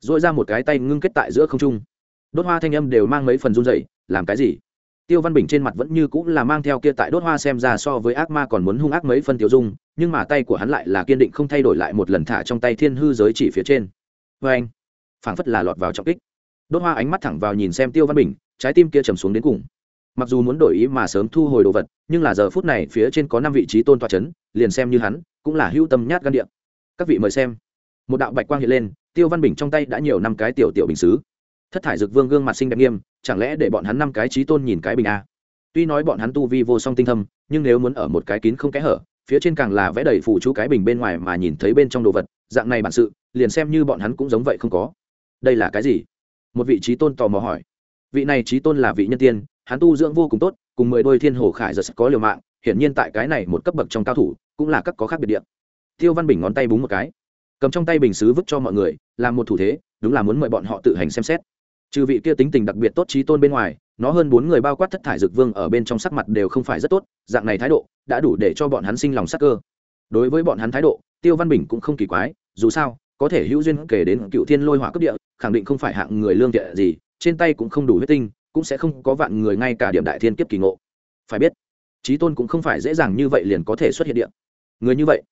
dội ra một cái tay ngưng kết tại giữa không trung. Đốt hoa thanh âm đều mang mấy phần run dậy làm cái gì? Tiêu văn bình trên mặt vẫn như cũng là mang theo kia tại đốt hoa xem ra so với ác ma còn muốn hung ác mấy phân tiêu dung, nhưng mà tay của hắn lại là kiên định không thay đổi lại một lần thả trong tay thiên hư giới chỉ phía trên. Vê anh. Phảng phất là lọt vào trọng kích. Đốt hoa ánh mắt thẳng vào nhìn xem tiêu văn bình, trái tim kia trầm xuống đến cùng. Mặc dù muốn đổi ý mà sớm thu hồi đồ vật, nhưng là giờ phút này phía trên có năm vị trí tôn toa c h ấ n liền xem như hắn, cũng là hữu tâm nhát gan điện các vị mời xem. Một đạo bạch quang hiện lên tiêu văn bình trong tay đã nhiều năm cái tiểu tiểu bình xứ. Thất thải dực vương gương mặt sinh đẹp nghiêm, chẳng lẽ để bọn hắn năm cái trí tôn nhìn cái bình a? Tuy nói bọn hắn tu vi vô song tinh thâm, nhưng nếu muốn ở một cái kín không kẽ hở, phía trên càng là vẽ đầy phủ chú cái bình bên ngoài mà nhìn thấy bên trong đồ vật, dạng này bản sự, liền xem như bọn hắn cũng giống vậy không có. Đây là cái gì? Một vị trí tôn tò mò hỏi. Vị này trí tôn là vị nhân tiên, hắn tu dưỡng vô cùng tốt, cùng mười đôi thiên hồ khải giật có liều mạng, hiển nhiên tại cái này một cấp bậc trong cao thủ, cũng là các có khác biệt điện tiêu văn bình ngón tay búng một cái cầm trong tay bình xứ vứt cho mọi người, làm một thủ thế, đúng là muốn mời bọn họ tự hành xem xét. Trừ vị kia tính tình đặc biệt tốt trí tôn bên ngoài, nó hơn bốn người bao quát thất thải dược vương ở bên trong sắc mặt đều không phải rất tốt, dạng này thái độ đã đủ để cho bọn hắn sinh lòng sắc cơ. Đối với bọn hắn thái độ, tiêu văn bình cũng không kỳ quái, dù sao, có thể hữu duyên kể đến cựu thiên lôi hỏa cấp địa, khẳng định không phải hạng người lương thiện gì, trên tay cũng không đủ huyết tinh, cũng sẽ không có vạn người ngay cả điểm đại thiên kiếp kỳ ngộ. Phải biết trí tôn cũng không phải dễ dàng như vậy liền có thể xuất hiện địa. Người như vậy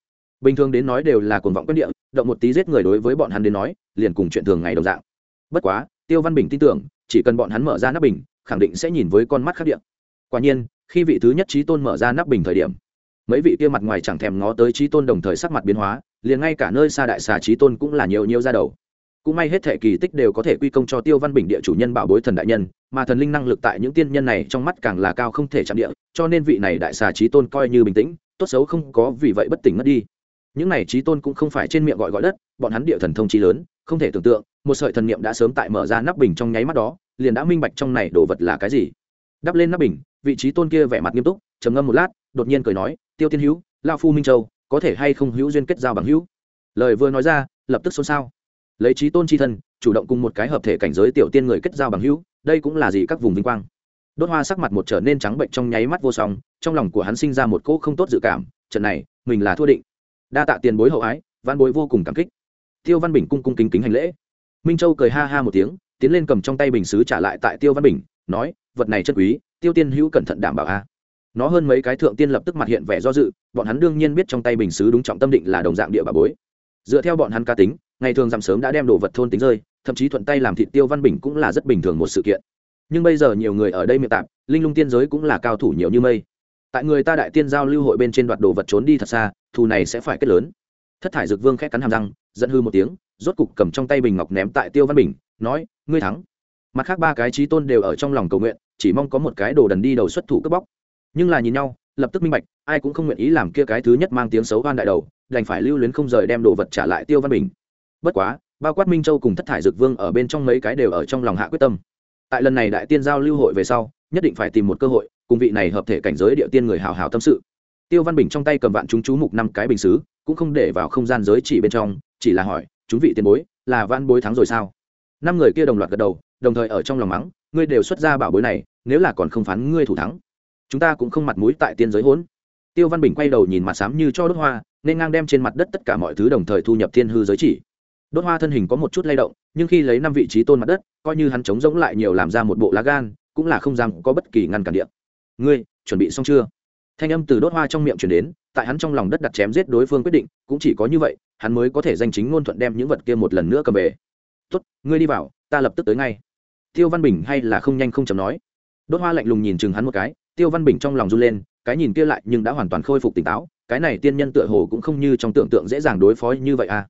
bình thường đến nói đều là cuồng vọng quân địa, động một tí giết người đối với bọn hắn đến nói, liền cùng chuyện thường ngày đồng dạng. Bất quá, tiêu văn bình tin tưởng, chỉ cần bọn hắn mở ra nắp bình, khẳng định sẽ nhìn với con mắt khác địa. Quả nhiên, khi vị thứ nhất trí tôn mở ra nắp bình thời điểm, mấy vị kia mặt ngoài chẳng thèm ngó tới trí tôn đồng thời sắc mặt biến hóa, liền ngay cả nơi xa đại xà trí tôn cũng là nhiều nhiều ra đầu. Cũng may hết thệ kỳ tích đều có thể quy công cho tiêu văn bình địa chủ nhân bảo bối thần đại nhân, mà thần linh năng lực tại những tiên nhân này trong mắt càng là cao không thể chạm địa, cho nên vị này đại xà trí tôn coi như bình tĩnh, tốt xấu không có vì vậy bất tỉnh mất đi những này trí tôn cũng không phải trên miệng gọi gọi đất, bọn hắn địa thần thông trí lớn, không thể tưởng tượng, một sợi thần niệm đã sớm tại mở ra nắp bình trong nháy mắt đó, liền đã minh bạch trong này đồ vật là cái gì. Đắp lên nắp bình, vị trí tôn kia vẻ mặt nghiêm túc, trầm ngâm một lát, đột nhiên cười nói, tiêu tiên hữu, lao phu minh châu, có thể hay không hữu duyên kết giao bằng hữu? Lời vừa nói ra, lập tức xôn xao. Lấy trí tôn c h i thân, chủ động cùng một cái hợp thể cảnh giới tiểu tiên người kết giao bằng hữu, đây cũng là gì các vùng vinh quang. Đốt hoa sắc mặt một trở nên trắng bệnh trong nháy mắt vô song, trong lòng của hắn sinh ra một cỗ không tốt dự cảm, trận này, mình là thua định đa tạ tiền bối hậu ái văn bối vô cùng cảm kích. Tiêu văn bình cung cung kính kính hành lễ. Minh châu cười ha ha một tiếng, tiến lên cầm trong tay bình xứ trả lại tại tiêu văn bình, nói, vật này chất quý, tiêu tiên hữu cẩn thận đảm bảo a. Nó hơn mấy cái thượng tiên lập tức mặt hiện vẻ do dự, bọn hắn đương nhiên biết trong tay bình xứ đúng trọng tâm định là đồng dạng địa bà bối. Dựa theo bọn hắn ca tính, ngày thường giảm sớm đã đem đồ vật thôn tính rơi, thậm chí thuận tay làm thịt tiêu văn bình cũng là rất bình thường một sự kiện. Nhưng bây giờ nhiều người ở đây miệng tạp, linh lung tiên giới cũng là cao thủ nhiều như mây. Tại người ta đại tiên giao lưu hội bên trên đoạt đồ vật trốn đi thật xa thù này sẽ phải kết lớn. Thất thải dược vương khét cắn hàm răng dẫn hư một tiếng, rốt cục cầm trong tay bình ngọc ném tại tiêu văn bình, nói, ngươi thắng. Mặt khác ba cái trí tôn đều ở trong lòng cầu nguyện, chỉ mong có một cái đồ đần đi đầu xuất thủ cướp bóc. Nhưng là nhìn nhau, lập tức minh bạch, ai cũng không nguyện ý làm kia cái thứ nhất mang tiếng xấu van đại đầu, đành phải lưu luyến không rời đem đồ vật trả lại tiêu văn bình. Bất quá, bao quát minh châu cùng thất thải dược vương ở bên trong mấy cái đều ở trong lòng hạ quyết tâm. Tại lần này đại tiên giao lưu hội về sau, nhất định phải tìm một cơ hội, cùng vị này hợp thể cảnh giới địa tiên người hào hào tâm sự tiêu văn bình trong tay cầm vạn chúng chú mục năm cái bình xứ, cũng không để vào không gian giới chỉ bên trong, chỉ là hỏi, chúng vị tiền bối, là văn bối thắng rồi sao? Năm người kia đồng loạt gật đầu, đồng thời ở trong lòng mắng, ngươi đều xuất ra bảo bối này, nếu là còn không phán ngươi thủ thắng, chúng ta cũng không mặt mũi tại tiên giới hỗn. Tiêu văn bình quay đầu nhìn mặt xám như cho đốt hoa, nên ngang đem trên mặt đất tất cả mọi thứ đồng thời thu nhập thiên hư giới chỉ. Đốt hoa thân hình có một chút lay động, nhưng khi lấy năm vị trí tôn mặt đất, coi như hắn chống rỗng lại nhiều làm ra một bộ lá gan, cũng là không dám có bất kỳ ngăn cản điện ngươi, chuẩn bị xong chưa? Thanh âm từ đốt hoa trong miệng chuyển đến, tại hắn trong lòng đất đặt chém giết đối phương quyết định, cũng chỉ có như vậy, hắn mới có thể danh chính ngôn thuận đem những vật kia một lần nữa cầm về. Tốt, ngươi đi vào, ta lập tức tới ngay. Tiêu văn bình hay là không nhanh không chầm nói. Đốt hoa lạnh lùng nhìn chừng hắn một cái, tiêu văn bình trong lòng run lên, cái nhìn kia lại nhưng đã hoàn toàn khôi phục tỉnh táo, cái này tiên nhân tựa hồ cũng không như trong tưởng tượng dễ dàng đối phó như vậy à.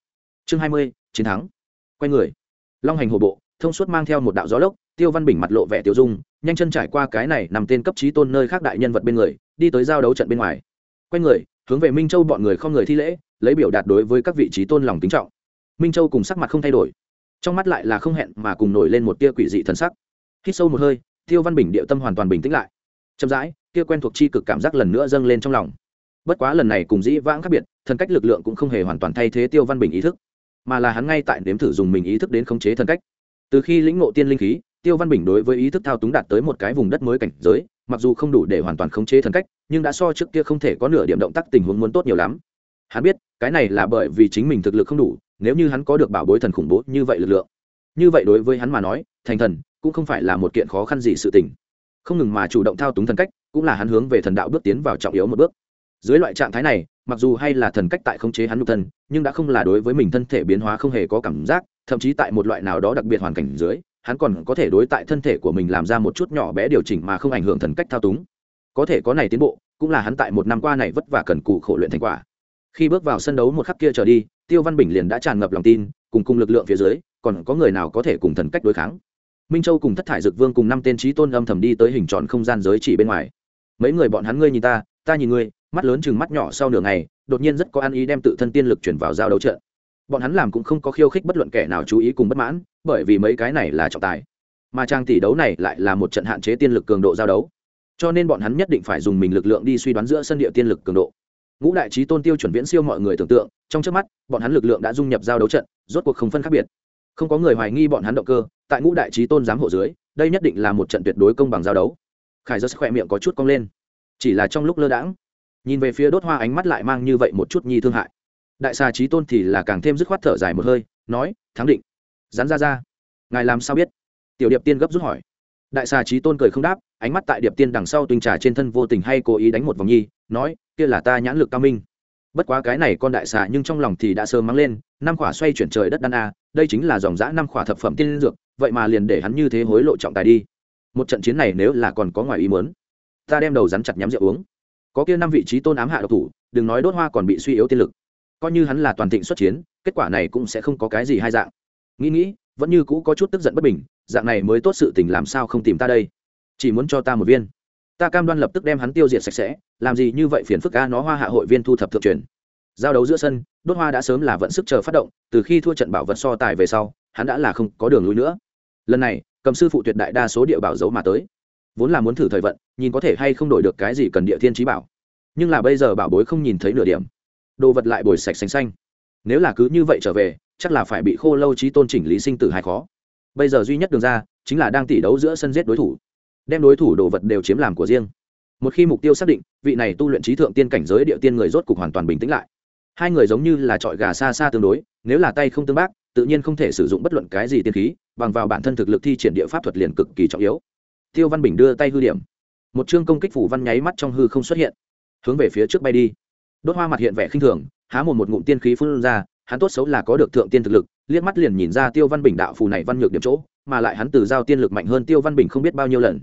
Chương hai mươi, chiến thắng. Quay người. Long hành hồ bộ, thông suốt mang theo một đạo gió lốc, tiêu văn bình mặt lộ vẻ tiêu dung, nhanh chân trải qua cái này nằm tên cấp trí tôn nơi khác đại nhân vật bên người đi tới giao đấu trận bên ngoài. Quay người, hướng về minh châu bọn người không người thi lễ, lấy biểu đạt đối với các vị trí tôn lòng kính trọng. Minh châu cùng sắc mặt không thay đổi. Trong mắt lại là không hẹn mà cùng nổi lên một tia quỷ dị thần sắc. Hít sâu một hơi tiêu văn bình địa tâm hoàn toàn bình tĩnh lại. Chậm rãi, kia quen thuộc chi cực cảm giác lần nữa dâng lên trong lòng. Bất quá lần này cùng dĩ vãng khác biệt, thần cách lực lượng cũng không hề hoàn toàn thay thế tiêu văn bình ý thức, mà là hắn ngay tại nếm thử dùng mình ý thức đến khống chế thần cách. Từ khi lĩnh ngộ tiên linh khí, tiêu văn bình đối với ý thức thao túng đạt tới một cái vùng đất mới cảnh giới mặc dù không đủ để hoàn toàn khống chế thần cách, nhưng đã so trước kia không thể có nửa điểm động tác tình huống muốn tốt nhiều lắm. Hắn biết, cái này là bởi vì chính mình thực lực không đủ, nếu như hắn có được bảo bối thần khủng bố như vậy lực lượng. Như vậy đối với hắn mà nói, thành thần cũng không phải là một kiện khó khăn gì sự tình. Không ngừng mà chủ động thao túng thần cách, cũng là hắn hướng về thần đạo bước tiến vào trọng yếu một bước. Dưới loại trạng thái này, mặc dù hay là thần cách tại khống chế hắn nhục thân, nhưng đã không là đối với mình thân thể biến hóa không hề có cảm giác, thậm chí tại một loại nào đó đặc biệt hoàn cảnh dưới hắn còn có thể đối tại thân thể của mình làm ra một chút nhỏ bé điều chỉnh mà không ảnh hưởng thần cách thao túng. Có thể có này tiến bộ, cũng là hắn tại một năm qua này vất vả cần cù khổ luyện thành quả. Khi bước vào sân đấu một khắc kia trở đi, tiêu văn bình liền đã tràn ngập lòng tin, cùng cùng lực lượng phía dưới, còn có người nào có thể cùng thần cách đối kháng? Minh châu cùng thất thải dực vương cùng năm tên trí tôn âm thầm đi tới hình tròn không gian giới chỉ bên ngoài. Mấy người bọn hắn ngươi nhìn ta ta nhìn ngươi, mắt lớn chừng mắt nhỏ sau nửa ngày, đột nhiên rất có ăn ý đem tự thân tiên lực chuyển vào giao đấu trận. Bọn hắn làm cũng không có khiêu khích bất luận kẻ nào chú ý cùng bất mãn bởi vì mấy cái này là trọng tài. Mà trang tỷ đấu này lại là một trận hạn chế tiên lực cường độ giao đấu. Cho nên bọn hắn nhất định phải dùng mình lực lượng đi suy đoán giữa sân địa tiên lực cường độ. Ngũ đại trí tôn tiêu chuẩn viễn siêu mọi người tưởng tượng, trong trước mắt, bọn hắn lực lượng đã dung nhập giao đấu trận, rốt cuộc không phân khác biệt. Không có người hoài nghi bọn hắn động cơ, tại ngũ đại trí tôn giám hộ dưới, đây nhất định là một trận tuyệt đối công bằng giao đấu. Khải giơ khỏe miệng có chút cong lên. Chỉ là trong lúc lơ đãng, nhìn về phía đốt hoa ánh mắt lại mang như vậy một chút nhi thương hại. Đại xà trí tôn thì là càng thêm dứt khoát thở dài một hơi, nói, thắng định rắn ra ra. Ngài làm sao biết? Tiểu điệp tiên gấp rút hỏi. Đại xà trí tôn cười không đáp, ánh mắt tại điệp tiên đằng sau tình trà trên thân vô tình hay cố ý đánh một vòng nhi, nói, kia là ta nhãn lực cao minh. Bất quá cái này con đại xà nhưng trong lòng thì đã sớm mắng lên, năm khỏa xoay chuyển trời đất đan a, đây chính là dòng giã năm khỏa thập phẩm tiên dược, vậy mà liền để hắn như thế hối lộ trọng tài đi. Một trận chiến này nếu là còn có ngoài ý muốn, ta đem đầu rắn chặt nhắm rượu uống. Có kia năm vị trí tôn ám hạ độc thủ, đừng nói đốt hoa còn bị suy yếu tiên lực. Coi như hắn là toàn thịnh xuất chiến, kết quả này cũng sẽ không có cái gì hai dạng nghĩ nghĩ, vẫn như cũ có chút tức giận bất bình, dạng này mới tốt sự tình làm sao không tìm ta đây? Chỉ muốn cho ta một viên. Ta cam đoan lập tức đem hắn tiêu diệt sạch sẽ, làm gì như vậy phiền phức ca nó hoa hạ hội viên thu thập thượng truyền. Giao đấu giữa sân, đốt hoa đã sớm là vận sức chờ phát động, từ khi thua trận bảo vật so tài về sau, hắn đã là không có đường lui nữa. Lần này, cầm sư phụ tuyệt đại đa số địa bảo giấu mà tới. Vốn là muốn thử thời vận, nhìn có thể hay không đổi được cái gì cần địa thiên trí bảo. Nhưng là bây giờ bảo bối không nhìn thấy nửa điểm. Đồ vật lại bồi sạch xanh xanh. Nếu là cứ như vậy trở về chắc là phải bị khô lâu trí tôn chỉnh lý sinh tử hai khó. Bây giờ duy nhất đường ra, chính là đang tỉ đấu giữa sân giết đối thủ. Đem đối thủ đồ vật đều chiếm làm của riêng. Một khi mục tiêu xác định, vị này tu luyện trí thượng tiên cảnh giới địa tiên người rốt cục hoàn toàn bình tĩnh lại. Hai người giống như là trọi gà xa xa tương đối, nếu là tay không tương bác, tự nhiên không thể sử dụng bất luận cái gì tiên khí, bằng vào bản thân thực lực thi triển địa pháp thuật liền cực kỳ trọng yếu. Tiêu văn bình đưa tay hư điểm. Một chương công kích phủ văn nháy mắt trong hư không xuất hiện. Hướng về phía trước bay đi. Đốt hoa mặt hiện vẻ khinh thường, há một một ngụm tiên khí phun ra hắn tốt xấu là có được thượng tiên thực lực, liếc mắt liền nhìn ra tiêu văn bình đạo phù này văn nhược điểm chỗ, mà lại hắn từ giao tiên lực mạnh hơn tiêu văn bình không biết bao nhiêu lần.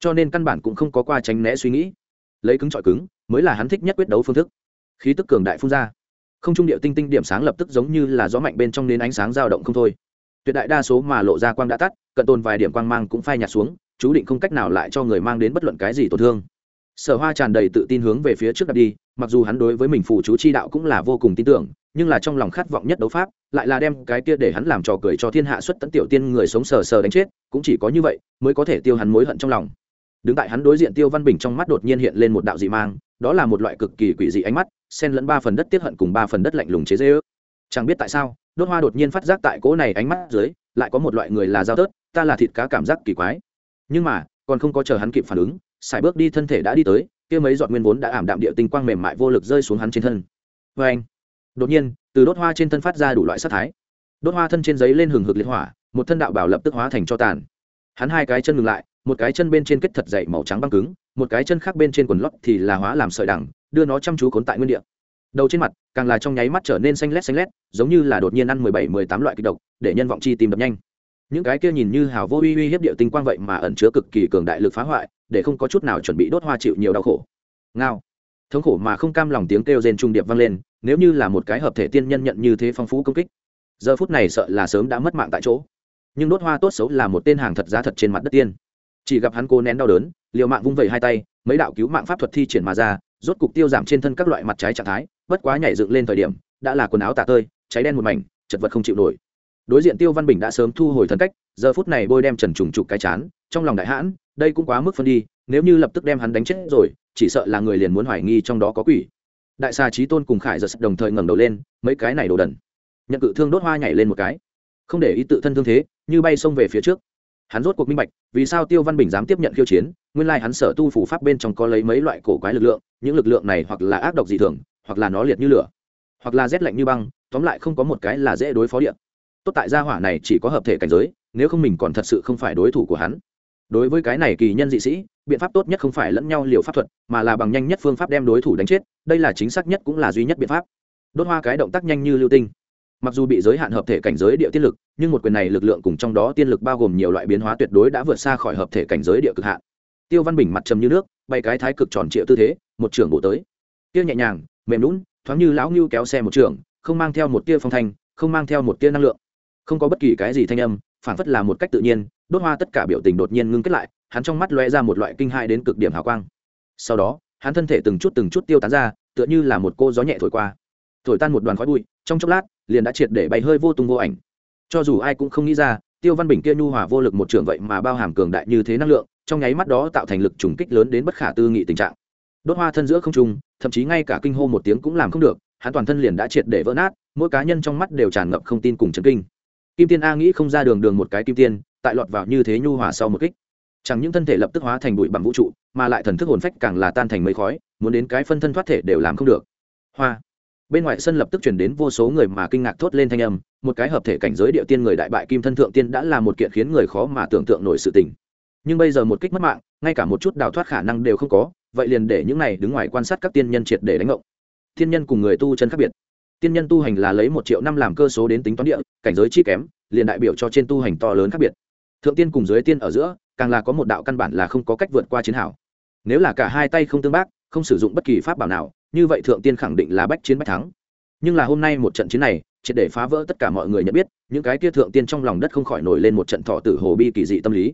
Cho nên căn bản cũng không có qua tránh né suy nghĩ. Lấy cứng trọi cứng, mới là hắn thích nhất quyết đấu phương thức. Khí tức cường đại phun ra. Không trung điệu tinh tinh điểm sáng lập tức giống như là gió mạnh bên trong nến ánh sáng dao động không thôi. Tuyệt đại đa số mà lộ ra quang đã tắt, cận tồn vài điểm quang mang cũng phai nhạt xuống, chú định không cách nào lại cho người mang đến bất luận cái gì tổn thương sở hoa tràn đầy tự tin hướng về phía trước đặt đi, mặc dù hắn đối với mình phù chú chi đạo cũng là vô cùng tin tưởng, nhưng là trong lòng khát vọng nhất đấu pháp, lại là đem cái kia để hắn làm trò cười cho thiên hạ xuất tận tiểu tiên người sống sờ sờ đánh chết, cũng chỉ có như vậy mới có thể tiêu hắn mối hận trong lòng. Đứng tại hắn đối diện tiêu văn bình trong mắt đột nhiên hiện lên một đạo dị mang, đó là một loại cực kỳ quỷ dị ánh mắt, xen lẫn ba phần đất tiết hận cùng ba phần đất lạnh lùng chế dễ ước. Chẳng biết tại sao, đốt hoa đột nhiên phát giác tại cỗ này ánh mắt dưới, lại có một loại người là dao tớt, ta là thịt cá cảm giác kỳ quái. Nhưng mà, còn không có chờ hắn kịp phản ứng sải bước đi thân thể đã đi tới, kia mấy giọt nguyên vốn đã ảm đạm địa tinh quang mềm mại vô lực rơi xuống hắn trên thân. Vê anh, đột nhiên, từ đốt hoa trên thân phát ra đủ loại sắc thái. Đốt hoa thân trên giấy lên hừng hực liệt hỏa, một thân đạo bảo lập tức hóa thành cho tàn. Hắn hai cái chân ngừng lại, một cái chân bên trên kết thật dày màu trắng băng cứng, một cái chân khác bên trên quần lót thì là hóa làm sợi đằng, đưa nó chăm chú cuốn tại nguyên địa. Đầu trên mặt, càng là trong nháy mắt trở nên xanh lét xanh lét, giống như là đột nhiên ăn mười bảy, mười tám loại kịch độc, để nhân vọng chi tìm đập nhanh. Những cái kia nhìn như hào vô uy uy hiếp địa tinh quang vậy mà ẩn chứa cực kỳ cường đại lực phá hoại để không có chút nào chuẩn bị đốt hoa chịu nhiều đau khổ. Ngao. Thống khổ mà không cam lòng tiếng kêu rên trung điệp vang lên, nếu như là một cái hợp thể tiên nhân nhận như thế phong phú công kích, giờ phút này sợ là sớm đã mất mạng tại chỗ. Nhưng đốt hoa tốt xấu là một tên hàng thật giá thật trên mặt đất tiên. Chỉ gặp hắn cố nén đau đớn, liều mạng vung vẩy hai tay, mấy đạo cứu mạng pháp thuật thi triển mà ra, rốt cục tiêu giảm trên thân các loại mặt trái trạng thái, bất quá nhảy dựng lên thời điểm, đã là quần áo tả tơi, cháy đen một mảnh, chật vật không chịu nổi. Đối diện tiêu văn bình đã sớm thu hồi thân cách, giờ phút này bôi đem trần trùng trục cái chán, trong lòng đại hãn đây cũng quá mức phân đi, nếu như lập tức đem hắn đánh chết rồi, chỉ sợ là người liền muốn hoài nghi trong đó có quỷ. Đại xà trí tôn cùng khải giật đồng thời ngẩng đầu lên, mấy cái này đồ đần. Nhận cự thương đốt hoa nhảy lên một cái. Không để ý tự thân thương thế, như bay xông về phía trước. Hắn rốt cuộc minh bạch, vì sao tiêu văn bình dám tiếp nhận khiêu chiến, nguyên lai hắn sở tu phủ pháp bên trong có lấy mấy loại cổ quái lực lượng, những lực lượng này hoặc là ác độc dị thường, hoặc là nó liệt như lửa, hoặc là rét lạnh như băng, tóm lại không có một cái là dễ đối phó điện. Tốt tại gia hỏa này chỉ có hợp thể cảnh giới, nếu không mình còn thật sự không phải đối thủ của hắn đối với cái này kỳ nhân dị sĩ, biện pháp tốt nhất không phải lẫn nhau liều pháp thuật, mà là bằng nhanh nhất phương pháp đem đối thủ đánh chết, đây là chính xác nhất cũng là duy nhất biện pháp. Đốt hoa cái động tác nhanh như lưu tinh. Mặc dù bị giới hạn hợp thể cảnh giới địa tiên lực, nhưng một quyền này lực lượng cùng trong đó tiên lực bao gồm nhiều loại biến hóa tuyệt đối đã vượt xa khỏi hợp thể cảnh giới địa cực hạn. Tiêu văn bình mặt trầm như nước, bay cái thái cực tròn triệu tư thế, một trường bổ tới. Tiêu nhẹ nhàng, mềm lún thoáng như lão ngưu kéo xe một trường không mang theo một tia phong thanh, không mang theo một tia năng lượng. Không có bất kỳ cái gì thanh âm phản phất là một cách tự nhiên, đốt hoa tất cả biểu tình đột nhiên ngưng kết lại, hắn trong mắt lóe ra một loại kinh hại đến cực điểm hào quang. Sau đó, hắn thân thể từng chút từng chút tiêu tán ra, tựa như là một cô gió nhẹ thổi qua. Thổi tan một đoàn khói bụi, trong chốc lát, liền đã triệt để bay hơi vô tung vô ảnh. Cho dù ai cũng không nghĩ ra, tiêu văn bình kia nhu hòa vô lực một trường vậy mà bao hàm cường đại như thế năng lượng, trong nháy mắt đó tạo thành lực trùng kích lớn đến bất khả tư nghị tình trạng. Đốt hoa thân giữa không trung, thậm chí ngay cả kinh hô một tiếng cũng làm không được, hắn toàn thân liền đã triệt để vỡ nát, mỗi cá nhân trong mắt đều tràn ngập không tin cùng chấn kinh kim tiên a nghĩ không ra đường đường một cái kim tiên, tại lọt vào như thế nhu hòa sau một kích. Chẳng những thân thể lập tức hóa thành bụi bằng vũ trụ, mà lại thần thức hồn phách càng là tan thành mây khói, muốn đến cái phân thân thoát thể đều làm không được. Hoa. Bên ngoài sân lập tức chuyển đến vô số người mà kinh ngạc thốt lên thanh âm, một cái hợp thể cảnh giới địa tiên người đại bại kim thân thượng tiên đã là một kiện khiến người khó mà tưởng tượng nổi sự tình. Nhưng bây giờ một kích mất mạng, ngay cả một chút đào thoát khả năng đều không có, vậy liền để những này đứng ngoài quan sát các tiên nhân triệt để đánh ngộng thiên nhân cùng người tu chân khác biệt tiên nhân tu hành là lấy một triệu năm làm cơ số đến tính toán địa cảnh giới chi kém liền đại biểu cho trên tu hành to lớn khác biệt. Thượng tiên cùng dưới tiên ở giữa càng là có một đạo căn bản là không có cách vượt qua chiến hảo nếu là cả hai tay không tương bác không sử dụng bất kỳ pháp bảo nào như vậy thượng tiên khẳng định là bách chiến bách thắng. Nhưng là hôm nay một trận chiến này triệt để phá vỡ tất cả mọi người nhận biết những cái kia thượng tiên trong lòng đất không khỏi nổi lên một trận thọ tử hồ bi kỳ dị tâm lý.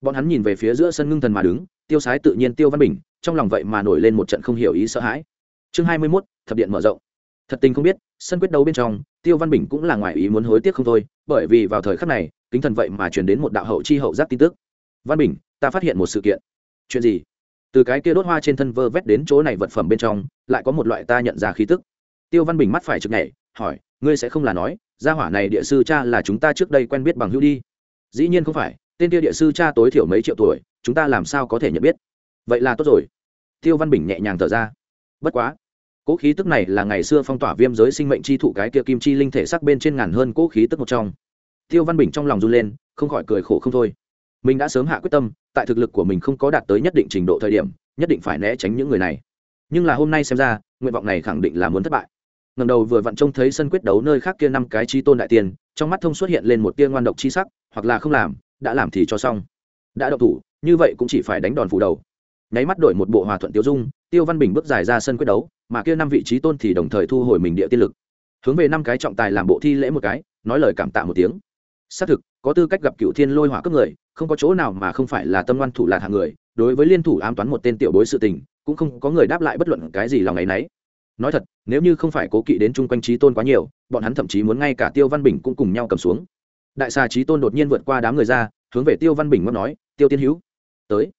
Bọn hắn nhìn về phía giữa sân ngưng thần mà đứng tiêu sái tự nhiên tiêu văn bình trong lòng vậy mà nổi lên một trận không hiểu ý sợ hãi. Chương hai mươi 21, thập điện mở rộng thật tình không biết, sân quyết đấu bên trong, tiêu văn bình cũng là ngoài ý muốn hối tiếc không thôi, bởi vì vào thời khắc này, kính thần vậy mà truyền đến một đạo hậu chi hậu giác tin tức. Văn bình, ta phát hiện một sự kiện. Chuyện gì? Từ cái kia đốt hoa trên thân vơ vét đến chỗ này vật phẩm bên trong, lại có một loại ta nhận ra khí tức. Tiêu văn bình mắt phải trực nhảy, hỏi, ngươi sẽ không là nói, gia hỏa này địa sư cha là chúng ta trước đây quen biết bằng hữu đi? Dĩ nhiên không phải, tên kia địa sư cha tối thiểu mấy triệu tuổi, chúng ta làm sao có thể nhận biết? Vậy là tốt rồi. Tiêu văn bình nhẹ nhàng thở ra. Bất quá cỗ khí tức này là ngày xưa phong tỏa viêm giới sinh mệnh chi thụ cái kia kim chi linh thể sắc bên trên ngàn hơn cỗ khí tức một trong. Tiêu văn bình trong lòng run lên, không khỏi cười khổ không thôi. Mình đã sớm hạ quyết tâm, tại thực lực của mình không có đạt tới nhất định trình độ thời điểm, nhất định phải né tránh những người này. Nhưng là hôm nay xem ra, nguyện vọng này khẳng định là muốn thất bại. Ngầm đầu vừa vặn trông thấy sân quyết đấu nơi khác kia năm cái chi tôn đại tiền trong mắt thông xuất hiện lên một tia ngoan độc chi sắc, hoặc là không làm, đã làm thì cho xong. Đã độc thủ, như vậy cũng chỉ phải đánh đòn phủ đầu. Nháy mắt đổi một bộ hòa thuận tiêu dung, tiêu văn bình bước dài ra sân quyết đấu mà kia năm vị trí tôn thì đồng thời thu hồi mình địa tiên lực. Hướng về năm cái trọng tài làm bộ thi lễ một cái, nói lời cảm tạ một tiếng. Xác thực, có tư cách gặp cựu thiên lôi hỏa cấp người, không có chỗ nào mà không phải là tâm ngoan thủ lạc hạng người, đối với liên thủ ám toán một tên tiểu bối sự tình, cũng không có người đáp lại bất luận cái gì lòng ngày nấy. Nói thật, nếu như không phải cố kỵ đến chung quanh trí tôn quá nhiều, bọn hắn thậm chí muốn ngay cả tiêu văn bình cũng cùng nhau cầm xuống. Đại xà trí tôn đột nhiên vượt qua đám người ra, hướng về tiêu văn bình mất nói, tiêu tiên hữu, tới.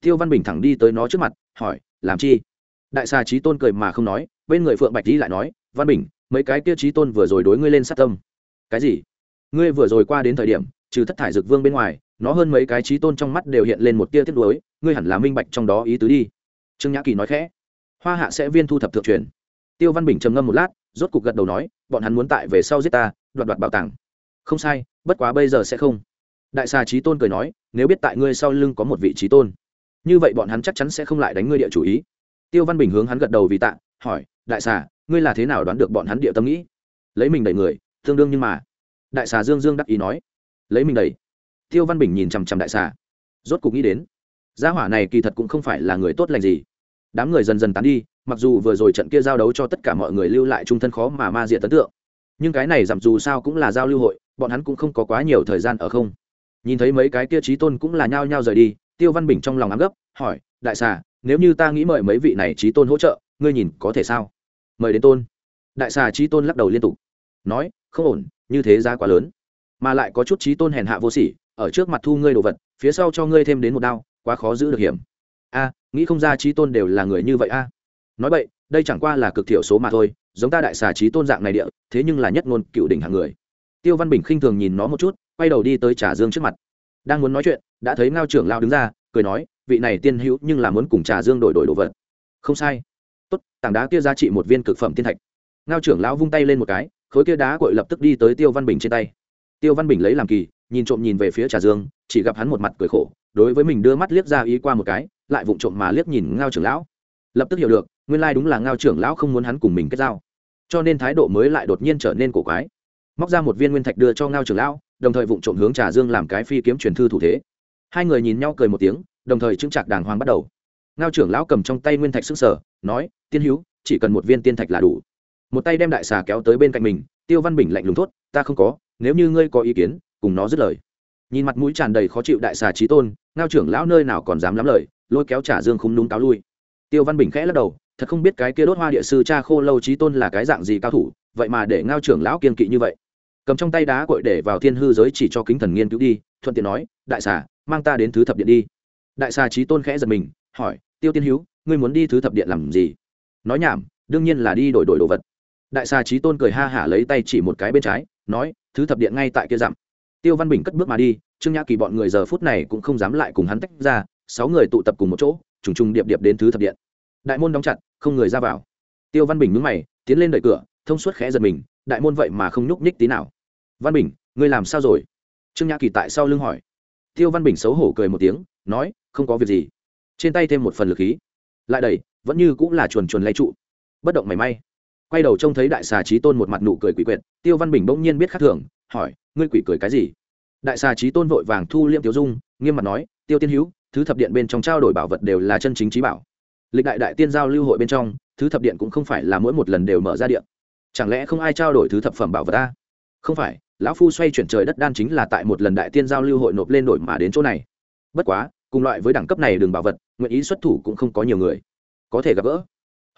Tiêu văn bình thẳng đi tới nó trước mặt, hỏi, làm chi? Đại xà trí tôn cười mà không nói, bên người phượng bạch đi lại nói, văn bình, mấy cái kia trí tôn vừa rồi đối ngươi lên sát tâm. Cái gì? Ngươi vừa rồi qua đến thời điểm, trừ thất thải dực vương bên ngoài, nó hơn mấy cái trí tôn trong mắt đều hiện lên một tia tiếc nuối, ngươi hẳn là minh bạch trong đó ý tứ đi. Trương nhã kỳ nói khẽ. Hoa hạ sẽ viên thu thập thượng truyền. Tiêu văn bình trầm ngâm một lát, rốt cục gật đầu nói, bọn hắn muốn tại về sau giết ta, đoạt đoạt bảo tàng. Không sai, bất quá bây giờ sẽ không. Đại xà trí tôn cười nói, nếu biết tại ngươi sau lưng có một vị trí tôn, như vậy bọn hắn chắc chắn sẽ không lại đánh ngươi địa chủ ý tiêu văn bình hướng hắn gật đầu vì tạ, hỏi, đại xà, ngươi là thế nào đoán được bọn hắn địa tâm nghĩ? Lấy mình đẩy người, tương đương nhưng mà. Đại xà dương dương đắc ý nói, lấy mình đẩy. Tiêu văn bình nhìn chằm chằm đại xà, rốt cục nghĩ đến, gia hỏa này kỳ thật cũng không phải là người tốt lành gì. Đám người dần dần tán đi, mặc dù vừa rồi trận kia giao đấu cho tất cả mọi người lưu lại trung thân khó mà ma diện ấn tượng, nhưng cái này giảm dù sao cũng là giao lưu hội, bọn hắn cũng không có quá nhiều thời gian ở không. Nhìn thấy mấy cái kia trí tôn cũng là nhao nhao rời đi, tiêu văn bình trong lòng ám gấp, hỏi, đại xà nếu như ta nghĩ mời mấy vị này trí tôn hỗ trợ, ngươi nhìn có thể sao? Mời đến tôn. Đại xà trí tôn lắc đầu liên tục. Nói, không ổn, như thế giá quá lớn. Mà lại có chút trí tôn hèn hạ vô sỉ, ở trước mặt thu ngươi đồ vật, phía sau cho ngươi thêm đến một đao, quá khó giữ được hiểm. A, nghĩ không ra trí tôn đều là người như vậy a. Nói vậy, đây chẳng qua là cực thiểu số mà thôi, giống ta đại xà trí tôn dạng này địa, thế nhưng là nhất ngôn cựu đỉnh hạng người. Tiêu văn bình khinh thường nhìn nó một chút, quay đầu đi tới trà dương trước mặt. Đang muốn nói chuyện, đã thấy ngao trưởng lao đứng ra, cười nói vị này tiên hữu nhưng là muốn cùng trà dương đổi đổi đồ vật. Không sai. Tốt, tảng đá kia giá trị một viên cực phẩm tiên thạch. Ngao trưởng lão vung tay lên một cái, khối kia đá cội lập tức đi tới tiêu văn bình trên tay. Tiêu văn bình lấy làm kỳ, nhìn trộm nhìn về phía trà dương, chỉ gặp hắn một mặt cười khổ, đối với mình đưa mắt liếc ra ý qua một cái, lại vụng trộm mà liếc nhìn ngao trưởng lão. Lập tức hiểu được, nguyên lai đúng là ngao trưởng lão không muốn hắn cùng mình kết giao. Cho nên thái độ mới lại đột nhiên trở nên cổ quái. Móc ra một viên nguyên thạch đưa cho ngao trưởng lão, đồng thời vụng trộm hướng trà dương làm cái phi kiếm truyền thư thủ thế. Hai người nhìn nhau cười một tiếng đồng thời chứng trạc đàng hoàng bắt đầu. Ngao trưởng lão cầm trong tay nguyên thạch xương sở nói, tiên hữu, chỉ cần một viên tiên thạch là đủ. Một tay đem đại xà kéo tới bên cạnh mình, tiêu văn bình lạnh lùng thốt, ta không có, nếu như ngươi có ý kiến, cùng nó dứt lời. Nhìn mặt mũi tràn đầy khó chịu đại xà trí tôn, ngao trưởng lão nơi nào còn dám lắm lời, lôi kéo trả dương không đúng cáo lui. Tiêu văn bình khẽ lắc đầu, thật không biết cái kia đốt hoa địa sư cha khô lâu trí tôn là cái dạng gì cao thủ, vậy mà để ngao trưởng lão kiên kỵ như vậy. Cầm trong tay đá cội để vào thiên hư giới chỉ cho kính thần nghiên cứu đi, thuận tiện nói, đại xà, mang ta đến thứ thập điện đi đại xà trí tôn khẽ giật mình, hỏi, tiêu tiên hữu ngươi muốn đi thứ thập điện làm gì? Nói nhảm, đương nhiên là đi đổi đổi đồ vật. Đại xà trí tôn cười ha hả lấy tay chỉ một cái bên trái, nói, thứ thập điện ngay tại kia dặm. Tiêu văn bình cất bước mà đi, trương nhã kỳ bọn người giờ phút này cũng không dám lại cùng hắn tách ra, sáu người tụ tập cùng một chỗ, trùng trùng điệp điệp đến thứ thập điện. Đại môn đóng chặt, không người ra vào. Tiêu văn bình mướn mày, tiến lên đợi cửa, thông suốt khẽ giật mình, đại môn vậy mà không nhúc nhích tí nào. Văn bình, ngươi làm sao rồi? Trương nhã kỳ tại sau lưng hỏi. Tiêu văn bình xấu hổ cười một tiếng, nói không có việc gì. Trên tay thêm một phần lực khí. Lại đẩy, vẫn như cũng là chuồn chuồn lay trụ. Bất động mảy may. Quay đầu trông thấy đại xà trí tôn một mặt nụ cười quỷ quyệt, tiêu văn bình bỗng nhiên biết khác thường, hỏi, ngươi quỷ cười cái gì? Đại xà trí tôn vội vàng thu liêm tiêu dung, nghiêm mặt nói, tiêu tiên hữu, thứ thập điện bên trong trao đổi bảo vật đều là chân chính trí bảo. Lịch đại đại tiên giao lưu hội bên trong, thứ thập điện cũng không phải là mỗi một lần đều mở ra điện. Chẳng lẽ không ai trao đổi thứ thập phẩm bảo vật ta? Không phải, lão phu xoay chuyển trời đất đan chính là tại một lần đại tiên giao lưu hội nộp lên đổi mà đến chỗ này. Bất quá cùng loại với đẳng cấp này đường bảo vật, nguyện ý xuất thủ cũng không có nhiều người. Có thể gặp gỡ.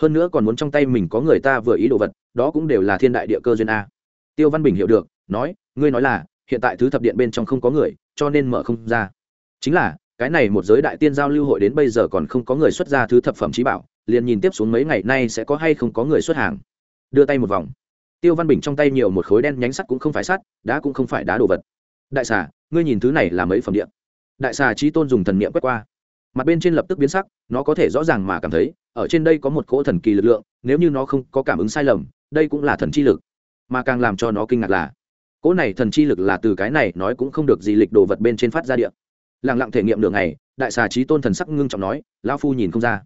Hơn nữa còn muốn trong tay mình có người ta vừa ý đồ vật, đó cũng đều là thiên đại địa cơ duyên a. Tiêu văn bình hiểu được, nói, ngươi nói là, hiện tại thứ thập điện bên trong không có người, cho nên mở không ra. Chính là, cái này một giới đại tiên giao lưu hội đến bây giờ còn không có người xuất ra thứ thập phẩm trí bảo, liền nhìn tiếp xuống mấy ngày nay sẽ có hay không có người xuất hàng. Đưa tay một vòng. Tiêu văn bình trong tay nhiều một khối đen nhánh sắt cũng không phải sắt, đá cũng không phải đá đồ vật. Đại xà, ngươi nhìn thứ này là mấy phẩm điện? Đại xà trí tôn dùng thần niệm quét qua. Mặt bên trên lập tức biến sắc, nó có thể rõ ràng mà cảm thấy, ở trên đây có một cỗ thần kỳ lực lượng, nếu như nó không có cảm ứng sai lầm, đây cũng là thần chi lực. Mà càng làm cho nó kinh ngạc là, cỗ này thần chi lực là từ cái này nói cũng không được gì lịch đồ vật bên trên phát ra điện. Lẳng lặng thể nghiệm đường này đại xà trí tôn thần sắc ngưng trọng nói lao phu nhìn không ra.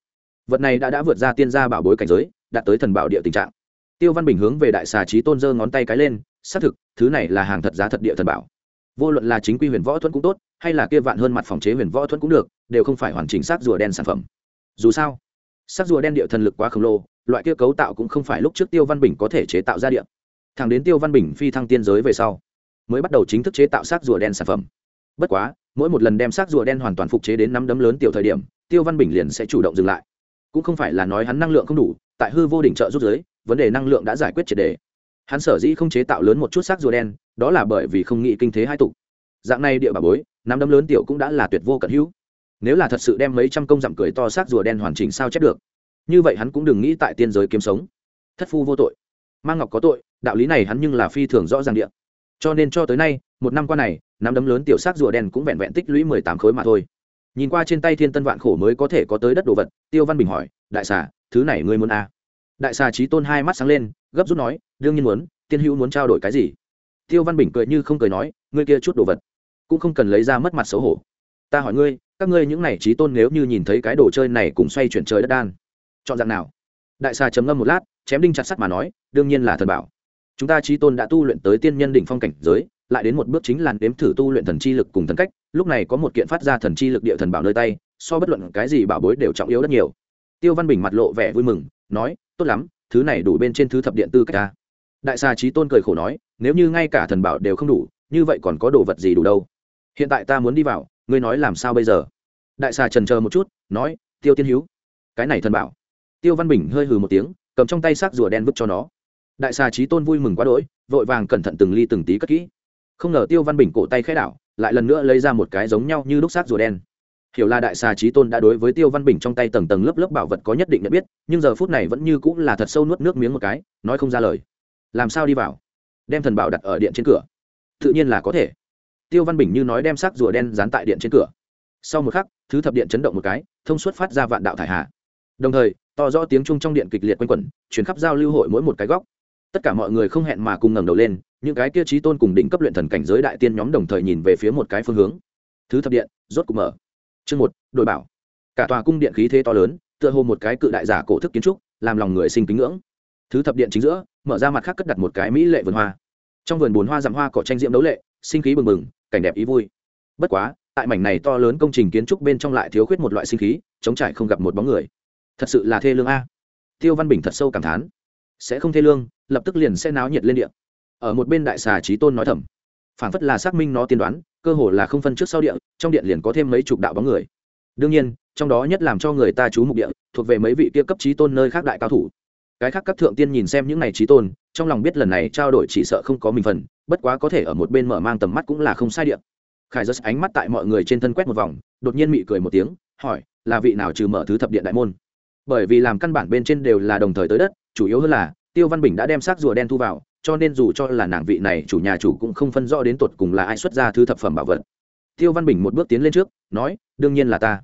Vật này đã đã vượt ra tiên gia bảo bối cảnh giới, đạt tới thần bảo địa tình trạng. Tiêu văn bình hướng về đại xà trí tôn giơ ngón tay cái lên, xác thực, thứ này là hàng thật giá thật địa thần bảo vô luận là chính quy huyền võ thuẫn cũng tốt, hay là kia vạn hơn mặt phòng chế huyền võ thuẫn cũng được, đều không phải hoàn chỉnh sắc rùa đen sản phẩm. Dù sao sắc rùa đen địa thần lực quá khổng lồ, loại kia cấu tạo cũng không phải lúc trước tiêu văn bình có thể chế tạo ra địa. Thẳng đến tiêu văn bình phi thăng tiên giới về sau, mới bắt đầu chính thức chế tạo sắc rùa đen sản phẩm. Bất quá, mỗi một lần đem sắc rùa đen hoàn toàn phục chế đến năm đấm lớn tiểu thời điểm, tiêu văn bình liền sẽ chủ động dừng lại. Cũng không phải là nói hắn năng lượng không đủ, tại hư vô đỉnh trợ rút giới, vấn đề năng lượng đã giải quyết triệt đề. Hắn sở dĩ không chế tạo lớn một chút xác rùa đen đó là bởi vì không nghĩ kinh thế hai tục. Dạng này địa bà bối năm đấm lớn tiểu cũng đã là tuyệt vô cận hữu. Nếu là thật sự đem mấy trăm công dặm cười to xác rùa đen hoàn chỉnh sao chép được, như vậy hắn cũng đừng nghĩ tại tiên giới kiếm sống. Thất phu vô tội. Mang ngọc có tội, đạo lý này hắn nhưng là phi thường rõ ràng địa. Cho nên cho tới nay, một năm qua này năm đấm lớn tiểu xác rùa đen cũng vẹn vẹn tích lũy mười tám khối mà thôi. Nhìn qua trên tay thiên tân vạn khổ mới có thể có tới đất đồ vật, tiêu văn bình hỏi, đại xà, thứ này ngươi muốn à? đại xà trí tôn hai mắt sáng lên, gấp rút nói, đương nhiên muốn, tiên hữu muốn trao đổi cái gì? Tiêu văn bình cười như không cười nói, ngươi kia chút đồ vật, cũng không cần lấy ra mất mặt xấu hổ. Ta hỏi ngươi, các ngươi những này trí tôn nếu như nhìn thấy cái đồ chơi này cùng xoay chuyển trời đất đan, chọn dạng nào? Đại xà chấm ngâm một lát, chém đinh chặt sắt mà nói, đương nhiên là thần bảo. Chúng ta trí tôn đã tu luyện tới tiên nhân đỉnh phong cảnh giới, lại đến một bước chính là đếm thử tu luyện thần chi lực cùng thần cách, lúc này có một kiện phát ra thần chi lực địa thần bảo nơi tay, so bất luận cái gì bảo bối đều trọng yếu rất nhiều. Tiêu văn bình mặt lộ vẻ vui mừng, nói, tốt lắm, thứ này đủ bên trên thứ thập điện tư cách ta đại xà trí tôn cười khổ nói, nếu như ngay cả thần bảo đều không đủ, như vậy còn có đồ vật gì đủ đâu? Hiện tại ta muốn đi vào, ngươi nói làm sao bây giờ? Đại xà trần chờ một chút, nói, tiêu tiên hữu cái này thần bảo. Tiêu văn bình hơi hừ một tiếng, cầm trong tay xác rùa đen vứt cho nó. Đại xà trí tôn vui mừng quá đỗi, vội vàng cẩn thận từng ly từng tí cất kỹ. Không ngờ tiêu văn bình cổ tay khai đảo, lại lần nữa lấy ra một cái giống nhau như lúc xác rùa đen. Hiểu là đại xà trí tôn đã đối với tiêu văn bình trong tay tầng tầng lớp lớp bảo vật có nhất định nhận biết, nhưng giờ phút này vẫn như cũng là thật sâu nuốt nước miếng một cái, nói không ra lời làm sao đi vào? Đem thần bảo đặt ở điện trên cửa. Tự nhiên là có thể. Tiêu văn bình như nói đem sắc rùa đen dán tại điện trên cửa. Sau một khắc, thứ thập điện chấn động một cái, thông suốt phát ra vạn đạo thải hạ đồng thời, to rõ tiếng chung trong điện kịch liệt quanh quẩn chuyển khắp giao lưu hội mỗi một cái góc. Tất cả mọi người không hẹn mà cùng ngẩng đầu lên, những cái kia trí tôn cùng đỉnh cấp luyện thần cảnh giới đại tiên nhóm đồng thời nhìn về phía một cái phương hướng. Thứ thập điện, rốt cục mở. Chương một đội bảo. Cả tòa cung điện khí thế to lớn, tựa hồ một cái cự đại giả cổ thức kiến trúc, làm lòng người sinh kính ngưỡng thứ thập điện chính giữa, mở ra mặt khác cất đặt một cái mỹ lệ vườn hoa. Trong vườn bồn hoa dặm hoa cỏ tranh diễm đấu lệ, sinh khí bừng bừng, cảnh đẹp ý vui. Bất quá, tại mảnh này to lớn công trình kiến trúc bên trong lại thiếu khuyết một loại sinh khí, chống trải không gặp một bóng người. Thật sự là thê lương a. Tiêu văn bình thật sâu cảm thán. Sẽ không thê lương, lập tức liền sẽ náo nhiệt lên điện ở một bên đại xà trí tôn nói thầm. Phản phất là xác minh nó tiên đoán, cơ hồ là không phân trước sau điện trong điện liền có thêm mấy chục đạo bóng người. Đương nhiên, trong đó nhất làm cho người ta chú mục địa, thuộc về mấy vị kia cấp trí tôn nơi khác đại cao thủ cái khác các thượng tiên nhìn xem những này trí tôn, trong lòng biết lần này trao đổi chỉ sợ không có mình phần, bất quá có thể ở một bên mở mang tầm mắt cũng là không sai điện khải giật ánh mắt tại mọi người trên thân quét một vòng, đột nhiên mị cười một tiếng, hỏi, là vị nào trừ mở thứ thập điện đại môn? Bởi vì làm căn bản bên trên đều là đồng thời tới đất, chủ yếu hơn là, tiêu văn bình đã đem xác rùa đen thu vào, cho nên dù cho là nàng vị này chủ nhà chủ cũng không phân rõ đến tột cùng là ai xuất ra thứ thập phẩm bảo vật. Tiêu văn bình một bước tiến lên trước, nói, đương nhiên là ta.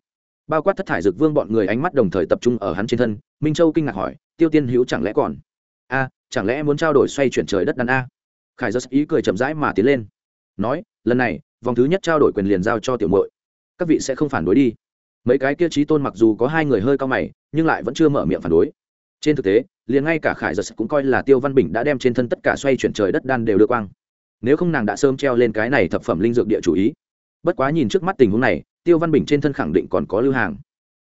Bao quát thất thải dực vương bọn người ánh mắt đồng thời tập trung ở hắn trên thân, minh châu kinh ngạc hỏi tiêu tiên hữu chẳng lẽ còn? A, chẳng lẽ muốn trao đổi xoay chuyển trời đất đàn a? Khải giật ý cười chậm rãi mà tiến lên. Nói, lần này, vòng thứ nhất trao đổi quyền liền giao cho tiểu mội các vị sẽ không phản đối đi. Mấy cái kia trí tôn mặc dù có hai người hơi cao mày, nhưng lại vẫn chưa mở miệng phản đối. Trên thực tế, liền ngay cả khải giật cũng coi là tiêu văn bình đã đem trên thân tất cả xoay chuyển trời đất đan đều đưa quang. Nếu không nàng đã sớm treo lên cái này thập phẩm linh dược địa chủ ý. Bất quá nhìn trước mắt tình huống này, tiêu văn bình trên thân khẳng định còn có lưu hàng.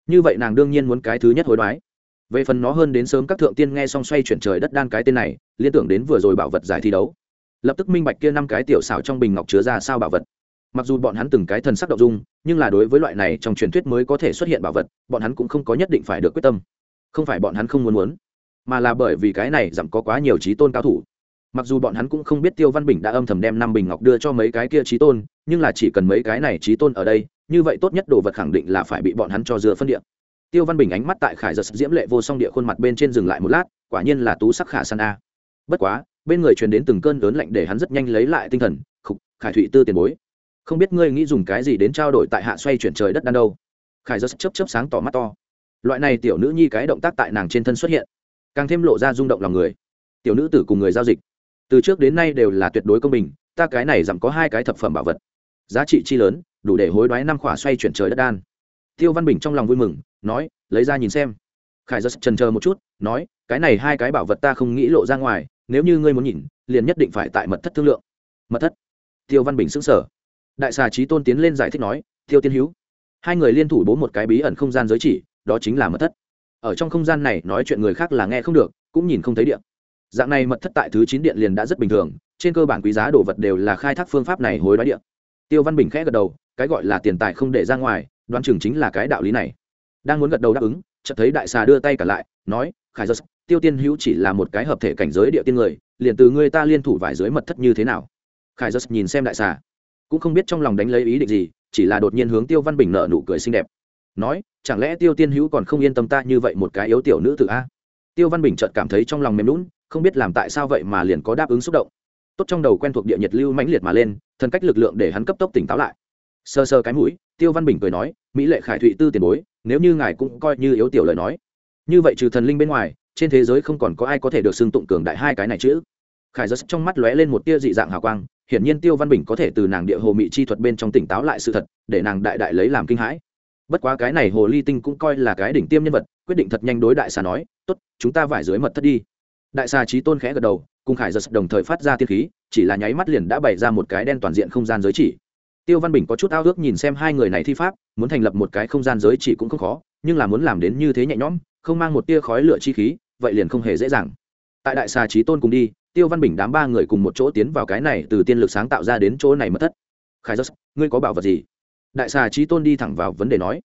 Như vậy nàng đương nhiên muốn cái thứ nhất hối đoái về phần nó hơn đến sớm các thượng tiên nghe xong xoay chuyển trời đất đan cái tên này, liên tưởng đến vừa rồi bảo vật giải thi đấu. Lập tức minh bạch kia năm cái tiểu xảo trong bình ngọc chứa ra sao bảo vật. Mặc dù bọn hắn từng cái thần sắc động dung, nhưng là đối với loại này trong truyền thuyết mới có thể xuất hiện bảo vật, bọn hắn cũng không có nhất định phải được quyết tâm. Không phải bọn hắn không muốn muốn, mà là bởi vì cái này giảm có quá nhiều trí tôn cao thủ. Mặc dù bọn hắn cũng không biết tiêu văn bình đã âm thầm đem năm bình ngọc đưa cho mấy cái kia trí tôn, nhưng là chỉ cần mấy cái này trí tôn ở đây, như vậy tốt nhất đồ vật khẳng định là phải bị bọn hắn cho dựa phân địa tiêu văn bình ánh mắt tại khải giật diễm lệ vô song địa khuôn mặt bên trên dừng lại một lát, quả nhiên là tú sắc khả san a. Bất quá, bên người truyền đến từng cơn lớn lạnh để hắn rất nhanh lấy lại tinh thần, khục, khải thụy tư tiền bối, không biết ngươi nghĩ dùng cái gì đến trao đổi tại hạ xoay chuyển trời đất đan đâu? Khải giật chấp chấp sáng tỏ mắt to. Loại này tiểu nữ nhi cái động tác tại nàng trên thân xuất hiện, càng thêm lộ ra rung động lòng người. Tiểu nữ tử cùng người giao dịch, từ trước đến nay đều là tuyệt đối công bình, ta cái này giảm có hai cái thập phẩm bảo vật, giá trị chi lớn, đủ để hối đoái năm khỏa xoay chuyển trời đất đan. Tiêu văn bình trong lòng vui mừng nói, lấy ra nhìn xem. Khải giật trần chờ một chút, nói, cái này hai cái bảo vật ta không nghĩ lộ ra ngoài, nếu như ngươi muốn nhìn, liền nhất định phải tại mật thất thương lượng. Mật thất? Tiêu văn bình xứng sở đại xà trí tôn tiến lên giải thích nói, tiêu tiên hữu hai người liên thủ bố một cái bí ẩn không gian giới chỉ, đó chính là mật thất. Ở trong không gian này nói chuyện người khác là nghe không được, cũng nhìn không thấy điện. Dạng này mật thất tại thứ chín điện liền đã rất bình thường, trên cơ bản quý giá đồ vật đều là khai thác phương pháp này hối đoái điện. Tiêu văn bình khẽ gật đầu, cái gọi là tiền tài không để ra ngoài, đoán chừng chính là cái đạo lý này đang muốn gật đầu đáp ứng, chợt thấy đại xà đưa tay cả lại, nói, khải giật tiêu tiên hữu chỉ là một cái hợp thể cảnh giới địa tiên người, liền từ người ta liên thủ vải dưới mật thất như thế nào? Khải giật nhìn xem đại xà, cũng không biết trong lòng đánh lấy ý định gì, chỉ là đột nhiên hướng tiêu văn bình nợ nụ cười xinh đẹp, nói, chẳng lẽ tiêu tiên hữu còn không yên tâm ta như vậy một cái yếu tiểu nữ tự a? Tiêu văn bình chợt cảm thấy trong lòng mềm lún không biết làm tại sao vậy mà liền có đáp ứng xúc động. Tốt trong đầu quen thuộc địa nhiệt lưu mãnh liệt mà lên, thần cách lực lượng để hắn cấp tốc tỉnh táo lại sơ sơ cái mũi, tiêu văn bình cười nói, mỹ lệ khải thụy tư tiền bối, nếu như ngài cũng coi như yếu tiểu lời nói. Như vậy trừ thần linh bên ngoài, trên thế giới không còn có ai có thể được xưng tụng cường đại hai cái này chứ khải giật trong mắt lóe lên một tia dị dạng hào quang, hiển nhiên tiêu văn bình có thể từ nàng địa hồ mị chi thuật bên trong tỉnh táo lại sự thật, để nàng đại đại lấy làm kinh hãi. Bất quá cái này hồ ly tinh cũng coi là cái đỉnh tiêm nhân vật, quyết định thật nhanh đối đại xà nói, tốt, chúng ta vải dưới mật thất đi. Đại xà trí tôn khẽ gật đầu, cùng khải giật đồng thời phát ra tiên khí, chỉ là nháy mắt liền đã bày ra một cái đen toàn diện không gian giới chỉ tiêu văn bình có chút ao ước nhìn xem hai người này thi pháp, muốn thành lập một cái không gian giới chỉ cũng không khó, nhưng là muốn làm đến như thế nhẹ nhõm, không mang một tia khói lửa chi khí, vậy liền không hề dễ dàng. Tại đại xà trí tôn cùng đi, tiêu văn bình đám ba người cùng một chỗ tiến vào cái này từ tiên lực sáng tạo ra đến chỗ này mất thất. Khải giật ngươi có bảo vật gì? Đại xà trí tôn đi thẳng vào vấn đề nói.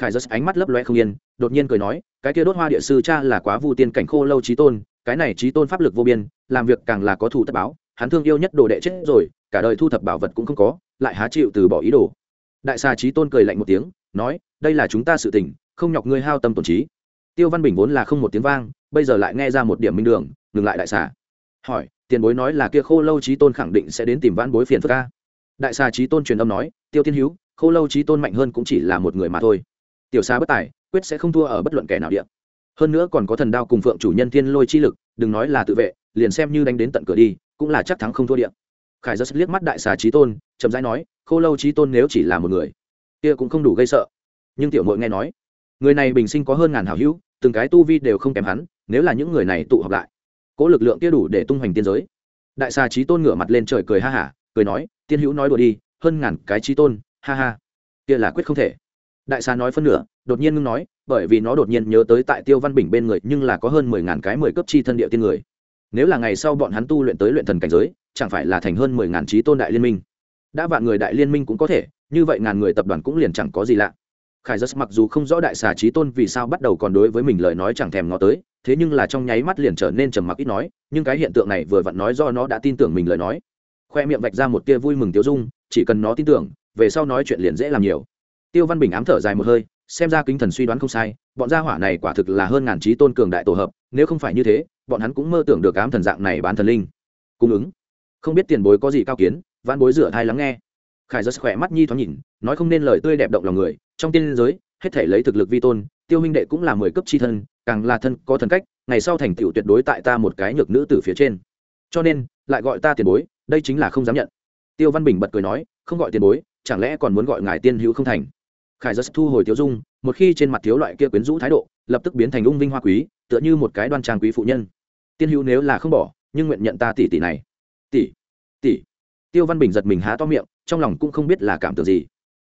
Khải giật ánh mắt lấp loe không yên, đột nhiên cười nói, cái kia đốt hoa địa sư cha là quá vu tiên cảnh khô lâu trí tôn, cái này trí tôn pháp lực vô biên, làm việc càng là có thù tất báo, hắn thương yêu nhất đồ đệ chết rồi cả đời thu thập bảo vật cũng không có, lại há chịu từ bỏ ý đồ. Đại xà trí tôn cười lạnh một tiếng, nói, đây là chúng ta sự tình, không nhọc ngươi hao tâm tổn trí. Tiêu văn bình vốn là không một tiếng vang, bây giờ lại nghe ra một điểm minh đường, ngừng lại đại xà. Hỏi, tiền bối nói là kia khô lâu trí tôn khẳng định sẽ đến tìm Vãn bối phiền phức ca đại xà trí tôn truyền âm nói, tiêu tiên hữu khô lâu trí tôn mạnh hơn cũng chỉ là một người mà thôi. Tiểu xà bất tài, quyết sẽ không thua ở bất luận kẻ nào điện hơn nữa còn có thần đao cùng phượng chủ nhân thiên lôi chi lực, đừng nói là tự vệ, liền xem như đánh đến tận cửa đi, cũng là chắc thắng không thua điện khải giật liếc mắt đại xà trí tôn, chậm rãi nói, khô lâu trí tôn nếu chỉ là một người, kia cũng không đủ gây sợ. Nhưng tiểu mội nghe nói, người này bình sinh có hơn ngàn hảo hữu, từng cái tu vi đều không kém hắn, nếu là những người này tụ họp lại cỗ lực lượng kia đủ để tung hoành tiên giới. Đại xà trí tôn ngửa mặt lên trời cười ha hả, cười nói, tiên hữu nói đùa đi, hơn ngàn cái trí tôn, ha ha, kia là quyết không thể. Đại xà nói phân nửa, đột nhiên ngưng nói, bởi vì nó đột nhiên nhớ tới tại tiêu văn bình bên người, nhưng là có hơn mười ngàn cái mười cấp chi thân địa tiên người. Nếu là ngày sau bọn hắn tu luyện tới luyện thần cảnh giới chẳng phải là thành hơn mười ngàn trí tôn đại liên minh. Đã vạn người đại liên minh cũng có thể, như vậy ngàn người tập đoàn cũng liền chẳng có gì lạ. Khải giật mặc dù không rõ đại xà trí tôn vì sao bắt đầu còn đối với mình lời nói chẳng thèm ngó tới, thế nhưng là trong nháy mắt liền trở nên trầm mặc ít nói, nhưng cái hiện tượng này vừa vặn nói do nó đã tin tưởng mình lời nói. Khoe miệng vạch ra một tia vui mừng tiêu dung, chỉ cần nó tin tưởng, về sau nói chuyện liền dễ làm nhiều. Tiêu văn bình ám thở dài một hơi, xem ra kính thần suy đoán không sai, bọn gia hỏa này quả thực là hơn ngàn trí tôn cường đại tổ hợp, nếu không phải như thế, bọn hắn cũng mơ tưởng được ám thần dạng này bán thần linh. Cung ứng không biết tiền bối có gì cao kiến văn bối rửa thai lắng nghe. Khải giật khỏe mắt nhi thoáng nhìn, nói không nên lời tươi đẹp động lòng người, trong tiên giới, hết thể lấy thực lực vi tôn, tiêu minh đệ cũng là mười cấp c h i thân, càng là thân có thần cách, ngày sau thành tựu tuyệt đối tại ta một cái nhược nữ từ phía trên. Cho nên, lại gọi ta tiền bối, đây chính là không dám nhận. Tiêu văn bình bật cười nói, không gọi tiền bối, chẳng lẽ còn muốn gọi ngài tiên hữu không thành? Khải giật thu hồi tiêu dung, một khi trên mặt thiếu loại kia quyến rũ thái độ, lập tức biến thành ung vinh hoa quý, tựa như một cái đoan trang quý phụ nhân. Tiên hữu nếu là không bỏ, nhưng nguyện nhận ta tỷ tỷ này tỷ tỷ. Tiêu văn bình giật mình há to miệng, trong lòng cũng không biết là cảm tưởng gì.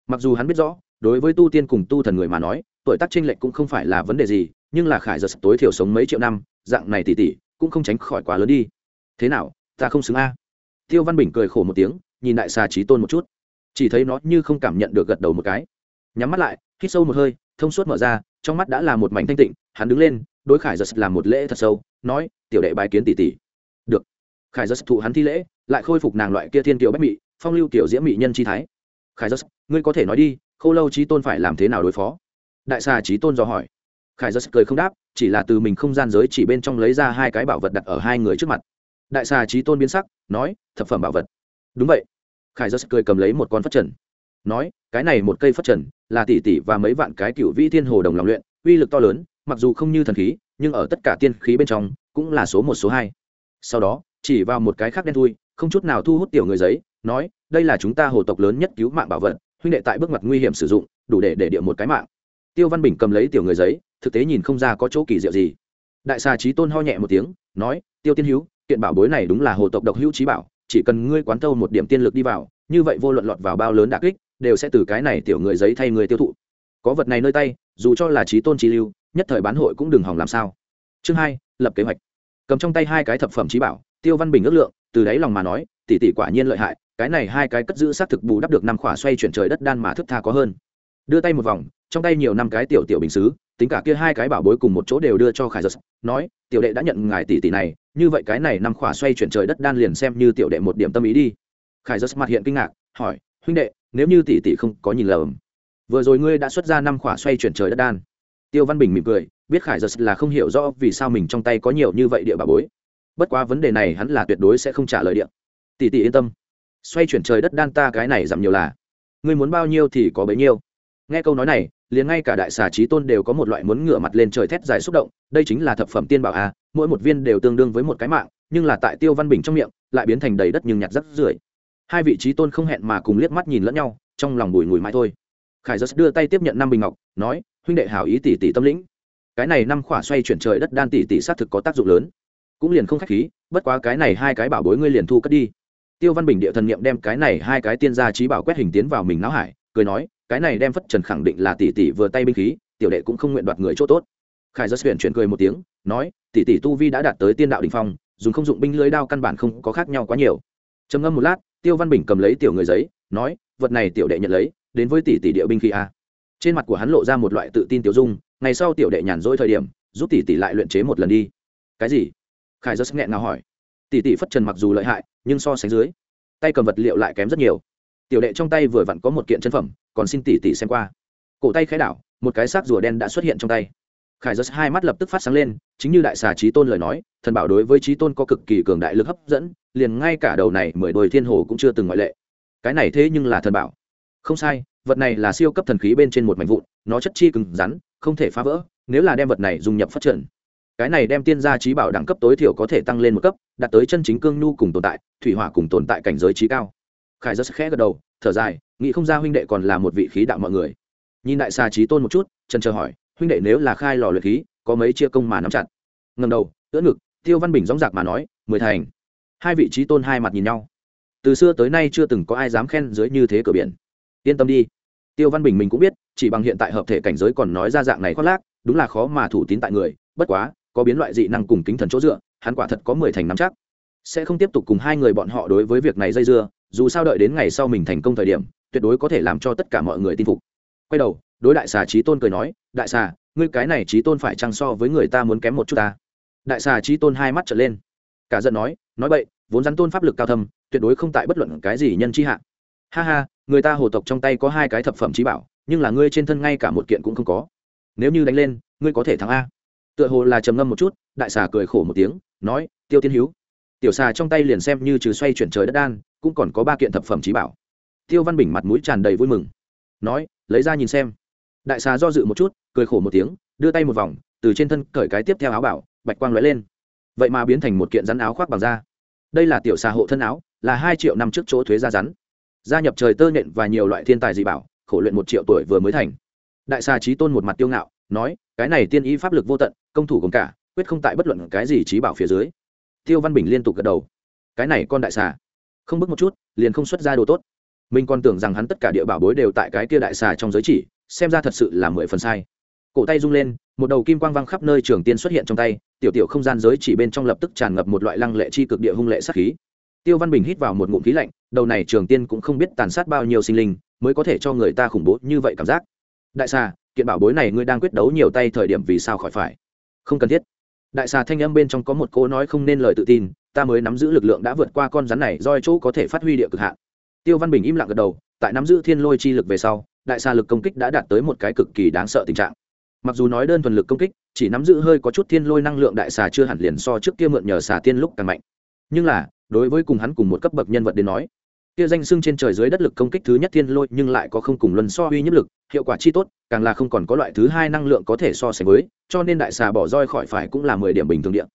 Mặc dù hắn biết rõ, đối với tu tiên cùng tu thần người mà nói, tuổi tác tranh lệch cũng không phải là vấn đề gì, nhưng là khải giật tối thiểu sống mấy triệu năm, dạng này tỷ tỷ cũng không tránh khỏi quá lớn đi. Thế nào, ta không xứng a. Tiêu văn bình cười khổ một tiếng, nhìn đại xà trí tôn một chút. Chỉ thấy nó như không cảm nhận được gật đầu một cái. Nhắm mắt lại, hít sâu một hơi, thông suốt mở ra, trong mắt đã là một mảnh thanh tịnh, hắn đứng lên, đối khải giật làm một lễ thật sâu, nói, tiểu đệ bái kiến tỷ tỷ khải giật thụ hắn thi lễ, lại khôi phục nàng loại kia thiên kiều bách mị, phong lưu kiểu diễm mị nhân chi thái. Khải giật, ngươi có thể nói đi, khâu lâu trí tôn phải làm thế nào đối phó? Đại xà trí tôn dò hỏi. Khải giật cười không đáp, chỉ là từ mình không gian giới chỉ bên trong lấy ra hai cái bảo vật đặt ở hai người trước mặt. Đại xà trí tôn biến sắc, nói, thập phẩm bảo vật. Đúng vậy. Khải giật cười cầm lấy một con phất trần, nói, cái này một cây phất trần là tỷ tỷ và mấy vạn cái cựu vĩ thiên hồ đồng lòng luyện, uy lực to lớn, mặc dù không như thần khí, nhưng ở tất cả tiên khí bên trong cũng là số một, số hai. Sau đó chỉ vào một cái khác đen thui, không chút nào thu hút tiểu người giấy, nói, đây là chúng ta hồ tộc lớn nhất cứu mạng bảo vật, huynh đệ tại bước mặt nguy hiểm sử dụng, đủ để để địa một cái mạng. Tiêu văn bình cầm lấy tiểu người giấy, thực tế nhìn không ra có chỗ kỳ diệu gì. Đại xà trí tôn ho nhẹ một tiếng, nói, tiêu tiên hữu kiện bảo bối này đúng là hồ tộc độc hữu trí bảo, chỉ cần ngươi quán thâu một điểm tiên lực đi vào, như vậy vô luận lọt vào bao lớn đà kích, đều sẽ từ cái này tiểu người giấy thay người tiêu thụ. Có vật này nơi tay, dù cho là trí tôn trí lưu, nhất thời bán hội cũng đừng hỏng làm sao. Chương hai, lập kế hoạch. Cầm trong tay hai cái thập phẩm trí bảo tiêu văn bình ước lượng, từ đáy lòng mà nói, tỷ tỷ quả nhiên lợi hại, cái này hai cái cất giữ xác thực bù đắp được năm khỏa xoay chuyển trời đất đan mà thức tha có hơn. Đưa tay một vòng, trong tay nhiều năm cái tiểu tiểu bình xứ, tính cả kia hai cái bảo bối cùng một chỗ đều đưa cho khải giật, nói, tiểu đệ đã nhận ngài tỷ tỷ này, như vậy cái này năm khỏa xoay chuyển trời đất đan liền xem như tiểu đệ một điểm tâm ý đi. Khải giật mặt hiện kinh ngạc, hỏi, huynh đệ, nếu như tỷ tỷ không có nhìn lầm, vừa rồi ngươi đã xuất ra năm khỏa xoay chuyển trời đất đan. Tiêu văn bình mỉm cười, biết khải giật là không hiểu rõ vì sao mình trong tay có nhiều như vậy địa bà bối bất quá vấn đề này hắn là tuyệt đối sẽ không trả lời điện. Tỷ tỷ yên tâm. Xoay chuyển trời đất đan ta cái này giảm nhiều là. Ngươi muốn bao nhiêu thì có bấy nhiêu. Nghe câu nói này, liền ngay cả đại xà trí tôn đều có một loại muốn ngửa mặt lên trời thét dài xúc động, đây chính là thập phẩm tiên bảo a, mỗi một viên đều tương đương với một cái mạng, nhưng là tại tiêu văn bình trong miệng, lại biến thành đầy đất nhưng nhặt rắc rưởi. Hai vị trí tôn không hẹn mà cùng liếc mắt nhìn lẫn nhau, trong lòng bùi ngùi mãi thôi. Khải giật đưa tay tiếp nhận năm bình ngọc, nói, huynh đệ hảo ý tỷ tỷ tâm lĩnh. Cái này năm khỏa xoay chuyển trời đất đan tỷ tỷ xác thực có tác dụng lớn cũng liền không khách khí, bất quá cái này hai cái bảo bối ngươi liền thu cất đi. Tiêu văn bình địa thần niệm đem cái này hai cái tiên gia trí bảo quét hình tiến vào mình não hải, cười nói, cái này đem phất trần khẳng định là tỷ tỷ vừa tay binh khí, tiểu đệ cũng không nguyện đoạt người chỗ tốt. Khải giật huyền chuyển cười một tiếng, nói, tỷ tỷ tu vi đã đạt tới tiên đạo đình phong, dùng không dụng binh lưới đao căn bản không có khác nhau quá nhiều. Trầm ngâm một lát, tiêu văn bình cầm lấy tiểu người giấy, nói, vật này tiểu đệ nhận lấy, đến với tỷ tỷ địa binh khí a. Trên mặt của hắn lộ ra một loại tự tin tiểu dung, ngày sau tiểu đệ nhàn rỗi thời điểm, giúp tỷ tỷ lại luyện chế một lần đi. Cái gì? Khải giật nghẹn nào hỏi. Tỷ tỷ phất trần mặc dù lợi hại, nhưng so sánh dưới, tay cầm vật liệu lại kém rất nhiều. Tiểu đệ trong tay vừa vặn có một kiện chân phẩm, còn xin tỷ tỷ xem qua. Cổ tay khẽ đảo, một cái xác rùa đen đã xuất hiện trong tay. Khải giật hai mắt lập tức phát sáng lên, chính như đại xà trí tôn lời nói, thần bảo đối với trí tôn có cực kỳ cường đại lực hấp dẫn, liền ngay cả đầu này mười đôi thiên hồ cũng chưa từng ngoại lệ. Cái này thế nhưng là thần bảo. Không sai, vật này là siêu cấp thần khí bên trên một mảnh vụn, nó chất chi cứng rắn, không thể phá vỡ, nếu là đem vật này dùng nhập phát triển cái này đem tiên gia trí bảo đẳng cấp tối thiểu có thể tăng lên một cấp, đạt tới chân chính cương nhu cùng tồn tại, thủy hỏa cùng tồn tại cảnh giới trí cao. Khải rất khẽ gật đầu, thở dài, nghĩ không ra huynh đệ còn là một vị khí đạo mọi người. Nhìn đại xà trí tôn một chút, trần chờ hỏi, huynh đệ nếu là khai lò luyện khí, có mấy chia công mà nắm chặt? Ngầm đầu, ưỡn ngực, tiêu văn bình dóng dạc mà nói, mười thành. Hai vị trí tôn hai mặt nhìn nhau. Từ xưa tới nay chưa từng có ai dám khen dưới như thế cửa biển. Yên tâm đi. Tiêu văn bình mình cũng biết, chỉ bằng hiện tại hợp thể cảnh giới còn nói ra dạng này khoác lác, đúng là khó mà thủ tín tại người, bất quá có biến loại dị năng cùng kính thần chỗ dựa, hắn quả thật có mười thành nắm chắc. Sẽ không tiếp tục cùng hai người bọn họ đối với việc này dây dưa, dù sao đợi đến ngày sau mình thành công thời điểm, tuyệt đối có thể làm cho tất cả mọi người tin phục. Quay đầu, đối đại xà trí tôn cười nói, đại xà, ngươi cái này trí tôn phải chăng so với người ta muốn kém một chút ta? Đại xà trí tôn hai mắt trở lên, cả giận nói nói vậy vốn rắn tôn pháp lực cao thâm, tuyệt đối không tại bất luận cái gì nhân chi hạ. Ha ha, người ta hồ tộc trong tay có hai cái thập phẩm trí bảo, nhưng là ngươi trên thân ngay cả một kiện cũng không có. Nếu như đánh lên, ngươi có thể thắng a tựa hồ là trầm ngâm một chút, đại xà cười khổ một tiếng, nói, tiêu tiên hữu tiểu xà trong tay liền xem như trừ xoay chuyển trời đất đan, cũng còn có ba kiện thập phẩm trí bảo. Tiêu văn bình mặt mũi tràn đầy vui mừng, nói, lấy ra nhìn xem. Đại xà do dự một chút, cười khổ một tiếng, đưa tay một vòng, từ trên thân cởi cái tiếp theo áo bảo, bạch quang lóe lên. Vậy mà biến thành một kiện rắn áo khoác bằng da. Đây là tiểu xà hộ thân áo, là hai triệu năm trước chỗ thuế da rắn. Gia nhập trời tơ nhện và nhiều loại thiên tài dị bảo, khổ luyện một triệu tuổi vừa mới thành. Đại xà trí tôn một mặt tiêu ngạo, nói, cái này tiên ý pháp lực vô tận công thủ cùng cả, quyết không tại bất luận cái gì trí bảo phía dưới. Tiêu văn bình liên tục gật đầu. Cái này con đại xà. Không bước một chút, liền không xuất ra đồ tốt. Mình còn tưởng rằng hắn tất cả địa bảo bối đều tại cái kia đại xà trong giới chỉ, xem ra thật sự là mười phần sai. Cổ tay rung lên, một đầu kim quang văng khắp nơi trường tiên xuất hiện trong tay, tiểu tiểu không gian giới chỉ bên trong lập tức tràn ngập một loại lăng lệ chi cực địa hung lệ sát khí. Tiêu văn bình hít vào một ngụm khí lạnh, đầu này trường tiên cũng không biết tàn sát bao nhiêu sinh linh, mới có thể cho người ta khủng bố như vậy cảm giác. Đại xà, kiện bảo bối này ngươi đang quyết đấu nhiều tay thời điểm vì sao khỏi phải? Không cần thiết. Đại xà thanh âm bên trong có một cô nói không nên lời tự tin, ta mới nắm giữ lực lượng đã vượt qua con rắn này, do chỗ có thể phát huy địa cực hạn. Tiêu văn bình im lặng gật đầu, tại nắm giữ thiên lôi chi lực về sau, đại xà lực công kích đã đạt tới một cái cực kỳ đáng sợ tình trạng. Mặc dù nói đơn thuần lực công kích, chỉ nắm giữ hơi có chút thiên lôi năng lượng đại xà chưa hẳn liền so trước kia mượn nhờ xà tiên lúc càng mạnh. Nhưng là, đối với cùng hắn cùng một cấp bậc nhân vật đến nói kia danh xưng trên trời dưới đất lực công kích thứ nhất thiên lôi nhưng lại có không cùng luân so uy nhất lực, hiệu quả chi tốt, càng là không còn có loại thứ hai năng lượng có thể so sánh với, cho nên đại xà bỏ roi khỏi phải cũng là mười điểm bình thường điện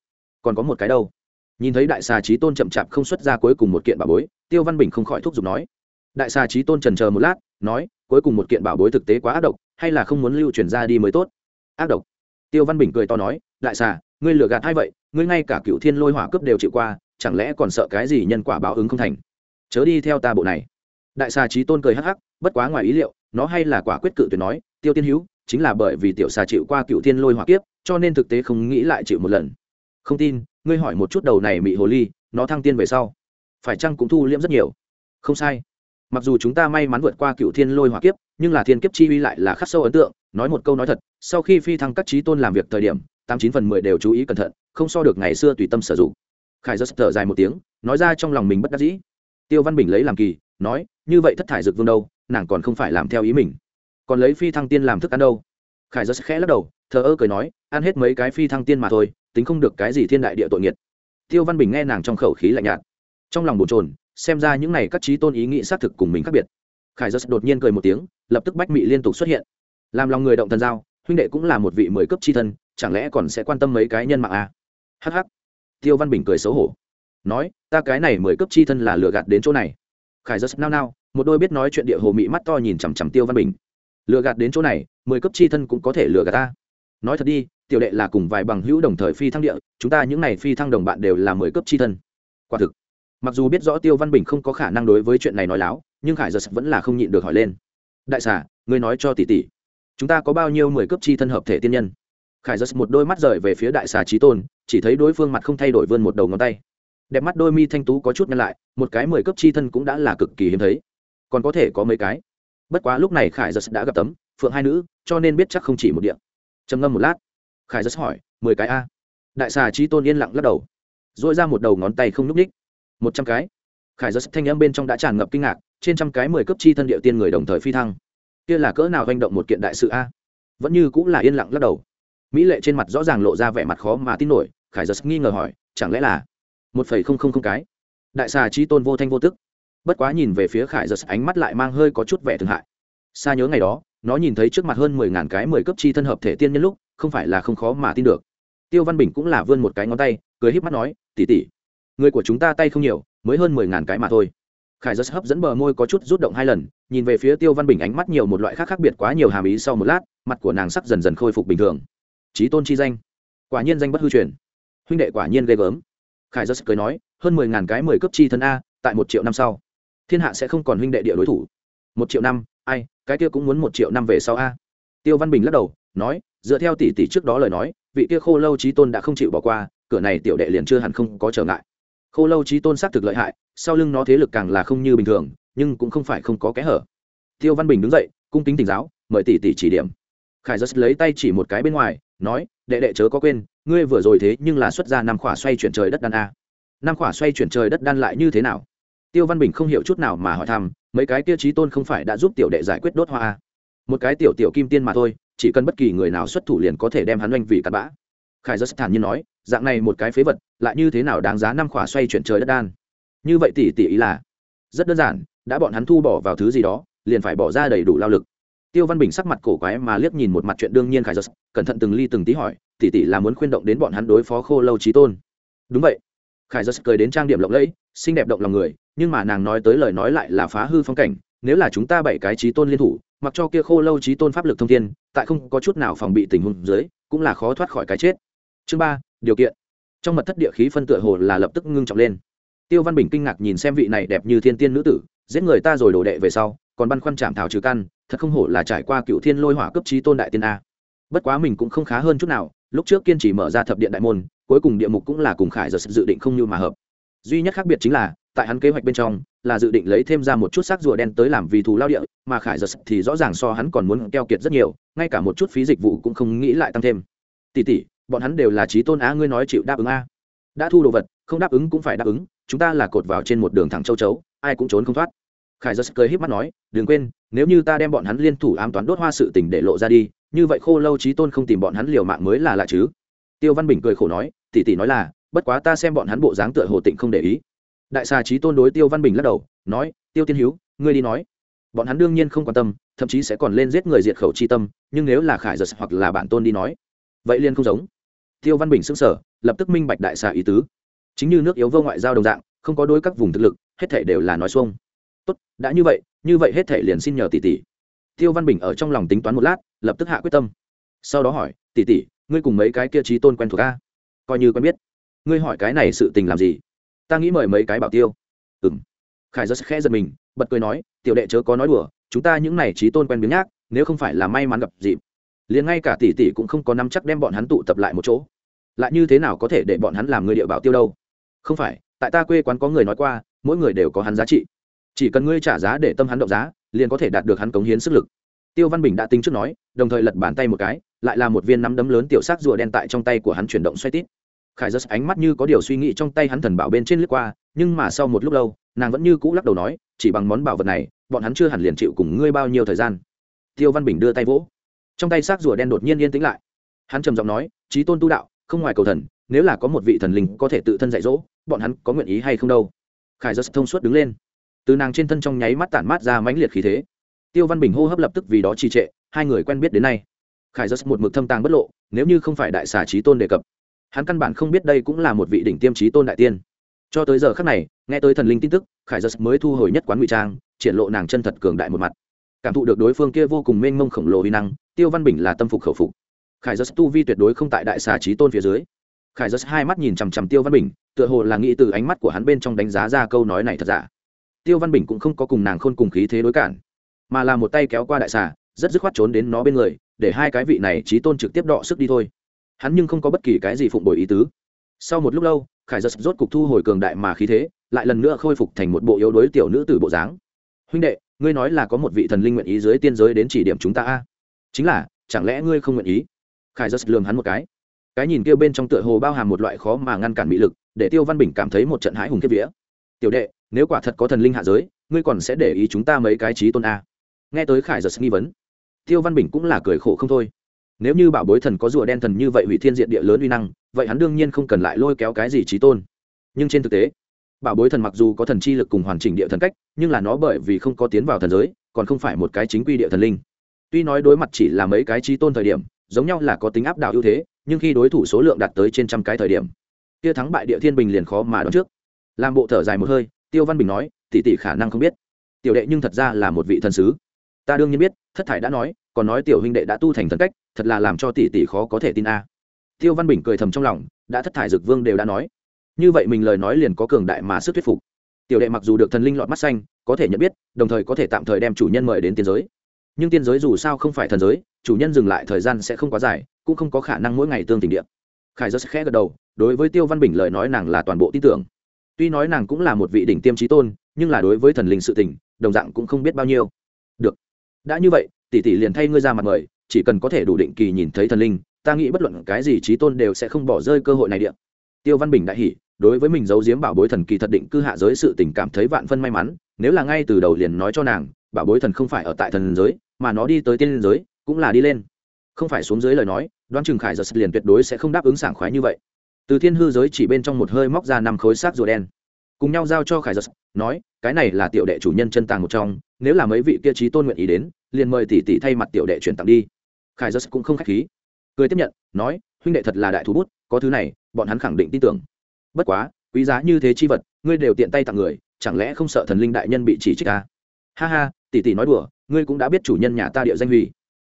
còn có một cái đâu? Nhìn thấy đại xà trí tôn chậm chạp không xuất ra cuối cùng một kiện bảo bối, tiêu văn bình không khỏi thúc giục nói. Đại xà trí tôn trần chờ một lát, nói, cuối cùng một kiện bảo bối thực tế quá ác độc, hay là không muốn lưu truyền ra đi mới tốt? Ác độc. Tiêu văn bình cười to nói, đại xà, ngươi lừa gạt hay vậy? Ngươi ngay cả cựu thiên lôi hỏa cướp đều chịu qua, chẳng lẽ còn sợ cái gì nhân quả báo ứng không thành? Chớ đi theo ta bộ này. Đại xà trí tôn cười hắc hắc, bất quá ngoài ý liệu, nó hay là quả quyết cự tuyệt nói, tiêu tiên hữu chính là bởi vì tiểu xà chịu qua cựu thiên lôi hỏa kiếp, cho nên thực tế không nghĩ lại chịu một lần. Không tin, ngươi hỏi một chút đầu này mị hồ ly, nó thăng tiên về sau, phải chăng cũng thu liễm rất nhiều? Không sai. Mặc dù chúng ta may mắn vượt qua cựu thiên lôi hỏa kiếp, nhưng là thiên kiếp chi uy lại là khắc sâu ấn tượng, nói một câu nói thật, sau khi phi thăng các trí tôn làm việc thời điểm, tám chín phần mười đều chú ý cẩn thận, không so được ngày xưa tùy tâm sử dụng. Khải giật thở dài một tiếng, nói ra trong lòng mình bất đắc dĩ tiêu văn bình lấy làm kỳ, nói, như vậy thất thải dược vương đâu, nàng còn không phải làm theo ý mình. Còn lấy phi thăng tiên làm thức ăn đâu. Khải giật khẽ lắc đầu, thờ ơ cười nói, ăn hết mấy cái phi thăng tiên mà thôi, tính không được cái gì thiên đại địa tội nghiệt. Tiêu văn bình nghe nàng trong khẩu khí lạnh nhạt, trong lòng bồn trồn xem ra những n à y các trí tôn ý nghĩ xác thực cùng mình khác biệt. Khải giật đột nhiên cười một tiếng, lập tức bách mị liên tục xuất hiện. Làm lòng người động thần giao, huynh đệ cũng là một vị mười cấp c h i thân, chẳng lẽ còn sẽ quan tâm mấy cái nhân mạng à? hh tiêu văn bình cười xấu hổ nói, ta cái này mười cấp chi thân là lừa gạt đến chỗ này. Khải giật nao nao, một đôi biết nói chuyện địa hồ mị mắt to nhìn chằm chằm tiêu văn bình. Lừa gạt đến chỗ này, mười cấp chi thân cũng có thể lừa gạt ta? Nói thật đi, tiểu đệ là cùng vài bằng hữu đồng thời phi thăng địa, chúng ta những n à y phi thăng đồng bạn đều là mười cấp chi thân. Quả thực, mặc dù biết rõ tiêu văn bình không có khả năng đối với chuyện này nói láo, nhưng khải giật vẫn là không nhịn được hỏi lên. Đại xà, ngươi nói cho tỷ tỷ, chúng ta có bao nhiêu mười cấp chi thân hợp thể tiên nhân? Khải giật một đôi mắt rời về phía đại xà trí tôn, chỉ thấy đối phương mặt không thay đổi vươn một đầu ngón tay đẹp mắt đôi mi thanh tú có chút nhăn lại, một cái mười cấp chi thân cũng đã là cực kỳ hiếm thấy. Còn có thể có mấy cái. Bất quá lúc này khải giật đã gặp tấm, phượng hai nữ, cho nên biết chắc không chỉ một điện trầm ngâm một lát, khải giật hỏi, mười cái a? Đại xà trí tôn yên lặng lắc đầu dội ra một đầu ngón tay không n ú c ních một trăm cái. Khải giật thanh âm bên trong đã tràn ngập kinh ngạc, trên trăm cái mười cấp chi thân địa tiên người đồng thời phi thăng. Kia là cỡ nào hành động một kiện đại sự a? Vẫn như cũng là yên lặng lắc đầu. Mỹ lệ trên mặt rõ ràng lộ ra vẻ mặt khó mà tin nổi, khải giật nghi ngờ hỏi, chẳng lẽ là một phẩy không không không cái. Đại xà trí tôn vô thanh vô tức. Bất quá nhìn về phía khải giật, ánh mắt lại mang hơi có chút vẻ thương hại. Xa nhớ ngày đó, nó nhìn thấy trước mặt hơn mười ngàn cái mười cấp chi thân hợp thể tiên nhân lúc, không phải là không khó mà tin được. Tiêu văn bình cũng là vươn một cái ngón tay, cười híp mắt nói tỉ tỉ người của chúng ta tay không nhiều, mới hơn mười ngàn cái mà thôi. Khải giật hấp dẫn bờ môi có chút rút động hai lần, nhìn về phía tiêu văn bình ánh mắt nhiều một loại khác khác biệt quá nhiều hàm ý sau một lát, mặt của nàng sắc dần dần khôi phục bình thường. Trí tôn chi danh. Quả nhiên danh bất hư truyền. Huynh đệ quả nhiên ghê gớm khải rất cười nói, hơn mười ngàn cái mười cấp chi thân a, tại một triệu năm sau, thiên hạ sẽ không còn huynh đệ địa đối thủ. Một triệu năm? Ai, cái kia cũng muốn một triệu năm về sau a? Tiêu văn bình lắc đầu, nói, dựa theo tỷ tỷ trước đó lời nói, vị kia khô lâu trí tôn đã không chịu bỏ qua, cửa này tiểu đệ liền chưa hẳn không có trở ngại. Khô lâu trí tôn xác thực lợi hại, sau lưng nó thế lực càng là không như bình thường, nhưng cũng không phải không có kẽ hở. Tiêu văn bình đứng dậy, cung kính tỉnh giáo, mời tỷ tỷ chỉ điểm. Khải giật lấy tay chỉ một cái bên ngoài, nói, đệ đệ chớ có quên ngươi vừa rồi thế nhưng là xuất ra năm khỏa xoay chuyển trời đất đan a. Năm khỏa xoay chuyển trời đất đan lại như thế nào? Tiêu văn bình không hiểu chút nào mà hỏi thăm, mấy cái Tiêu Chí tôn không phải đã giúp tiểu đệ giải quyết đốt hoa a? Một cái tiểu tiểu kim tiên mà thôi, chỉ cần bất kỳ người nào xuất thủ liền có thể đem hắn oanh vì cặn bã. Khải rất thản nhiên nói, dạng này một cái phế vật, lại như thế nào đáng giá năm khỏa xoay chuyển trời đất đan? Như vậy tỷ tỷ ý là, rất đơn giản, đã bọn hắn thu bỏ vào thứ gì đó, liền phải bỏ ra đầy đủ lao lực. Tiêu văn bình sắc mặt cổ quái mà liếc nhìn một mặt chuyện đương nhiên khải giật, cẩn thận từng ly từng tí hỏi tỷ tỷ là muốn khuyên động đến bọn hắn đối phó khô lâu trí tôn. Đúng vậy. Khải giật cười đến trang điểm lộng lẫy, xinh đẹp động lòng người, nhưng mà nàng nói tới lời nói lại là phá hư phong cảnh, nếu là chúng ta bảy cái trí tôn liên thủ, mặc cho kia khô lâu trí tôn pháp lực thông thiên, tại không có chút nào phòng bị tình huống dưới, cũng là khó thoát khỏi cái chết. Chương ba, điều kiện. Trong mật thất địa khí phân tựa hồ là lập tức ngưng trọng lên. Tiêu văn bình kinh ngạc nhìn xem vị này đẹp như thiên tiên nữ tử, giết người ta rồi đổ đệ về sau, còn băn khoăn chạm thảo trừ căn, thật không hổ là trải qua cựu thiên lôi hỏa cấp trí tôn đại tiên a bất quá mình cũng không khá hơn chút nào, lúc trước kiên trì mở ra thập điện đại môn, cuối cùng địa mục cũng là cùng khải giờ dự định không như mà hợp. Duy nhất khác biệt chính là, tại hắn kế hoạch bên trong, là dự định lấy thêm ra một chút xác rùa đen tới làm vì thù lao địa, mà khải giật thì rõ ràng so hắn còn muốn keo kiệt rất nhiều, ngay cả một chút phí dịch vụ cũng không nghĩ lại tăng thêm. Tỷ tỷ, bọn hắn đều là trí tôn á, ngươi nói chịu đáp ứng a? Đã thu đồ vật, không đáp ứng cũng phải đáp ứng, chúng ta là cột vào trên một đường thẳng châu chấu, ai cũng trốn không thoát. Khải giật cười híp mắt nói, đừng quên, nếu như ta đem bọn hắn liên thủ ám toán đốt hoa sự tình để lộ ra đi như vậy khô lâu trí tôn không tìm bọn hắn liều mạng mới là lạ chứ. Tiêu văn bình cười khổ nói, tỷ tỷ nói là, bất quá ta xem bọn hắn bộ dáng tựa hồ tịnh không để ý. Đại xà trí tôn đối tiêu văn bình lắc đầu, nói, tiêu tiên hữu ngươi đi nói. Bọn hắn đương nhiên không quan tâm, thậm chí sẽ còn lên giết người diệt khẩu chi tâm, nhưng nếu là khải giật hoặc là bản tôn đi nói, vậy liên không giống. Tiêu văn bình xứng sở lập tức minh bạch đại xà ý tứ. Chính như nước yếu vô ngoại giao đồng dạng, không có đối các vùng thực lực, hết thể đều là nói xuông. Tốt, đã như vậy như vậy hết thể liền xin nhờ tỷ tỷ. Tiêu văn bình ở trong lòng tính toán một lát lập tức hạ quyết tâm. Sau đó hỏi, tỷ tỷ, ngươi cùng mấy cái kia trí tôn quen thuộc a? Coi như quen biết. Ngươi hỏi cái này sự tình làm gì? Ta nghĩ mời mấy cái bảo tiêu. Ừng khải rất khẽ giật mình, bật cười nói, tiểu đệ chớ có nói đùa, chúng ta những này trí tôn quen biếng nhác, nếu không phải là may mắn gặp dịp, liền ngay cả tỷ tỷ cũng không có nắm chắc đem bọn hắn tụ tập lại một chỗ. Lại như thế nào có thể để bọn hắn làm người địa bảo tiêu đâu? Không phải, tại ta quê quán có người nói qua, mỗi người đều có hắn giá trị. Chỉ cần ngươi trả giá để tâm hắn động giá, liền có thể đạt được hắn cống hiến sức lực tiêu văn bình đã tính trước nói, đồng thời lật bàn tay một cái, lại là một viên nắm đấm lớn tiểu sắc rùa đen tại trong tay của hắn chuyển động xoay tít. Khải giật ánh mắt như có điều suy nghĩ trong tay hắn thần bảo bên trên lướt qua, nhưng mà sau một lúc lâu, nàng vẫn như cũ lắc đầu nói, chỉ bằng món bảo vật này, bọn hắn chưa hẳn liền chịu cùng ngươi bao nhiêu thời gian. Tiêu văn bình đưa tay vỗ. Trong tay xác rùa đen đột nhiên yên tĩnh lại. Hắn trầm giọng nói trí tôn tu đạo, không ngoài cầu thần, nếu là có một vị thần linh có thể tự thân dạy dỗ, bọn hắn có nguyện ý hay không đâu? Khải giật thông suốt đứng lên. Từ nàng trên thân trong nháy mắt tản mát ra mãnh liệt khí thế tiêu văn bình hô hấp lập tức vì đó trì trệ, hai người quen biết đến nay. Khải giật một mực thâm tàng bất lộ, nếu như không phải đại xà trí tôn đề cập, hắn căn bản không biết đây cũng là một vị đỉnh tiêm trí tôn đại tiên. Cho tới giờ khác này, nghe tới thần linh tin tức, khải giật mới thu hồi nhất quán ngụy trang, triển lộ nàng chân thật cường đại một mặt. Cảm thụ được đối phương kia vô cùng mênh mông khổng lồ uy năng, tiêu văn bình là tâm phục khẩu phục. Khải giật tu vi tuyệt đối không tại đại xà trí tôn phía dưới. Khải giật hai mắt nhìn chằm chằm tiêu văn bình, tựa hồ là nghĩ từ ánh mắt của hắn bên trong đánh giá ra câu nói này thật giả. Tiêu văn bình cũng không có cùng nàng khôn cùng khí thế đối cản mà là một tay kéo qua đại xà, rất dứt khoát trốn đến nó bên người, để hai cái vị này trí tôn trực tiếp đọ sức đi thôi. Hắn nhưng không có bất kỳ cái gì phụng bồi ý tứ. Sau một lúc lâu, khải giật rốt cục thu hồi cường đại mà khí thế, lại lần nữa khôi phục thành một bộ yếu đuối tiểu nữ từ bộ dáng. Huynh đệ, ngươi nói là có một vị thần linh nguyện ý dưới tiên giới đến chỉ điểm chúng ta a? Chính là, chẳng lẽ ngươi không nguyện ý? Khải giật lường hắn một cái. Cái nhìn kia bên trong tựa hồ bao hàm một loại khó mà ngăn cản mỹ lực, để tiêu văn bình cảm thấy một trận hãi hùng kiếp vía. Tiểu đệ, nếu quả thật có thần linh hạ giới, ngươi còn sẽ để ý chúng ta mấy cái trí tôn a? Nghe tới khải giật nghi vấn, tiêu văn bình cũng là cười khổ không thôi. Nếu như bảo bối thần có rùa đen thần như vậy hủy thiên diện địa lớn uy năng, vậy hắn đương nhiên không cần lại lôi kéo cái gì trí tôn. Nhưng trên thực tế, bảo bối thần mặc dù có thần chi lực cùng hoàn chỉnh địa thần cách, nhưng là nó bởi vì không có tiến vào thần giới, còn không phải một cái chính quy địa thần linh. Tuy nói đối mặt chỉ là mấy cái trí tôn thời điểm, giống nhau là có tính áp đảo ưu thế, nhưng khi đối thủ số lượng đạt tới trên trăm cái thời điểm kia thắng bại địa thiên bình liền khó mà đoán trước. Làm bộ thở dài một hơi, tiêu văn bình nói, tỷ tỷ khả năng không biết. Tiểu đệ nhưng thật ra là một vị thần sứ ta đương nhiên biết, thất thải đã nói, còn nói tiểu huynh đệ đã tu thành thần cách, thật là làm cho tỷ tỷ khó có thể tin a. Tiêu văn bình cười thầm trong lòng, đã thất thải dực vương đều đã nói. Như vậy mình lời nói liền có cường đại mà sức thuyết phục. Tiểu đệ mặc dù được thần linh lọt mắt xanh, có thể nhận biết, đồng thời có thể tạm thời đem chủ nhân mời đến tiên giới. Nhưng tiên giới dù sao không phải thần giới, chủ nhân dừng lại thời gian sẽ không quá dài, cũng không có khả năng mỗi ngày tương tình điện khải rất khẽ gật đầu, đối với tiêu văn bình lời nói nàng là toàn bộ tin tưởng. Tuy nói nàng cũng là một vị đỉnh tiêm trí tôn, nhưng là đối với thần linh sự tình, đồng dạng cũng không biết bao nhiêu. Được đã như vậy, tỷ tỷ liền thay ngươi ra mặt mời, chỉ cần có thể đủ định kỳ nhìn thấy thần linh, ta nghĩ bất luận cái gì trí tôn đều sẽ không bỏ rơi cơ hội này điện tiêu văn bình đại hỉ, đối với mình giấu giếm bảo bối thần kỳ thật định cư hạ giới sự tình cảm thấy vạn phân may mắn, nếu là ngay từ đầu liền nói cho nàng, bảo bối thần không phải ở tại thần giới, mà nó đi tới tiên giới, cũng là đi lên. Không phải xuống dưới lời nói, đoán chừng khải giật liền tuyệt đối sẽ không đáp ứng sảng khoái như vậy. Từ thiên hư giới chỉ bên trong một hơi móc ra năm khối xác rùa đen cùng nhau giao cho khải giật, nói, cái này là tiểu đệ chủ nhân chân tàng một trong, nếu là mấy vị kia trí tôn nguyện ý đến, liền mời tỷ tỷ thay mặt tiểu đệ chuyển tặng đi. Khải giật cũng không k h á c h khí. Cười tiếp nhận, nói, huynh đệ thật là đại thú bút, có thứ này, bọn hắn khẳng định tin tưởng. Bất quá, quý giá như thế chi vật, ngươi đều tiện tay tặng người, chẳng lẽ không sợ thần linh đại nhân bị chỉ trích à? ha ha, tỷ tỷ nói đùa, ngươi cũng đã biết chủ nhân nhà ta địa danh huy.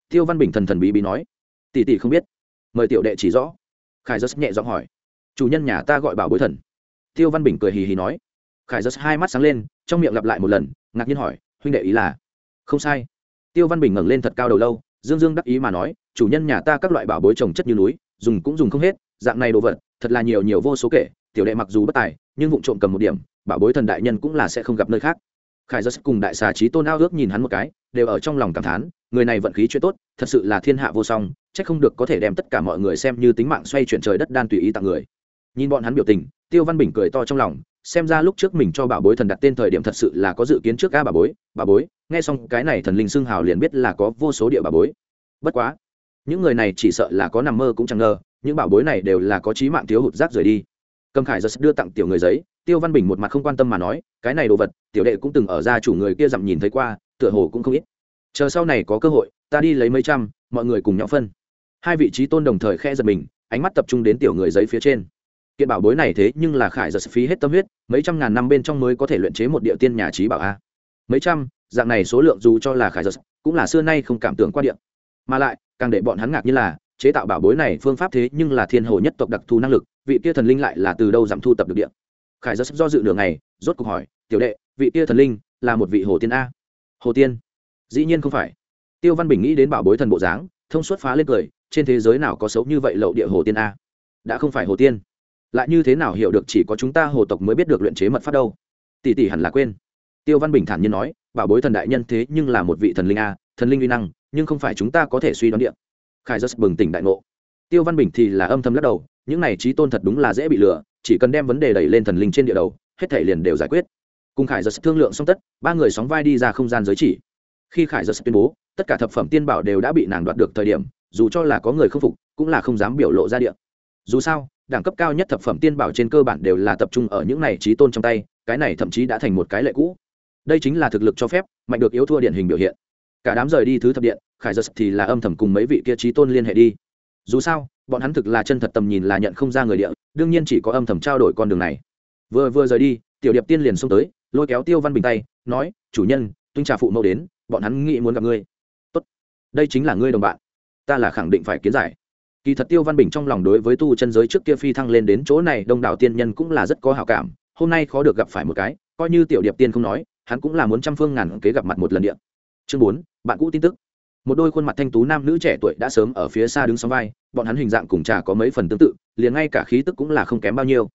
tiêu văn bình thần thần bí bí nói. Tỷ tỷ không biết. Mời tiểu đệ chỉ rõ. Khải giật nhẹ giọng hỏi. Chủ nhân nhà ta gọi bảo bối thần tiêu văn bình cười hì hì nói. Khải giật hai mắt sáng lên, trong miệng lặp lại một lần, ngạc nhiên hỏi, huynh đệ ý là? Không sai. Tiêu văn bình ngẩng lên thật cao đầu lâu, dương dương đắc ý mà nói, chủ nhân nhà ta các loại bảo bối trồng chất như núi, dùng cũng dùng không hết, dạng này đồ vật, thật là nhiều nhiều vô số kể, tiểu đệ mặc dù bất tài, nhưng vụ trộm cầm một điểm, bảo bối thần đại nhân cũng là sẽ không gặp nơi khác. Khải giật cùng đại xà trí tôn ao ước nhìn hắn một cái, đều ở trong lòng cảm thán, người này vận khí chuyện tốt, thật sự là thiên hạ vô song c h ắ c không được có thể đem tất cả mọi người xem như tính mạng xoay chuyển trời đất đan tùy ý tặng người nhìn bọn hắn biểu tình, tiêu văn bình cười to trong lòng, xem ra lúc trước mình cho bà bối thần đặt tên thời điểm thật sự là có dự kiến trước ca bà bối. Bà bối, nghe xong cái này thần linh xưng hào liền biết là có vô số địa bà bối. Bất quá, những người này chỉ sợ là có nằm mơ cũng chẳng ngờ, những bảo bối này đều là có trí mạng thiếu hụt rác rời đi. Cầm khải giật đưa tặng tiểu người giấy, tiêu văn bình một mặt không quan tâm mà nói, cái này đồ vật, tiểu đệ cũng từng ở ra chủ người kia dặm nhìn thấy qua, tựa hồ cũng không ít. Chờ sau này có cơ hội, ta đi lấy mấy trăm, mọi người cùng nhau phân. Hai vị trí tôn đồng thời khe giật mình, ánh mắt tập trung đến tiểu người giấy phía trên kiện bảo bối này thế nhưng là khải giật phí hết tâm huyết, mấy trăm ngàn năm bên trong mới có thể luyện chế một địa tiên nhà trí bảo a. Mấy trăm, dạng này số lượng dù cho là khải giật, cũng là xưa nay không cảm tưởng qua điện mà lại, càng để bọn hắn ngạc như là, chế tạo bảo bối này phương pháp thế nhưng là thiên hồ nhất tộc đặc thù năng lực, vị kia thần linh lại là từ đâu giảm thu tập được điện khải giật do dự nửa ngày, rốt cuộc hỏi, tiểu đệ, vị kia thần linh là một vị hồ tiên a? Hồ tiên? Dĩ nhiên không phải. Tiêu văn bình nghĩ đến bảo bối thần bộ dáng, thông suốt phá lên cười, trên thế giới nào có xấu như vậy lậu địa hồ tiên a? Đã không phải hồ tiên lại như thế nào hiểu được chỉ có chúng ta hồ tộc mới biết được luyện chế mật pháp đâu? Tỷ tỷ hẳn là quên. Tiêu văn bình thản nhiên nói, bảo bối thần đại nhân thế nhưng là một vị thần linh a, thần linh uy năng, nhưng không phải chúng ta có thể suy đoán điện khải rất bừng tỉnh đại ngộ. Tiêu văn bình thì là âm thầm lắc đầu, những này trí tôn thật đúng là dễ bị lừa, chỉ cần đem vấn đề đẩy lên thần linh trên địa đầu, hết thể liền đều giải quyết. Cùng khải giật thương lượng xong tất, ba người sóng vai đi ra không gian giới chỉ. Khi khải giật tuyên bố, tất cả thập phẩm tiên bảo đều đã bị nàng đoạt được thời điểm, dù cho là có người không phục, cũng là không dám biểu lộ ra điện dù sao đẳng cấp cao nhất thập phẩm tiên bảo trên cơ bản đều là tập trung ở những này trí tôn trong tay, cái này thậm chí đã thành một cái lệ cũ. Đây chính là thực lực cho phép, mạnh được yếu thua điển hình biểu hiện. Cả đám rời đi thứ thập điện, khải giật thì là âm thầm cùng mấy vị kia trí tôn liên hệ đi. Dù sao, bọn hắn thực là chân thật tầm nhìn là nhận không ra người địa, đương nhiên chỉ có âm thầm trao đổi con đường này. Vừa vừa rời đi, tiểu điệp tiên liền xông tới, lôi kéo tiêu văn bình tay, nói, chủ nhân tuynh trà phụ mẫu đến, bọn hắn nghĩ muốn gặp ngươi. Tốt, đây chính là ngươi đồng bạn, ta là khẳng định phải kiến giải kỳ thật tiêu văn bình trong lòng đối với tu chân giới trước kia phi thăng lên đến chỗ này, đông đảo tiên nhân cũng là rất có hào cảm. Hôm nay khó được gặp phải một cái, coi như tiểu điệp tiên không nói, hắn cũng là muốn trăm phương ngàn kế gặp mặt một lần điện chương bốn, bạn cũ tin tức. Một đôi khuôn mặt thanh tú nam nữ trẻ tuổi đã sớm ở phía xa đứng sóng vai, bọn hắn hình dạng cùng trà có mấy phần tương tự, liền ngay cả khí tức cũng là không kém bao nhiêu.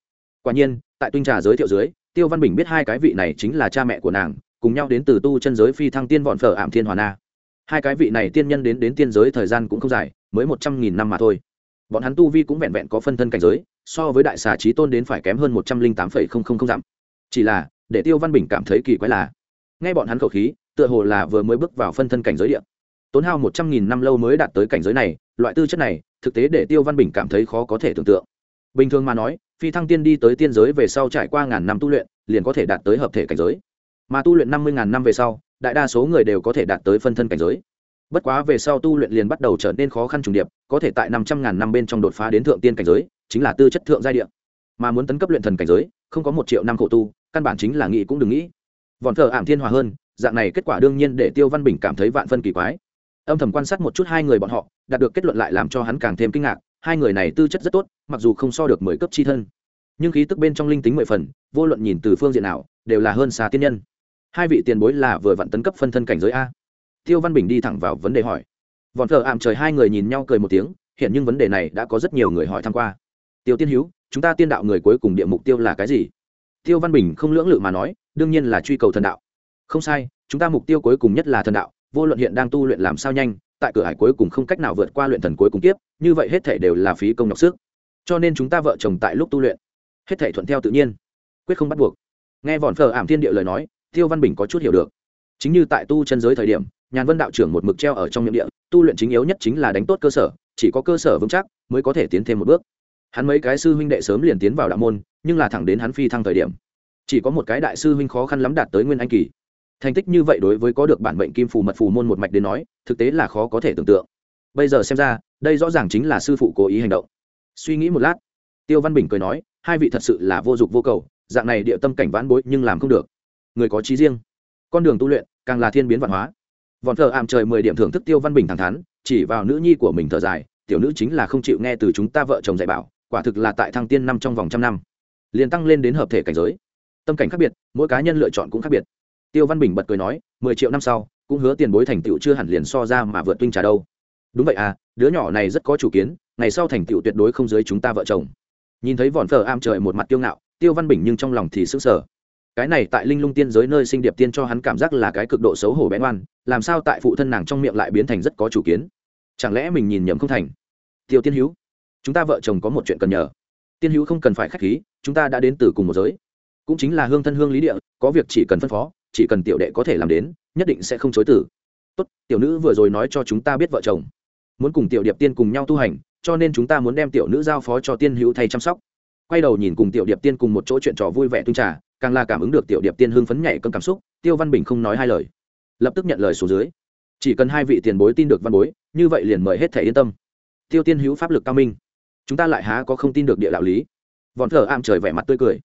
Quả nhiên, tại tuynh trà giới thiệu dưới, tiêu văn bình biết hai cái vị này chính là cha mẹ của nàng, cùng nhau đến từ tu chân giới phi thăng tiên vọn phở ảm thiên hòa na hai cái vị này tiên nhân đến đến tiên giới thời gian cũng không dài, mới một trăm nghìn năm mà thôi. Bọn hắn tu vi cũng vẹn vẹn có phân thân cảnh giới, so với đại xà trí tôn đến phải kém hơn một trăm linh tám phẩy không không không dặm. Chỉ là, để tiêu văn bình cảm thấy kỳ quái là, nghe bọn hắn khẩu khí, tựa hồ là vừa mới bước vào phân thân cảnh giới điện tốn hao một trăm nghìn năm lâu mới đạt tới cảnh giới này, loại tư chất này, thực tế để tiêu văn bình cảm thấy khó có thể tưởng tượng. Bình thường mà nói, phi thăng tiên đi tới tiên giới về sau trải qua ngàn năm tu luyện, liền có thể đạt tới hợp thể cảnh giới. Mà tu luyện năm mươi ngàn năm về sau đại đa số người đều có thể đạt tới phân thân cảnh giới. Bất quá về sau tu luyện liền bắt đầu trở nên khó khăn trùng điệp, có thể tại năm trăm ngàn năm bên trong đột phá đến thượng tiên cảnh giới, chính là tư chất thượng giai địa. Mà muốn tấn cấp luyện thần cảnh giới, không có một triệu năm khổ tu, căn bản chính là nghĩ cũng đừng nghĩ. Vòn thờ ảm thiên hòa hơn, dạng này kết quả đương nhiên để tiêu văn bình cảm thấy vạn phân kỳ quái. Âm thầm quan sát một chút hai người bọn họ, đạt được kết luận lại làm cho hắn càng thêm kinh ngạc, hai người này tư chất rất tốt, mặc dù không so được mười cấp chi thân. Nhưng khí tức bên trong linh tính mười phần, vô luận nhìn từ phương diện nào, đều là hơn xa tiên nhân hai vị tiền bối là vừa vặn tấn cấp phân thân cảnh giới a. Tiêu văn bình đi thẳng vào vấn đề hỏi. Vòn thờ ảm trời hai người nhìn nhau cười một tiếng, hiện nhưng vấn đề này đã có rất nhiều người hỏi tham q u a tiêu tiên hữu chúng ta tiên đạo người cuối cùng địa mục tiêu là cái gì? Tiêu văn bình không lưỡng lự mà nói, đương nhiên là truy cầu thần đạo. Không sai, chúng ta mục tiêu cuối cùng nhất là thần đạo, vô luận hiện đang tu luyện làm sao nhanh, tại cửa hải cuối cùng không cách nào vượt qua luyện thần cuối cùng tiếp như vậy hết thể đều là phí công nhọc sức. Cho nên chúng ta vợ chồng tại lúc tu luyện, hết thể thuận theo tự nhiên, quyết không bắt buộc. Nghe vòn phờ ảm thiên địa lời nói tiêu văn bình có chút hiểu được. Chính như tại tu chân giới thời điểm, nhàn vân đạo trưởng một mực treo ở trong miệng địa, tu luyện chính yếu nhất chính là đánh tốt cơ sở, chỉ có cơ sở vững chắc mới có thể tiến thêm một bước. Hắn mấy cái sư huynh đệ sớm liền tiến vào đạo môn, nhưng là thẳng đến hắn phi thăng thời điểm, chỉ có một cái đại sư huynh khó khăn lắm đạt tới nguyên anh kỳ. Thành tích như vậy đối với có được bản mệnh kim phù mật phù môn một mạch đến nói, thực tế là khó có thể tưởng tượng. Bây giờ xem ra, đây rõ ràng chính là sư phụ cố ý hành động. Suy nghĩ một lát, tiêu văn bình cười nói, hai vị thật sự là vô dụng vô cầu, dạng này địa tâm cảnh vãn bối nhưng làm không được người có trí riêng. Con đường tu luyện càng là thiên biến văn hóa. Vọn thờ ảm trời mười điểm thưởng thức tiêu văn bình thẳng thắn, chỉ vào nữ nhi của mình thở dài, tiểu nữ chính là không chịu nghe từ chúng ta vợ chồng dạy bảo, quả thực là tại thăng tiên năm trong vòng trăm năm. Liền tăng lên đến hợp thể cảnh giới. Tâm cảnh khác biệt, mỗi cá nhân lựa chọn cũng khác biệt. Tiêu văn bình bật cười nói, mười triệu năm sau, cũng hứa tiền bối thành tựu chưa hẳn liền so ra mà vượt tuynh trà đâu. Đúng vậy à đứa nhỏ này rất có chủ kiến, ngày sau thành tựu tuyệt đối không dưới chúng ta vợ chồng. Nhìn thấy vọn phở am trời một mặt tiêu ngạo, tiêu văn bình nhưng trong lòng thì sững sờ cái này tại linh lung tiên giới nơi sinh điệp tiên cho hắn cảm giác là cái cực độ xấu hổ bén oan, làm sao tại phụ thân nàng trong miệng lại biến thành rất có chủ kiến? Chẳng lẽ mình nhìn nhầm không thành? Tiêu tiên hữu chúng ta vợ chồng có một chuyện cần nhờ. Tiên hữu không cần phải k h á c h khí, chúng ta đã đến từ cùng một giới. Cũng chính là hương thân hương lý địa, có việc chỉ cần phân phó, chỉ cần tiểu đệ có thể làm đến, nhất định sẽ không chối tử tốt, tiểu nữ vừa rồi nói cho chúng ta biết vợ chồng. Muốn cùng tiểu điệp tiên cùng nhau tu hành, cho nên chúng ta muốn đem tiểu nữ giao phó cho tiên hữu thay chăm sóc quay đầu nhìn cùng tiểu điệp tiên cùng một chỗ chuyện trò vui vẻ tung trà, càng là cảm ứng được tiểu điệp tiên hưng phấn nhảy cơn cảm xúc, tiêu văn bình không nói hai lời. Lập tức nhận lời số dưới. Chỉ cần hai vị tiền bối tin được văn bối, như vậy liền mời hết thể yên tâm. Tiêu tiên hữu pháp lực cao minh. Chúng ta lại há có không tin được địa đạo lý. Vọn thờ am trời vẻ mặt tươi cười.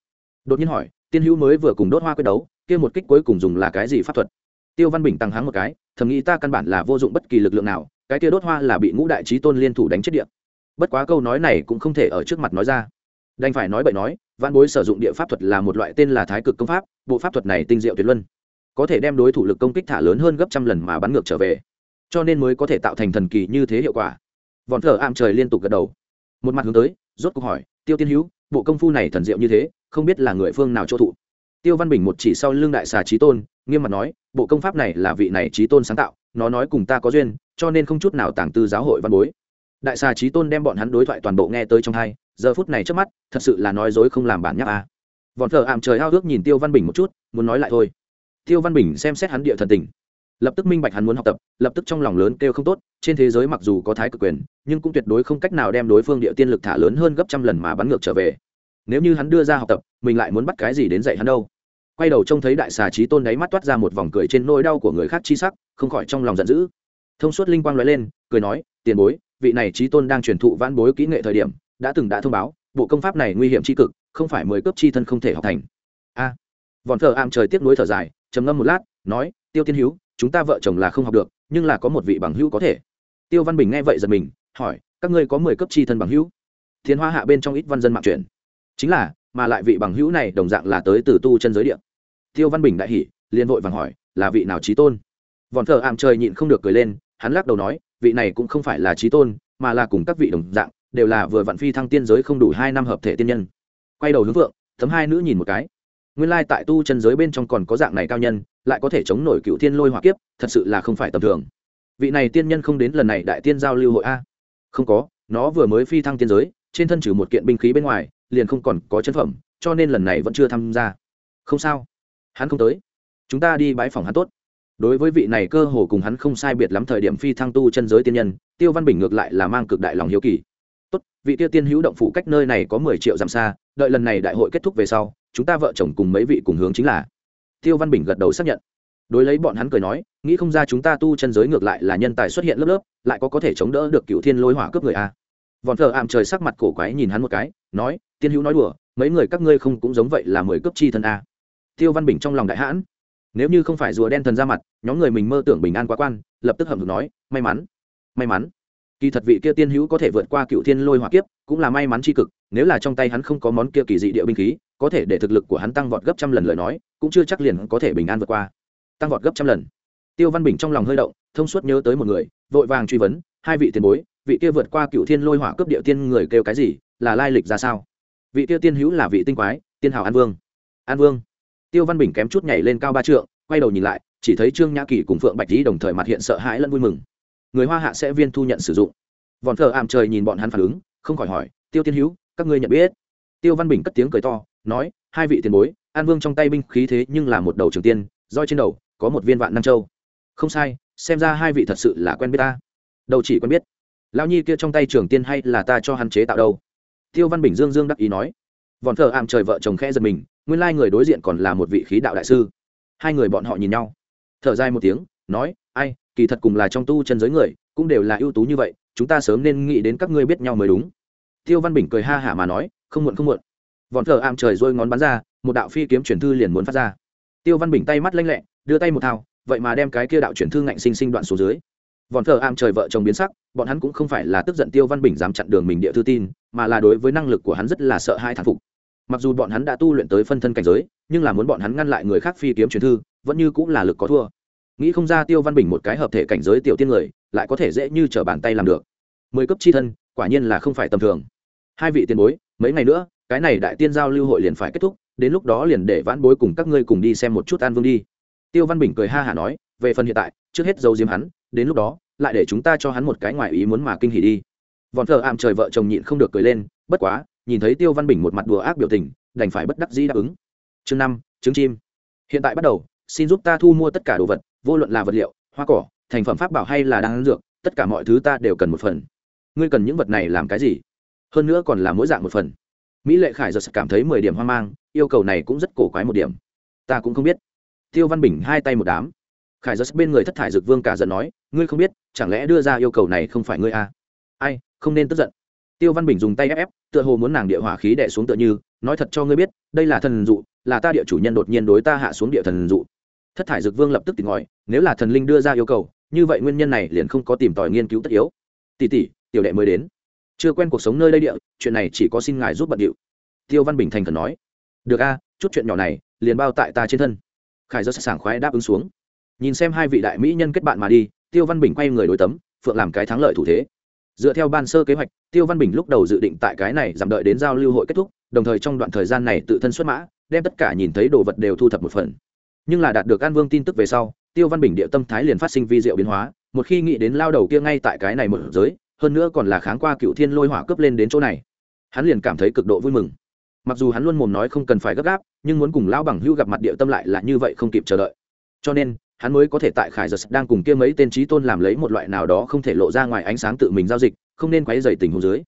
Đột nhiên hỏi, tiên hữu mới vừa cùng đốt hoa quyết đấu, kia một kích cuối cùng dùng là cái gì pháp thuật? Tiêu văn bình tăng háng một cái, thầm nghĩ ta căn bản là vô dụng bất kỳ lực lượng nào, cái kia đốt hoa là bị ngũ đại trí tôn liên thủ đánh chết điện bất quá câu nói này cũng không thể ở trước mặt nói ra đành phải nói bậy nói văn bối sử dụng địa pháp thuật là một loại tên là thái cực công pháp, bộ pháp thuật này tinh diệu tuyệt luân. Có thể đem đối thủ lực công kích thả lớn hơn gấp trăm lần mà bắn ngược trở về. Cho nên mới có thể tạo thành thần kỳ như thế hiệu quả. Vòn thờ am trời liên tục gật đầu. Một mặt hướng tới, rốt cuộc hỏi, tiêu tiên hữu bộ công phu này thần diệu như thế, không biết là người phương nào chỗ thụ? Tiêu văn bình một chỉ sau lưng đại xà trí tôn, nghiêm mặt nói, bộ công pháp này là vị này trí tôn sáng tạo, nó nói cùng ta có duyên, cho nên không chút nào tàng tư giáo hội văn bối. Đại xà trí tôn đem bọn hắn đối thoại toàn bộ nghe tới trong hai giờ phút này trước mắt, thật sự là nói dối không làm bản nhắc a à. vọn thờ ảm trời ao ước nhìn tiêu văn bình một chút, muốn nói lại thôi. Tiêu văn bình xem xét hắn địa thần tình. Lập tức minh bạch hắn muốn học tập, lập tức trong lòng lớn kêu không tốt, trên thế giới mặc dù có thái cực quyền, nhưng cũng tuyệt đối không cách nào đem đối phương địa tiên lực thả lớn hơn gấp trăm lần mà bắn ngược trở về. Nếu như hắn đưa ra học tập, mình lại muốn bắt cái gì đến dạy hắn đâu? Quay đầu trông thấy đại xà trí tôn đáy mắt toát ra một vòng cười trên nỗi đau của người khác chi sắc, không khỏi trong lòng giận dữ. Thông suốt linh quang nói lên, cười nói, tiền bối, vị này trí tôn đang truyền thụ vãn bối kỹ nghệ thời điểm đã từng đã thông báo bộ công pháp này nguy hiểm tri cực không phải mười cấp chi thân không thể học thành. A. À, vòn thờ am trời tiếp nối thở dài trầm ngâm một lát nói tiêu tiên hữu chúng ta vợ chồng là không học được nhưng là có một vị bằng hữu có thể. Tiêu văn bình nghe vậy giật mình hỏi các ngươi có mười cấp chi thân bằng hữu? Thiên hoa hạ bên trong ít văn dân mạng truyền chính là mà lại vị bằng hữu này đồng dạng là tới từ tu chân giới địa. Tiêu văn bình đại hỉ liền vội vàng hỏi là vị nào trí tôn? Vòn thờ ảm trời nhịn không được cười lên hắn lắc đầu nói vị này cũng không phải là trí tôn mà là cùng các vị đồng dạng đều là vừa vặn phi thăng tiên giới không đủ hai năm hợp thể tiên nhân. Quay đầu hướng vượng, thấm hai nữ nhìn một cái. Nguyên lai tại tu chân giới bên trong còn có dạng này cao nhân, lại có thể chống nổi cựu thiên lôi hỏa kiếp, thật sự là không phải tầm thường. Vị này tiên nhân không đến lần này đại tiên giao lưu hội a? Không có, nó vừa mới phi thăng tiên giới, trên thân trừ một kiện binh khí bên ngoài, liền không còn có chân phẩm, cho nên lần này vẫn chưa tham gia. Không sao. Hắn không tới. Chúng ta đi bãi phòng hắn tốt. Đối với vị này cơ hồ cùng hắn không sai biệt lắm thời điểm phi thăng tu chân giới tiên nhân, tiêu văn bình ngược lại là mang cực đại lòng hiếu kỳ tốt, vị tiêu tiên hữu động phủ cách nơi này có mười triệu dặm xa, đợi lần này đại hội kết thúc về sau, chúng ta vợ chồng cùng mấy vị cùng hướng chính là. Tiêu văn bình gật đầu xác nhận. Đối lấy bọn hắn cười nói, nghĩ không ra chúng ta tu chân giới ngược lại là nhân tài xuất hiện lớp lớp, lại có có thể chống đỡ được cựu thiên lôi hỏa cướp người a. Vòn thờ ảm trời sắc mặt cổ quái nhìn hắn một cái, nói, tiên hữu nói đùa, mấy người các ngươi không cũng giống vậy là mười cướp chi thân a. Tiêu văn bình trong lòng đại hãn. Nếu như không phải rùa đen thần ra mặt, nhóm người mình mơ tưởng bình an quá quan, lập tức hầm hực nói, may mắn may mắn kỳ thật vị kia tiên hữu có thể vượt qua cựu thiên lôi hỏa kiếp, cũng là may mắn c h i cực, nếu là trong tay hắn không có món kia kỳ dị địa binh khí, có thể để thực lực của hắn tăng vọt gấp trăm lần lời nói, cũng chưa chắc liền có thể bình an vượt qua. Tăng vọt gấp trăm lần. Tiêu văn bình trong lòng hơi động, thông suốt nhớ tới một người, vội vàng truy vấn, hai vị tiền bối, vị kia vượt qua cựu thiên lôi hỏa cướp địa tiên người kêu cái gì, là lai lịch ra sao? Vị kia tiên hữu là vị tinh quái, tiên hào an vương. An vương. Tiêu văn bình kém chút nhảy lên cao ba trượng, quay đầu nhìn lại, chỉ thấy trương nhã kỳ cùng phượng bạch lý đồng thời mặt hiện sợ hãi lẫn vui mừng người hoa hạ sẽ viên thu nhận sử dụng. Vòn thờ ảm trời nhìn bọn hắn phản ứng, không khỏi hỏi, tiêu tiên hữu, các ngươi nhận biết? Tiêu văn bình cất tiếng cười to, nói, hai vị tiền bối, an vương trong tay binh khí thế nhưng là một đầu trường tiên roi trên đầu có một viên vạn nam châu. Không sai, xem ra hai vị thật sự là quen biết ta. Đầu chỉ quen biết. Lao nhi kia trong tay trường tiên hay là ta cho hắn chế tạo đâu? Tiêu văn bình dương dương đắc ý nói. Vòn thờ ảm trời vợ chồng khẽ giật mình, nguyên lai người đối diện còn là một vị khí đạo đại sư. Hai người bọn họ nhìn nhau. Thở dài một tiếng, nói, ai kỳ thật cùng là trong tu chân giới người, cũng đều là ưu tú như vậy, chúng ta sớm nên nghĩ đến các ngươi biết nhau mới đúng. Tiêu văn bình cười ha hả mà nói, không muộn không muộn. Vọn thờ Am trời rôi ngón bắn ra, một đạo phi kiếm chuyển thư liền muốn phát ra. Tiêu văn bình tay mắt lanh lẹ, đưa tay một thao, vậy mà đem cái kia đạo chuyển thư ngạnh sinh sinh đoạn xuống dưới. Vọn thờ Am trời vợ chồng biến sắc, bọn hắn cũng không phải là tức giận tiêu văn bình dám chặn đường mình địa thư tin, mà là đối với năng lực của hắn rất là sợ hai thản phục. Mặc dù bọn hắn đã tu luyện tới phân thân cảnh giới, nhưng là muốn bọn hắn ngăn lại người khác phi kiếm truyền thư, vẫn như cũng là lực có thua nghĩ không ra tiêu văn bình một cái hợp thể cảnh giới tiểu tiên người, lại có thể dễ như t r ở bàn tay làm được. Mười cấp chi thân, quả nhiên là không phải tầm thường. Hai vị tiền bối, mấy ngày nữa, cái này đại tiên giao lưu hội liền phải kết thúc, đến lúc đó liền để vãn bối cùng các ngươi cùng đi xem một chút an vương đi. Tiêu văn bình cười ha hả nói, về phần hiện tại, trước hết giấu diếm hắn, đến lúc đó, lại để chúng ta cho hắn một cái ngoài ý muốn mà kinh hỉ đi. Vòn thờ ảm trời vợ chồng nhịn không được cười lên, bất quá, nhìn thấy tiêu văn bình một mặt đùa ác biểu tình, đành phải bất đắc dĩ đáp ứng. Chương năm, trứng chim. Hiện tại bắt đầu, xin giúp ta thu mua tất cả đồ vật vô luận là vật liệu, hoa cỏ, thành phẩm pháp bảo hay là đan dược, tất cả mọi thứ ta đều cần một phần. Ngươi cần những vật này làm cái gì? Hơn nữa còn là mỗi dạng một phần. Mỹ lệ khải giật cảm thấy mười điểm hoang mang, yêu cầu này cũng rất cổ quái một điểm. Ta cũng không biết. Tiêu văn bình hai tay một đám. Khải giật bên người thất thải dược vương cả giận nói, ngươi không biết, chẳng lẽ đưa ra yêu cầu này không phải ngươi à? ai, không nên tức giận. Tiêu văn bình dùng tay ép ép, tựa hồ muốn nàng địa hỏa khí đẻ xuống tựa như, nói thật cho ngươi biết, đây là thần dụ, là ta địa chủ nhân đột nhiên đối ta hạ xuống địa thần dụ thất thải dược vương lập tức tỉnh ngòi nếu là thần linh đưa ra yêu cầu, như vậy nguyên nhân này liền không có tìm tòi nghiên cứu tất yếu. Tỷ tỷ, tiểu đệ mới đến. Chưa quen cuộc sống nơi đây địa, chuyện này chỉ có xin ngài giúp bận điệu. Tiêu văn bình thành cần nói. Được a, chút chuyện nhỏ này, liền bao tại ta trên thân. Khải do sảng khoái đáp ứng xuống. Nhìn xem hai vị đại mỹ nhân kết bạn mà đi, tiêu văn bình quay người đối tấm, phượng làm cái thắng lợi thủ thế. Dựa theo ban sơ kế hoạch, tiêu văn bình lúc đầu dự định tại cái này giảm đợi đến giao lưu hội kết thúc, đồng thời trong đoạn thời gian này tự thân xuất mã, đem tất cả nhìn thấy đồ vật đều thu thập một phần nhưng là đạt được an vương tin tức về sau, tiêu văn bình địa tâm thái liền phát sinh vi diệu biến hóa, một khi nghĩ đến lao đầu kia ngay tại cái này một giới, hơn nữa còn là kháng qua cựu thiên lôi hỏa cướp lên đến chỗ này, hắn liền cảm thấy cực độ vui mừng. Mặc dù hắn luôn mồm nói không cần phải gấp gáp, nhưng muốn cùng lão bằng hưu gặp mặt địa tâm lại là như vậy không kịp chờ đợi. Cho nên, hắn mới có thể tại khải giật đang cùng kia mấy tên trí tôn làm lấy một loại nào đó không thể lộ ra ngoài ánh sáng tự mình giao dịch, không nên quấy dày tình hồ dưới.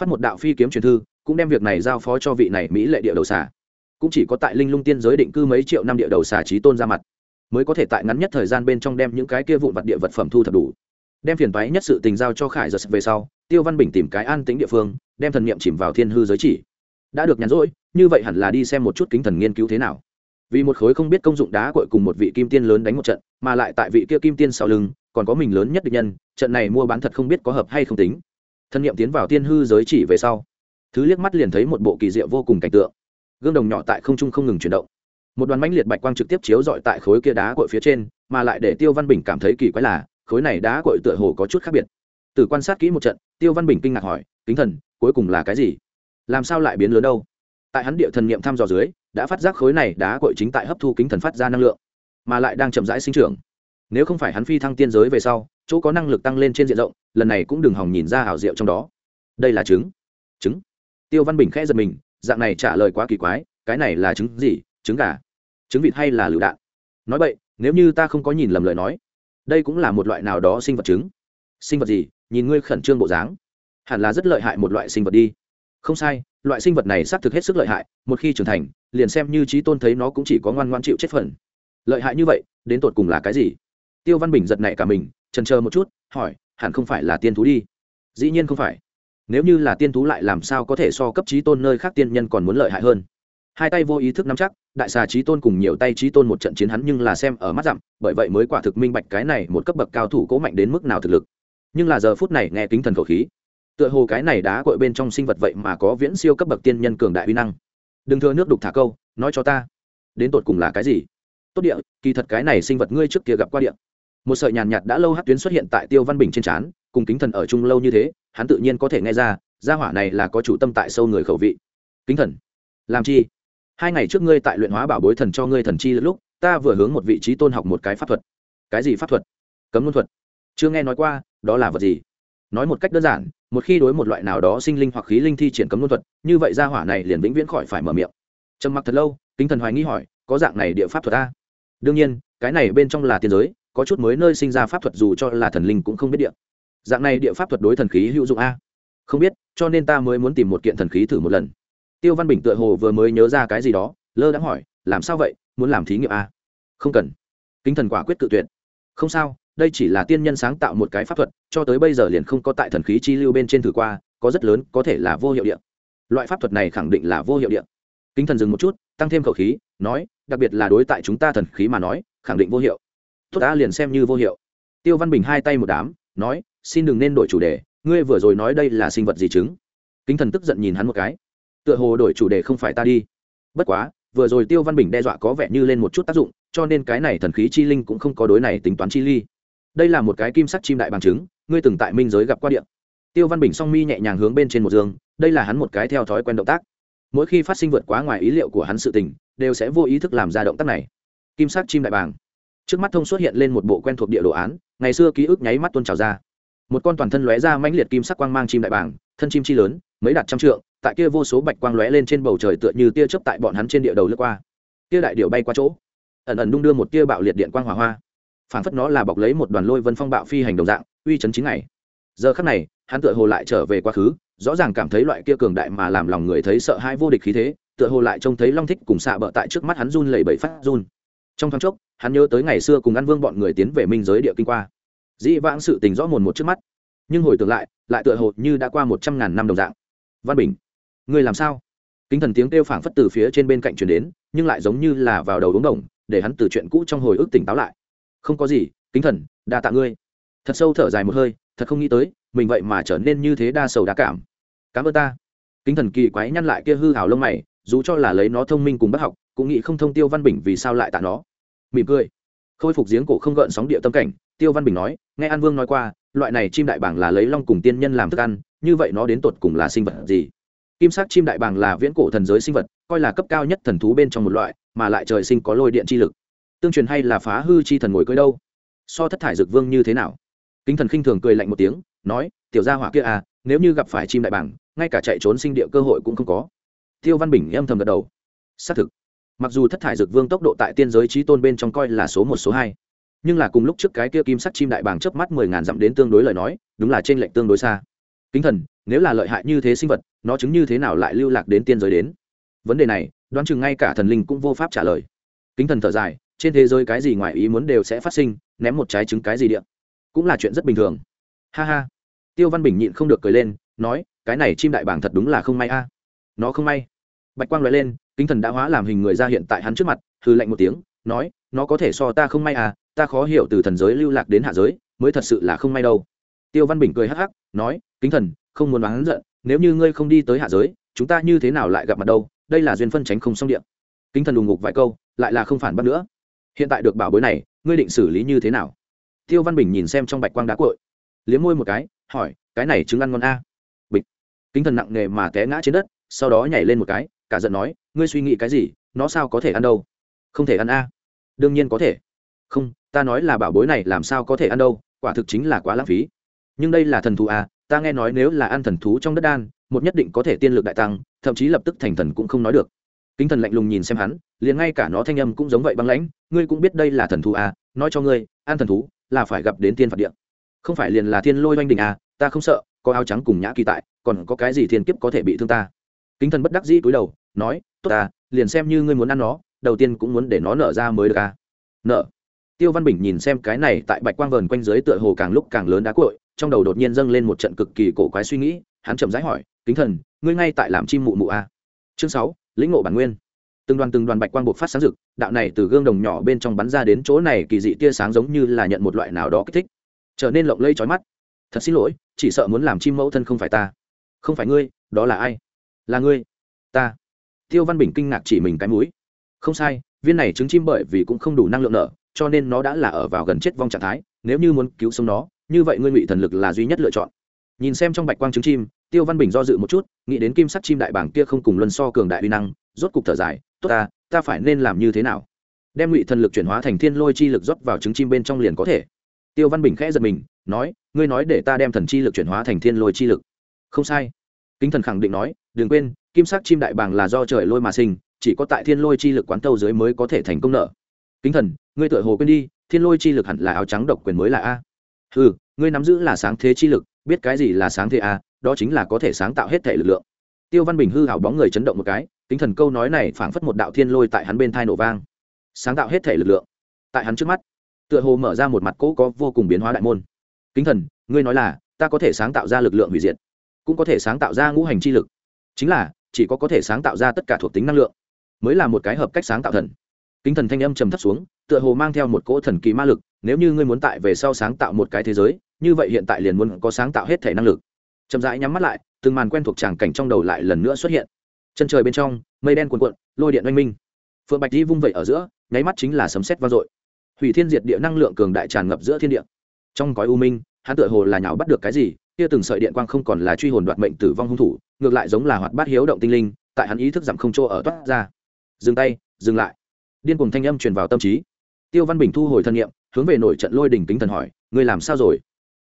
Phát một đạo phi kiếm truyền thư, cũng đem việc này giao phó cho vị này mỹ lệ địa đầu xả cũng chỉ có tại linh lung tiên giới định cư mấy triệu năm địa đầu xà trí tôn ra mặt, mới có thể tại ngắn nhất thời gian bên trong đem những cái kia vụn vặt địa vật phẩm thu thập đủ. Đem phiền toái nhất sự tình giao cho khải giật về sau, tiêu văn bình tìm cái an tĩnh địa phương, đem thần niệm chìm vào thiên hư giới chỉ. Đã được nhắn rỗi, như vậy hẳn là đi xem một chút kính thần nghiên cứu thế nào. Vì một khối không biết công dụng đá cội cùng một vị kim tiên lớn đánh một trận, mà lại tại vị kia kim tiên sau lưng, còn có mình lớn nhất định nhân, trận này mua bán thật không biết có hợp hay không tính. Thân nhiệm tiến vào thiên hư giới chỉ về sau, thứ liếc mắt liền thấy một bộ kỳ diệu vô cùng cảnh tượng gương đồng nhỏ tại không trung không ngừng chuyển động. Một đoàn mãnh liệt bạch quang trực tiếp chiếu dọi tại khối kia đá cội phía trên, mà lại để tiêu văn bình cảm thấy kỳ quái là, khối này đá cội tựa hồ có chút khác biệt. Từ quan sát kỹ một trận, tiêu văn bình kinh ngạc hỏi, kính thần, cuối cùng là cái gì? Làm sao lại biến lớn đâu? Tại hắn địa thần niệm thăm dò dưới, đã phát giác khối này đá cội chính tại hấp thu kính thần phát ra năng lượng, mà lại đang chậm rãi sinh trưởng. Nếu không phải hắn phi thăng tiên giới về sau, chỗ có năng lực tăng lên trên diện rộng, lần này cũng đừng hòng nhìn ra ảo diệu trong đó. Đây là trứng. Trứng. Tiêu văn bình khẽ giật mình dạng này trả lời quá kỳ quái, cái này là trứng gì, trứng gà? Trứng vịt hay là lựu đạn? Nói vậy nếu như ta không có nhìn lầm lời nói, đây cũng là một loại nào đó sinh vật trứng. Sinh vật gì? Nhìn ngươi khẩn trương bộ dáng. Hẳn là rất lợi hại một loại sinh vật đi. Không sai, loại sinh vật này xác thực hết sức lợi hại, một khi trưởng thành, liền xem như trí tôn thấy nó cũng chỉ có ngoan ngoan chịu chết phần. Lợi hại như vậy, đến tột cùng là cái gì? Tiêu văn bình giật nảy cả mình, trần chờ một chút, hỏi, hẳn không phải là tiên thú đi. Dĩ nhiên không phải nếu như là tiên thú lại làm sao có thể so cấp trí tôn nơi khác tiên nhân còn muốn lợi hại hơn? Hai tay vô ý thức nắm chắc, đại xà trí tôn cùng nhiều tay trí tôn một trận chiến hắn nhưng là xem ở mắt dặm, bởi vậy mới quả thực minh bạch cái này một cấp bậc cao thủ cố mạnh đến mức nào thực lực. Nhưng là giờ phút này nghe kính thần khẩu khí, tựa hồ cái này đá cội bên trong sinh vật vậy mà có viễn siêu cấp bậc tiên nhân cường đại uy năng. Đừng thưa nước đục thả câu, nói cho ta, đến tột cùng là cái gì? Tốt địa, kỳ thật cái này sinh vật ngươi trước kia gặp qua địa. Một sợi nhàn nhạt đã lâu hát tuyến xuất hiện tại tiêu văn bình trên trán, cùng kính thần ở chung lâu như thế hắn tự nhiên có thể nghe ra, gia hỏa này là có chủ tâm tại sâu người khẩu vị. Kính thần, làm chi? Hai ngày trước ngươi tại luyện hóa bảo bối thần cho ngươi thần chi lúc, ta vừa hướng một vị trí tôn học một cái pháp thuật. Cái gì pháp thuật? Cấm luân thuật. Chưa nghe nói qua, đó là vật gì? Nói một cách đơn giản, một khi đối một loại nào đó sinh linh hoặc khí linh thi triển cấm luân thuật, như vậy gia hỏa này liền vĩnh viễn khỏi phải mở miệng. Trầm mặc thật lâu, kính thần hoài nghi hỏi, có dạng này địa pháp thuật ta đương nhiên, cái này bên trong là tiên giới, có chút mới nơi sinh ra pháp thuật dù cho là thần linh cũng không biết địa dạng này địa pháp thuật đối thần khí hữu dụng a. Không biết, cho nên ta mới muốn tìm một kiện thần khí thử một lần. Tiêu văn bình tựa hồ vừa mới nhớ ra cái gì đó, lơ đã hỏi, làm sao vậy? Muốn làm thí nghiệm a? Không cần. Kính thần quả quyết tự tuyệt. Không sao, đây chỉ là tiên nhân sáng tạo một cái pháp thuật, cho tới bây giờ liền không có tại thần khí chi lưu bên trên thử qua, có rất lớn, có thể là vô hiệu điện loại pháp thuật này khẳng định là vô hiệu điện kính thần dừng một chút, tăng thêm khẩu khí, nói, đặc biệt là đối tại chúng ta thần khí mà nói, khẳng định vô hiệu. Tốt, ta liền xem như vô hiệu. Tiêu văn bình hai tay một đám, nói xin đừng nên đổi chủ đề, ngươi vừa rồi nói đây là sinh vật gì chứng? Kính thần tức giận nhìn hắn một cái. Tựa hồ đổi chủ đề không phải ta đi. Bất quá, vừa rồi tiêu văn bình đe dọa có vẻ như lên một chút tác dụng, cho nên cái này thần khí chi linh cũng không có đối này tính toán chi ly. Đây là một cái kim sắc chim đại bằng chứng, ngươi từng tại minh giới gặp qua điện tiêu văn bình song mi nhẹ nhàng hướng bên trên một giường đây là hắn một cái theo thói quen động tác. Mỗi khi phát sinh vượt quá ngoài ý liệu của hắn sự tình, đều sẽ vô ý thức làm ra động tác này. Kim sắc chim đại bàng. Trước mắt thông xuất hiện lên một bộ quen thuộc địa đồ án, ngày xưa ký ức nháy mắt tuôn trào ra một con toàn thân lóe ra mãnh liệt kim sắc quang mang chim đại bàng, thân chim chi lớn, mấy đạt trăm trượng, tại kia vô số bạch quang lóe lên trên bầu trời tựa như tia chớp tại bọn hắn trên địa đầu lướt qua. Tia đại điệu bay qua chỗ, ẩn ẩn đung đưa một tia bạo liệt điện quang hỏa hoa. Phảng phất nó là bọc lấy một đoàn lôi vân phong bạo phi hành đồng dạng, uy chấn chính ngày. Giờ khắc này, hắn tựa hồ lại trở về quá khứ, rõ ràng cảm thấy loại kia cường đại mà làm lòng người thấy sợ hãi vô địch khí thế, tựa hồ lại trông thấy long thích cùng xạ bợ tại trước mắt hắn run lẩy bẩy phát run. Trong thoáng chốc, hắn nhớ tới ngày xưa cùng ăn vương bọn người tiến về minh giới địa kinh qua dĩ vãng sự tình rõ mồn một trước mắt. Nhưng hồi tưởng lại lại tựa hồ như đã qua một trăm ngàn năm đồng dạng. Văn bình người làm sao? Kính thần tiếng kêu phảng phất từ phía trên bên cạnh truyền đến, nhưng lại giống như là vào đầu đống đồng, để hắn từ chuyện cũ trong hồi ức tỉnh táo lại. Không có gì, kính thần, đa tạ ngươi. Thật sâu thở dài một hơi, thật không nghĩ tới, mình vậy mà trở nên như thế đa sầu đa cảm. Cảm ơn ta. Kính thần kỳ quái nhăn lại kia hư hào lông mày, dù cho là lấy nó thông minh cùng bất học, cũng nghĩ không thông tiêu văn bình vì sao lại tạ nó. Mỉm cười. Khôi phục giếng cổ không gợn sóng địa tâm cảnh tiêu văn bình nói, nghe an vương nói qua, loại này chim đại bàng là lấy long cùng tiên nhân làm thức ăn, như vậy nó đến tột cùng là sinh vật gì? Kim sắc chim đại bàng là viễn cổ thần giới sinh vật, coi là cấp cao nhất thần thú bên trong một loại, mà lại trời sinh có lôi điện chi lực. Tương truyền hay là phá hư chi thần ngồi cưới đâu? So thất thải dược vương như thế nào? Kính thần khinh thường cười lạnh một tiếng, nói, tiểu gia hỏa kia à nếu như gặp phải chim đại bàng, ngay cả chạy trốn sinh địa cơ hội cũng không có. Tiêu văn bình âm thầm gật đầu. Xác thực, mặc dù thất thải dược vương tốc độ tại tiên giới trí tôn bên trong coi là số một, số hai nhưng là cùng lúc trước cái kia kim sắc chim đại bàng chớp mắt mười ngàn dặm đến tương đối lời nói, đúng là trên lệnh tương đối xa. Kính thần, nếu là lợi hại như thế sinh vật, nó chứng như thế nào lại lưu lạc đến tiên giới đến? Vấn đề này, đoán chừng ngay cả thần linh cũng vô pháp trả lời. Kính thần thở dài, trên thế giới cái gì ngoài ý muốn đều sẽ phát sinh, ném một trái trứng cái gì điện cũng là chuyện rất bình thường. Ha ha. Tiêu văn bình nhịn không được cười lên, nói, cái này chim đại bàng thật đúng là không may a. Nó không may. Bạch quang nói lên, kính thần đã hóa làm hình người ra hiện tại hắn trước mặt hư lạnh một tiếng, nói nó có thể so ta không may à ta khó hiểu từ thần giới lưu lạc đến hạ giới, mới thật sự là không may đâu. Tiêu văn bình cười hắc hắc, nói, kính thần, không muốn hắn giận, nếu như ngươi không đi tới hạ giới, chúng ta như thế nào lại gặp mặt đâu? Đây là duyên phân tránh không xong điện kính thần đùng ngục vài câu, lại là không phản bác nữa. Hiện tại được bảo bối này, ngươi định xử lý như thế nào? Tiêu văn bình nhìn xem trong bạch quang đá cội, liếm môi một cái, hỏi, cái này trứng ăn ngon a? Bịch. Kính thần nặng nề mà té ngã trên đất, sau đó nhảy lên một cái, cả giận nói, ngươi suy nghĩ cái gì, nó sao có thể ăn đâu? Không thể ăn a đương nhiên có thể. Không ta nói là bảo bối này làm sao có thể ăn đâu quả thực chính là quá lãng phí. Nhưng đây là thần thú à, ta nghe nói nếu là ăn thần thú trong đất đan một nhất định có thể tiên lực đại tăng thậm chí lập tức thành thần cũng không nói được. Kính thần lạnh lùng nhìn xem hắn liền ngay cả nó thanh âm cũng giống vậy băng lãnh ngươi cũng biết đây là thần thú à nói cho ngươi ăn thần thú là phải gặp đến tiên phạt địa. Không phải liền là thiên lôi oanh đình à ta không sợ có áo trắng cùng nhã kỳ tại còn có cái gì thiên kiếp có thể bị thương ta. Kính thần bất đắc dĩ cúi đầu nói tốt à liền xem như ngươi muốn ăn nó đầu tiên cũng muốn để nó nở ra mới được à? Nở. Tiêu văn bình nhìn xem cái này tại bạch quang vờn quanh dưới tựa hồ càng lúc càng lớn đá cội trong đầu đột nhiên dâng lên một trận cực kỳ cổ quái suy nghĩ, hắn chậm rãi hỏi, kính thần, ngươi ngay tại làm chim mụ mụ a chương sáu, lĩnh ngộ bản nguyên. Từng đoàn từng đoàn bạch quang bộc phát sáng rực, đạo này từ gương đồng nhỏ bên trong bắn ra đến chỗ này kỳ dị tia sáng giống như là nhận một loại nào đó kích thích. Trở nên lộng lây trói mắt. Thật xin lỗi, chỉ sợ muốn làm chim mẫu thân không phải ta. Không phải ngươi, đó là ai? Là ngươi. Ta. Tiêu văn bình kinh ngạc chỉ mình cái mũi không sai, viên này trứng chim bởi vì cũng không đủ năng lượng nở cho nên nó đã là ở vào gần chết vong trạng thái, nếu như muốn cứu sống nó, như vậy ngươi ngụy thần lực là duy nhất lựa chọn. Nhìn xem trong bạch quang trứng chim, tiêu văn bình do dự một chút, nghĩ đến kim sắc chim đại bảng kia không cùng luân so cường đại uy năng, rốt cục thở dài, tốt ta ta phải nên làm như thế nào? Đem ngụy thần lực chuyển hóa thành thiên lôi chi lực rót vào trứng chim bên trong liền có thể. Tiêu văn bình khẽ giật mình, nói, ngươi nói để ta đem thần chi lực chuyển hóa thành thiên lôi chi lực. Không sai. Kính thần khẳng định nói, đừng quên, kim sắc chim đại bàng là do trời lôi mà sinh chỉ có tại thiên lôi chi lực quán tâu dưới mới có thể thành công nợ. Kính thần, ngươi tựa hồ quên đi, thiên lôi chi lực hẳn là áo trắng độc quyền mới là a. Ừ ngươi nắm giữ là sáng thế chi lực, biết cái gì là sáng thế a, đó chính là có thể sáng tạo hết thể lực lượng. Tiêu văn bình hư hảo bóng người chấn động một cái, kính thần câu nói này phảng phất một đạo thiên lôi tại hắn bên thai nổ vang. Sáng tạo hết thể lực lượng. Tại hắn trước mắt, tựa hồ mở ra một mặt cỗ có vô cùng biến hóa đại môn. Kính thần, ngươi nói là, ta có thể sáng tạo ra lực lượng hủy diệt, cũng có thể sáng tạo ra ngũ hành chi lực. Chính là, chỉ có có thể sáng tạo ra tất cả thuộc tính năng lượng mới là một cái hợp cách sáng tạo thần. Kính thần thanh âm trầm thấp xuống, tựa hồ mang theo một cỗ thần kỳ ma lực, nếu như ngươi muốn tại về sau sáng tạo một cái thế giới, như vậy hiện tại liền muốn có sáng tạo hết thể năng lực. Chậm rãi nhắm mắt lại, từng màn quen thuộc tràng cảnh trong đầu lại lần nữa xuất hiện. Chân trời bên trong, mây đen cuồn cuộn, lôi điện oanh minh. Phượng bạch di vung vẩy ở giữa, nháy mắt chính là sấm sét vang dội. Hủy thiên diệt địa năng lượng cường đại tràn ngập giữa thiên địa. Trong gói u minh, hắn tựa hồ là nhào bắt được cái gì, kia từng sợi điện quang không còn là truy hồn đoạt mệnh tử vong hung thủ, ngược lại giống là hoạt bát hiếu động tinh linh, tại hắn ý thức giảm không chỗ ở toát ra dừng tay dừng lại. Điên cùng thanh âm truyền vào tâm trí. Tiêu văn bình thu hồi thân nhiệm hướng về nổi trận lôi đỉnh kính thần hỏi ngươi làm sao rồi?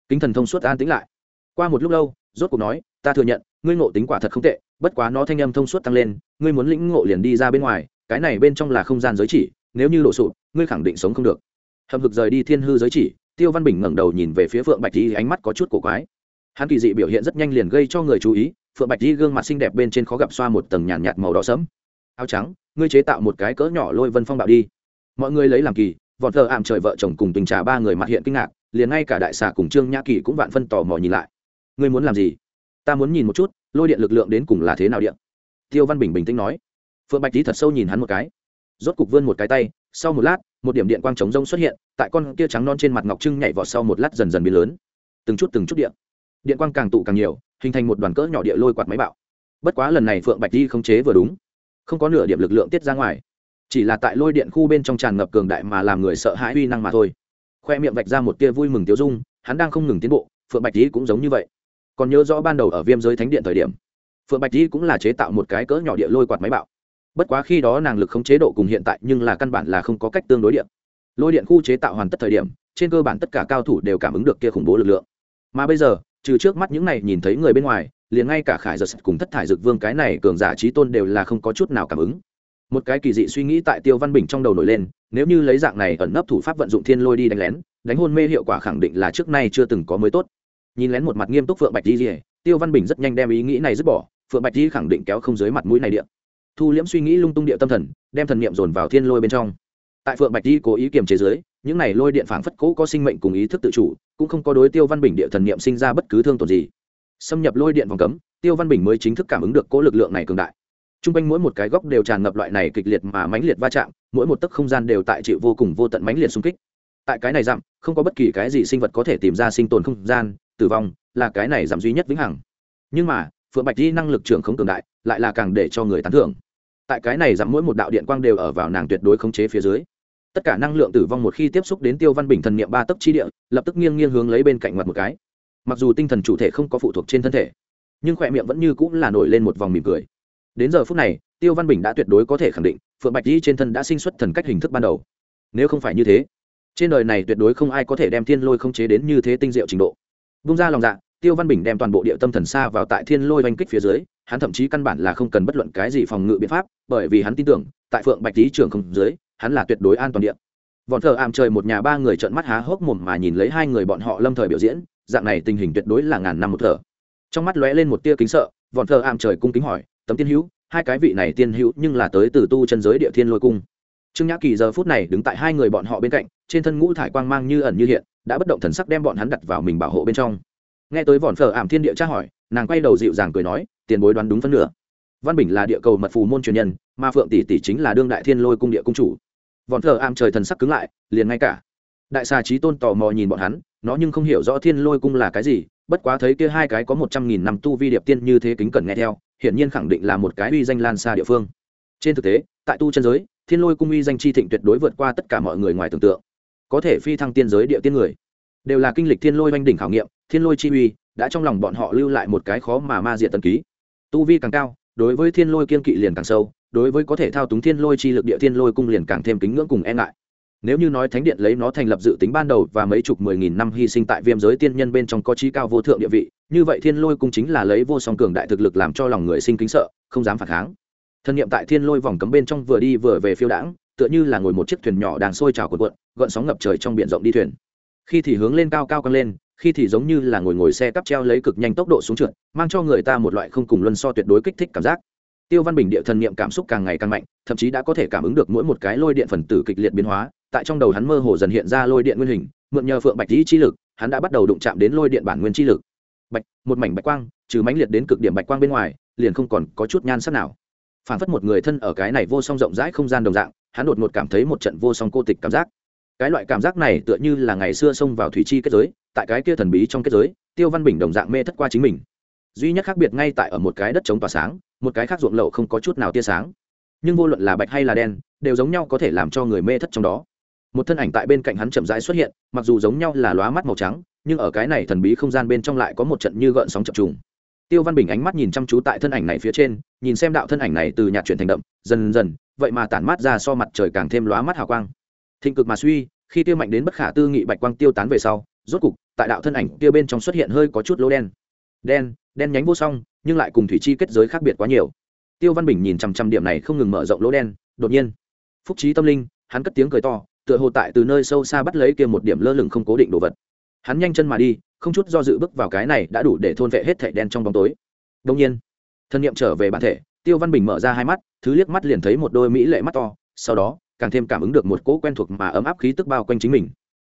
Kính thần thông suốt an tĩnh lại. Qua một lúc lâu rốt cuộc nói ta thừa nhận ngươi ngộ tính quả thật không tệ bất quá nó thanh âm thông suốt tăng lên ngươi muốn lĩnh ngộ liền đi ra bên ngoài cái này bên trong là không gian giới chỉ nếu như đổ sụp ngươi khẳng định sống không được. Hầm hực rời đi thiên hư giới chỉ tiêu văn bình ngẩng đầu nhìn về phía phượng bạch di ánh mắt có chút cổ quái. Hắn kỳ dị biểu hiện rất nhanh liền gây cho người chú ý phượng bạch di gương mặt xinh đẹp bên trên khó gặp xoa một tầng nhàn nhạt, nhạt màu đỏ sẫm. Áo trắng ngươi chế tạo một cái cỡ nhỏ lôi vân phong bạo đi. Mọi người lấy làm kỳ, vọt thờ ảm trời vợ chồng cùng tình trà ba người mặt hiện kinh ngạc, liền ngay cả đại xà cùng trương nhã kỳ cũng vạn phân tò mò nhìn lại. Ngươi muốn làm gì? Ta muốn nhìn một chút, lôi điện lực lượng đến cùng là thế nào điện? Tiêu văn bình bình tĩnh nói. Phượng bạch tý thật sâu nhìn hắn một cái. Rốt cục vươn một cái tay, sau một lát, một điểm điện quang trống rông xuất hiện, tại con kia trắng non trên mặt ngọc trưng nhảy vọt sau một lát dần dần biến lớn. Từng chút từng chút điện. Điện quang càng tụ càng nhiều, hình thành một đoàn cỡ nhỏ địa lôi quạt máy bạo. Bất quá lần này phượng bạch di không chế vừa đúng không có nửa điểm lực lượng tiết ra ngoài. Chỉ là tại lôi điện khu bên trong tràn ngập cường đại mà làm người sợ hãi uy năng mà thôi. Khoe miệng vạch ra một tia vui mừng tiêu dung, hắn đang không ngừng tiến bộ, phượng bạch di cũng giống như vậy. Còn nhớ rõ ban đầu ở viêm giới thánh điện thời điểm, phượng bạch di cũng là chế tạo một cái cỡ nhỏ địa lôi quạt máy bạo. Bất quá khi đó nàng lực không chế độ cùng hiện tại nhưng là căn bản là không có cách tương đối điện. Lôi điện khu chế tạo hoàn tất thời điểm, trên cơ bản tất cả cao thủ đều cảm ứng được kia khủng bố lực lượng. Mà bây giờ, trừ trước mắt những này nhìn thấy người bên ngoài liền ngay cả khải giật cùng thất thải dực vương cái này cường giả trí tôn đều là không có chút nào cảm ứng. Một cái kỳ dị suy nghĩ tại tiêu văn bình trong đầu nổi lên, nếu như lấy dạng này ẩn nấp thủ pháp vận dụng thiên lôi đi đánh lén, đánh hôn mê hiệu quả khẳng định là trước nay chưa từng có mới tốt. Nhìn lén một mặt nghiêm túc phượng bạch di rỉa tiêu văn bình rất nhanh đem ý nghĩ này dứt bỏ, phượng bạch di khẳng định kéo không dưới mặt mũi này điện thu liễm suy nghĩ lung tung địa tâm thần, đem thần niệm dồn vào thiên lôi bên trong. Tại phượng bạch di cố ý kiềm chế dưới, những này lôi điện phảng phất cũ có sinh mệnh cùng ý thức tự chủ, cũng không có đối tiêu văn bình địa thần niệm sinh ra bất cứ thương tổn gì xâm nhập lôi điện vòng cấm, tiêu văn bình mới chính thức cảm ứng được cỗ lực lượng này cường đại. T r u n g quanh mỗi một cái góc đều tràn ngập loại này kịch liệt mà mãnh liệt va chạm, mỗi một tấc không gian đều tại chịu vô cùng vô tận mãnh liệt xung kích. Tại cái này dặm không có bất kỳ cái gì sinh vật có thể tìm ra sinh tồn không gian, tử vong là cái này giảm duy nhất vĩnh hằng. Nhưng mà, phượng bạch di năng lực trưởng không cường đại, lại là càng để cho người tán thưởng. Tại cái này giảm mỗi một đạo điện quang đều ở vào nàng tuyệt đối khống chế phía dưới. Tất cả năng lượng tử vong một khi tiếp xúc đến tiêu văn bình thần niệm ba tấc chi địa, lập tức nghiêng nghiêng hướng lấy bên cạnh mặt một cái mặc dù tinh thần chủ thể không có phụ thuộc trên thân thể, nhưng khỏe miệng vẫn như cũng là nổi lên một vòng mỉm cười. Đến giờ phút này, tiêu văn bình đã tuyệt đối có thể khẳng định, phượng bạch di trên thân đã sinh xuất thần cách hình thức ban đầu. Nếu không phải như thế, trên đời này tuyệt đối không ai có thể đem thiên lôi không chế đến như thế tinh diệu trình độ. Bung ra lòng dạ tiêu văn bình đem toàn bộ địa tâm thần xa vào tại thiên lôi oanh kích phía dưới, hắn thậm chí căn bản là không cần bất luận cái gì phòng ngự biện pháp, bởi vì hắn tin tưởng, tại phượng bạch lý trường không dưới, hắn là tuyệt đối an toàn điện vọn thờ ảm trời một nhà ba người trợn mắt há hốc mồm mà nhìn lấy hai người bọn họ lâm thời biểu diễn dạng này tình hình tuyệt đối là ngàn năm một thở. Trong mắt lóe lên một tia kính sợ vọn thờ ảm trời cung kính hỏi, tấm tiên hữu, hai cái vị này tiên hữu nhưng là tới từ tu chân giới địa thiên lôi cung? Trương nhã kỳ giờ phút này đứng tại hai người bọn họ bên cạnh, trên thân ngũ thải quang mang như ẩn như hiện, đã bất động thần sắc đem bọn hắn đặt vào mình bảo hộ bên trong. Nghe tới vòn phở ảm thiên địa tra hỏi, nàng quay đầu dịu dàng cười nói, tiền bối đoán đúng phân nửa. Văn bình là địa cầu mật phù môn truyền nhân, mà phượng tỷ tỷ chính là đương đại thiên lôi cung địa cung chủ. Vòn phở ảm trời thần sắc cứng lại, liền ngay cả. Đại xà trí tôn tò mò nhìn bọn hắn nó nhưng không hiểu rõ thiên lôi cung là cái gì, bất quá thấy kia hai cái có một trăm nghìn năm tu vi điệp tiên như thế kính cần nghe theo, hiển nhiên khẳng định là một cái uy danh lan xa địa phương. Trên thực tế, tại tu chân giới, thiên lôi cung uy danh chi thịnh tuyệt đối vượt qua tất cả mọi người ngoài tưởng tượng. Có thể phi thăng tiên giới địa tiên người, đều là kinh lịch thiên lôi oanh đỉnh khảo nghiệm, thiên lôi chi uy đã trong lòng bọn họ lưu lại một cái khó mà ma diện tần ký. Tu vi càng cao, đối với thiên lôi kiên kỵ liền càng sâu, đối với có thể thao túng thiên lôi chi lực địa thiên lôi cung liền càng thêm kính ngưỡng cùng e ngại nếu như nói thánh điện lấy nó thành lập dự tính ban đầu và mấy chục mười nghìn năm hy sinh tại viêm giới tiên nhân bên trong có trí cao vô thượng địa vị, như vậy thiên lôi cung chính là lấy vô song cường đại thực lực làm cho lòng người sinh kính sợ, không dám phản kháng. Thân nhiệm tại thiên lôi vòng cấm bên trong vừa đi vừa về phiêu đãng, tựa như là ngồi một chiếc thuyền nhỏ đang sôi trào cuộn cuộn, gợn sóng ngập trời trong biển rộng đi thuyền. Khi thì hướng lên cao cao căng lên, khi thì giống như là ngồi ngồi xe cắp treo lấy cực nhanh tốc độ xuống trượt, mang cho người ta một loại không cùng luân so tuyệt đối kích thích cảm giác. Tiêu văn bình địa thần niệm cảm xúc càng ngày càng mạnh, thậm chí đã có thể cảm ứng được mỗi một cái lôi điện phần tử kịch liệt biến hóa tại trong đầu hắn mơ hồ dần hiện ra lôi điện nguyên hình, mượn nhờ phượng bạch lý chi lực, hắn đã bắt đầu đụng chạm đến lôi điện bản nguyên chi lực. Bạch, một mảnh bạch quang, trừ mãnh liệt đến cực điểm bạch quang bên ngoài, liền không còn có chút nhan sắc nào. Phản phất một người thân ở cái này vô song rộng rãi không gian đồng dạng, hắn đột ngột cảm thấy một trận vô song cô tịch cảm giác. Cái loại cảm giác này tựa như là ngày xưa xông vào thủy chi kết giới, tại cái kia thần bí trong kết giới, tiêu văn bình đồng dạng mê thất qua chính mình. Duy nhất khác biệt ngay tại ở một cái đất chống tỏa sáng, một cái khác ruộng lậu không có chút nào tia sáng. Nhưng vô luận là bạch hay là đen, đều giống nhau có thể làm cho người mê thất trong đó một thân ảnh tại bên cạnh hắn chậm rãi xuất hiện, mặc dù giống nhau là lóa mắt màu trắng, nhưng ở cái này thần bí không gian bên trong lại có một trận như gợn sóng chập trùng. Tiêu văn bình ánh mắt nhìn chăm chú tại thân ảnh này phía trên, nhìn xem đạo thân ảnh này từ nhạt chuyển thành đậm, dần dần, vậy mà tản mát ra so mặt trời càng thêm lóa mắt hào quang. Thịnh cực mà suy, khi tiêu mạnh đến bất khả tư nghị bạch quang tiêu tán về sau, rốt cục, tại đạo thân ảnh kia bên trong xuất hiện hơi có chút lỗ đen. Đen đen nhánh vô song, nhưng lại cùng thủy chi kết giới khác biệt quá nhiều. Tiêu văn bình nhìn chằm chằm điểm này không ngừng mở rộng lỗ đen, đột nhiên, phúc trí tâm linh, hắn cất tiếng cười to tựa hồ tại từ nơi sâu xa bắt lấy kia một điểm lơ lửng không cố định đồ vật. Hắn nhanh chân mà đi, không chút do dự bước vào cái này đã đủ để thôn vệ hết thảy đen trong bóng tối. Đông nhiên, thân nhiệm trở về bản thể, tiêu văn bình mở ra hai mắt, thứ liếc mắt liền thấy một đôi mỹ lệ mắt to, sau đó, càng thêm cảm ứng được một cỗ quen thuộc mà ấm áp khí tức bao quanh chính mình.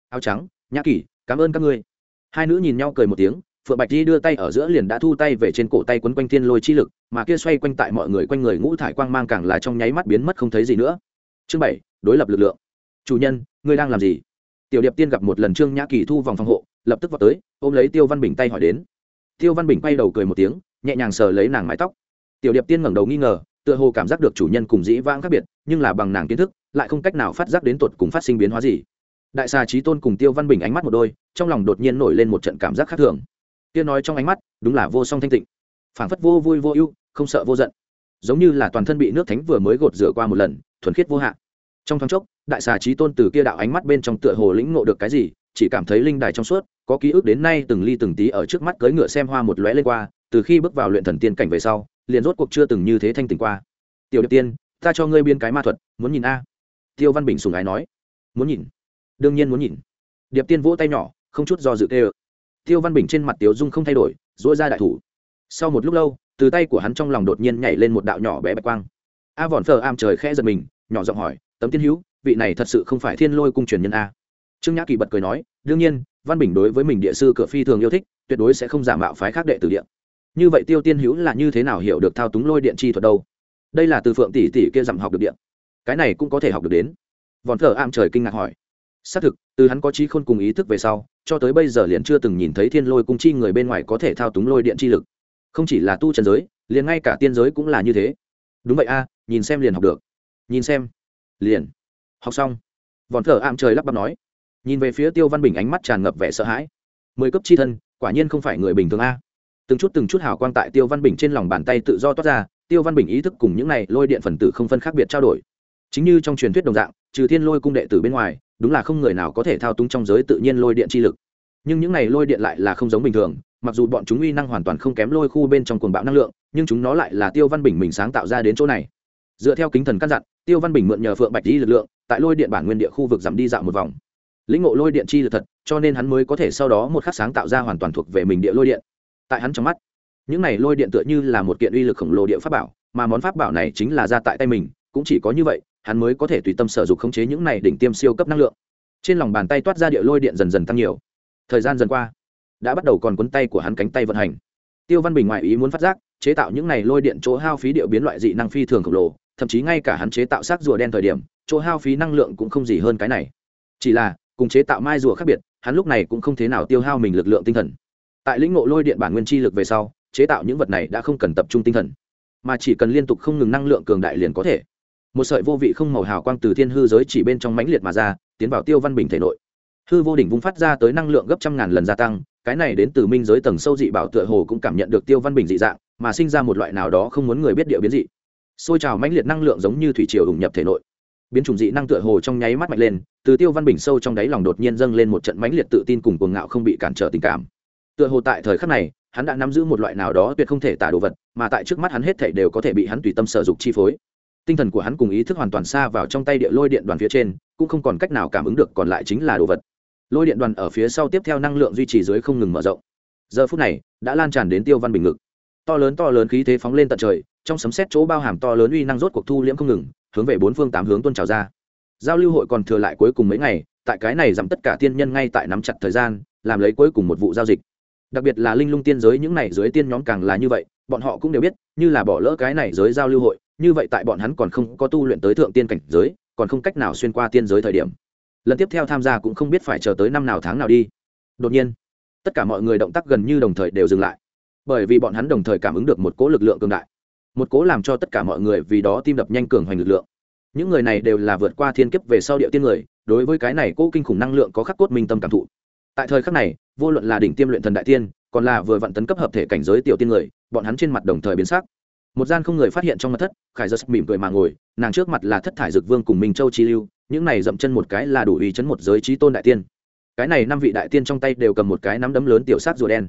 Áo trắng, nhã kỷ, cảm ơn các ngươi. Hai nữ nhìn nhau cười một tiếng, phượng bạch di đưa tay ở giữa liền đã thu tay về trên cổ tay quấn quanh thiên lôi chi lực, mà kia xoay quanh tại mọi người quanh người ngũ thải quang mang càng là trong nháy mắt biến mất không thấy gì nữa. Chương bảy, đối lập lực lượng chủ nhân, ngươi đang làm gì? Tiểu điệp tiên gặp một lần trương nhã kỳ thu vòng phòng hộ, lập tức vào tới, ôm lấy tiêu văn bình tay hỏi đến. Tiêu văn bình quay đầu cười một tiếng, nhẹ nhàng sờ lấy nàng mái tóc. Tiểu điệp tiên ngẩng đầu nghi ngờ, tựa hồ cảm giác được chủ nhân cùng dĩ vãng khác biệt, nhưng là bằng nàng kiến thức, lại không cách nào phát giác đến tột cùng phát sinh biến hóa gì. Đại xà trí tôn cùng tiêu văn bình ánh mắt một đôi, trong lòng đột nhiên nổi lên một trận cảm giác khác thường. Tiên nói trong ánh mắt, đúng là vô song thanh tịnh. Phảng phất vô vui vô ưu, không sợ vô giận. Giống như là toàn thân bị nước thánh vừa mới gột rửa qua một lần, thuần khiết vô hạn trong thoáng chốc đại xà trí tôn từ kia đạo ánh mắt bên trong tựa hồ lĩnh ngộ được cái gì, chỉ cảm thấy linh đài trong suốt, có ký ức đến nay từng ly từng tí ở trước mắt cưỡi ngựa xem hoa một lóe lên qua, từ khi bước vào luyện thần tiên cảnh về sau, liền rốt cuộc chưa từng như thế thanh tình qua. Tiểu điệp tiên, ta cho ngươi biên cái ma thuật, muốn nhìn a. Tiêu văn bình sùng ái nói. Muốn nhìn. Đương nhiên muốn nhìn. Điệp tiên vỗ tay nhỏ, không chút do dự tê ơ tiêu văn bình trên mặt tiếu dung không thay đổi dỗi ra đại thủ. Sau một lúc lâu, từ tay của hắn trong lòng đột nhiên nhảy lên một đạo nhỏ bé bạch quang. A vòn phờ am trời khẽ giật mình, nhỏ giọng hỏi tấm tiên hữu, vị này thật sự không phải thiên lôi cung truyền nhân a. Trương nhã kỳ bật cười nói, đương nhiên, văn bình đối với mình địa sư cửa phi thường yêu thích, tuyệt đối sẽ không giả mạo phái khác đệ tử điện. Như vậy tiêu tiên hữu là như thế nào hiểu được thao túng lôi điện chi thuật đâu? Đây là từ phượng tỷ tỷ kia dặm học được điện. Cái này cũng có thể học được đến. Vòn thờ am trời kinh ngạc hỏi. Xác thực, từ hắn có trí khôn cùng ý thức về sau, cho tới bây giờ liền chưa từng nhìn thấy thiên lôi cung chi người bên ngoài có thể thao túng lôi điện chi lực. Không chỉ là tu trần giới, liền ngay cả tiên giới cũng là như thế. Đúng vậy a, nhìn xem liền học được. Nhìn xem liền. Học xong, vòn thở ạm trời lắp bắp nói. Nhìn về phía tiêu văn bình ánh mắt tràn ngập vẻ sợ hãi. Mười cấp chi thân, quả nhiên không phải người bình thường a. Từng chút từng chút hào quang tại tiêu văn bình trên lòng bàn tay tự do toát ra, tiêu văn bình ý thức cùng những này lôi điện phần tử không phân khác biệt trao đổi. Chính như trong truyền thuyết đồng dạng, trừ thiên lôi cung đệ tử bên ngoài, đúng là không người nào có thể thao túng trong giới tự nhiên lôi điện chi lực. Nhưng những này lôi điện lại là không giống bình thường, mặc dù bọn chúng uy năng hoàn toàn không kém lôi khu bên trong cuồng bạo năng lượng, nhưng chúng nó lại là tiêu văn bình mình sáng tạo ra đến chỗ này. Dựa theo kính thần căn dặn tiêu văn bình mượn nhờ phượng bạch di lực lượng, tại lôi điện bản nguyên địa khu vực giảm đi dạo một vòng. Lĩnh ngộ lôi điện chi là thật, cho nên hắn mới có thể sau đó một khắc sáng tạo ra hoàn toàn thuộc về mình địa lôi điện. Tại hắn trong mắt, những này lôi điện tựa như là một kiện uy lực khổng lồ địa pháp bảo, mà món pháp bảo này chính là ra tại tay mình, cũng chỉ có như vậy, hắn mới có thể tùy tâm sở dục khống chế những này đỉnh tiêm siêu cấp năng lượng. Trên lòng bàn tay toát ra địa lôi điện dần dần tăng nhiều. Thời gian dần qua, đã bắt đầu còn cuốn tay của hắn cánh tay vận hành. Tiêu văn bình ngoại ý muốn phát giác, chế tạo những này lôi điện chỗ hao phí địa biến loại dị năng phi thường khổng lồ thậm chí ngay cả hắn chế tạo xác rùa đen thời điểm, chỗ hao phí năng lượng cũng không gì hơn cái này. Chỉ là, cùng chế tạo mai rùa khác biệt, hắn lúc này cũng không thế nào tiêu hao mình lực lượng tinh thần. Tại lĩnh ngộ lôi điện bản nguyên chi lực về sau, chế tạo những vật này đã không cần tập trung tinh thần, mà chỉ cần liên tục không ngừng năng lượng cường đại liền có thể. Một sợi vô vị không màu hào quang từ thiên hư giới chỉ bên trong mãnh liệt mà ra, tiến vào tiêu văn bình thể nội. Hư vô đỉnh vung phát ra tới năng lượng gấp trăm ngàn lần gia tăng, cái này đến từ minh giới tầng sâu dị bảo tựa hồ cũng cảm nhận được tiêu văn bình dị dạng, mà sinh ra một loại nào đó không muốn người biết địa biến dị xôi trào mãnh liệt năng lượng giống như thủy triều ủng nhập thể nội. Biến chủng dị năng tựa hồ trong nháy mắt mạnh lên, từ tiêu văn bình sâu trong đáy lòng đột nhiên dâng lên một trận mãnh liệt tự tin cùng cuồng ngạo không bị cản trở tình cảm. Tựa hồ tại thời khắc này, hắn đã nắm giữ một loại nào đó tuyệt không thể tả đồ vật, mà tại trước mắt hắn hết thể đều có thể bị hắn tùy tâm sở dục chi phối. Tinh thần của hắn cùng ý thức hoàn toàn xa vào trong tay địa lôi điện đoàn phía trên, cũng không còn cách nào cảm ứng được còn lại chính là đồ vật. Lôi điện đoàn ở phía sau tiếp theo năng lượng duy trì dưới không ngừng mở rộng. Giờ phút này, đã lan tràn đến tiêu văn bình ngực to lớn to lớn khí thế phóng lên tận trời, trong sấm xét chỗ bao hàm to lớn uy năng rốt cuộc thu liễm không ngừng, hướng về bốn phương tám hướng tuôn trào ra. Giao lưu hội còn thừa lại cuối cùng mấy ngày, tại cái này giảm tất cả tiên nhân ngay tại nắm chặt thời gian, làm lấy cuối cùng một vụ giao dịch. Đặc biệt là linh lung tiên giới, những này giới tiên nhóm càng là như vậy, bọn họ cũng đều biết, như là bỏ lỡ cái này giới giao lưu hội, như vậy tại bọn hắn còn không có tu luyện tới thượng tiên cảnh giới, còn không cách nào xuyên qua tiên giới thời điểm. Lần tiếp theo tham gia cũng không biết phải chờ tới năm nào tháng nào đi. Đột nhiên, tất cả mọi người động tác gần như đồng thời đều dừng lại bởi vì bọn hắn đồng thời cảm ứng được một cỗ lực lượng cường đại, một cỗ làm cho tất cả mọi người vì đó tim đập nhanh cường hoành lực lượng. Những người này đều là vượt qua thiên kiếp về sau địa tiên người, đối với cái này cỗ kinh khủng năng lượng có khắc cốt minh tâm cảm thụ. Tại thời khắc này, vô luận là đỉnh tiêm luyện thần đại tiên, còn là vừa vặn tấn cấp hợp thể cảnh giới tiểu tiên người, bọn hắn trên mặt đồng thời biến sắc. Một gian không người phát hiện trong mặt thất, khải giật mỉm cười mà ngồi, nàng trước mặt là thất thải dực vương cùng minh châu chi lưu, những này dậm chân một cái là đủ ý chấn một giới trí tôn đại tiên. Cái này năm vị đại tiên trong tay đều cầm một cái nắm đấm lớn tiểu sát rùa đen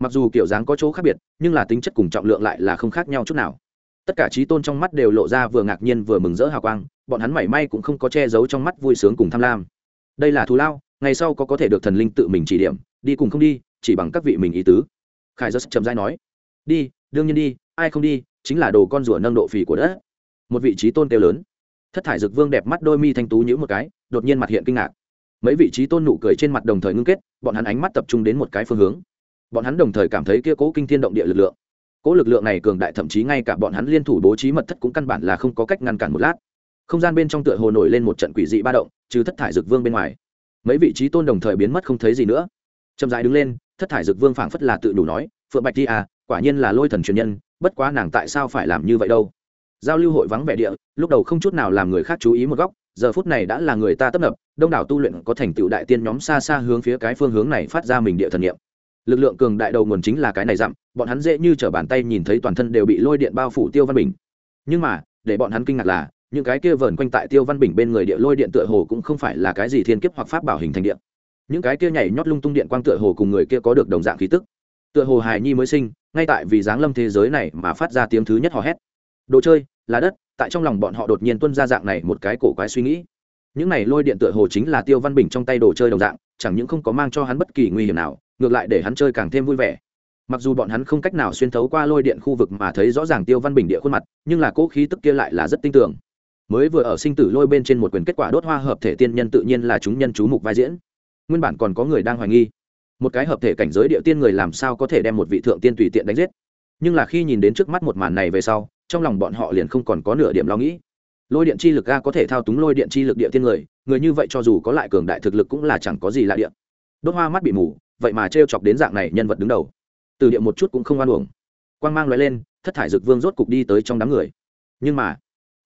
mặc dù kiểu dáng có chỗ khác biệt, nhưng là tính chất cùng trọng lượng lại là không khác nhau chút nào. Tất cả trí tôn trong mắt đều lộ ra vừa ngạc nhiên vừa mừng rỡ hào quang, bọn hắn mảy may cũng không có che giấu trong mắt vui sướng cùng tham lam. Đây là thù lao, ngày sau có có thể được thần linh tự mình chỉ điểm, đi cùng không đi, chỉ bằng các vị mình ý tứ. Khải giật chậm dai nói, đi, đương nhiên đi, ai không đi, chính là đồ con rùa nâng độ phì của đất. Một vị trí tôn kêu lớn. Thất thải dực vương đẹp mắt đôi mi thanh tú nhữ một cái, đột nhiên mặt hiện kinh ngạc. Mấy vị trí tôn nụ cười trên mặt đồng thời ngưng kết, bọn hắn ánh mắt tập trung đến một cái phương hướng bọn hắn đồng thời cảm thấy kia cố kinh thiên động địa lực lượng. Cố lực lượng này cường đại thậm chí ngay cả bọn hắn liên thủ bố trí mật thất cũng căn bản là không có cách ngăn cản một lát. Không gian bên trong tựa hồ nổi lên một trận quỷ dị ba động, trừ thất thải dực vương bên ngoài, mấy vị trí tôn đồng thời biến mất không thấy gì nữa. Chậm dài đứng lên, thất thải dực vương phảng phất là tự đủ nói, phượng bạch đi à quả nhiên là lôi thần truyền nhân, bất quá nàng tại sao phải làm như vậy đâu? Giao lưu hội vắng vẻ địa, lúc đầu không chút nào làm người khác chú ý một góc, giờ phút này đã là người ta tấp nập, đông đảo tu luyện có thành tựu đại tiên nhóm xa xa hướng phía cái phương hướng này phát ra mình địa thần niệm lực lượng cường đại đầu nguồn chính là cái này dặm, bọn hắn dễ như t r ở bàn tay nhìn thấy toàn thân đều bị lôi điện bao phủ tiêu văn bình. Nhưng mà, để bọn hắn kinh ngạc là, những cái kia vờn quanh tại tiêu văn bình bên người địa lôi điện tựa hồ cũng không phải là cái gì thiên kiếp hoặc pháp bảo hình thành điện. Những cái kia nhảy nhót lung tung điện quang tựa hồ cùng người kia có được đồng dạng khí tức. Tựa hồ hài nhi mới sinh, ngay tại vì giáng lâm thế giới này mà phát ra tiếng thứ nhất hò hét. Đồ chơi, là đất, tại trong lòng bọn họ đột nhiên tuân ra dạng này một cái cổ quái suy nghĩ. Những này lôi điện tựa hồ chính là tiêu văn bình trong tay đồ chơi đồng dạng, chẳng những không có mang cho hắn bất kỳ nguy hiểm nào ngược lại để hắn chơi càng thêm vui vẻ. Mặc dù bọn hắn không cách nào xuyên thấu qua lôi điện khu vực mà thấy rõ ràng tiêu văn bình địa khuôn mặt, nhưng là cỗ khí tức kia lại là rất tin tưởng mới vừa ở sinh tử lôi bên trên một quyền kết quả đốt hoa hợp thể tiên nhân tự nhiên là chúng nhân chú mục vai diễn. Nguyên bản còn có người đang hoài nghi. Một cái hợp thể cảnh giới địa tiên người làm sao có thể đem một vị thượng tiên tùy tiện đánh giết? Nhưng là khi nhìn đến trước mắt một màn này về sau, trong lòng bọn họ liền không còn có nửa điểm lo nghĩ. Lôi điện chi lực ga có thể thao túng lôi điện chi lực địa tiên người người như vậy cho dù có lại cường đại thực lực cũng là chẳng có gì lạ điện đốt hoa mắt bị mù vậy mà t chọc đến dạng này nhân vật đứng đầu. Từ địa một chút cũng không oan uổng. Quang mang loại lên, thất thải dực vương rốt cục đi tới trong đám người. Nhưng mà,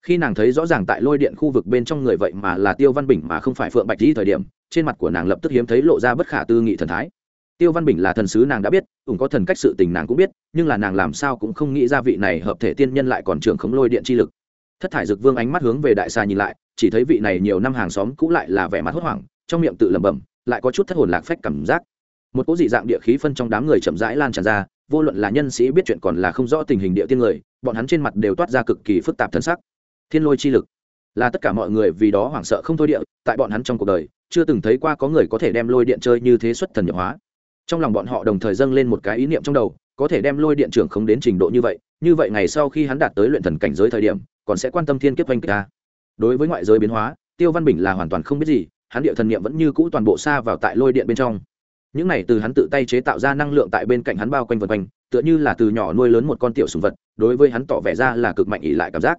khi nàng thấy rõ ràng tại lôi điện khu vực bên trong người vậy mà là tiêu văn bình mà không phải phượng bạch di thời điểm, trên mặt của nàng lập tức hiếm thấy lộ ra bất khả tư nghị thần thái. Tiêu văn bình là thần sứ nàng đã biết ủng có thần cách sự tình nàng cũng biết, nhưng là nàng làm sao cũng không nghĩ ra vị này hợp thể tiên nhân lại còn trưởng khống lôi điện chi lực. Thất thải dực vương ánh mắt hướng về đại xa nhìn lại, chỉ thấy vị này nhiều năm hàng xóm cũ lại là vẻ mặt hốt hoảng, trong miệng tự lẩm bẩm, lại có chút thất hồn lạc phách cảm giác một cỗ dị dạng địa khí phân trong đám người chậm rãi lan tràn ra, vô luận là nhân sĩ biết chuyện còn là không rõ tình hình địa tiên người, bọn hắn trên mặt đều toát ra cực kỳ phức tạp thân sắc. Thiên lôi chi lực. Là tất cả mọi người vì đó hoảng sợ không thôi địa, tại bọn hắn trong cuộc đời, chưa từng thấy qua có người có thể đem lôi điện chơi như thế xuất thần nhập hóa. Trong lòng bọn họ đồng thời dâng lên một cái ý niệm trong đầu, có thể đem lôi điện trưởng không đến trình độ như vậy như vậy ngày sau khi hắn đạt tới luyện thần cảnh giới thời điểm, còn sẽ quan tâm thiên kiếp oanh kích ta. Đối với ngoại giới biến hóa, tiêu văn bình là hoàn toàn không biết gì, hắn địa thần niệm vẫn như cũ toàn bộ xa vào tại lôi điện bên trong những này từ hắn tự tay chế tạo ra năng lượng tại bên cạnh hắn bao quanh vần quanh, tựa như là từ nhỏ nuôi lớn một con tiểu sùng vật, đối với hắn tỏ vẻ ra là cực mạnh ỉ lại cảm giác.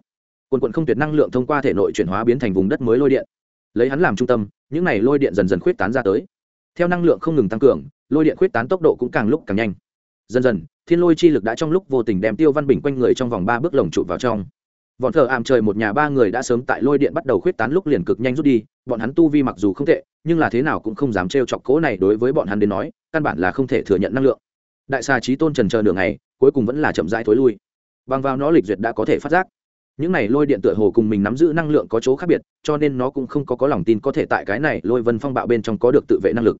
Quần quận không tuyệt năng lượng thông qua thể nội chuyển hóa biến thành vùng đất mới lôi điện. Lấy hắn làm trung tâm, những này lôi điện dần dần khuyết tán ra tới. Theo năng lượng không ngừng tăng cường, lôi điện khuyết tán tốc độ cũng càng lúc càng nhanh. Dần dần, thiên lôi chi lực đã trong lúc vô tình đem tiêu văn bình quanh người trong vòng ba bước lồng trụ vào trong. Vọn thờ ảm trời một nhà ba người đã sớm tại lôi điện bắt đầu khuyết tán lúc liền cực nhanh rút đi bọn hắn tu vi mặc dù không tệ, nhưng là thế nào cũng không dám trêu chọc cố này đối với bọn hắn đến nói, căn bản là không thể thừa nhận năng lượng. Đại xà trí tôn trần chờ nửa ngày, cuối cùng vẫn là chậm rãi thối lui. Bằng vào nó lịch duyệt đã có thể phát giác. Những này lôi điện tựa hồ cùng mình nắm giữ năng lượng có chỗ khác biệt, cho nên nó cũng không có có lòng tin có thể tại cái này lôi vân phong bạo bên trong có được tự vệ năng lực.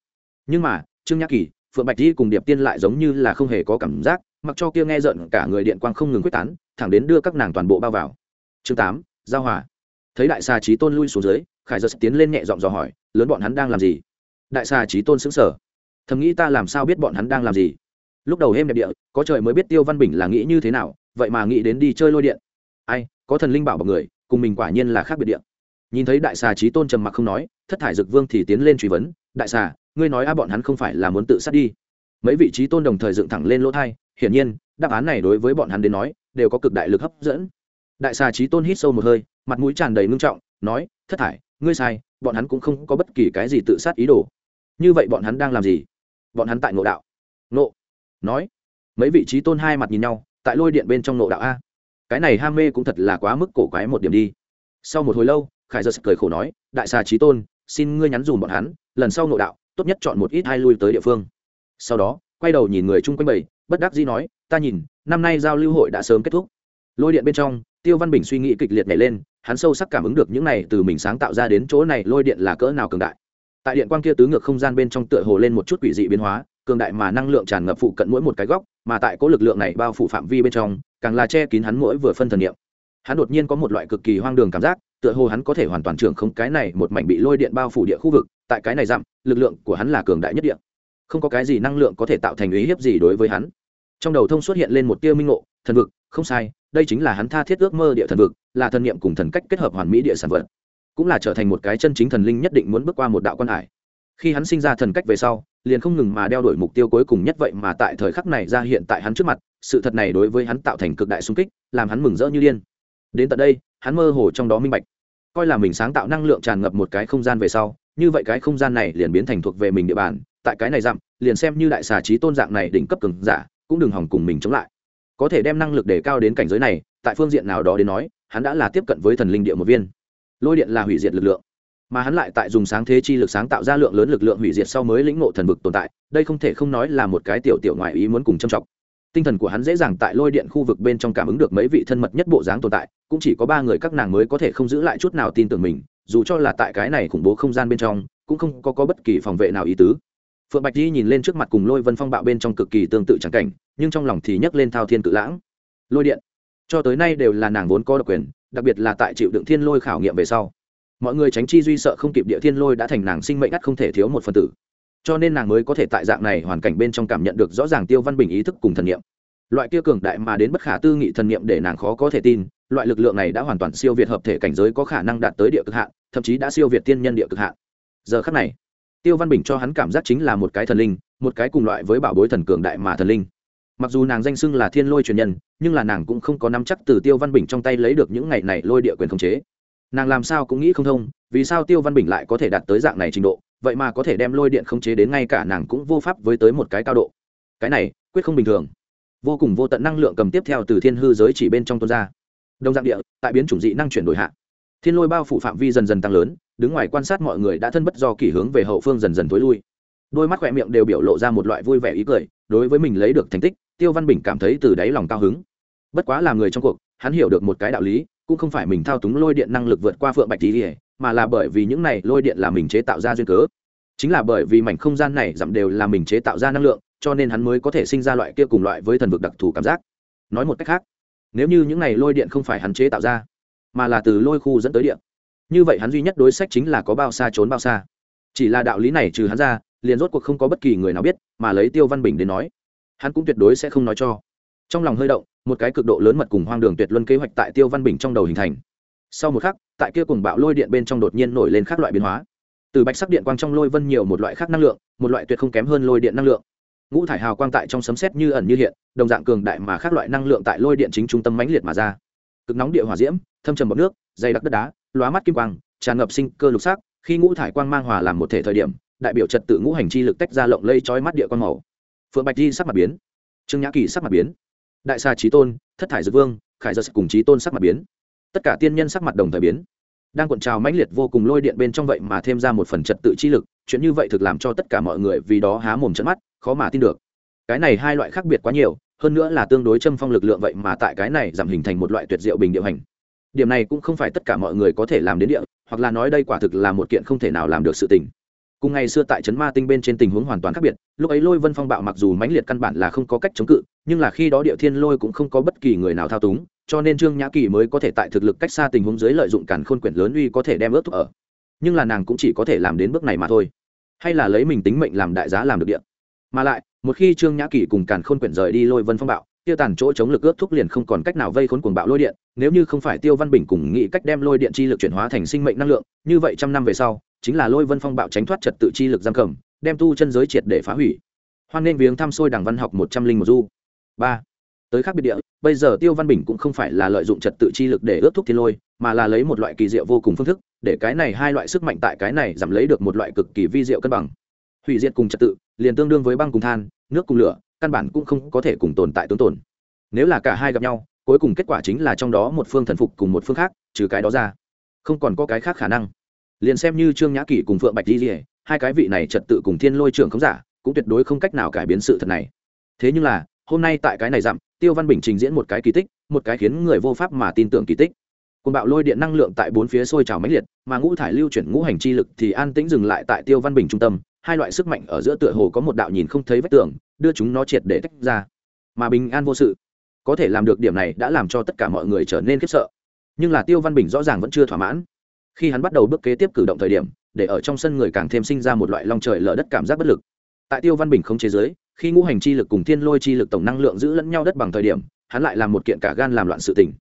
Nhưng mà, trương nhã kỳ, phượng bạch di cùng điệp tiên lại giống như là không hề có cảm giác, mặc cho kia nghe giận cả người điện quang không ngừng quyết tán, thẳng đến đưa các nàng toàn bộ bao vào. Chương tám, giao hòa. Thấy đại xà trí tôn lui xuống dưới khải giật tiến lên nhẹ giọng dò hỏi, lớn bọn hắn đang làm gì? Đại xà trí tôn xứng sở thầm nghĩ ta làm sao biết bọn hắn đang làm gì? Lúc đầu êm đẹp địa, có trời mới biết tiêu văn bình là nghĩ như thế nào, vậy mà nghĩ đến đi chơi lôi điện. Ai, có thần linh bảo bọc người, cùng mình quả nhiên là khác biệt điện nhìn thấy đại xà trí tôn trầm mặc không nói, thất thải dực vương thì tiến lên truy vấn, đại xà, ngươi nói a bọn hắn không phải là muốn tự sát đi? Mấy vị trí tôn đồng thời dựng thẳng lên lỗ thai, hiển nhiên, đáp án này đối với bọn hắn đến nói, đều có cực đại lực hấp dẫn. Đại xà trí tôn hít sâu một hơi, mặt mũi tràn đầy ngưng trọng, nói, thất thải ngươi sai, bọn hắn cũng không có bất kỳ cái gì tự sát ý đồ. Như vậy bọn hắn đang làm gì? Bọn hắn tại ngộ đạo. Ngộ. Nói. Mấy vị trí tôn hai mặt nhìn nhau, tại lôi điện bên trong ngộ đạo a. Cái này ham mê cũng thật là quá mức cổ quái một điểm đi. Sau một hồi lâu, khải giật cười khổ nói, đại xà trí tôn, xin ngươi nhắn dùm bọn hắn, lần sau ngộ đạo, tốt nhất chọn một ít hai lui tới địa phương. Sau đó, quay đầu nhìn người chung quanh bầy bất đắc dĩ nói, ta nhìn, năm nay giao lưu hội đã sớm kết thúc. Lôi điện bên trong tiêu văn bình suy nghĩ kịch liệt nhảy lên, hắn sâu sắc cảm ứng được những này từ mình sáng tạo ra đến chỗ này lôi điện là cỡ nào cường đại. Tại điện quang kia tứ ngược không gian bên trong tựa hồ lên một chút quỷ dị biến hóa, cường đại mà năng lượng tràn ngập phụ cận mỗi một cái góc, mà tại cố lực lượng này bao phủ phạm vi bên trong, càng là che kín hắn mỗi vừa phân thần niệm. Hắn đột nhiên có một loại cực kỳ hoang đường cảm giác, tựa hồ hắn có thể hoàn toàn trưởng không cái này một mảnh bị lôi điện bao phủ địa khu vực, tại cái này dặm, lực lượng của hắn là cường đại nhất địa. Không có cái gì năng lượng có thể tạo thành ý hiếp gì đối với hắn. Trong đầu thông xuất hiện lên một tia minh ngộ, thần vực, không sai đây chính là hắn tha thiết ước mơ địa thần vực, là thần niệm cùng thần cách kết hợp hoàn mỹ địa sản vật, cũng là trở thành một cái chân chính thần linh nhất định muốn bước qua một đạo quan hải. Khi hắn sinh ra thần cách về sau, liền không ngừng mà đeo đuổi mục tiêu cuối cùng nhất vậy mà tại thời khắc này ra hiện tại hắn trước mặt, sự thật này đối với hắn tạo thành cực đại sung kích, làm hắn mừng rỡ như điên. Đến tận đây, hắn mơ hồ trong đó minh bạch, coi là mình sáng tạo năng lượng tràn ngập một cái không gian về sau, như vậy cái không gian này liền biến thành thuộc về mình địa bàn, tại cái này dặm, liền xem như đại xà trí tôn dạng này đỉnh cấp cường giả, cũng đừng hỏng cùng mình chống lại có thể đem năng lực để cao đến cảnh giới này tại phương diện nào đó đến nói hắn đã là tiếp cận với thần linh địa một viên. Lôi điện là hủy diệt lực lượng mà hắn lại tại dùng sáng thế chi lực sáng tạo ra lượng lớn lực lượng hủy diệt sau mới lĩnh ngộ thần vực tồn tại đây không thể không nói là một cái tiểu tiểu ngoại ý muốn cùng châm trọng. Tinh thần của hắn dễ dàng tại lôi điện khu vực bên trong cảm ứng được mấy vị thân mật nhất bộ dáng tồn tại cũng chỉ có ba người các nàng mới có thể không giữ lại chút nào tin tưởng mình dù cho là tại cái này khủng bố không gian bên trong cũng không có, có bất kỳ phòng vệ nào ý tứ phượng bạch di nhìn lên trước mặt cùng lôi vân phong bạo bên trong cực kỳ tương tự trắng cảnh, nhưng trong lòng thì nhấc lên thao thiên tự lãng. Lôi điện, cho tới nay đều là nàng vốn có độc quyền, đặc biệt là tại chịu đựng thiên lôi khảo nghiệm về sau. Mọi người tránh chi duy sợ không kịp địa thiên lôi đã thành nàng sinh mệnh ắt không thể thiếu một phần tử. Cho nên nàng mới có thể tại dạng này hoàn cảnh bên trong cảm nhận được rõ ràng tiêu văn bình ý thức cùng thần nghiệm loại kia cường đại mà đến bất khả tư nghị thần nghiệm để nàng khó có thể tin, loại lực lượng này đã hoàn toàn siêu việt hợp thể cảnh giới có khả năng đạt tới địa cực hạn, thậm chí đã siêu việt tiên nhân địa cực hạn. Giờ khắc này tiêu văn bình cho hắn cảm giác chính là một cái thần linh, một cái cùng loại với bảo bối thần cường đại mà thần linh. Mặc dù nàng danh xưng là thiên lôi truyền nhân, nhưng là nàng cũng không có nắm chắc từ tiêu văn bình trong tay lấy được những ngày này lôi địa quyền khống chế. Nàng làm sao cũng nghĩ không thông, vì sao tiêu văn bình lại có thể đạt tới dạng này trình độ, vậy mà có thể đem lôi điện khống chế đến ngay cả nàng cũng vô pháp với tới một cái cao độ. Cái này, quyết không bình thường. Vô cùng vô tận năng lượng cầm tiếp theo từ thiên hư giới chỉ bên trong tuôn ra. Đông dạng địa, tại biến chủng dị năng chuyển đổi hạ. Thiên lôi bao phủ phạm vi dần dần tăng lớn đứng ngoài quan sát mọi người đã thân bất do kỷ hướng về hậu phương dần dần tối lui. Đôi mắt khỏe miệng đều biểu lộ ra một loại vui vẻ ý cười, đối với mình lấy được thành tích, tiêu văn bình cảm thấy từ đáy lòng cao hứng. Bất quá là người trong cuộc, hắn hiểu được một cái đạo lý, cũng không phải mình thao túng lôi điện năng lực vượt qua phượng bạch tỉ ỉa mà là bởi vì những này lôi điện là mình chế tạo ra duyên cớ. Chính là bởi vì mảnh không gian này giảm đều là mình chế tạo ra năng lượng, cho nên hắn mới có thể sinh ra loại kia cùng loại với thần vực đặc thù cảm giác. Nói một cách khác, nếu như những này lôi điện không phải hắn chế tạo ra, mà là từ lôi khu dẫn tới điện như vậy hắn duy nhất đối sách chính là có bao xa trốn bao xa. Chỉ là đạo lý này trừ hắn ra, liền rốt cuộc không có bất kỳ người nào biết, mà lấy tiêu văn bình đến nói, hắn cũng tuyệt đối sẽ không nói cho. Trong lòng hơi động, một cái cực độ lớn mật cùng hoang đường tuyệt luân kế hoạch tại tiêu văn bình trong đầu hình thành. Sau một khắc, tại kia cùng bạo lôi điện bên trong đột nhiên nổi lên các loại biến hóa. Từ bạch sắc điện quang trong lôi vân nhiều một loại khác năng lượng, một loại tuyệt không kém hơn lôi điện năng lượng. Ngũ thải hào quang tại trong sấm xét như ẩn như hiện, đồng dạng cường đại mà khác loại năng lượng tại lôi điện chính trung tâm mãnh liệt mà ra. Cực nóng địa hỏa diễm, thâm trầm bọc nước, dày đặc đất đá lóa mắt kim quang, tràn ngập sinh cơ lục sắc, khi ngũ thải quang mang hòa làm một thể thời điểm, đại biểu trật tự ngũ hành chi lực tách ra lộng lây trói mắt địa quang màu. Phượng bạch di sắc mặt biến, trương nhã kỳ sắc mặt biến, đại xa trí tôn, thất thải dược vương, khải giật cùng trí tôn sắc mặt biến. Tất cả tiên nhân sắc mặt đồng thời biến. Đang cuộn trào mãnh liệt vô cùng lôi điện bên trong vậy mà thêm ra một phần trật tự chi lực, chuyện như vậy thực làm cho tất cả mọi người vì đó há mồm trận mắt, khó mà tin được. Cái này hai loại khác biệt quá nhiều, hơn nữa là tương đối châm phong lực lượng vậy mà tại cái này giảm hình thành một loại tuyệt diệu bình điệu hành điểm này cũng không phải tất cả mọi người có thể làm đến địa, hoặc là nói đây quả thực là một kiện không thể nào làm được sự tình. Cùng ngày xưa tại trấn ma tinh bên trên tình huống hoàn toàn khác biệt, lúc ấy lôi vân phong bạo mặc dù mãnh liệt căn bản là không có cách chống cự, nhưng là khi đó địa thiên lôi cũng không có bất kỳ người nào thao túng, cho nên trương nhã kỳ mới có thể tại thực lực cách xa tình huống dưới lợi dụng cản khôn quyển lớn uy có thể đem ướt thuốc ở. Nhưng là nàng cũng chỉ có thể làm đến bước này mà thôi. Hay là lấy mình tính mệnh làm đại giá làm được địa. Mà lại, một khi trương nhã kỳ cùng càn khôn quyển rời đi lôi vân phong bạo tiêu tàn chỗ chống lực ướt thuốc liền không còn cách nào vây khốn cuồng bạo lôi điện, nếu như không phải tiêu văn bình cùng nghĩ cách đem lôi điện chi lực chuyển hóa thành sinh mệnh năng lượng, như vậy trăm năm về sau, chính là lôi vân phong bạo tránh thoát trật tự chi lực giam cầm, đem tu chân giới triệt để phá hủy. Hoan nên viếng thăm sôi đảng văn học một trăm linh một du. Ba. Tới khác biệt địa, bây giờ tiêu văn bình cũng không phải là lợi dụng trật tự chi lực để ướt thuốc thiên lôi, mà là lấy một loại kỳ diệu vô cùng phương thức, để cái này hai loại sức mạnh tại cái này giảm lấy được một loại cực kỳ vi diệu cân bằng. Hủy diệt cùng trật tự, liền tương đương với băng cùng than, nước cùng lửa căn bản cũng không có thể cùng tồn tại tướng tồn. Nếu là cả hai gặp nhau, cuối cùng kết quả chính là trong đó một phương thần phục cùng một phương khác, trừ cái đó ra, không còn có cái khác khả năng. Liền xem như trương nhã kỷ cùng phượng bạch di rỉa hai cái vị này trật tự cùng thiên lôi trưởng không giả, cũng tuyệt đối không cách nào cải biến sự thật này. Thế nhưng là, hôm nay tại cái này dặm, tiêu văn bình trình diễn một cái kỳ tích, một cái khiến người vô pháp mà tin tưởng kỳ tích. Côn bạo lôi điện năng lượng tại bốn phía sôi trào mãnh liệt, mà ngũ thải lưu chuyển ngũ hành chi lực thì an tĩnh dừng lại tại tiêu văn bình trung tâm hai loại sức mạnh ở giữa tựa hồ có một đạo nhìn không thấy vách tường, đưa chúng nó triệt để tách ra. Mà bình an vô sự, có thể làm được điểm này đã làm cho tất cả mọi người trở nên khiếp sợ. Nhưng là tiêu văn bình rõ ràng vẫn chưa thỏa mãn. Khi hắn bắt đầu bước kế tiếp cử động thời điểm, để ở trong sân người càng thêm sinh ra một loại long trời lở đất cảm giác bất lực. Tại tiêu văn bình không chế giới, khi ngũ hành chi lực cùng thiên lôi chi lực tổng năng lượng giữ lẫn nhau đất bằng thời điểm, hắn lại làm một kiện cả gan làm loạn sự tình.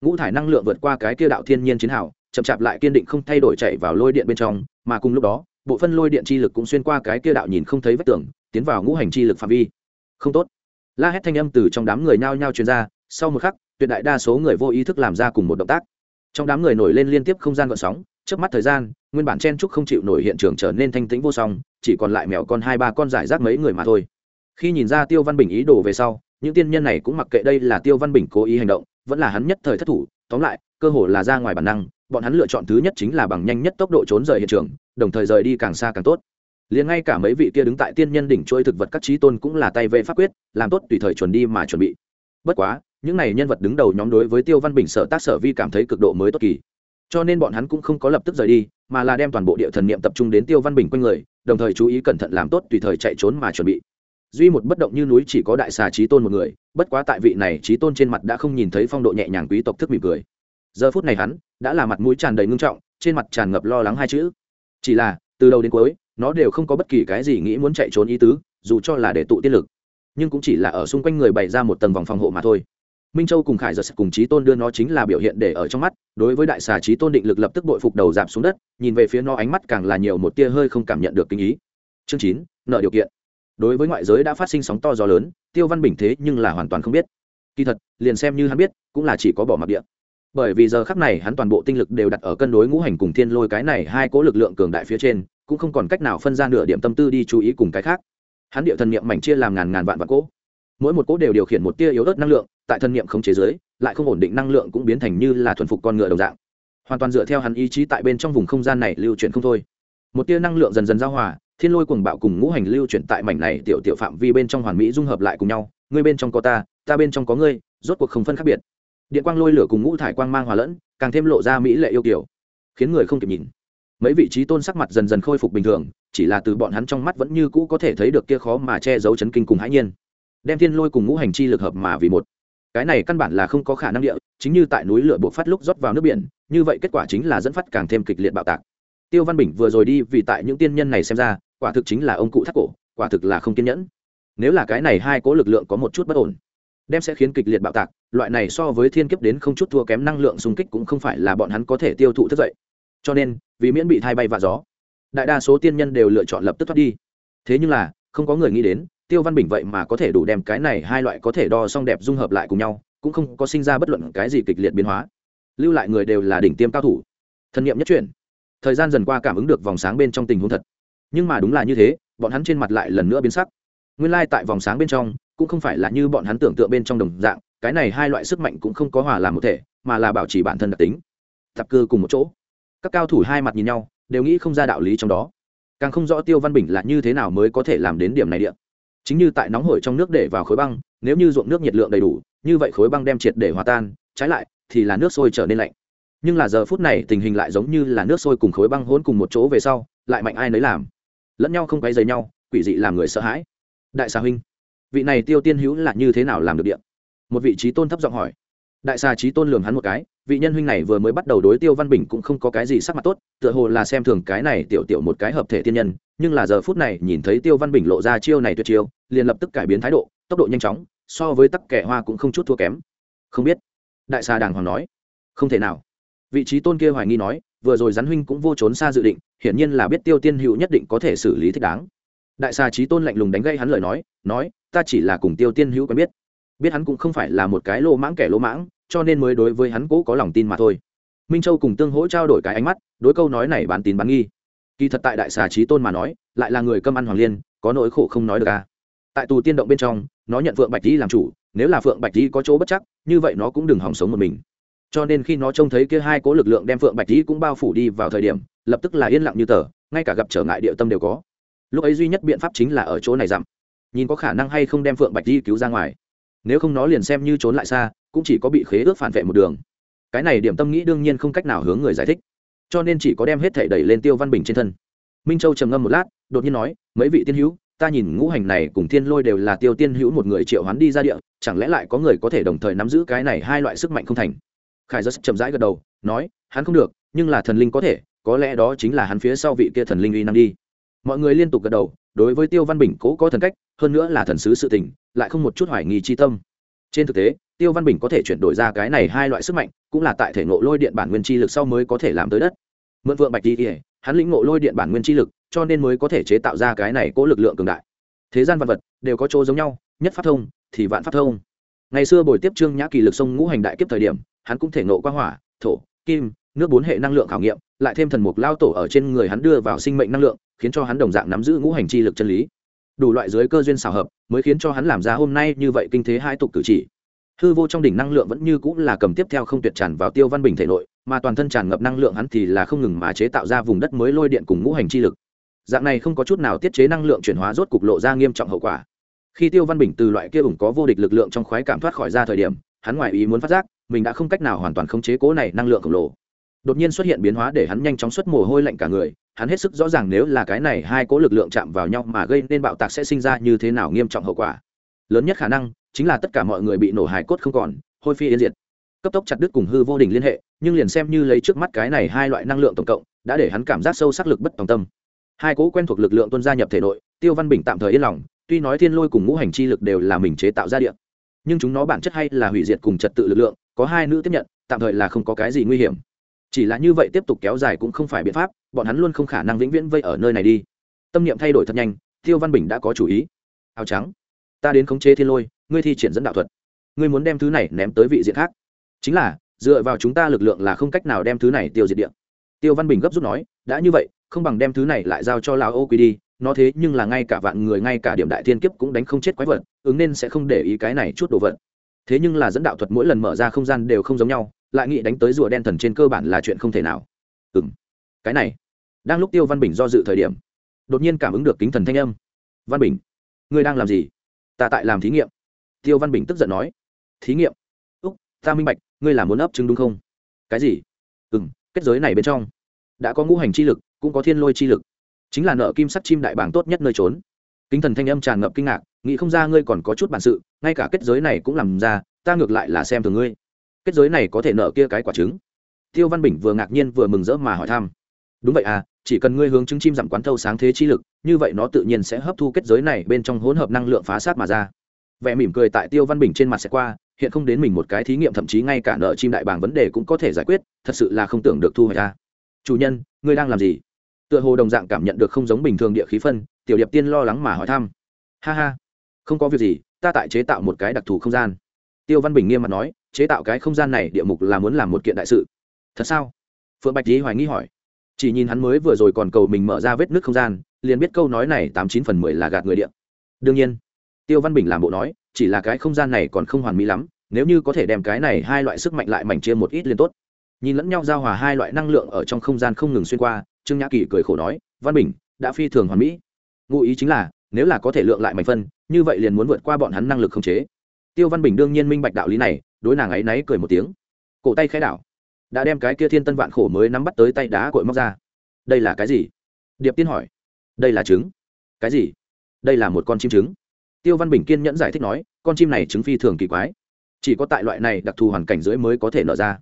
Ngũ thải năng lượng vượt qua cái kia đạo thiên nhiên chiến hào, chậm chạp lại kiên định không thay đổi chạy vào lôi điện bên trong, mà cùng lúc đó bộ phân lôi điện chi lực cũng xuyên qua cái kia đạo nhìn không thấy vách tường, tiến vào ngũ hành chi lực phạm vi. Không tốt. La hét thanh âm từ trong đám người nhao nhao truyền ra, sau một khắc, tuyệt đại đa số người vô ý thức làm ra cùng một động tác. Trong đám người nổi lên liên tiếp không gian gợn sóng trước mắt thời gian, nguyên bản chen trúc không chịu nổi hiện trường trở nên thanh tĩnh vô song, chỉ còn lại mèo con hai ba con giải rác mấy người mà thôi. Khi nhìn ra tiêu văn bình ý đồ về sau, những tiên nhân này cũng mặc kệ đây là tiêu văn bình cố ý hành động, vẫn là hắn nhất thời thất thủ, tóm lại, cơ hồ là ra ngoài bản năng, bọn hắn lựa chọn thứ nhất chính là bằng nhanh nhất tốc độ trốn rời hiện trường đồng thời rời đi càng xa càng tốt. Liền ngay cả mấy vị kia đứng tại tiên nhân đỉnh chuỗi thực vật các trí tôn cũng là tay vệ pháp quyết, làm tốt tùy thời chuẩn đi mà chuẩn bị. Bất quá, những này nhân vật đứng đầu nhóm đối với tiêu văn bình sở tác sở vi cảm thấy cực độ mới tốt kỳ. Cho nên bọn hắn cũng không có lập tức rời đi, mà là đem toàn bộ địa thần niệm tập trung đến tiêu văn bình quanh người, đồng thời chú ý cẩn thận làm tốt tùy thời chạy trốn mà chuẩn bị. Duy một bất động như núi chỉ có đại xà trí tôn một người, bất quá tại vị này trí tôn trên mặt đã không nhìn thấy phong độ nhẹ nhàng quý tộc thức mỉm cười. Giờ phút này hắn đã là mặt mũi tràn đầy ngưng trọng, trên mặt tràn ngập lo lắng hai chữ chỉ là, từ đầu đến cuối, nó đều không có bất kỳ cái gì nghĩ muốn chạy trốn ý tứ, dù cho là để tụ tiết lực. Nhưng cũng chỉ là ở xung quanh người bày ra một tầng vòng phòng hộ mà thôi. Minh châu cùng khải giật cùng trí tôn đưa nó chính là biểu hiện để ở trong mắt, đối với đại xà trí tôn định lực lập tức bội phục đầu giảm xuống đất, nhìn về phía nó ánh mắt càng là nhiều một tia hơi không cảm nhận được kinh ý. Chương chín, nợ điều kiện. Đối với ngoại giới đã phát sinh sóng to gió lớn, tiêu văn bình thế nhưng là hoàn toàn không biết. Kỳ thật, liền xem như hắn biết, cũng là chỉ có bỏ mặc địa bởi vì giờ khắc này hắn toàn bộ tinh lực đều đặt ở cân đối ngũ hành cùng thiên lôi cái này hai cố lực lượng cường đại phía trên, cũng không còn cách nào phân ra nửa điểm tâm tư đi chú ý cùng cái khác. Hắn địa thần niệm mảnh chia làm ngàn ngàn vạn vạn cỗ mỗi một cỗ đều điều khiển một tia yếu ớt năng lượng, tại thần niệm không chế giới lại không ổn định năng lượng cũng biến thành như là thuần phục con ngựa đồng dạng. Hoàn toàn dựa theo hắn ý chí tại bên trong vùng không gian này lưu chuyển không thôi. Một tia năng lượng dần dần giao hòa, thiên lôi cuồng bạo cùng ngũ hành lưu chuyển tại mảnh này tiểu tiểu phạm vi bên trong hoàn mỹ dung hợp lại cùng nhau. Ngươi bên trong có ta ta bên trong có ngươi, rốt cuộc không phân khác biệt điện quang lôi lửa cùng ngũ thải quang mang hòa lẫn, càng thêm lộ ra mỹ lệ yêu kiểu khiến người không kịp nhìn. Mấy vị trí tôn sắc mặt dần dần khôi phục bình thường, chỉ là từ bọn hắn trong mắt vẫn như cũ có thể thấy được kia khó mà che giấu chấn kinh cùng hãi nhiên. Đem thiên lôi cùng ngũ hành chi lực hợp mà vì một. Cái này căn bản là không có khả năng địa, chính như tại núi lửa buộc phát lúc rót vào nước biển, như vậy kết quả chính là dẫn phát càng thêm kịch liệt bạo tạc. Tiêu văn bình vừa rồi đi, vì tại những tiên nhân này xem ra, quả thực chính là ông cụ thắt cổ, quả thực là không kiên nhẫn. Nếu là cái này hai cố lực lượng có một chút bất ổn đem sẽ khiến kịch liệt bạo tạc, loại này so với thiên kiếp đến không chút thua kém năng lượng xung kích cũng không phải là bọn hắn có thể tiêu thụ thức dậy. Cho nên, vì miễn bị thay bay và gió, đại đa số tiên nhân đều lựa chọn lập tức thoát đi. Thế nhưng là, không có người nghĩ đến, tiêu văn bình vậy mà có thể đủ đem cái này hai loại có thể đo xong đẹp dung hợp lại cùng nhau, cũng không có sinh ra bất luận cái gì kịch liệt biến hóa. Lưu lại người đều là đỉnh tiêm cao thủ. Thân nhiệm nhất chuyển. Thời gian dần qua cảm ứng được vòng sáng bên trong tình huống thật. Nhưng mà đúng là như thế, bọn hắn trên mặt lại lần nữa biến sắc. Nguyên lai、like、tại vòng sáng bên trong cũng không phải là như bọn hắn tưởng tượng bên trong đồng dạng, cái này hai loại sức mạnh cũng không có hòa làm một thể, mà là bảo trì bản thân đặc tính. Tập cư cùng một chỗ. Các cao thủ hai mặt nhìn nhau, đều nghĩ không ra đạo lý trong đó. Càng không rõ tiêu văn bình là như thế nào mới có thể làm đến điểm này điện chính như tại nóng hổi trong nước để vào khối băng, nếu như ruộng nước nhiệt lượng đầy đủ, như vậy khối băng đem triệt để hòa tan, trái lại, thì là nước sôi trở nên lạnh. Nhưng là giờ phút này tình hình lại giống như là nước sôi cùng khối băng hỗn cùng một chỗ về sau, lại mạnh ai nấy làm. Lẫn nhau không quấy dày nhau, quỷ dị làm người sợ hãi. Đại xà huynh vị này tiêu tiên hữu là như thế nào làm được điện? Một vị trí tôn thấp giọng hỏi. Đại xà trí tôn lường hắn một cái, vị nhân huynh này vừa mới bắt đầu đối tiêu văn bình cũng không có cái gì sắc mặt tốt, tựa hồ là xem thường cái này tiểu tiểu một cái hợp thể tiên nhân, nhưng là giờ phút này nhìn thấy tiêu văn bình lộ ra chiêu này tuyệt chiêu, liền lập tức cải biến thái độ, tốc độ nhanh chóng, so với tắc kẻ hoa cũng không chút thua kém. Không biết. Đại xà đàng hoàng nói. Không thể nào. Vị trí tôn kia hoài nghi nói, vừa rồi rắn huynh cũng vô trốn xa dự định, hiển nhiên là biết tiêu tiên hữu nhất định có thể xử lý thích đáng đại xà trí tôn lạnh lùng đánh gây hắn lời nói nói, ta chỉ là cùng tiêu tiên hữu quen biết. Biết hắn cũng không phải là một cái lô mãng kẻ lô mãng, cho nên mới đối với hắn cố có lòng tin mà thôi. Minh châu cùng tương hỗ trao đổi cái ánh mắt, đối câu nói này bán tín bán nghi. Kỳ thật tại đại xà trí tôn mà nói, lại là người cơm ăn hoàng liên, có nỗi khổ không nói được à. tại tù tiên động bên trong, nó nhận phượng bạch di làm chủ, nếu là phượng bạch di có chỗ bất chắc, như vậy nó cũng đừng hỏng sống một mình. Cho nên khi nó trông thấy kia hai cố lực lượng đem phượng bạch di cũng bao phủ đi vào thời điểm, lập tức là yên lặng như tờ, ngay cả gặp trở ngại địa tâm đều có lúc ấy duy nhất biện pháp chính là ở chỗ này giảm nhìn có khả năng hay không đem phượng bạch di cứu ra ngoài. Nếu không nó liền xem như trốn lại xa, cũng chỉ có bị khế ước phản vệ một đường. Cái này điểm tâm nghĩ đương nhiên không cách nào hướng người giải thích. Cho nên chỉ có đem hết thể đẩy lên tiêu văn bình trên thân. Minh châu trầm ngâm một lát, đột nhiên nói, mấy vị tiên hữu, ta nhìn ngũ hành này cùng thiên lôi đều là tiêu tiên hữu một người triệu hoán đi ra địa, chẳng lẽ lại có người có thể đồng thời nắm giữ cái này hai loại sức mạnh không thành? Khải rất chậm rãi gật đầu, nói, hắn không được, nhưng là thần linh có thể, có lẽ đó chính là hắn phía sau vị kia thần linh uy năng đi mọi người liên tục gật đầu, đối với tiêu văn bình cố có thần cách, hơn nữa là thần sứ sự tình, lại không một chút hoài nghi chi tâm. Trên thực tế, tiêu văn bình có thể chuyển đổi ra cái này hai loại sức mạnh, cũng là tại thể ngộ lôi điện bản nguyên chi lực sau mới có thể làm tới đất. Mượn vượng bạch đi ỉa hắn lĩnh ngộ lôi điện bản nguyên chi lực, cho nên mới có thể chế tạo ra cái này cố lực lượng cường đại. Thế gian vật vật đều có chỗ giống nhau, nhất pháp thông thì vạn pháp thông. Ngày xưa buổi tiếp trương nhã kỳ lực sông ngũ hành đại kiếp thời điểm, hắn cũng thể ngộ qua hỏa, thổ, kim nước bốn hệ năng lượng khảo nghiệm, lại thêm thần mục lao tổ ở trên người hắn đưa vào sinh mệnh năng lượng, khiến cho hắn đồng dạng nắm giữ ngũ hành chi lực chân lý. Đủ loại dưới cơ duyên xào hợp, mới khiến cho hắn làm ra hôm nay như vậy kinh thế hai tục cử chỉ. Hư vô trong đỉnh năng lượng vẫn như cũng là cầm tiếp theo không tuyệt tràn vào tiêu văn bình thể nội, mà toàn thân tràn ngập năng lượng hắn thì là không ngừng mà chế tạo ra vùng đất mới lôi điện cùng ngũ hành chi lực. Dạng này không có chút nào tiết chế năng lượng chuyển hóa rốt cục lộ ra nghiêm trọng hậu quả. Khi tiêu văn bình từ loại kia ủng có vô địch lực lượng trong khoái cảm thoát khỏi ra thời điểm, hắn ngoài ý muốn phát giác, mình đã không cách nào hoàn toàn khống chế cố này năng lượng khổng lồ đột nhiên xuất hiện biến hóa để hắn nhanh chóng xuất mồ hôi lạnh cả người, hắn hết sức rõ ràng nếu là cái này hai cố lực lượng chạm vào nhau mà gây nên bạo tạc sẽ sinh ra như thế nào nghiêm trọng hậu quả. Lớn nhất khả năng chính là tất cả mọi người bị nổ hài cốt không còn, hôi phi yên diệt. Cấp tốc chặt đứt cùng hư vô đình liên hệ, nhưng liền xem như lấy trước mắt cái này hai loại năng lượng tổng cộng, đã để hắn cảm giác sâu sắc lực bất tòng tâm. Hai cố quen thuộc lực lượng tuân gia nhập thể nội, tiêu văn bình tạm thời yên lòng, tuy nói thiên lôi cùng ngũ hành chi lực đều là mình chế tạo ra điện nhưng chúng nó bản chất hay là hủy diệt cùng trật tự lực lượng, có hai nữ tiếp nhận, tạm thời là không có cái gì nguy hiểm chỉ là như vậy tiếp tục kéo dài cũng không phải biện pháp, bọn hắn luôn không khả năng vĩnh viễn vây ở nơi này đi. Tâm niệm thay đổi thật nhanh, tiêu văn bình đã có chủ ý. Áo trắng, ta đến khống chế thiên lôi, ngươi thi triển dẫn đạo thuật. Ngươi muốn đem thứ này ném tới vị diện khác. Chính là, dựa vào chúng ta lực lượng là không cách nào đem thứ này tiêu diệt điện tiêu văn bình gấp rút nói, đã như vậy, không bằng đem thứ này lại giao cho lão ô quy đi, nó thế nhưng là ngay cả vạn người, ngay cả điểm đại thiên kiếp cũng đánh không chết quái vật, ứng nên sẽ không để ý cái này chút đồ vật. Thế nhưng là dẫn đạo thuật mỗi lần mở ra không gian đều không giống nhau lại nghĩ đánh tới rùa đen thần trên cơ bản là chuyện không thể nào. Ừ m cái này. Đang lúc tiêu văn bình do dự thời điểm, đột nhiên cảm ứng được kính thần thanh âm. Văn bình, ngươi đang làm gì? Ta tại làm thí nghiệm. Tiêu văn bình tức giận nói. Thí nghiệm? Úc, ta minh bạch, ngươi là muốn ấp chứng đúng không? Cái gì? Ừ m kết giới này bên trong đã có ngũ hành chi lực, cũng có thiên lôi chi lực. Chính là nợ kim sắt chim đại bảng tốt nhất nơi trốn. Kính thần thanh âm tràn ngập kinh ngạc, nghĩ không ra ngươi còn có chút bản sự, ngay cả kết giới này cũng làm ra, ta ngược lại là xem thường ngươi kết giới này có thể nợ kia cái quả trứng. Tiêu văn bình vừa ngạc nhiên vừa mừng rỡ mà hỏi thăm. Đúng vậy à chỉ cần ngươi hướng trứng chim giảm quán thâu sáng thế chi lực, như vậy nó tự nhiên sẽ hấp thu kết giới này bên trong hỗn hợp năng lượng phá sát mà ra. Vẻ mỉm cười tại tiêu văn bình trên mặt sẽ qua, hiện không đến mình một cái thí nghiệm thậm chí ngay cả nợ chim đại bàng vấn đề cũng có thể giải quyết, thật sự là không tưởng được thu hoạch ra. Chủ nhân, ngươi đang làm gì? Tựa hồ đồng dạng cảm nhận được không giống bình thường địa khí phân, tiểu điệp tiên lo lắng mà hỏi thăm. Ha ha, không có việc gì, ta tại chế tạo một cái đặc thù không gian. Tiêu văn bình nghiêm mặt nói chế tạo cái không gian này địa mục là muốn làm một kiện đại sự. Thật sao? Phượng bạch lý hoài nghi hỏi. Chỉ nhìn hắn mới vừa rồi còn cầu mình mở ra vết nước không gian, liền biết câu nói này tám chín phần mười là gạt người điện đương nhiên, tiêu văn bình làm bộ nói, chỉ là cái không gian này còn không hoàn mỹ lắm, nếu như có thể đem cái này hai loại sức mạnh lại mảnh chia một ít liền tốt. Nhìn lẫn nhau giao hòa hai loại năng lượng ở trong không gian không ngừng xuyên qua, trương nhã kỳ cười khổ nói, văn bình, đã phi thường hoàn mỹ. Ngụ ý chính là, nếu là có thể lượng lại mảnh phân, như vậy liền muốn vượt qua bọn hắn năng lực không chế. Tiêu văn bình đương nhiên minh bạch đạo lý này đối nàng ấy náy cười một tiếng. Cổ tay khẽ đảo, đã đem cái kia thiên tân vạn khổ mới nắm bắt tới tay đá cội móc ra. Đây là cái gì? Điệp tiên hỏi. Đây là trứng. Cái gì? Đây là một con chim trứng. Tiêu văn bình kiên nhẫn giải thích nói, con chim này trứng phi thường kỳ quái. Chỉ có tại loại này đặc thù hoàn cảnh dưới mới có thể nở ra.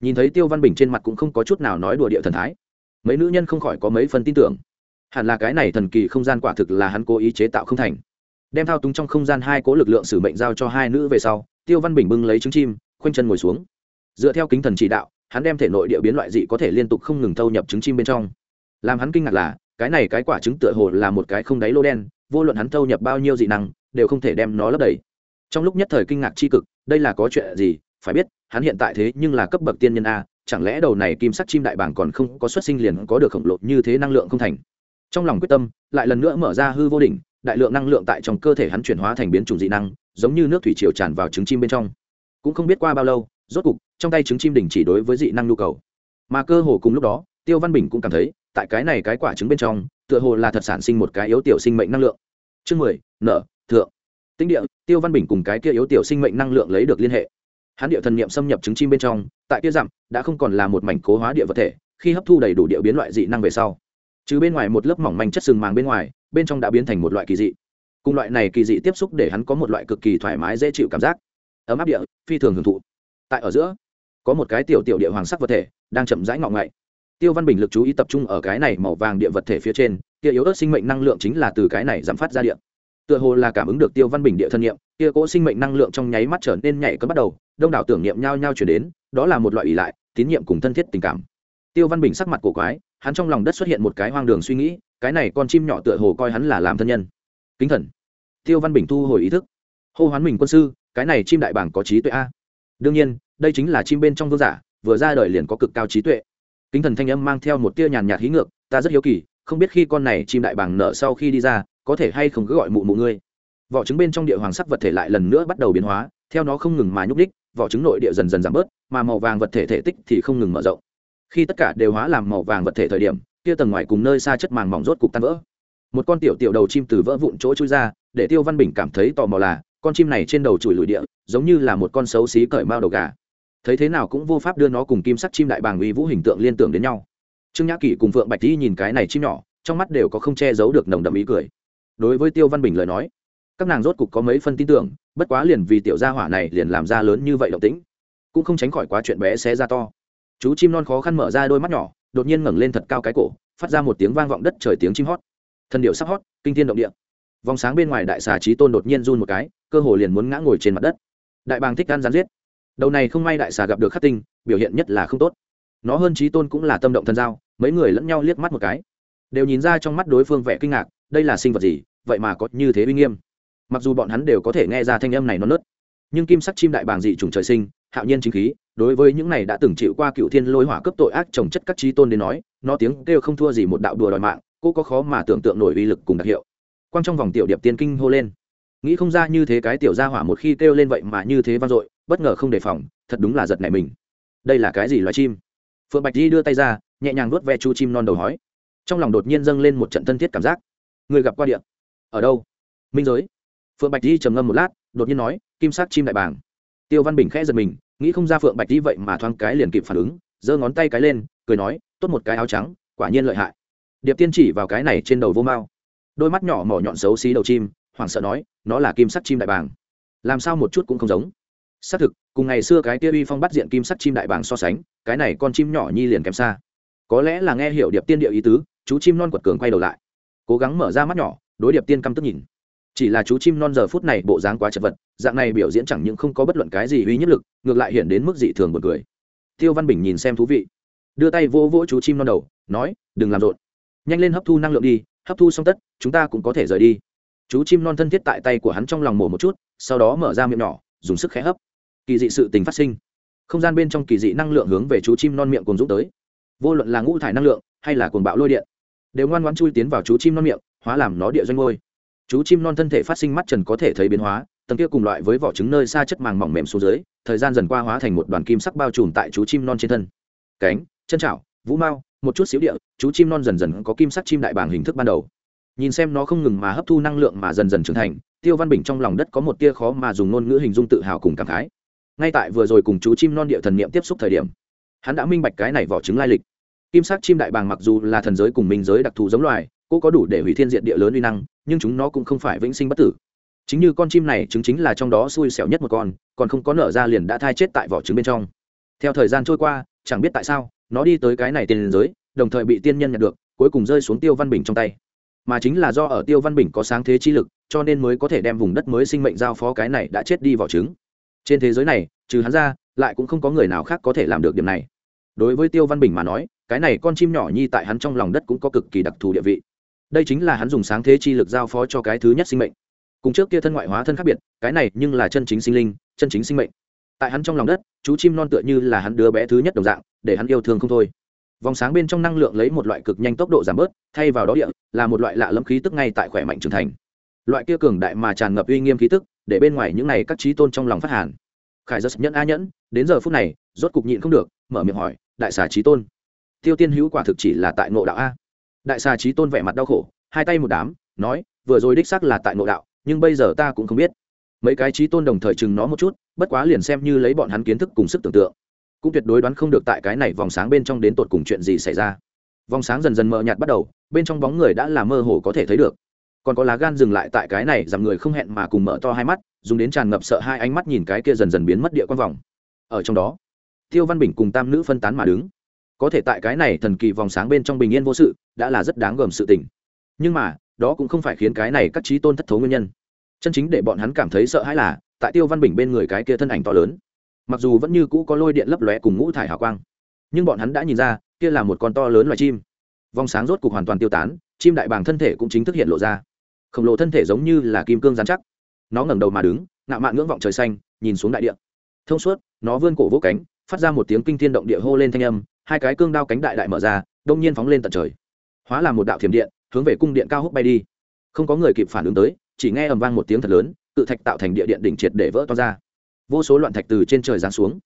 Nhìn thấy tiêu văn bình trên mặt cũng không có chút nào nói đùa địa thần thái. Mấy nữ nhân không khỏi có mấy phần tin tưởng. Hẳn là cái này thần kỳ không gian quả thực là hắn cố ý chế tạo không thành. Đem thao túng trong không gian hai cố lực lượng sử mệnh giao cho hai nữ về sau tiêu văn bình bưng lấy trứng chim, khoanh chân ngồi xuống. Dựa theo kính thần chỉ đạo, hắn đem thể nội địa biến loại dị có thể liên tục không ngừng thâu nhập trứng chim bên trong. Làm hắn kinh ngạc là, cái này cái quả trứng tựa hồ là một cái không đáy lô đen, vô luận hắn thâu nhập bao nhiêu dị năng, đều không thể đem nó lấp đầy. Trong lúc nhất thời kinh ngạc c h i cực, đây là có chuyện gì? Phải biết, hắn hiện tại thế nhưng là cấp bậc tiên nhân a, chẳng lẽ đầu này kim sắc chim đại bảng còn không có xuất sinh liền có được khổng lồ như thế năng lượng không thành? Trong lòng quyết tâm, lại lần nữa mở ra hư vô đỉnh, đại lượng năng lượng tại trong cơ thể hắn chuyển hóa thành biến chủng dị năng giống như nước thủy triều tràn vào trứng chim bên trong. Cũng không biết qua bao lâu, rốt cục, trong tay trứng chim đỉnh chỉ đối với dị năng nhu cầu. Mà cơ hồ cùng lúc đó, tiêu văn bình cũng cảm thấy, tại cái này cái quả trứng bên trong, tựa hồ là thật sản sinh một cái yếu tiểu sinh mệnh năng lượng. Chương mười nở thượng. Tinh địa, tiêu văn bình cùng cái kia yếu tiểu sinh mệnh năng lượng lấy được liên hệ. Hắn địa thần niệm xâm nhập trứng chim bên trong, tại kia dặm đã không còn là một mảnh cố hóa địa vật thể, khi hấp thu đầy đủ địa biến loại dị năng về sau. Chứ bên ngoài một lớp mỏng manh chất sừng màng bên ngoài, bên trong đã biến thành một loại kỳ dị cùng loại này kỳ dị tiếp xúc để hắn có một loại cực kỳ thoải mái, dễ chịu cảm giác. Ấm áp địa, phi thường hưởng thụ. Tại ở giữa, có một cái tiểu tiểu địa hoàng sắc vật thể đang chậm rãi ngọ ngậy. Tiêu văn bình lực chú ý tập trung ở cái này màu vàng địa vật thể phía trên, kia yếu ớt sinh mệnh năng lượng chính là từ cái này giảm phát ra địa. Tựa hồ là cảm ứng được tiêu văn bình địa thân nhiệm kia cỗ sinh mệnh năng lượng trong nháy mắt trở nên nhảy cấm bắt đầu, đông đảo tưởng niệm nhao nhao chuyển đến, đó là một loại ỷ lại, tín nhiệm cùng thân thiết tình cảm. Tiêu văn bình sắc mặt cổ quái, hắn trong lòng đất xuất hiện một cái hoang đường suy nghĩ, cái này con chim nhỏ tựa hồ coi hắn là làm thân nhân kính thần. Tiêu văn bình thu hồi ý thức. Hô hoán mình quân sư, cái này chim đại bảng có trí tuệ a. Đương nhiên, đây chính là chim bên trong vương giả, vừa ra đời liền có cực cao trí tuệ. Kính thần thanh âm mang theo một tia nhàn nhạt hí ngược, ta rất hiếu kỳ, không biết khi con này chim đại bàng nở sau khi đi ra, có thể hay không cứ gọi mụ mụ ngươi. Vỏ trứng bên trong địa hoàng sắc vật thể lại lần nữa bắt đầu biến hóa, theo nó không ngừng mà nhúc đích vỏ trứng nội địa dần dần giảm bớt, mà màu vàng vật thể thể tích thì không ngừng mở rộng. Khi tất cả đều hóa làm màu vàng vật thể thời điểm kia tầng ngoài cùng nơi xa chất màng mỏng rốt cục tan vỡ một con tiểu tiểu đầu chim từ vỡ vụn chỗ chui ra, để tiêu văn bình cảm thấy tò mò là, con chim này trên đầu chùi lùi địa, giống như là một con xấu xí cởi mao đầu gà. Thấy thế nào cũng vô pháp đưa nó cùng kim sắc chim đại bàng uy vũ hình tượng liên tưởng đến nhau. Trương nhã kỷ cùng phượng bạch thi nhìn cái này chim nhỏ, trong mắt đều có không che giấu được nồng đậm ý cười. Đối với tiêu văn bình lời nói, các nàng rốt cục có mấy phân tin tưởng, bất quá liền vì tiểu gia hỏa này liền làm ra lớn như vậy động tĩnh, cũng không tránh khỏi quá chuyện bé xé ra to. Chú chim non khó khăn mở ra đôi mắt nhỏ, đột nhiên ngẩng lên thật cao cái cổ, phát ra một tiếng vang vọng đất trời tiếng chim hót thần điệu sắc hót, kinh thiên động địa. Vòng sáng bên ngoài đại xà trí tôn đột nhiên run một cái, cơ hồ liền muốn ngã ngồi trên mặt đất. Đại bàng thích gan rán giết. Đầu này không may đại xà gặp được khắc tinh, biểu hiện nhất là không tốt. Nó hơn trí tôn cũng là tâm động thân giao, mấy người lẫn nhau liếc mắt một cái. Đều nhìn ra trong mắt đối phương vẻ kinh ngạc, đây là sinh vật gì, vậy mà có như thế uy nghiêm. Mặc dù bọn hắn đều có thể nghe ra thanh âm này nó nớt, nhưng kim sắc chim đại bàng dị trùng trời sinh, hạo nhiên chính khí, đối với những này đã từng chịu qua cựu thiên lôi hỏa cấp tội ác trồng chất các trí tôn đến nói, nó tiếng kêu không thua gì một đạo đùa đòi mạng cô có khó mà tưởng tượng nổi uy lực cùng đặc hiệu. Quang trong vòng tiểu điệp tiên kinh hô lên. Nghĩ không ra như thế cái tiểu gia hỏa một khi kêu lên vậy mà như thế vang dội, bất ngờ không đề phòng, thật đúng là giật nảy mình. Đây là cái gì loài chim? Phượng bạch di đưa tay ra, nhẹ nhàng nuốt ve chu chim non đầu hói trong lòng đột nhiên dâng lên một trận thân thiết cảm giác. Người gặp qua điện ở đâu? Minh giới. Phượng bạch di trầm ngâm một lát, đột nhiên nói, kim sắc chim đại bàng. Tiêu văn bình khẽ giật mình, nghĩ không ra phượng bạch di vậy mà thoáng cái liền kịp phản ứng, giơ ngón tay cái lên, cười nói, tốt một cái áo trắng, quả nhiên lợi hại điệp tiên chỉ vào cái này trên đầu vô mao đôi mắt nhỏ mỏ nhọn xấu xí đầu chim, hoảng sợ nói, nó là kim sắt chim đại bàng. Làm sao một chút cũng không giống. Xác thực, cùng ngày xưa cái kia uy phong bắt diện kim sắt chim đại bàng so sánh, cái này con chim nhỏ nhi liền kém xa. Có lẽ là nghe hiểu điệp tiên địa ý tứ, chú chim non quật cường quay đầu lại. Cố gắng mở ra mắt nhỏ, đối điệp tiên căm tức nhìn. Chỉ là chú chim non giờ phút này bộ dáng quá chật vật, dạng này biểu diễn chẳng những không có bất luận cái gì uy nhất lực, ngược lại hiện đến mức dị thường một người tiêu văn bình nhìn xem thú vị, đưa tay vô vỗ chú chim non đầu, nói, đừng làm rộn nhanh lên hấp thu năng lượng đi, hấp thu xong tất, chúng ta cũng có thể rời đi. Chú chim non thân thiết tại tay của hắn trong lòng mổ một chút, sau đó mở ra miệng nhỏ, dùng sức khẽ hấp. Kỳ dị sự tình phát sinh. Không gian bên trong kỳ dị năng lượng hướng về chú chim non miệng cồn dũng tới. Vô luận là ngũ thải năng lượng, hay là cồn bạo lôi điện, đều ngoan ngoãn chui tiến vào chú chim non miệng, hóa làm nó địa doanh ngôi. Chú chim non thân thể phát sinh mắt trần có thể thấy biến hóa, tầng kia cùng loại với vỏ trứng nơi xa chất màng mỏng mềm xuống dưới, thời gian dần qua hóa thành một đoàn kim sắc bao trùm tại chú chim non trên thân. Cánh, chân chảo vũ mao một chút xíu địa, chú chim non dần dần có kim sắc chim đại bàng hình thức ban đầu. Nhìn xem nó không ngừng mà hấp thu năng lượng mà dần dần trưởng thành, tiêu văn bình trong lòng đất có một tia khó mà dùng ngôn ngữ hình dung tự hào cùng cảm khái. Ngay tại vừa rồi cùng chú chim non địa thần niệm tiếp xúc thời điểm, hắn đã minh bạch cái này vỏ trứng lai lịch. Kim sắc chim đại bàng mặc dù là thần giới cùng minh giới đặc thù giống loài cô có đủ để hủy thiên diện địa lớn uy năng, nhưng chúng nó cũng không phải vĩnh sinh bất tử. Chính như con chim này chứng chính là trong đó xui xẻo nhất một con, còn không có nở ra liền đã thai chết tại vỏ trứng bên trong. Theo thời gian trôi qua, chẳng biết tại sao nó đi tới cái này tiền giới, đồng thời bị tiên nhân nhận được, cuối cùng rơi xuống tiêu văn bình trong tay. Mà chính là do ở tiêu văn bình có sáng thế chi lực, cho nên mới có thể đem vùng đất mới sinh mệnh giao phó cái này đã chết đi vỏ trứng. Trên thế giới này, trừ hắn ra, lại cũng không có người nào khác có thể làm được điểm này. Đối với tiêu văn bình mà nói, cái này con chim nhỏ nhi tại hắn trong lòng đất cũng có cực kỳ đặc thù địa vị. Đây chính là hắn dùng sáng thế chi lực giao phó cho cái thứ nhất sinh mệnh. Cùng trước kia thân ngoại hóa thân khác biệt, cái này nhưng là chân chính sinh linh, chân chính sinh mệnh. Tại hắn trong lòng đất, chú chim non tựa như là hắn đứa bé thứ nhất đồng dạng để hắn yêu thương không thôi. Vòng sáng bên trong năng lượng lấy một loại cực nhanh tốc độ giảm bớt, thay vào đó địa, là một loại lạ lẫm khí tức ngay tại khỏe mạnh trưởng thành. Loại kia cường đại mà tràn ngập uy nghiêm khí tức, để bên ngoài những này các trí tôn trong lòng phát hàn. Khải giật nhẫn a nhẫn, đến giờ phút này, rốt cục nhịn không được, mở miệng hỏi, đại xà trí tôn, tiêu tiên hữu quả thực chỉ là tại ngộ đạo a? Đại xà trí tôn vẻ mặt đau khổ, hai tay một đám, nói, vừa rồi đích xác là tại ngộ đạo, nhưng bây giờ ta cũng không biết. Mấy cái trí tôn đồng thời chừng nó một chút, bất quá liền xem như lấy bọn hắn kiến thức cùng sức tưởng tượng cũng tuyệt đối đoán không được tại cái này vòng sáng bên trong đến tột cùng chuyện gì xảy ra. Vòng sáng dần dần mờ nhạt bắt đầu, bên trong bóng người đã là mơ hồ có thể thấy được. Còn có lá gan dừng lại tại cái này rằng người không hẹn mà cùng mở to hai mắt, dùng đến tràn ngập sợ hai ánh mắt nhìn cái kia dần dần biến mất địa quan vòng. Ở trong đó, tiêu văn bình cùng tam nữ phân tán mà đứng. Có thể tại cái này thần kỳ vòng sáng bên trong bình yên vô sự, đã là rất đáng gờm sự tình. Nhưng mà, đó cũng không phải khiến cái này các trí tôn thất thố nguyên nhân. Chân chính để bọn hắn cảm thấy sợ hãi là, tại tiêu văn bình bên người cái kia thân ảnh to lớn mặc dù vẫn như cũ có lôi điện lấp lóe cùng ngũ thải hào quang, nhưng bọn hắn đã nhìn ra, kia là một con to lớn loài chim. Vòng sáng rốt cục hoàn toàn tiêu tán, chim đại bàng thân thể cũng chính thức hiện lộ ra. Khổng lồ thân thể giống như là kim cương dán chắc. Nó ngẩng đầu mà đứng, ngạo mạn ngưỡng vọng trời xanh, nhìn xuống đại địa. Thông suốt, nó vươn cổ vỗ cánh, phát ra một tiếng kinh thiên động địa hô lên thanh âm, hai cái cương đao cánh đại đại mở ra, đông nhiên phóng lên tận trời. Hóa là một đạo thiểm điện, hướng về cung điện cao húc bay đi. Không có người kịp phản ứng tới, chỉ nghe ầm vang một tiếng thật lớn tự thạch tạo thành địa điện đỉnh triệt để vỡ to ra vô số loạn thạch từ trên trời giáng xuống.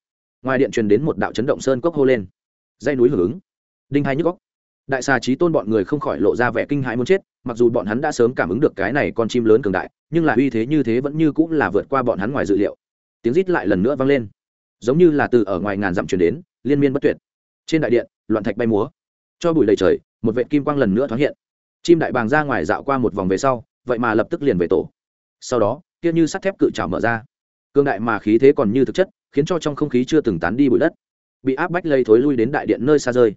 Ngoài điện truyền đến một đạo chấn động sơn cốc hô lên. Dây núi hưởng ứng. Đinh hai nhức góc đại xà trí tôn bọn người không khỏi lộ ra vẻ kinh hãi muốn chết, mặc dù bọn hắn đã sớm cảm ứng được cái này con chim lớn cường đại, nhưng là uy thế như thế vẫn như cũng là vượt qua bọn hắn ngoài dự liệu. Tiếng rít lại lần nữa vang lên. Giống như là từ ở ngoài ngàn dặm chuyển đến, liên miên bất tuyệt. Trên đại điện, loạn thạch bay múa. Cho bụi đầy trời, một vệ kim quang lần nữa thoáng hiện. Chim đại bàng ra ngoài dạo qua một vòng về sau, vậy mà lập tức liền về tổ. Sau đó, kia như sắt thép cự trào mở ra cương đại mà khí thế còn như thực chất, khiến cho trong không khí chưa từng tán đi bụi đất. Bị áp bách lây thối lui đến đại điện nơi xa rơi.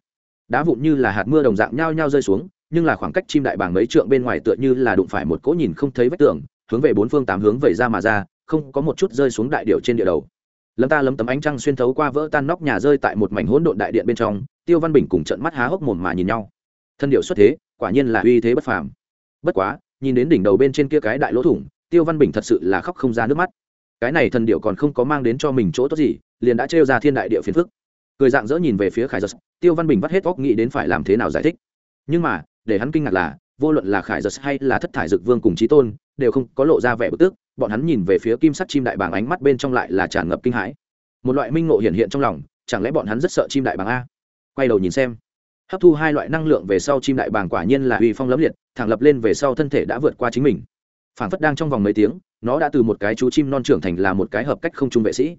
Đá vụn như là hạt mưa đồng dạng nhao nhao rơi xuống, nhưng là khoảng cách chim đại bảng mấy trượng bên ngoài tựa như là đụng phải một cỗ nhìn không thấy vách tường, hướng về bốn phương tám hướng vẩy ra mà ra, không có một chút rơi xuống đại điệu trên địa đầu. Lâm ta lấm tấm ánh trăng xuyên thấu qua vỡ tan nóc nhà rơi tại một mảnh hỗn độn đại điện bên trong, tiêu văn bình cùng trận mắt há hốc mồm mà nhìn nhau. Thân điệu xuất thế, quả nhiên là uy thế bất phàm. Bất quá, nhìn đến đỉnh đầu bên trên kia cái đại lỗ thủng, tiêu văn bình thật sự là khóc không ra nước mắt cái này thần điệu còn không có mang đến cho mình chỗ tốt gì, liền đã trêu ra thiên đại địa phiền phức. Cười dạng dỡ nhìn về phía khải giật tiêu văn bình vắt hết óc nghĩ đến phải làm thế nào giải thích. Nhưng mà, để hắn kinh ngạc là, vô luận là khải giật hay là thất thải dực vương cùng trí tôn, đều không có lộ ra vẻ bức tức, bọn hắn nhìn về phía kim sắt chim đại bàng ánh mắt bên trong lại là tràn ngập kinh hãi. Một loại minh ngộ hiện hiện trong lòng, chẳng lẽ bọn hắn rất sợ chim đại bàng a? Quay đầu nhìn xem, hấp thu hai loại năng lượng về sau chim đại bàng quả nhiên là uy phong lẫm liệt, thẳng lập lên về sau thân thể đã vượt qua chính mình. Phản phất đang trong vòng mấy tiếng nó đã từ một cái chú chim non trưởng thành là một cái hợp cách không trung vệ sĩ.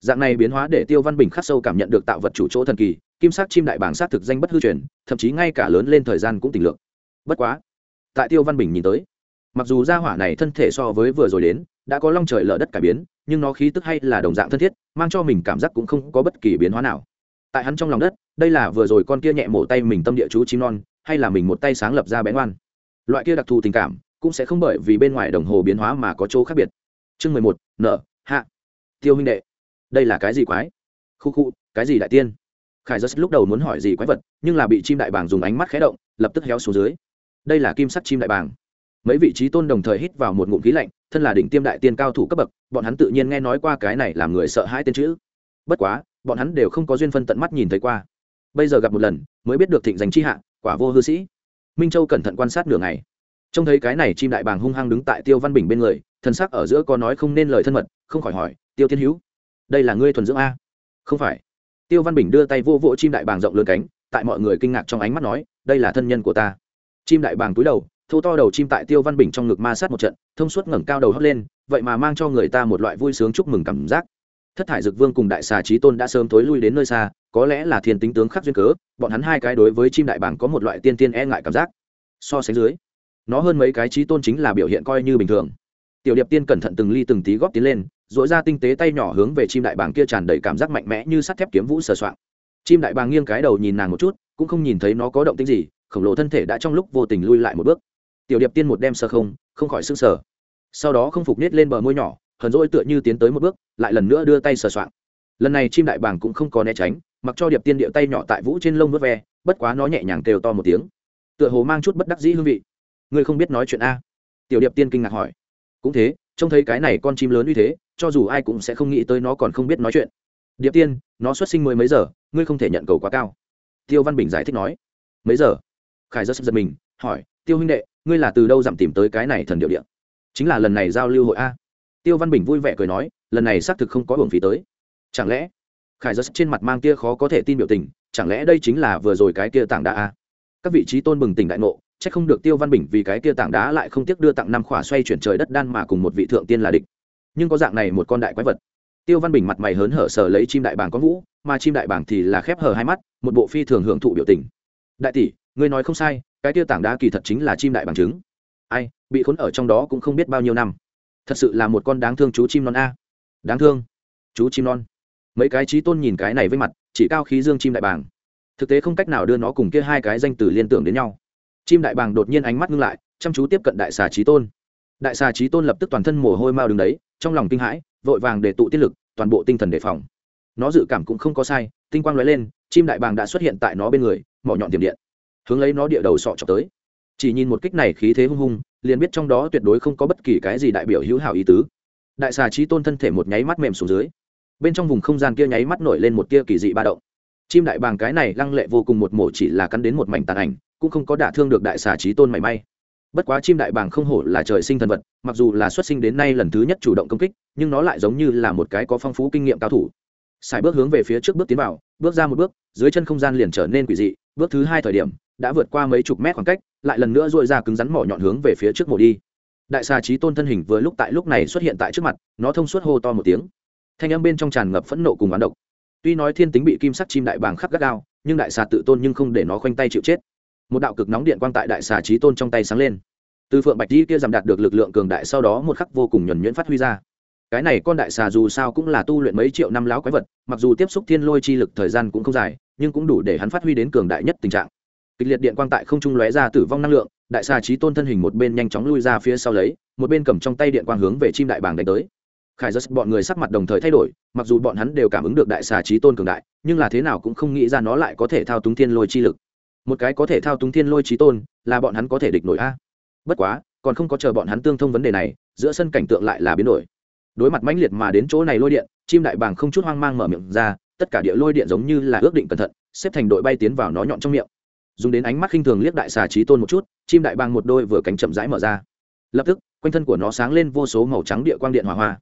Dạng này biến hóa để tiêu văn bình khắc sâu cảm nhận được tạo vật chủ chỗ thần kỳ, kim sắc chim đại bảng sát thực danh bất hư truyền, thậm chí ngay cả lớn lên thời gian cũng tỉnh lượng. Bất quá, tại tiêu văn bình nhìn tới, mặc dù gia hỏa này thân thể so với vừa rồi đến, đã có long trời lở đất cải biến, nhưng nó khí tức hay là đồng dạng thân thiết, mang cho mình cảm giác cũng không có bất kỳ biến hóa nào. Tại hắn trong lòng đất, đây là vừa rồi con kia nhẹ mổ tay mình tâm địa chú chim non, hay là mình một tay sáng lập ra bén oan. Loại kia đặc thù tình cảm cũng sẽ không bởi vì bên ngoài đồng hồ biến hóa mà có chỗ khác biệt. Chương mười một, nợ, hạ. Tiêu huynh đệ, đây là cái gì quái? Khu khu, cái gì đại tiên? Khải giật lúc đầu muốn hỏi gì quái vật, nhưng là bị chim đại bàng dùng ánh mắt khé động, lập tức héo xuống dưới. Đây là kim sắc chim đại bàng. Mấy vị trí tôn đồng thời hít vào một ngụm khí lạnh, thân là đỉnh tiêm đại tiên cao thủ cấp bậc, bọn hắn tự nhiên nghe nói qua cái này làm người sợ hãi tên chữ. Bất quá, bọn hắn đều không có duyên phân tận mắt nhìn thấy qua. Bây giờ gặp một lần, mới biết được thịnh danh chi hạ, quả vô hư sĩ. Minh châu cẩn thận quan sát nửa ngày trông thấy cái này chim đại bàng hung hăng đứng tại tiêu văn bình bên người thân sắc ở giữa có nói không nên lời thân mật, không khỏi hỏi, tiêu thiên hữu, đây là ngươi thuần dưỡng a? Không phải. Tiêu văn bình đưa tay vô vỗ chim đại bàng rộng lớn cánh, tại mọi người kinh ngạc trong ánh mắt nói, đây là thân nhân của ta. Chim đại bàng túi đầu, thô to đầu chim tại tiêu văn bình trong ngực ma sát một trận, thông suốt ngẩng cao đầu hất lên, vậy mà mang cho người ta một loại vui sướng chúc mừng cảm giác. Thất thải dực vương cùng đại xà trí tôn đã sớm thối lui đến nơi xa, có lẽ là thiên tính tướng khắc duyên cớ, bọn hắn hai cái đối với chim đại bàng có một loại tiên tiên e ngại cảm giác. So sánh dưới nó hơn mấy cái trí tôn chính là biểu hiện coi như bình thường. Tiểu điệp tiên cẩn thận từng ly từng tí góp tiến lên dội ra tinh tế tay nhỏ hướng về chim đại bàng kia tràn đầy cảm giác mạnh mẽ như sắt thép kiếm vũ sờ soạng. Chim đại bàng nghiêng cái đầu nhìn nàng một chút, cũng không nhìn thấy nó có động tính gì, khổng lồ thân thể đã trong lúc vô tình lui lại một bước. Tiểu điệp tiên một đem sờ không không khỏi s ư n g sờ. Sau đó không phục nết lên bờ môi nhỏ, hờn rỗi tựa như tiến tới một bước, lại lần nữa đưa tay sờ soạng. Lần này chim đại bàng cũng không có né tránh, mặc cho điệp tiên điệu tay nhỏ tại vũ trên lông vớt ve, bất quá nó nhẹ nhàng kêu to một tiếng. Tựa hồ mang chút bất đắc dĩ hương vị ngươi không biết nói chuyện a? Tiểu điệp tiên kinh ngạc hỏi. Cũng thế, trông thấy cái này con chim lớn như thế, cho dù ai cũng sẽ không nghĩ tới nó còn không biết nói chuyện. Điệp tiên, nó xuất sinh mới mấy giờ, ngươi không thể nhận cầu quá cao. Tiêu văn bình giải thích nói. Mấy giờ? Khải rất giật mình, hỏi, tiêu huynh đệ, ngươi là từ đâu dặm tìm tới cái này thần điệu điện chính là lần này giao lưu hội a. Tiêu văn bình vui vẻ cười nói, lần này xác thực không có hưởng phí tới. Chẳng lẽ? Khải rất trên mặt mang tia khó có thể tin biểu tình, chẳng lẽ đây chính là vừa rồi cái kia tảng đá a? Các vị trí tôn bừng tỉnh đại ngộ c h ắ c không được tiêu văn bình vì cái kia tảng đá lại không tiếc đưa tặng năm khỏa xoay chuyển trời đất đan mà cùng một vị thượng tiên là địch. Nhưng có dạng này một con đại quái vật. Tiêu văn bình mặt mày hớn hở sờ lấy chim đại bàng có vũ, mà chim đại bàng thì là khép hờ hai mắt, một bộ phi thường hưởng thụ biểu tình. Đại tỷ, ngươi nói không sai, cái kia tảng đá kỳ thật chính là chim đại bằng trứng. Ai, bị khốn ở trong đó cũng không biết bao nhiêu năm. Thật sự là một con đáng thương chú chim non a. Đáng thương? Chú chim non? Mấy cái trí tôn nhìn cái này với mặt, chỉ cao khí dương chim đại bàng. Thực tế không cách nào đưa nó cùng kia hai cái danh từ liên tưởng đến nhau chim đại bàng đột nhiên ánh mắt ngưng lại, chăm chú tiếp cận đại xà trí tôn. Đại xà trí tôn lập tức toàn thân mồ hôi mau đứng đấy, trong lòng kinh hãi, vội vàng để tụ tiết lực, toàn bộ tinh thần đề phòng. Nó dự cảm cũng không có sai, tinh quang lóe lên, chim đại bàng đã xuất hiện tại nó bên người, mỏ nhọn tiềm điện. Hướng lấy nó địa đầu sọ chọc tới. Chỉ nhìn một kích này khí thế hung hung, liền biết trong đó tuyệt đối không có bất kỳ cái gì đại biểu hữu hảo ý tứ. Đại xà trí tôn thân thể một nháy mắt mềm xuống dưới. Bên trong vùng không gian kia nháy mắt nổi lên một tia kỳ dị ba động. Chim đại bàng cái này lăng lệ vô cùng một mổ chỉ là cắn đến một mảnh tàn ảnh cũng không có đả thương được đại xà trí tôn mảy may. Bất quá chim đại bàng không hổ là trời sinh thần vật, mặc dù là xuất sinh đến nay lần thứ nhất chủ động công kích, nhưng nó lại giống như là một cái có phong phú kinh nghiệm cao thủ. Sải bước hướng về phía trước bước tiến vào, bước ra một bước, dưới chân không gian liền trở nên quỷ dị, bước thứ hai thời điểm, đã vượt qua mấy chục mét khoảng cách, lại lần nữa dội ra cứng rắn mỏ nhọn hướng về phía trước mổ đi. Đại xà trí tôn thân hình vừa lúc tại lúc này xuất hiện tại trước mặt, nó thông suốt hô to một tiếng. Thanh âm bên trong tràn ngập phẫn nộ cùng oán độc. Tuy nói thiên tính bị kim sắc chim đại bàng khắc gắt gao, nhưng đại xà tự tôn nhưng không để nó khoanh tay chịu chết một đạo cực nóng điện quang tại đại xà trí tôn trong tay sáng lên. Từ phượng bạch di kia giảm đạt được lực lượng cường đại sau đó một khắc vô cùng nhuẩn nhuyễn phát huy ra. Cái này con đại xà dù sao cũng là tu luyện mấy triệu năm láo quái vật, mặc dù tiếp xúc thiên lôi chi lực thời gian cũng không dài, nhưng cũng đủ để hắn phát huy đến cường đại nhất tình trạng. Kịch liệt điện quang tại không trung lóe ra tử vong năng lượng, đại xà trí tôn thân hình một bên nhanh chóng lui ra phía sau lấy, một bên cầm trong tay điện quang hướng về chim đại bàng đánh tới. Khải giật, bọn người sắc mặt đồng thời thay đổi, mặc dù bọn hắn đều cảm ứng được đại xà trí tôn cường đại, nhưng là thế nào cũng không nghĩ ra nó lại có thể thao túng thiên lôi chi lực một cái có thể thao túng thiên lôi trí tôn, là bọn hắn có thể địch nổi a. Bất quá, còn không có chờ bọn hắn tương thông vấn đề này, giữa sân cảnh tượng lại là biến đổi. Đối mặt mãnh liệt mà đến chỗ này lôi điện, chim đại bàng không chút hoang mang mở miệng ra, tất cả địa lôi điện giống như là ước định cẩn thận, xếp thành đội bay tiến vào nó nhọn trong miệng. Dùng đến ánh mắt khinh thường liếc đại xà trí tôn một chút, chim đại bàng một đôi vừa cánh chậm rãi mở ra. Lập tức, quanh thân của nó sáng lên vô số màu trắng địa quang điện hỏa hoa.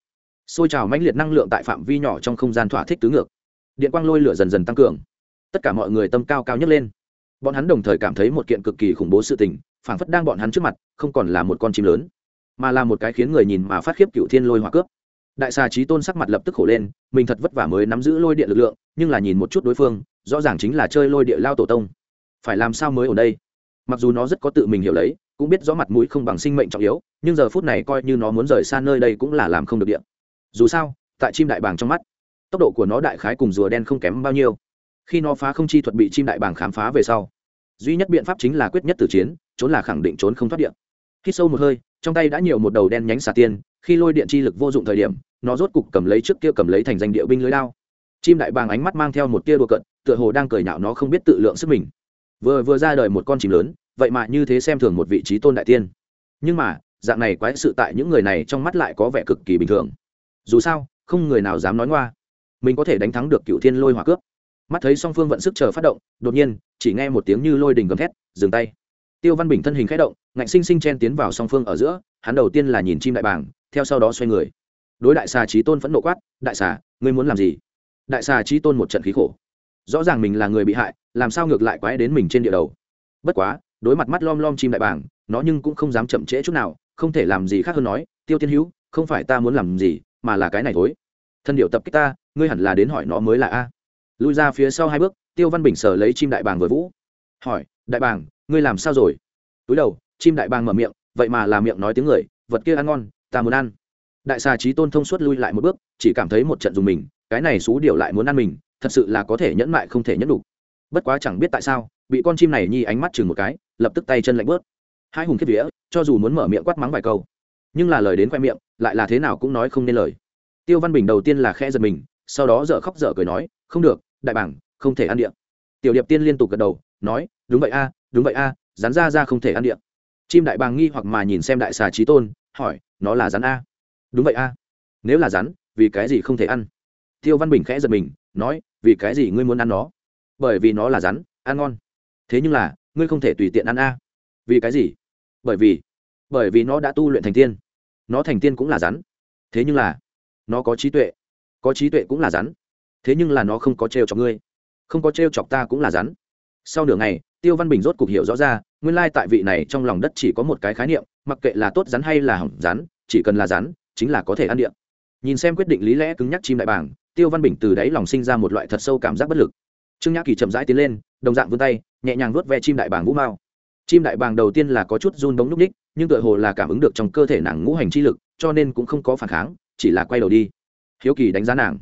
Xôi trào mãnh liệt năng lượng tại phạm vi nhỏ trong không gian thỏa thích tứ ngược. Điện quang lôi lửa dần dần tăng cường. Tất cả mọi người tâm cao cao nhất lên bọn hắn đồng thời cảm thấy một kiện cực kỳ khủng bố sự tình, phảng phất đang bọn hắn trước mặt, không còn là một con chim lớn, mà là một cái khiến người nhìn mà phát khiếp cựu thiên lôi hỏa cướp. Đại xà trí tôn sắc mặt lập tức khổ lên, mình thật vất vả mới nắm giữ lôi điện lực lượng, nhưng là nhìn một chút đối phương, rõ ràng chính là chơi lôi địa lao tổ tông. Phải làm sao mới ở đây? Mặc dù nó rất có tự mình hiểu lấy, cũng biết rõ mặt mũi không bằng sinh mệnh trọng yếu, nhưng giờ phút này coi như nó muốn rời xa nơi đây cũng là làm không được điện dù sao, tại chim đại bàng trong mắt, tốc độ của nó đại khái cùng rùa đen không kém bao nhiêu khi nó phá không chi thuật bị chim đại bàng khám phá về sau, duy nhất biện pháp chính là quyết nhất từ chiến, trốn là khẳng định trốn không thoát điện khi sâu một hơi, trong tay đã nhiều một đầu đen nhánh xà tiên, khi lôi điện chi lực vô dụng thời điểm, nó rốt cục cầm lấy trước kia cầm lấy thành danh địa binh lưới lao chim đại bàng ánh mắt mang theo một tia đùa cận tựa hồ đang cười nhạo nó không biết tự lượng sức mình. Vừa vừa ra đời một con chim lớn, vậy mà như thế xem thường một vị trí tôn đại tiên. Nhưng mà, dạng này quái sự tại những người này trong mắt lại có vẻ cực kỳ bình thường. Dù sao, không người nào dám nói ngoa. Mình có thể đánh thắng được cựu thiên lôi hỏa cướp mắt thấy song phương vận sức chờ phát động, đột nhiên, chỉ nghe một tiếng như lôi đình gầm thét, dừng tay. Tiêu văn bình thân hình k h ẽ động, ngạnh sinh sinh chen tiến vào song phương ở giữa, hắn đầu tiên là nhìn chim đại bàng, theo sau đó xoay người. Đối đại xà trí tôn phẫn nộ quát, đại xà, ngươi muốn làm gì? Đại xà trí tôn một trận khí khổ. Rõ ràng mình là người bị hại, làm sao ngược lại quái đến mình trên địa đầu? Bất quá, đối mặt mắt lom lom chim đại bàng, nó nhưng cũng không dám chậm trễ chút nào, không thể làm gì khác hơn nói, tiêu tiên hữu, không phải ta muốn làm gì, mà là cái này thôi. Thân điệu tập kích ta, ngươi hẳn là đến hỏi nó mới là a lui ra phía sau hai bước, tiêu văn bình sở lấy chim đại bàng vừa vũ. Hỏi, đại bàng, ngươi làm sao rồi? Túi đầu, chim đại bàng mở miệng, vậy mà là miệng nói tiếng người, vật kia ăn ngon, ta muốn ăn. Đại xà trí tôn thông suốt lui lại một bước, chỉ cảm thấy một trận dùng mình, cái này xú điều lại muốn ăn mình, thật sự là có thể nhẫn mại không thể nhẫn đủ bất quá chẳng biết tại sao, bị con chim này nhi ánh mắt chừng một cái, lập tức tay chân lạnh bớt. Hai hùng kiếp vía, cho dù muốn mở miệng quát mắng vài câu, nhưng là lời đến khoe miệng, lại là thế nào cũng nói không nên lời. Tiêu văn bình đầu tiên là khẽ giật mình, sau đó dở khóc dở cười nói, không được đại bảng, không thể ăn điện tiểu điệp tiên liên tục gật đầu, nói, đúng vậy a, đúng vậy a, rắn ra ra không thể ăn điện chim đại bàng nghi hoặc mà nhìn xem đại xà trí tôn, hỏi, nó là rắn a? Đúng vậy a, nếu là rắn, vì cái gì không thể ăn? Tiêu văn bình khẽ giật mình, nói, vì cái gì ngươi muốn ăn nó? Bởi vì nó là rắn, ăn ngon. Thế nhưng là, ngươi không thể tùy tiện ăn a. Vì cái gì? Bởi vì bởi vì nó đã tu luyện thành tiên. Nó thành tiên cũng là rắn. Thế nhưng là, nó có trí tuệ. Có trí tuệ cũng là rắn thế nhưng là nó không có trêu chọc ngươi. Không có trêu chọc ta cũng là rắn. Sau nửa ngày, tiêu văn bình rốt cục hiểu rõ ra, nguyên lai tại vị này trong lòng đất chỉ có một cái khái niệm, mặc kệ là tốt rắn hay là hỏng rắn, chỉ cần là rắn, chính là có thể ăn điện nhìn xem quyết định lý lẽ cứng nhắc chim đại bảng tiêu văn bình từ đáy lòng sinh ra một loại thật sâu cảm giác bất lực. Trương nhã kỳ chậm rãi tiến lên, đồng dạng vươn tay, nhẹ nhàng vuốt ve chim đại bàng vũ mao. Chim đại bàng đầu tiên là có chút run bóng núp ních, nhưng tựa hồ là cảm ứng được trong cơ thể nàng ngũ hành chi lực, cho nên cũng không có phản kháng, chỉ là quay đầu đi. Hiếu kỳ đánh giá nàng.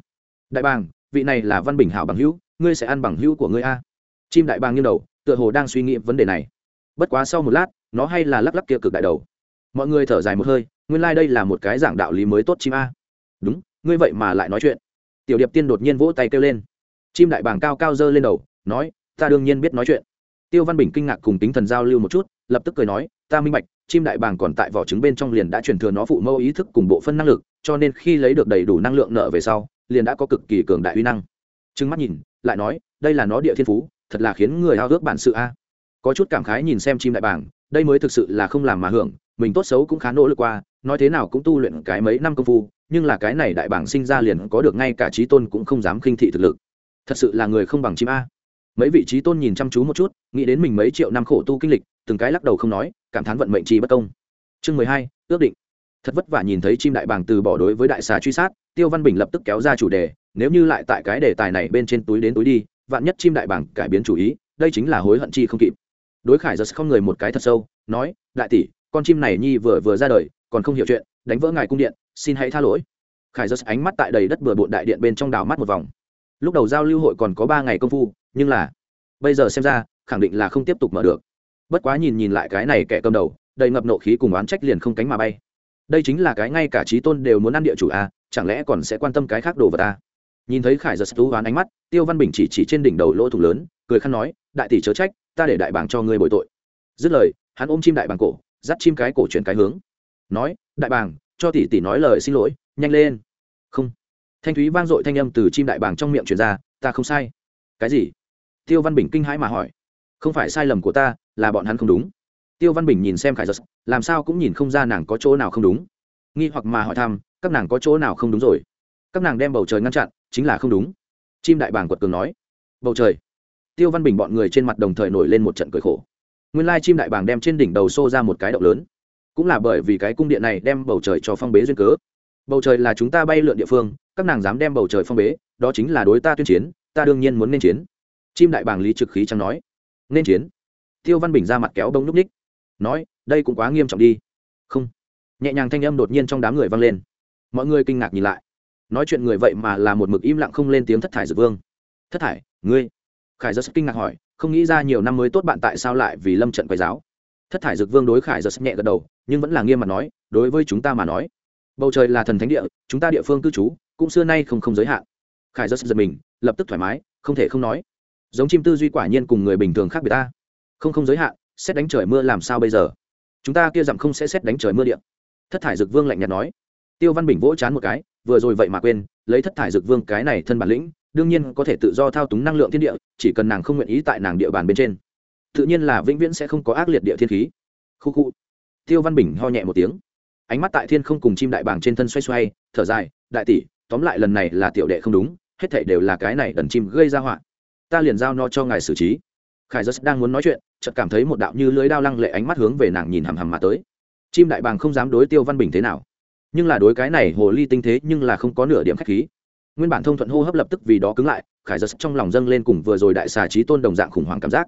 Đại bàng vị này là văn bình hảo bằng hữu, ngươi sẽ ăn bằng hữu của ngươi a. Chim đại bàng nghiêng đầu, tựa hồ đang suy nghĩ vấn đề này. Bất quá sau một lát, nó hay là lắc lắc kia cực đại đầu. Mọi người thở dài một hơi, nguyên lai、like、đây là một cái giảng đạo lý mới tốt chim a. Đúng, ngươi vậy mà lại nói chuyện. Tiểu điệp tiên đột nhiên vỗ tay kêu lên. Chim đại bàng cao cao dơ lên đầu, nói, ta đương nhiên biết nói chuyện. Tiêu văn bình kinh ngạc cùng tính thần giao lưu một chút, lập tức cười nói, ta minh bạch, chim đại bàng còn tại vỏ trứng bên trong liền đã truyền thừa nó phụ mẫu ý thức cùng bộ phân năng lực, cho nên khi lấy được đầy đủ năng lượng nợ về sau liền đã có cực kỳ cường đại uy năng. Trừng mắt nhìn lại nói đây là nó địa thiên phú thật là khiến người hao ước bản sự a. Có chút cảm khái nhìn xem chim đại bảng, đây mới thực sự là không làm mà hưởng mình tốt xấu cũng khá nỗ lực qua nói thế nào cũng tu luyện cái mấy năm công phu nhưng là cái này đại bảng sinh ra liền có được ngay cả trí tôn cũng không dám khinh thị thực lực. Thật sự là người không bằng chim a. Mấy vị trí tôn nhìn chăm chú một chút nghĩ đến mình mấy triệu năm khổ tu kinh lịch từng cái lắc đầu không nói cảm thán vận mệnh chi bất công. Chương mười hai ước định thật vất vả nhìn thấy chim đại bàng từ bỏ đối với đại xà truy sát, tiêu văn bình lập tức kéo ra chủ đề, nếu như lại tại cái đề tài này bên trên túi đến túi đi, vạn nhất chim đại bàng cải biến chủ ý, đây chính là hối hận chi không kịp. Đối khải giật không người một cái thật sâu, nói, đại tỷ, con chim này nhi vừa vừa ra đời, còn không hiểu chuyện, đánh vỡ ngài cung điện, xin hãy tha lỗi. Khải giật ánh mắt tại đầy đất bừa bộn đại điện bên trong đào mắt một vòng. Lúc đầu giao lưu hội còn có ba ngày công phu, nhưng là bây giờ xem ra, khẳng định là không tiếp tục mở được. Bất quá nhìn nhìn lại cái này kẻ cầm đầu, đầy ngập nộ khí cùng oán trách liền không cánh mà bay đây chính là cái ngay cả trí tôn đều muốn ăn địa chủ a à, chẳng lẽ còn sẽ quan tâm cái khác đồ vật à? Nhìn thấy khải giật tú hoán ánh mắt tiêu văn bình chỉ chỉ trên đỉnh đầu lỗ thủng lớn cười khăn nói đại tỷ chớ trách ta để đại bàng cho ngươi bồi tội. Dứt lời hắn ôm chim đại bàng cổ dắt chim cái cổ chuyển cái hướng. Nói đại bàng cho tỷ tỷ nói lời xin lỗi nhanh lên. Không. Thanh thúy vang dội thanh âm từ chim đại bàng trong miệng truyền ra ta không sai. Cái gì? Tiêu văn bình kinh hãi mà hỏi. Không phải sai lầm của ta là bọn hắn không đúng tiêu văn bình nhìn xem khải giật, làm sao cũng nhìn không ra nàng có chỗ nào không đúng. Nghi hoặc mà hỏi thăm, các nàng có chỗ nào không đúng rồi? Các nàng đem bầu trời ngăn chặn, chính là không đúng. Chim đại bàng quật cường nói. Bầu trời. Tiêu văn bình bọn người trên mặt đồng thời nổi lên một trận cười khổ. Nguyên lai chim đại bàng đem trên đỉnh đầu xô ra một cái động lớn. Cũng là bởi vì cái cung điện này đem bầu trời cho phong bế duyên cớ. Bầu trời là chúng ta bay lượn địa phương, các nàng dám đem bầu trời phong bế, đó chính là đối ta tuyên chiến, ta đương nhiên muốn nên chiến. Chim đại bàng lý trực khí chẳng nói. Nên chiến. Tiêu văn bình ra mặt kéo bông núp ních nói, đây cũng quá nghiêm trọng đi. Không. Nhẹ nhàng thanh âm đột nhiên trong đám người vang lên. Mọi người kinh ngạc nhìn lại. Nói chuyện người vậy mà là một mực im lặng không lên tiếng thất thải dược vương. Thất thải, ngươi? Khải giật kinh ngạc hỏi, không nghĩ ra nhiều năm mới tốt bạn tại sao lại vì lâm trận quay giáo? Thất thải dược vương đối khải giật nhẹ gật đầu, nhưng vẫn là nghiêm mặt nói, đối với chúng ta mà nói, bầu trời là thần thánh địa, chúng ta địa phương cư trú, cũng xưa nay không không giới hạn. Khải giật giật mình, lập tức thoải mái, không thể không nói. Giống chim tư duy quả nhiên cùng người bình thường khác biệt ta. Không không giới hạn xét đánh trời mưa làm sao bây giờ? Chúng ta kia dặm không sẽ xét đánh trời mưa điện. Thất thải dực vương lạnh nhạt nói. Tiêu văn bình vỗ chán một cái, vừa rồi vậy mà quên, lấy thất thải dực vương cái này thân bản lĩnh, đương nhiên có thể tự do thao túng năng lượng thiên địa, chỉ cần nàng không nguyện ý tại nàng địa bàn bên trên. Tự nhiên là vĩnh viễn sẽ không có ác liệt địa thiên khí. Khu khu. Tiêu văn bình ho nhẹ một tiếng. Ánh mắt tại thiên không cùng chim đại bàng trên thân xoay xoay, thở dài, đại tỷ, tóm lại lần này là tiểu đệ không đúng, hết thảy đều là cái này đần chim gây ra họa. Ta liền giao nó cho ngài xử trí khải giật đang muốn nói chuyện chợt cảm thấy một đạo như lưới đao lăng lệ ánh mắt hướng về nàng nhìn hằm hằm mà tới. Chim đại bàng không dám đối tiêu văn bình thế nào. Nhưng là đối cái này hồ ly tinh thế nhưng là không có nửa điểm khách khí. Nguyên bản thông thuận hô hấp lập tức vì đó cứng lại khải giật trong lòng dâng lên cùng vừa rồi đại xà trí tôn đồng dạng khủng hoảng cảm giác.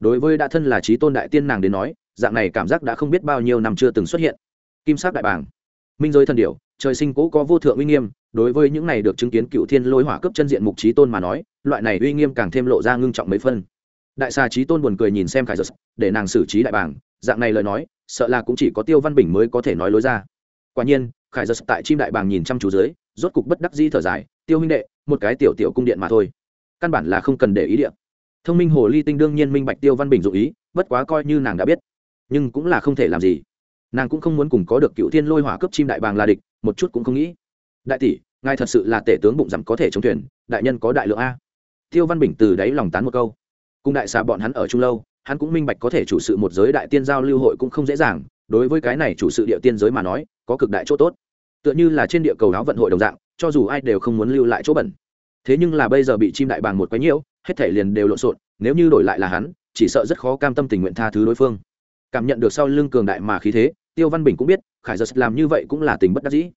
Đối với đã thân là trí tôn đại tiên nàng đến nói dạng này cảm giác đã không biết bao nhiêu năm chưa từng xuất hiện. Kim sắc đại bàng minh giới thần điều, trời sinh cố có vô thượng uy nghiêm đối với những này được chứng kiến cựu thiên lôi hỏa cấp chân diện mục trí tôn mà nói loại này uy nghiêm càng thêm lộ ra ngưng trọng mấy phân đại xà trí tôn buồn cười nhìn xem khải giật để nàng xử trí đại bàng, dạng này lời nói, sợ là cũng chỉ có tiêu văn bình mới có thể nói lối ra. Quả nhiên, khải giật tại chim đại bàng nhìn chăm chú dưới, rốt cục bất đắc di thở dài, tiêu huynh đệ, một cái tiểu tiểu cung điện mà thôi. Căn bản là không cần để ý điện thông minh hồ ly tinh đương nhiên minh bạch tiêu văn bình dụ ý, bất quá coi như nàng đã biết, nhưng cũng là không thể làm gì. Nàng cũng không muốn cùng có được cựu thiên lôi hỏa cấp chim đại bàng là địch, một chút cũng không nghĩ. Đại tỷ, ngài thật sự là tể tướng bụng dặm có thể chống thuyền, đại nhân có đại lượng a. Tiêu văn bình từ đáy lòng tán một câu cùng đại xà bọn hắn ở chung lâu, hắn cũng minh bạch có thể chủ sự một giới đại tiên giao lưu hội cũng không dễ dàng, đối với cái này chủ sự địa tiên giới mà nói, có cực đại chỗ tốt. Tựa như là trên địa cầu áo vận hội đồng dạng, cho dù ai đều không muốn lưu lại chỗ bẩn. Thế nhưng là bây giờ bị chim đại bàng một quấy nhiễu, hết thể liền đều lộn xộn, nếu như đổi lại là hắn, chỉ sợ rất khó cam tâm tình nguyện tha thứ đối phương. Cảm nhận được sau lưng cường đại mà khí thế, tiêu văn bình cũng biết, khải giật làm như vậy cũng là tình bất đắc dĩ.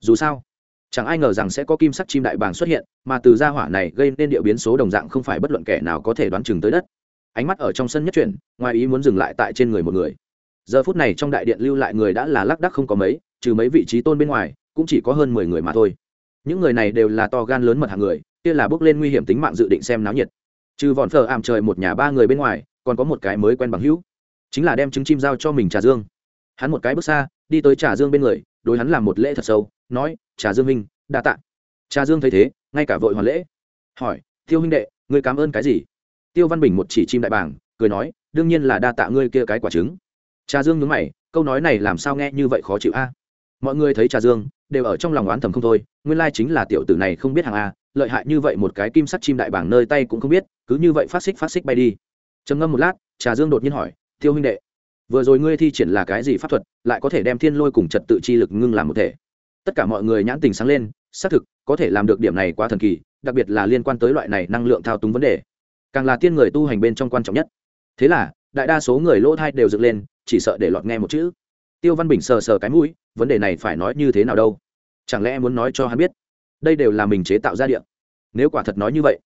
Dù sao chẳng ai ngờ rằng sẽ có kim sắc chim đại bàng xuất hiện, mà từ gia hỏa này gây nên điệu biến số đồng dạng không phải bất luận kẻ nào có thể đoán chừng tới đất. Ánh mắt ở trong sân nhất chuyển, ngoài ý muốn dừng lại tại trên người một người. Giờ phút này trong đại điện lưu lại người đã là lác đắc không có mấy, trừ mấy vị trí tôn bên ngoài, cũng chỉ có hơn mười người mà thôi. Những người này đều là to gan lớn mật hàng người, kia là bước lên nguy hiểm tính mạng dự định xem náo nhiệt. Trừ vòn phở ảm trời một nhà ba người bên ngoài, còn có một cái mới quen bằng hữu. Chính là đem trứng chim giao cho mình trà dương. Hắn một cái bước xa, đi tới trà dương bên người, đối hắn làm một lễ thật sâu nói trà dương minh đa tạ. Trà dương thấy thế ngay cả vội hoàn lễ hỏi tiêu huynh đệ ngươi cảm ơn cái gì? Tiêu văn bình một chỉ chim đại bảng, cười nói đương nhiên là đa tạ ngươi kia cái quả trứng. Trà dương nhướng mày câu nói này làm sao nghe như vậy khó chịu a? Mọi người thấy trà dương đều ở trong lòng oán thầm không thôi nguyên lai chính là tiểu tử này không biết hàng a lợi hại như vậy một cái kim sắt chim đại bảng nơi tay cũng không biết cứ như vậy phát xích phát xích bay đi. Trầm ngâm một lát trà dương đột nhiên hỏi tiêu huynh đệ vừa rồi ngươi thi triển là cái gì pháp thuật lại có thể đem thiên lôi cùng trật tự chi lực ngưng làm một thể? Tất cả mọi người nhãn tình sáng lên xác thực có thể làm được điểm này quá thần kỳ đặc biệt là liên quan tới loại này năng lượng thao túng vấn đề. Càng là tiên người tu hành bên trong quan trọng nhất. Thế là đại đa số người lỗ thai đều dựng lên chỉ sợ để lọt nghe một chữ. Tiêu văn bình sờ sờ cái mũi vấn đề này phải nói như thế nào đâu? Chẳng lẽ muốn nói cho hắn biết? Đây đều là mình chế tạo ra điện. Nếu quả thật nói như vậy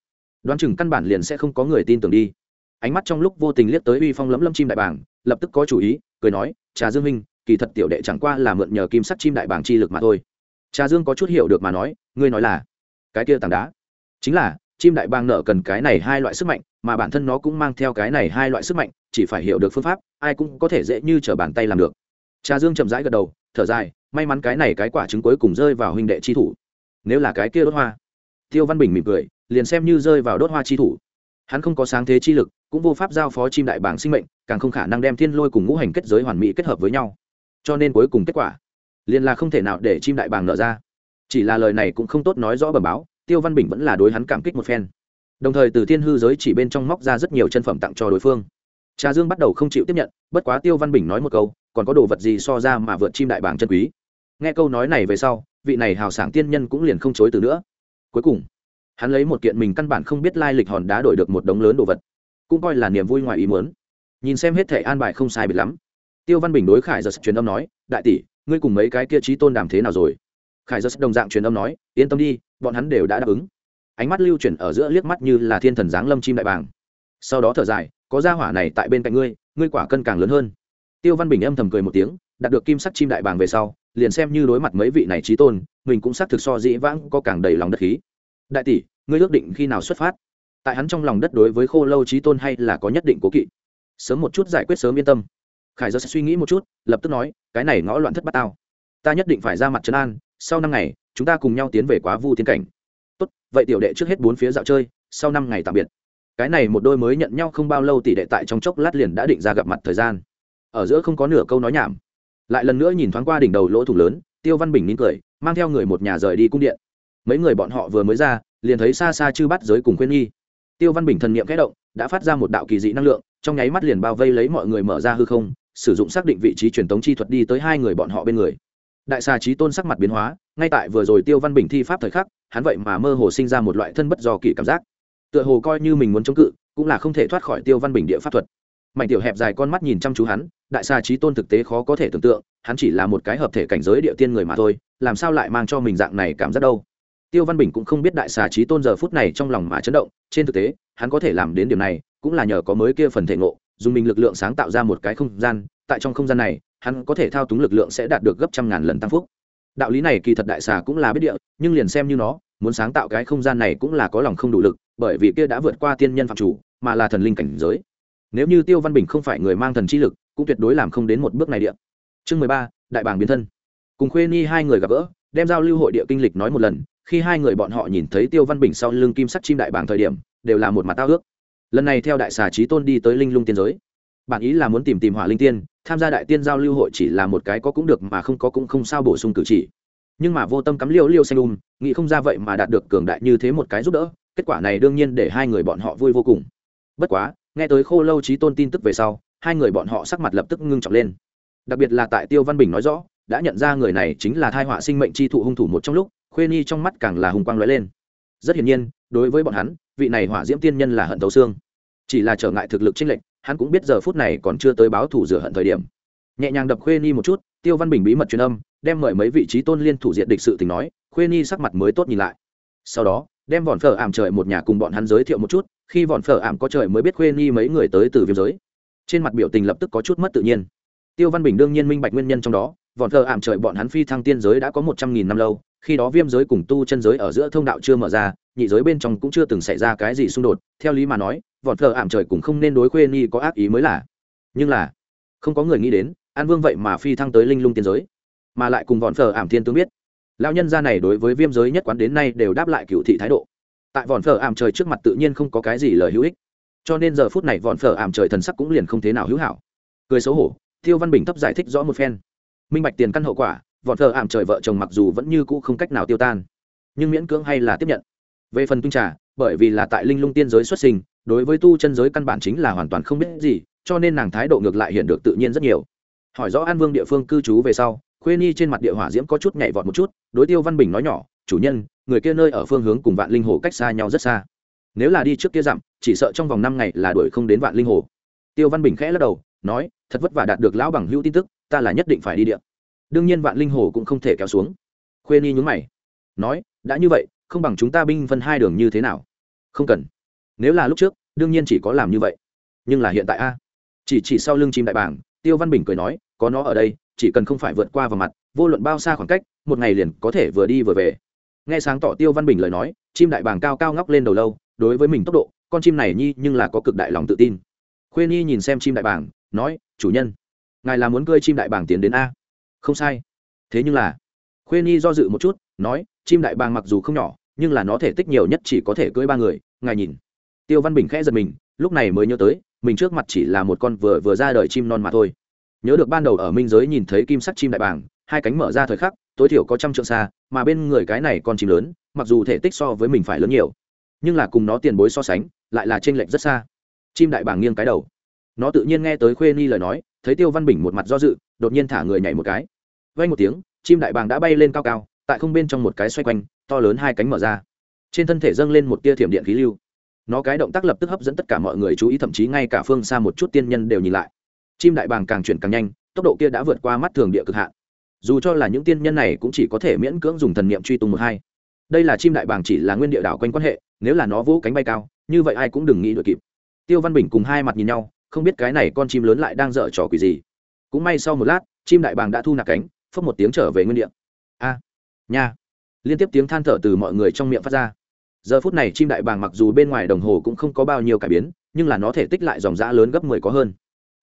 đoán chừng căn bản liền sẽ không có người tin tưởng đi. Ánh mắt trong lúc vô tình liếc tới uy phong lấm lâm chim đại bảng, lập tức có chủ ý cười nói trà dương minh kỳ thật tiểu đệ chẳng qua là mượn nhờ kim sắc chim đại bảng chi lực mà thôi trà dương có chút hiểu được mà nói, ngươi nói là cái kia tảng đá. Chính là, chim đại Bang nợ cần cái này hai loại sức mạnh, mà bản thân nó cũng mang theo cái này hai loại sức mạnh, chỉ phải hiểu được phương pháp, ai cũng có thể dễ như t r ở bàn tay làm được. Trà dương chậm rãi gật đầu, thở dài, may mắn cái này cái quả trứng cuối cùng rơi vào huynh đệ chi thủ. Nếu là cái kia đốt hoa. Tiêu văn bình mỉm cười, liền xem như rơi vào đốt hoa chi thủ. Hắn không có sáng thế chi lực, cũng vô pháp giao phó chim đại bảng sinh mệnh, càng không khả năng đem thiên lôi cùng ngũ hành kết giới hoàn mỹ kết hợp với nhau. Cho nên cuối cùng kết quả liền là không thể nào để chim đại bàng nở ra. Chỉ là lời này cũng không tốt nói rõ bẩm báo, tiêu văn bình vẫn là đối hắn cảm kích một phen. Đồng thời từ thiên hư giới chỉ bên trong móc ra rất nhiều chân phẩm tặng cho đối phương. Trà dương bắt đầu không chịu tiếp nhận, bất quá tiêu văn bình nói một câu, còn có đồ vật gì so ra mà vượt chim đại bàng chân quý. Nghe câu nói này về sau, vị này hào sảng tiên nhân cũng liền không chối từ nữa. Cuối cùng, hắn lấy một kiện mình căn bản không biết lai lịch hòn đá đổi được một đống lớn đồ vật. Cũng coi là niềm vui ngoài ý muốn. Nhìn xem hết thể an bài không sai biệt lắm. Tiêu văn bình đối khải giật truyền âm nói, đại tỷ ngươi cùng mấy cái kia trí tôn đàm thế nào rồi? Khải giật đồng dạng truyền âm nói, yên tâm đi, bọn hắn đều đã đáp ứng. Ánh mắt lưu chuyển ở giữa liếc mắt như là thiên thần giáng lâm chim đại bàng. Sau đó thở dài, có gia hỏa này tại bên cạnh ngươi ngươi quả cân càng lớn hơn. Tiêu văn bình âm thầm cười một tiếng, đạt được kim sắc chim đại bàng về sau, liền xem như đối mặt mấy vị này trí tôn, mình cũng xác thực so dĩ vãng có càng đầy lòng đất khí. Đại tỷ, ngươi ước định khi nào xuất phát? Tại hắn trong lòng đất đối với khô lâu trí tôn hay là có nhất định cố kỵ. Sớm một chút giải quyết sớm yên tâm khải giờ sẽ suy nghĩ một chút, lập tức nói, cái này ngõ loạn thất bát tao. Ta nhất định phải ra mặt trấn an, sau năm ngày, chúng ta cùng nhau tiến về quá vu tiến cảnh. Tốt, vậy tiểu đệ trước hết bốn phía dạo chơi, sau năm ngày tạm biệt. Cái này một đôi mới nhận nhau không bao lâu tỷ đệ tại trong chốc lát liền đã định ra gặp mặt thời gian. Ở giữa không có nửa câu nói nhảm. Lại lần nữa nhìn thoáng qua đỉnh đầu lỗ thủng lớn, tiêu văn bình nín cười, mang theo người một nhà rời đi cung điện. Mấy người bọn họ vừa mới ra, liền thấy xa xa chư bắt giới cùng khuyên nghi. Tiêu văn bình thần niệm kẽ động, đã phát ra một đạo kỳ dị năng lượng, trong nháy mắt liền bao vây lấy mọi người mở ra hư không sử dụng xác định vị trí truyền tống chi thuật đi tới hai người bọn họ bên người. Đại xà trí tôn sắc mặt biến hóa, ngay tại vừa rồi tiêu văn bình thi pháp thời khắc, hắn vậy mà mơ hồ sinh ra một loại thân bất do kỳ cảm giác. Tựa hồ coi như mình muốn chống cự, cũng là không thể thoát khỏi tiêu văn bình địa pháp thuật. Mạnh tiểu hẹp dài con mắt nhìn chăm chú hắn, đại xà trí tôn thực tế khó có thể tưởng tượng, hắn chỉ là một cái hợp thể cảnh giới địa tiên người mà thôi, làm sao lại mang cho mình dạng này cảm giác đâu? Tiêu văn bình cũng không biết đại xà trí tôn giờ phút này trong lòng mà chấn động, trên thực tế, hắn có thể làm đến điểm này, cũng là nhờ có mới kia phần thể ngộ dùng mình lực lượng sáng tạo ra một cái không gian, tại trong không gian này, hắn có thể thao túng lực lượng sẽ đạt được gấp trăm ngàn lần tăng phúc. Đạo lý này kỳ thật đại xà cũng là biết địa, nhưng liền xem như nó, muốn sáng tạo cái không gian này cũng là có lòng không đủ lực, bởi vì kia đã vượt qua tiên nhân phạm chủ, mà là thần linh cảnh giới. Nếu như tiêu văn bình không phải người mang thần chi lực, cũng tuyệt đối làm không đến một bước này địa. Chương mười ba, đại bảng biến thân. Cùng khuê ni hai người gặp gỡ, đem giao lưu hội địa kinh lịch nói một lần, khi hai người bọn họ nhìn thấy tiêu văn bình sau lưng kim sắt chim đại bảng thời điểm, đều là một mặt tao ước lần này theo đại xà trí tôn đi tới linh lung tiên giới. Bản ý là muốn tìm tìm hỏa linh tiên, tham gia đại tiên giao lưu hội chỉ là một cái có cũng được mà không có cũng không sao bổ sung cử chỉ. Nhưng mà vô tâm cắm liêu liêu xanh lùm nghĩ không ra vậy mà đạt được cường đại như thế một cái giúp đỡ, kết quả này đương nhiên để hai người bọn họ vui vô cùng. Bất quá, nghe tới khô lâu trí tôn tin tức về sau, hai người bọn họ sắc mặt lập tức ngưng trọng lên. Đặc biệt là tại tiêu văn bình nói rõ, đã nhận ra người này chính là thai họa sinh mệnh chi thụ hung thủ một trong lúc, khuê nhi trong mắt càng là hùng quang lóe lên. Rất hiển nhiên, đối với bọn hắn, vị này hỏa diễm tiên nhân là hận thấu xương chỉ là trở ngại thực lực chênh lệch, hắn cũng biết giờ phút này còn chưa tới báo thủ rửa hận thời điểm. Nhẹ nhàng đập khuê nhi một chút, tiêu văn bình bí mật truyền âm, đem mời mấy vị trí tôn liên thủ diện địch sự tình nói, khuê nhi sắc mặt mới tốt nhìn lại. Sau đó, đem vòn phở ảm trời một nhà cùng bọn hắn giới thiệu một chút, khi vòn phở ảm có trời mới biết khuê nhi mấy người tới từ viêm giới. Trên mặt biểu tình lập tức có chút mất tự nhiên. Tiêu văn bình đương nhiên minh bạch nguyên nhân trong đó vòn phở ảm trời bọn hắn phi thăng tiên giới đã có một trăm nghìn năm lâu, khi đó viêm giới cùng tu chân giới ở giữa thông đạo chưa mở ra, nhị giới bên trong cũng chưa từng xảy ra cái gì xung đột, theo lý mà nói vòn thờ ảm trời cũng không nên đối khuê nhi có ác ý mới là. Nhưng là, không có người nghĩ đến, an vương vậy mà phi thăng tới linh lung tiên giới. Mà lại cùng vòn thờ ảm thiên tướng biết, Lão nhân gia này đối với viêm giới nhất quán đến nay đều đáp lại cựu thị thái độ. Tại vòn thờ ảm trời trước mặt tự nhiên không có cái gì lời hữu ích. Cho nên giờ phút này vòn thờ ảm trời thần sắc cũng liền không thế nào hữu hảo. Cười xấu hổ tiêu văn bình thấp giải thích rõ một phen. Minh bạch tiền căn hậu quả vọn thờ ảm trời vợ chồng mặc dù vẫn như cũ không cách nào tiêu tan, nhưng miễn cưỡng hay là tiếp nhận. Về phần tinh trà, bởi vì là tại linh lung tiên giới xuất sinh đối với tu chân giới căn bản chính là hoàn toàn không biết gì, cho nên nàng thái độ ngược lại hiện được tự nhiên rất nhiều. Hỏi rõ an vương địa phương cư trú về sau, khuê nhi trên mặt địa hỏa diễm có chút nhảy vọt một chút, đối tiêu văn bình nói nhỏ, chủ nhân, người kia nơi ở phương hướng cùng vạn linh hồ cách xa nhau rất xa. Nếu là đi trước kia dặm, chỉ sợ trong vòng năm ngày là đuổi không đến vạn linh hồ. Tiêu văn bình khẽ lắc đầu, nói, thật vất vả đạt được lão bằng hữu tin tức, ta là nhất định phải đi điện đương nhiên vạn linh hồ cũng không thể kéo xuống. Khuê Nhi nhúng mày, nói, đã như vậy, không bằng chúng ta binh phân hai đường như thế nào? Không cần nếu là lúc trước, đương nhiên chỉ có làm như vậy. Nhưng là hiện tại a. Chỉ chỉ sau lưng chim đại bảng tiêu văn bình cười nói, có nó ở đây, chỉ cần không phải vượt qua vào mặt, vô luận bao xa khoảng cách, một ngày liền có thể vừa đi vừa về. Nghe sáng tỏ tiêu văn bình lời nói, chim đại bàng cao cao ngóc lên đầu lâu, đối với mình tốc độ, con chim này nhi nhưng là có cực đại lòng tự tin. Khuê nhi nhìn xem chim đại bàng, nói, chủ nhân, ngài là muốn cơi chim đại bàng tiến đến a? Không sai. Thế nhưng là khuê nhi do dự một chút, nói, chim đại bàng mặc dù không nhỏ, nhưng là nó thể tích nhiều nhất chỉ có thể cưỡi ba người, ngài nhìn tiêu văn bình khẽ giật mình, lúc này mới nhớ tới, mình trước mặt chỉ là một con vừa vừa ra đời chim non mà thôi. Nhớ được ban đầu ở minh giới nhìn thấy kim sắc chim đại bàng, hai cánh mở ra thời khắc, tối thiểu có trăm trượng xa, mà bên người cái này con chim lớn, mặc dù thể tích so với mình phải lớn nhiều, nhưng là cùng nó tiền bối so sánh, lại là t r ê n lệch rất xa. Chim đại bàng nghiêng cái đầu. Nó tự nhiên nghe tới khuê ni lời nói, thấy tiêu văn bình một mặt do dự, đột nhiên thả người nhảy một cái. Vay một tiếng, chim đại bàng đã bay lên cao cao, tại không bên trong một cái xoay quanh, to lớn hai cánh mở ra. Trên thân thể dâng lên một tia thiểm điện khí lưu nó cái động tác lập tức hấp dẫn tất cả mọi người chú ý, thậm chí ngay cả phương xa một chút tiên nhân đều nhìn lại. Chim đại bàng càng chuyển càng nhanh, tốc độ kia đã vượt qua mắt thường địa cực hạn. Dù cho là những tiên nhân này cũng chỉ có thể miễn cưỡng dùng thần niệm truy tung một hai. Đây là chim đại bàng chỉ là nguyên địa đảo quanh quan hệ, nếu là nó vỗ cánh bay cao, như vậy ai cũng đừng nghĩ đuổi kịp. Tiêu văn bình cùng hai mặt nhìn nhau, không biết cái này con chim lớn lại đang dở trò quỷ gì. Cũng may sau một lát, chim đại bàng đã thu nạp cánh phất một tiếng trở về nguyên địa. A, nha. Liên tiếp tiếng than thở từ mọi người trong miệng phát ra giờ phút này chim đại bàng mặc dù bên ngoài đồng hồ cũng không có bao nhiêu cải biến, nhưng là nó thể tích lại dòng giã lớn gấp mười có hơn.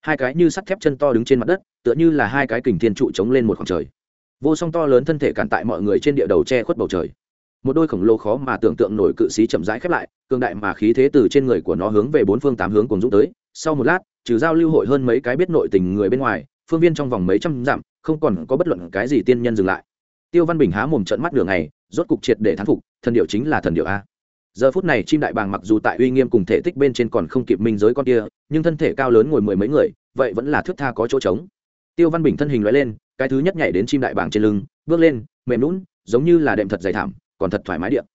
Hai cái như sắt thép chân to đứng trên mặt đất, tựa như là hai cái kình thiên trụ chống lên một khoảng trời. Vô song to lớn thân thể cản tại mọi người trên địa đầu che khuất bầu trời. Một đôi khổng lồ khó mà tưởng tượng nổi cự sĩ chậm rãi khép lại cương đại mà khí thế từ trên người của nó hướng về bốn phương tám hướng cùng dũng tới. Sau một lát, trừ giao lưu hội hơn mấy cái biết nội tình người bên ngoài, phương viên trong vòng mấy trăm dặm, không còn có bất luận cái gì tiên nhân dừng lại. Tiêu văn bình há mồm trận mắt đường này rốt cục triệt để thắng phục, thần điệu chính là thần điệu a. Giờ phút này, chim đại bàng mặc dù tại uy nghiêm cùng thể tích bên trên còn không kịp minh giới con kia, nhưng thân thể cao lớn ngồi mười mấy người, vậy vẫn là thước tha có chỗ trống. Tiêu văn bình thân hình loại lên, cái thứ nhất nhảy đến chim đại bàng trên lưng, bước lên, mềm lún giống như là đệm thật dày thảm, còn thật thoải mái điện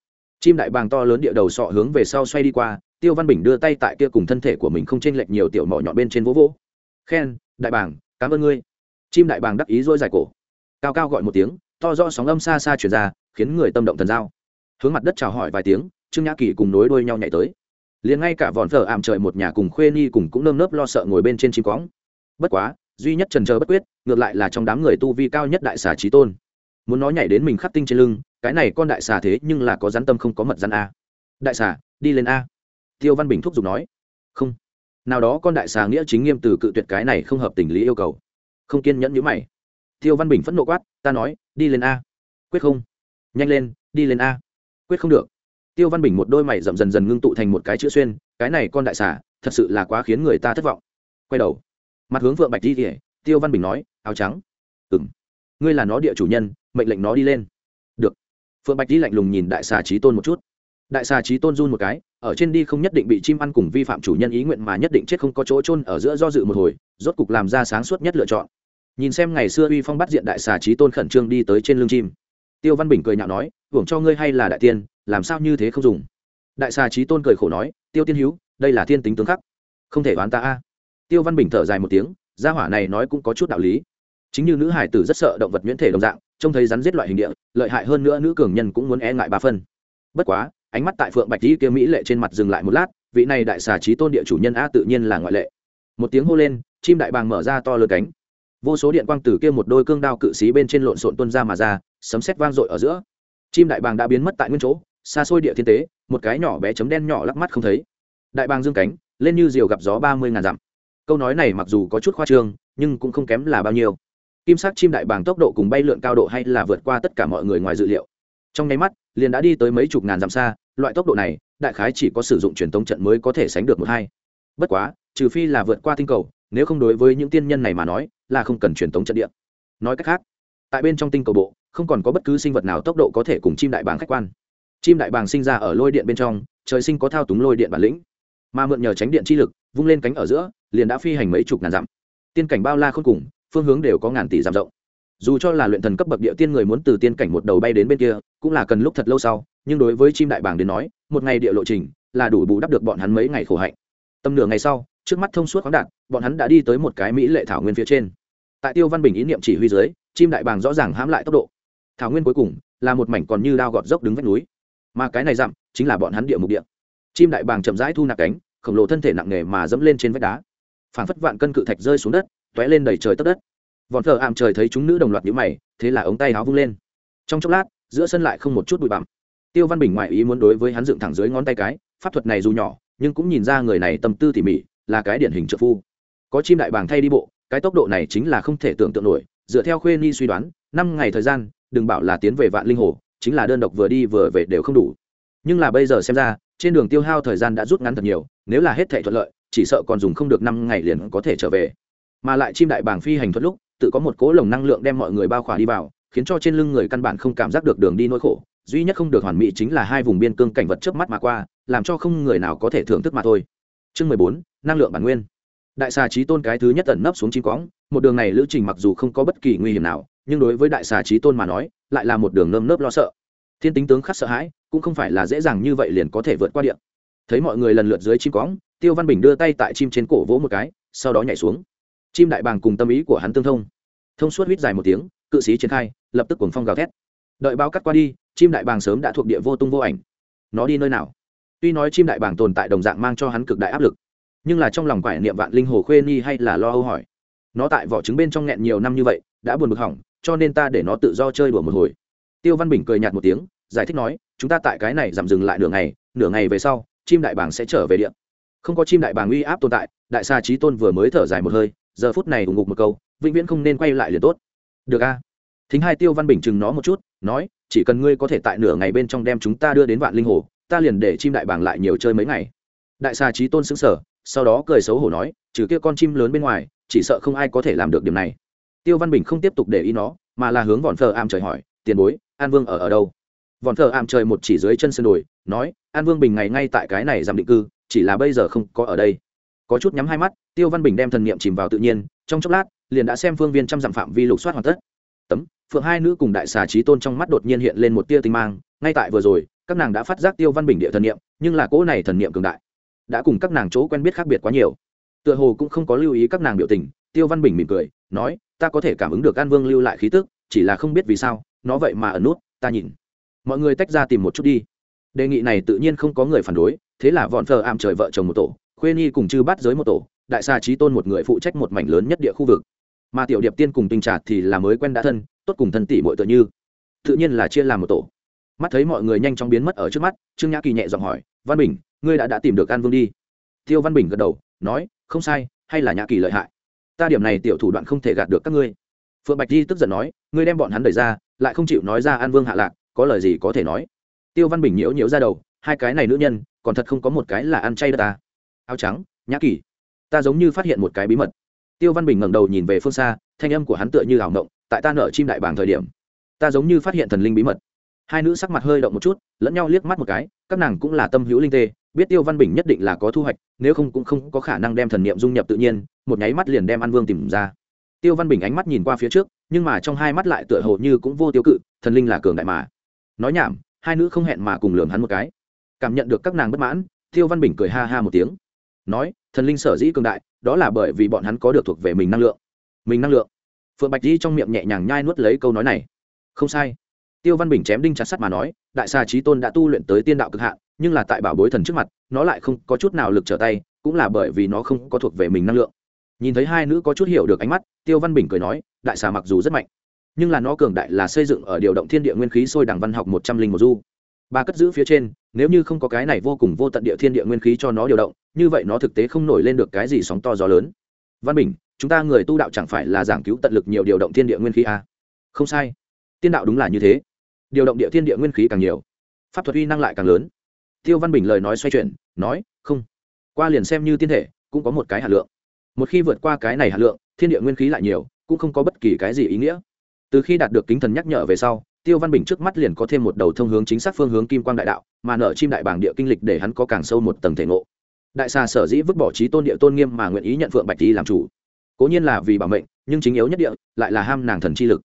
chim đại bàng to lớn địa đầu sọ hướng về sau xoay đi qua, tiêu văn bình đưa tay tại kia cùng thân thể của mình không chênh lệch nhiều tiểu mỏ nhọn bên trên vỗ vỗ. Khen, đại bàng, cảm ơn ngươi. Chim đại bàng đắc ý dôi dài cổ, cao cao gọi một tiếng to do sóng âm xa xa chuyển ra, khiến người tâm động thần giao. Hướng mặt đất chào hỏi vài tiếng, trương nhã kỳ cùng nối đuôi nhau nhảy tới. Liền ngay cả vòn thờ ảm trời một nhà cùng khuê ni cùng cũng nơm nớp lo sợ ngồi bên trên chim cóng bất quá, duy nhất trần chờ bất quyết, ngược lại là trong đám người tu vi cao nhất đại xà trí tôn. Muốn nó nhảy đến mình khắc tinh trên lưng, cái này con đại xà thế nhưng là có rắn tâm không có mật rắn a. Đại xà, đi lên a. Tiêu văn bình thúc giục nói. Không. Nào đó con đại xà nghĩa chính nghiêm từ cự tuyệt cái này không hợp tình lý yêu cầu. Không kiên nhẫn như mày. Tiêu văn bình phẫn nộ quát, ta nói đi lên a. Quyết không. Nhanh lên, đi lên a. Quyết không được. Tiêu văn bình một đôi mày rậm dần dần ngưng tụ thành một cái chữ xuyên, cái này con đại xà, thật sự là quá khiến người ta thất vọng. Quay đầu. Mặt hướng vượng bạch đi kể tiêu văn bình nói, áo trắng. Ừng ngươi là nó địa chủ nhân, mệnh lệnh nó đi lên. Được. Phượng bạch đi lạnh lùng nhìn đại xà trí tôn một chút. Đại xà trí tôn run một cái, ở trên đi không nhất định bị chim ăn cùng vi phạm chủ nhân ý nguyện mà nhất định chết không có chỗ trôn ở giữa do dự một hồi, rốt cục làm ra sáng suốt nhất lựa chọn nhìn xem ngày xưa uy phong bắt diện đại xà trí tôn khẩn trương đi tới trên lưng chim. Tiêu văn bình cười nhạo nói, hưởng cho ngươi hay là đại tiên, làm sao như thế không dùng? Đại xà trí tôn cười khổ nói, tiêu tiên hữu đây là thiên tính tướng khắc, không thể đoán ta a. Tiêu văn bình thở dài một tiếng, gia hỏa này nói cũng có chút đạo lý. Chính như nữ hải tử rất sợ động vật nhuyễn thể đồng dạng, trông thấy rắn giết loại hình địa, lợi hại hơn nữa nữ cường nhân cũng muốn e ngại ba phân. Bất quá, ánh mắt tại phượng bạch dĩ kia mỹ lệ trên mặt dừng lại một lát, vị này đại xà trí tôn địa chủ nhân a tự nhiên là ngoại lệ. Một tiếng hô lên, chim đại bàng mở ra to lơ cánh vô số điện quang từ kia một đôi cương đao cự xí bên trên lộn xộn tuân ra mà ra, sấm sét vang dội ở giữa. Chim đại bàng đã biến mất tại nguyên chỗ, xa xôi địa thiên tế, một cái nhỏ bé chấm đen nhỏ lắc mắt không thấy. Đại bàng dương cánh, lên như diều gặp gió ba mươi ngàn dặm. Câu nói này mặc dù có chút khoa trương, nhưng cũng không kém là bao nhiêu. Kim sắc chim đại bàng tốc độ cùng bay lượn cao độ hay là vượt qua tất cả mọi người ngoài dự liệu. Trong nháy mắt, liền đã đi tới mấy chục ngàn dặm xa, loại tốc độ này, đại khái chỉ có sử dụng truyền tống trận mới có thể sánh được một hai. Bất quá, trừ phi là vượt qua tinh cầu, nếu không đối với những tiên nhân này mà nói là không cần truyền tống trận địa. Nói cách khác, tại bên trong tinh cầu bộ, không còn có bất cứ sinh vật nào tốc độ có thể cùng chim đại bàng khách quan. Chim đại bàng sinh ra ở lôi điện bên trong, trời sinh có thao túng lôi điện bản lĩnh. Mà mượn nhờ tránh điện chi lực, vung lên cánh ở giữa, liền đã phi hành mấy chục ngàn dặm. Tiên cảnh bao la không cùng, phương hướng đều có ngàn tỷ dặm rộng. Dù cho là luyện thần cấp bậc địa tiên người muốn từ tiên cảnh một đầu bay đến bên kia, cũng là cần lúc thật lâu sau, nhưng đối với chim đại bàng đến nói, một ngày địa lộ trình, là đủ bù đắp được bọn hắn mấy ngày khổ hạnh. Tầm nửa ngày sau, trước mắt thông suốt khoáng đạt bọn hắn đã đi tới một cái mỹ lệ thảo nguyên phía trên. Tại tiêu văn bình ý niệm chỉ huy dưới, chim đại bàng rõ ràng hãm lại tốc độ. Thảo nguyên cuối cùng là một mảnh còn như đao gọt dốc đứng vách núi. Mà cái này dặm chính là bọn hắn địa mục địa. Chim đại bàng chậm rãi thu nạp cánh, khổng lồ thân thể nặng nề mà dẫm lên trên vách đá. Phảng phất vạn cân cự thạch rơi xuống đất t ó é lên đầy trời tấp đất. Vọn thờ ảm trời thấy chúng nữ đồng loạt nhữ mày, thế là ống tay áo vung lên. Trong chốc lát, giữa sân lại không một chút bụi bặm. Tiêu văn bình ngoại ý muốn đối với hắn dựng thẳng dưới ngón tay cái, pháp thuật này dù nhỏ, nhưng cũng nhìn ra người này tâm tư tỉ mỉ, là cái điển hình trợ phu có chim đại bàng thay đi bộ, cái tốc độ này chính là không thể tưởng tượng nổi. Dựa theo khuê ni suy đoán, năm ngày thời gian, đừng bảo là tiến về vạn linh hồ, chính là đơn độc vừa đi vừa về đều không đủ. Nhưng là bây giờ xem ra, trên đường tiêu hao thời gian đã rút ngắn thật nhiều, nếu là hết thể thuận lợi, chỉ sợ còn dùng không được năm ngày liền có thể trở về. Mà lại chim đại bàng phi hành thuật lúc, tự có một cỗ lồng năng lượng đem mọi người bao khỏa đi vào, khiến cho trên lưng người căn bản không cảm giác được đường đi nỗi khổ. Duy nhất không được hoàn mỹ chính là hai vùng biên cương cảnh vật trước mắt mà qua, làm cho không người nào có thể thưởng thức mà thôi. Chương mười bốn, năng lượng bản nguyên đại xà trí tôn cái thứ nhất ẩn nấp xuống chim quõng một đường này lữ trình mặc dù không có bất kỳ nguy hiểm nào nhưng đối với đại xà trí tôn mà nói lại là một đường nơm nớp lo sợ. Thiên tính tướng khắc sợ hãi cũng không phải là dễ dàng như vậy liền có thể vượt qua điện thấy mọi người lần lượt dưới chim cóng, tiêu văn bình đưa tay tại chim trên cổ vỗ một cái sau đó nhảy xuống. Chim đại bàng cùng tâm ý của hắn tương thông. Thông suốt huýt dài một tiếng cự sĩ triển khai lập tức cuồng phong gào thét. Đợi bao cắt qua đi chim đại bàng sớm đã thuộc địa vô tung vô ảnh. Nó đi nơi nào? Tuy nói chim đại bàng tồn tại đồng dạng mang cho hắn cực đại áp lực nhưng là trong lòng quải niệm vạn linh hồ khuê ni hay là lo âu hỏi. Nó tại vỏ trứng bên trong nghẹn nhiều năm như vậy, đã buồn bực hỏng, cho nên ta để nó tự do chơi đùa một hồi. Tiêu văn bình cười nhạt một tiếng, giải thích nói, chúng ta tại cái này giảm dừng lại nửa ngày nửa ngày về sau, chim đại bàng sẽ trở về điện không có chim đại bàng uy áp tồn tại, đại sa trí tôn vừa mới thở dài một hơi, giờ phút này ủng ngục một câu, vĩnh viễn không nên quay lại liền tốt. Được a. Thính hai tiêu văn bình chừng nó một chút, nói, chỉ cần ngươi có thể tại nửa ngày bên trong đem chúng ta đưa đến vạn linh hồ, ta liền để chim đại bàng lại nhiều chơi mấy ngày. Đại xa trí tôn xứng sở sau đó cười xấu hổ nói, trừ kia con chim lớn bên ngoài, chỉ sợ không ai có thể làm được điểm này. Tiêu văn bình không tiếp tục để ý nó, mà là hướng vòn phờ am trời hỏi, tiền bối, an vương ở ở đâu? Vòn phờ am trời một chỉ dưới chân sân đồi, nói, an vương bình ngày ngay tại cái này giảm định cư, chỉ là bây giờ không có ở đây. Có chút nhắm hai mắt, tiêu văn bình đem thần niệm chìm vào tự nhiên, trong chốc lát, liền đã xem phương viên trăm dặm phạm vi lục soát hoàn tất. Tấm, phượng hai nữ cùng đại xà trí tôn trong mắt đột nhiên hiện lên một tia tinh mang, ngay tại vừa rồi, các nàng đã phát giác tiêu văn bình địa thần niệm, nhưng là cỗ này thần niệm cường đại đã cùng các nàng chỗ quen biết khác biệt quá nhiều. Tựa hồ cũng không có lưu ý các nàng biểu tình, tiêu văn bình mỉm cười, nói, ta có thể cảm ứng được an vương lưu lại khí tức, chỉ là không biết vì sao, nó vậy mà ẩn nút, ta nhìn. Mọi người tách ra tìm một chút đi. Đề nghị này tự nhiên không có người phản đối, thế là vọn thờ ảm trời vợ chồng một tổ, khuê nhi cùng chư bắt giới một tổ, đại xa trí tôn một người phụ trách một mảnh lớn nhất địa khu vực. Mà tiểu điệp tiên cùng tình trà thì là mới quen đã thân, tốt cùng thân tỷ mọi tự như. Tự nhiên là chia làm một tổ. Mắt thấy mọi người nhanh chóng biến mất ở trước mắt, trương nhã kỳ nhẹ giọng hỏi, văn bình ngươi đã đã tìm được an vương đi. Tiêu văn bình gật đầu, nói, không sai, hay là nhã kỳ lợi hại. Ta điểm này tiểu thủ đoạn không thể gạt được các ngươi. Phượng bạch di tức giận nói, ngươi đem bọn hắn đẩy ra, lại không chịu nói ra an vương hạ lạc, có lời gì có thể nói. Tiêu văn bình nhiễu nhiễu ra đầu, hai cái này nữ nhân, còn thật không có một cái là ăn chay đất ta. Áo trắng, nhã kỳ. Ta giống như phát hiện một cái bí mật. Tiêu văn bình ngẩng đầu nhìn về phương xa, thanh âm của hắn tựa như ảo ngộng tại ta nở chim đại bảng thời điểm. Ta giống như phát hiện thần linh bí mật. Hai nữ sắc mặt hơi động một chút, lẫn nhau liếc mắt một cái, các nàng cũng là tâm hữu linh tê biết tiêu văn bình nhất định là có thu hoạch, nếu không cũng không có khả năng đem thần niệm dung nhập tự nhiên, một nháy mắt liền đem an vương tìm ra. Tiêu văn bình ánh mắt nhìn qua phía trước, nhưng mà trong hai mắt lại tựa hồ như cũng vô tiêu cự, thần linh là cường đại mà. Nói nhảm, hai nữ không hẹn mà cùng lường hắn một cái. Cảm nhận được các nàng bất mãn, tiêu văn bình cười ha ha một tiếng. Nói, thần linh sở dĩ cường đại, đó là bởi vì bọn hắn có được thuộc về mình năng lượng. Mình năng lượng. Phượng bạch di trong miệng nhẹ nhàng nhai nuốt lấy câu nói này. Không sai. Tiêu văn bình chém đinh chặt sắt mà nói, đại xà trí tôn đã tu luyện tới tiên đạo cực hạn nhưng là tại bảo bối thần trước mặt, nó lại không có chút nào lực trở tay, cũng là bởi vì nó không có thuộc về mình năng lượng. Nhìn thấy hai nữ có chút hiểu được ánh mắt, tiêu văn bình cười nói, đại xà mặc dù rất mạnh, nhưng là nó cường đại là xây dựng ở điều động thiên địa nguyên khí sôi đằng văn học một trăm linh một du. Ba cất giữ phía trên, nếu như không có cái này vô cùng vô tận địa thiên địa nguyên khí cho nó điều động, như vậy nó thực tế không nổi lên được cái gì sóng to gió lớn. Văn bình, chúng ta người tu đạo chẳng phải là giảng cứu tận lực nhiều điều động thiên địa nguyên khí à? không sai, tiên đạo đúng là như thế, điều động địa thiên địa nguyên khí càng nhiều, pháp thuật uy năng lại càng lớn tiêu văn bình lời nói xoay chuyển, nói, không, qua liền xem như tiên thể, cũng có một cái hạt lượng. Một khi vượt qua cái này hạt lượng, thiên địa nguyên khí lại nhiều, cũng không có bất kỳ cái gì ý nghĩa. Từ khi đạt được kính thần nhắc nhở về sau, tiêu văn bình trước mắt liền có thêm một đầu thông hướng chính xác phương hướng kim quang đại đạo, mà nở chim đại bảng địa kinh lịch để hắn có càng sâu một tầng thể ngộ. Đại xà sở dĩ vứt bỏ trí tôn địa tôn nghiêm mà nguyện ý nhận phượng bạch tý làm chủ. Cố nhiên là vì bảo mệnh, nhưng chính yếu nhất địa, lại là ham nàng thần chi lực.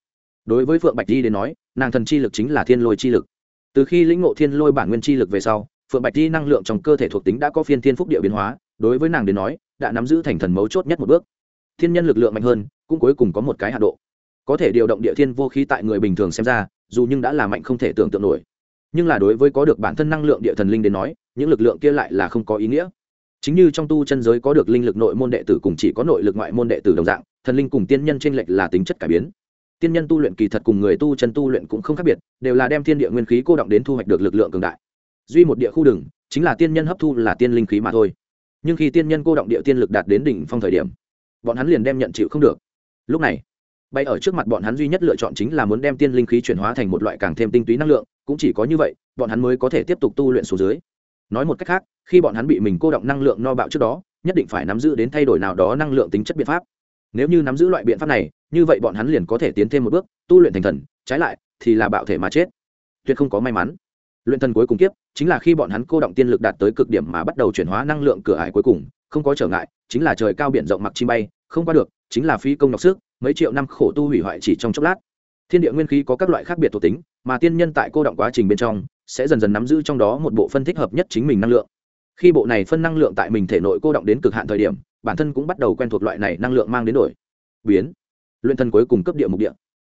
Đối với phượng bạch tý đến nói, nàng thần chi lực chính là thiên lôi chi lực. Từ khi lĩnh ngộ thiên lôi bản nguyên chi lực về sau phượng bạch Thi năng lượng trong cơ thể thuộc tính đã có phiên thiên phúc địa biến hóa, đối với nàng đến nói, đã nắm giữ thành thần mấu chốt nhất một bước. Thiên nhân lực lượng mạnh hơn, cũng cuối cùng có một cái hạ độ. Có thể điều động địa thiên vô khí tại người bình thường xem ra, dù nhưng đã là mạnh không thể tưởng tượng nổi. Nhưng là đối với có được bản thân năng lượng địa thần linh đến nói, những lực lượng kia lại là không có ý nghĩa. Chính như trong tu chân giới có được linh lực nội môn đệ tử cùng chỉ có nội lực ngoại môn đệ tử đồng dạng, thần linh cùng tiên nhân t r ê n lệch là tính chất cải biến. Tiên nhân tu luyện kỳ thật cùng người tu chân tu luyện cũng không khác biệt, đều là đem thiên địa nguyên khí cô động đến thu hoạch được lực lượng cường đại duy một địa khu đừng, chính là tiên nhân hấp thu là tiên linh khí mà thôi. Nhưng khi tiên nhân cô động địa tiên lực đạt đến đỉnh phong thời điểm, bọn hắn liền đem nhận chịu không được. Lúc này, bay ở trước mặt bọn hắn duy nhất lựa chọn chính là muốn đem tiên linh khí chuyển hóa thành một loại càng thêm tinh túy năng lượng, cũng chỉ có như vậy, bọn hắn mới có thể tiếp tục tu luyện xuống dưới. Nói một cách khác, khi bọn hắn bị mình cô động năng lượng no bạo trước đó, nhất định phải nắm giữ đến thay đổi nào đó năng lượng tính chất biện pháp. Nếu như nắm giữ loại biện pháp này, như vậy bọn hắn liền có thể tiến thêm một bước, tu luyện thành thần, trái lại thì là bạo thể mà chết. Tuyệt không có may mắn luyện thần cuối cùng kiếp, chính là khi bọn hắn cô động tiên lực đạt tới cực điểm mà bắt đầu chuyển hóa năng lượng cửa ải cuối cùng, không có trở ngại, chính là trời cao biển rộng mặc chi bay, không qua được, chính là phi công nhọc sức, mấy triệu năm khổ tu hủy hoại chỉ trong chốc lát. Thiên địa nguyên khí có các loại khác biệt thuộc tính, mà tiên nhân tại cô động quá trình bên trong, sẽ dần dần nắm giữ trong đó một bộ phân thích hợp nhất chính mình năng lượng. Khi bộ này phân năng lượng tại mình thể nội cô động đến cực hạn thời điểm, bản thân cũng bắt đầu quen thuộc loại này năng lượng mang đến đổi. Biến. Luyện thần cuối cùng cấp địa mục địa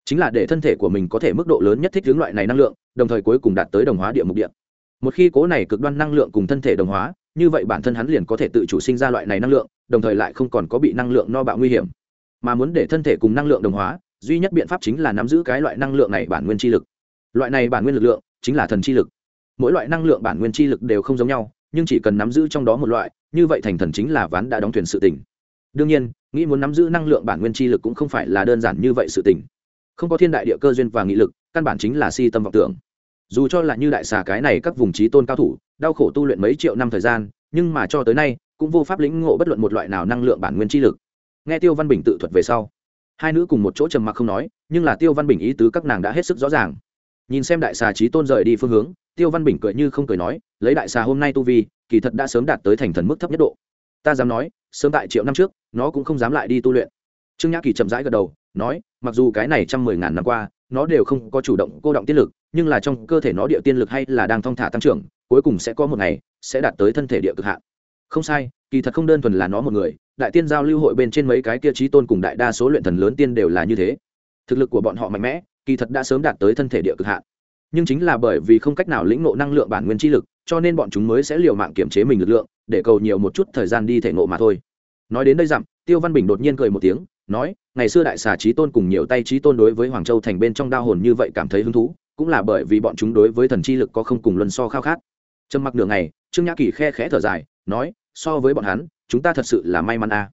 chính là để thân thể của mình có thể mức độ lớn nhất thích hướng loại này năng lượng, đồng thời cuối cùng đạt tới đồng hóa địa mục địa. Một khi cố này cực đoan năng lượng cùng thân thể đồng hóa, như vậy bản thân hắn liền có thể tự chủ sinh ra loại này năng lượng, đồng thời lại không còn có bị năng lượng no bạo nguy hiểm. Mà muốn để thân thể cùng năng lượng đồng hóa, duy nhất biện pháp chính là nắm giữ cái loại năng lượng này bản nguyên chi lực. Loại này bản nguyên lực lượng chính là thần chi lực. Mỗi loại năng lượng bản nguyên chi lực đều không giống nhau, nhưng chỉ cần nắm giữ trong đó một loại, như vậy thành thần chính là ván đã đóng thuyền sự tỉnh đương nhiên, nghĩ muốn nắm giữ năng lượng bản nguyên chi lực cũng không phải là đơn giản như vậy sự tỉnh không có thiên đại địa cơ duyên và nghị lực, căn bản chính là si tâm vọng tưởng. Dù cho là như đại xà cái này các vùng trí tôn cao thủ, đau khổ tu luyện mấy triệu năm thời gian, nhưng mà cho tới nay, cũng vô pháp lĩnh ngộ bất luận một loại nào năng lượng bản nguyên chi lực. Nghe tiêu văn bình tự thuật về sau, hai nữ cùng một chỗ trầm mặc không nói, nhưng là tiêu văn bình ý tứ các nàng đã hết sức rõ ràng. Nhìn xem đại xà trí tôn rời đi phương hướng, tiêu văn bình cười như không cười nói, lấy đại xà hôm nay tu vi, kỳ thật đã sớm đạt tới thành thần mức thấp nhất độ. Ta dám nói, sớm tại triệu năm trước, nó cũng không dám lại đi tu luyện trương nhã kỳ chậm rãi gật đầu, nói, mặc dù cái này trăm mười ngàn năm qua, nó đều không có chủ động cô động tiên lực, nhưng là trong cơ thể nó địa tiên lực hay là đang thong thả tăng trưởng, cuối cùng sẽ có một ngày, sẽ đạt tới thân thể địa cực hạn. Không sai, kỳ thật không đơn thuần là nó một người, đại tiên giao lưu hội bên trên mấy cái kia trí tôn cùng đại đa số luyện thần lớn tiên đều là như thế. Thực lực của bọn họ mạnh mẽ, kỳ thật đã sớm đạt tới thân thể địa cực hạn. Nhưng chính là bởi vì không cách nào lĩnh ngộ năng lượng bản nguyên chi lực, cho nên bọn chúng mới sẽ liều mạng kiểm chế mình lực lượng, để cầu nhiều một chút thời gian đi thể ngộ mà thôi. Nói đến đây dặm, tiêu văn bình đột nhiên cười một tiếng nói, ngày xưa đại xà trí tôn cùng nhiều tay trí tôn đối với hoàng châu thành bên trong đao hồn như vậy cảm thấy hứng thú, cũng là bởi vì bọn chúng đối với thần chi lực có không cùng luân so khao khát trầm mặc đường này trương nhã kỳ khe khẽ thở dài, nói, so với bọn hắn, chúng ta thật sự là may mắn a à.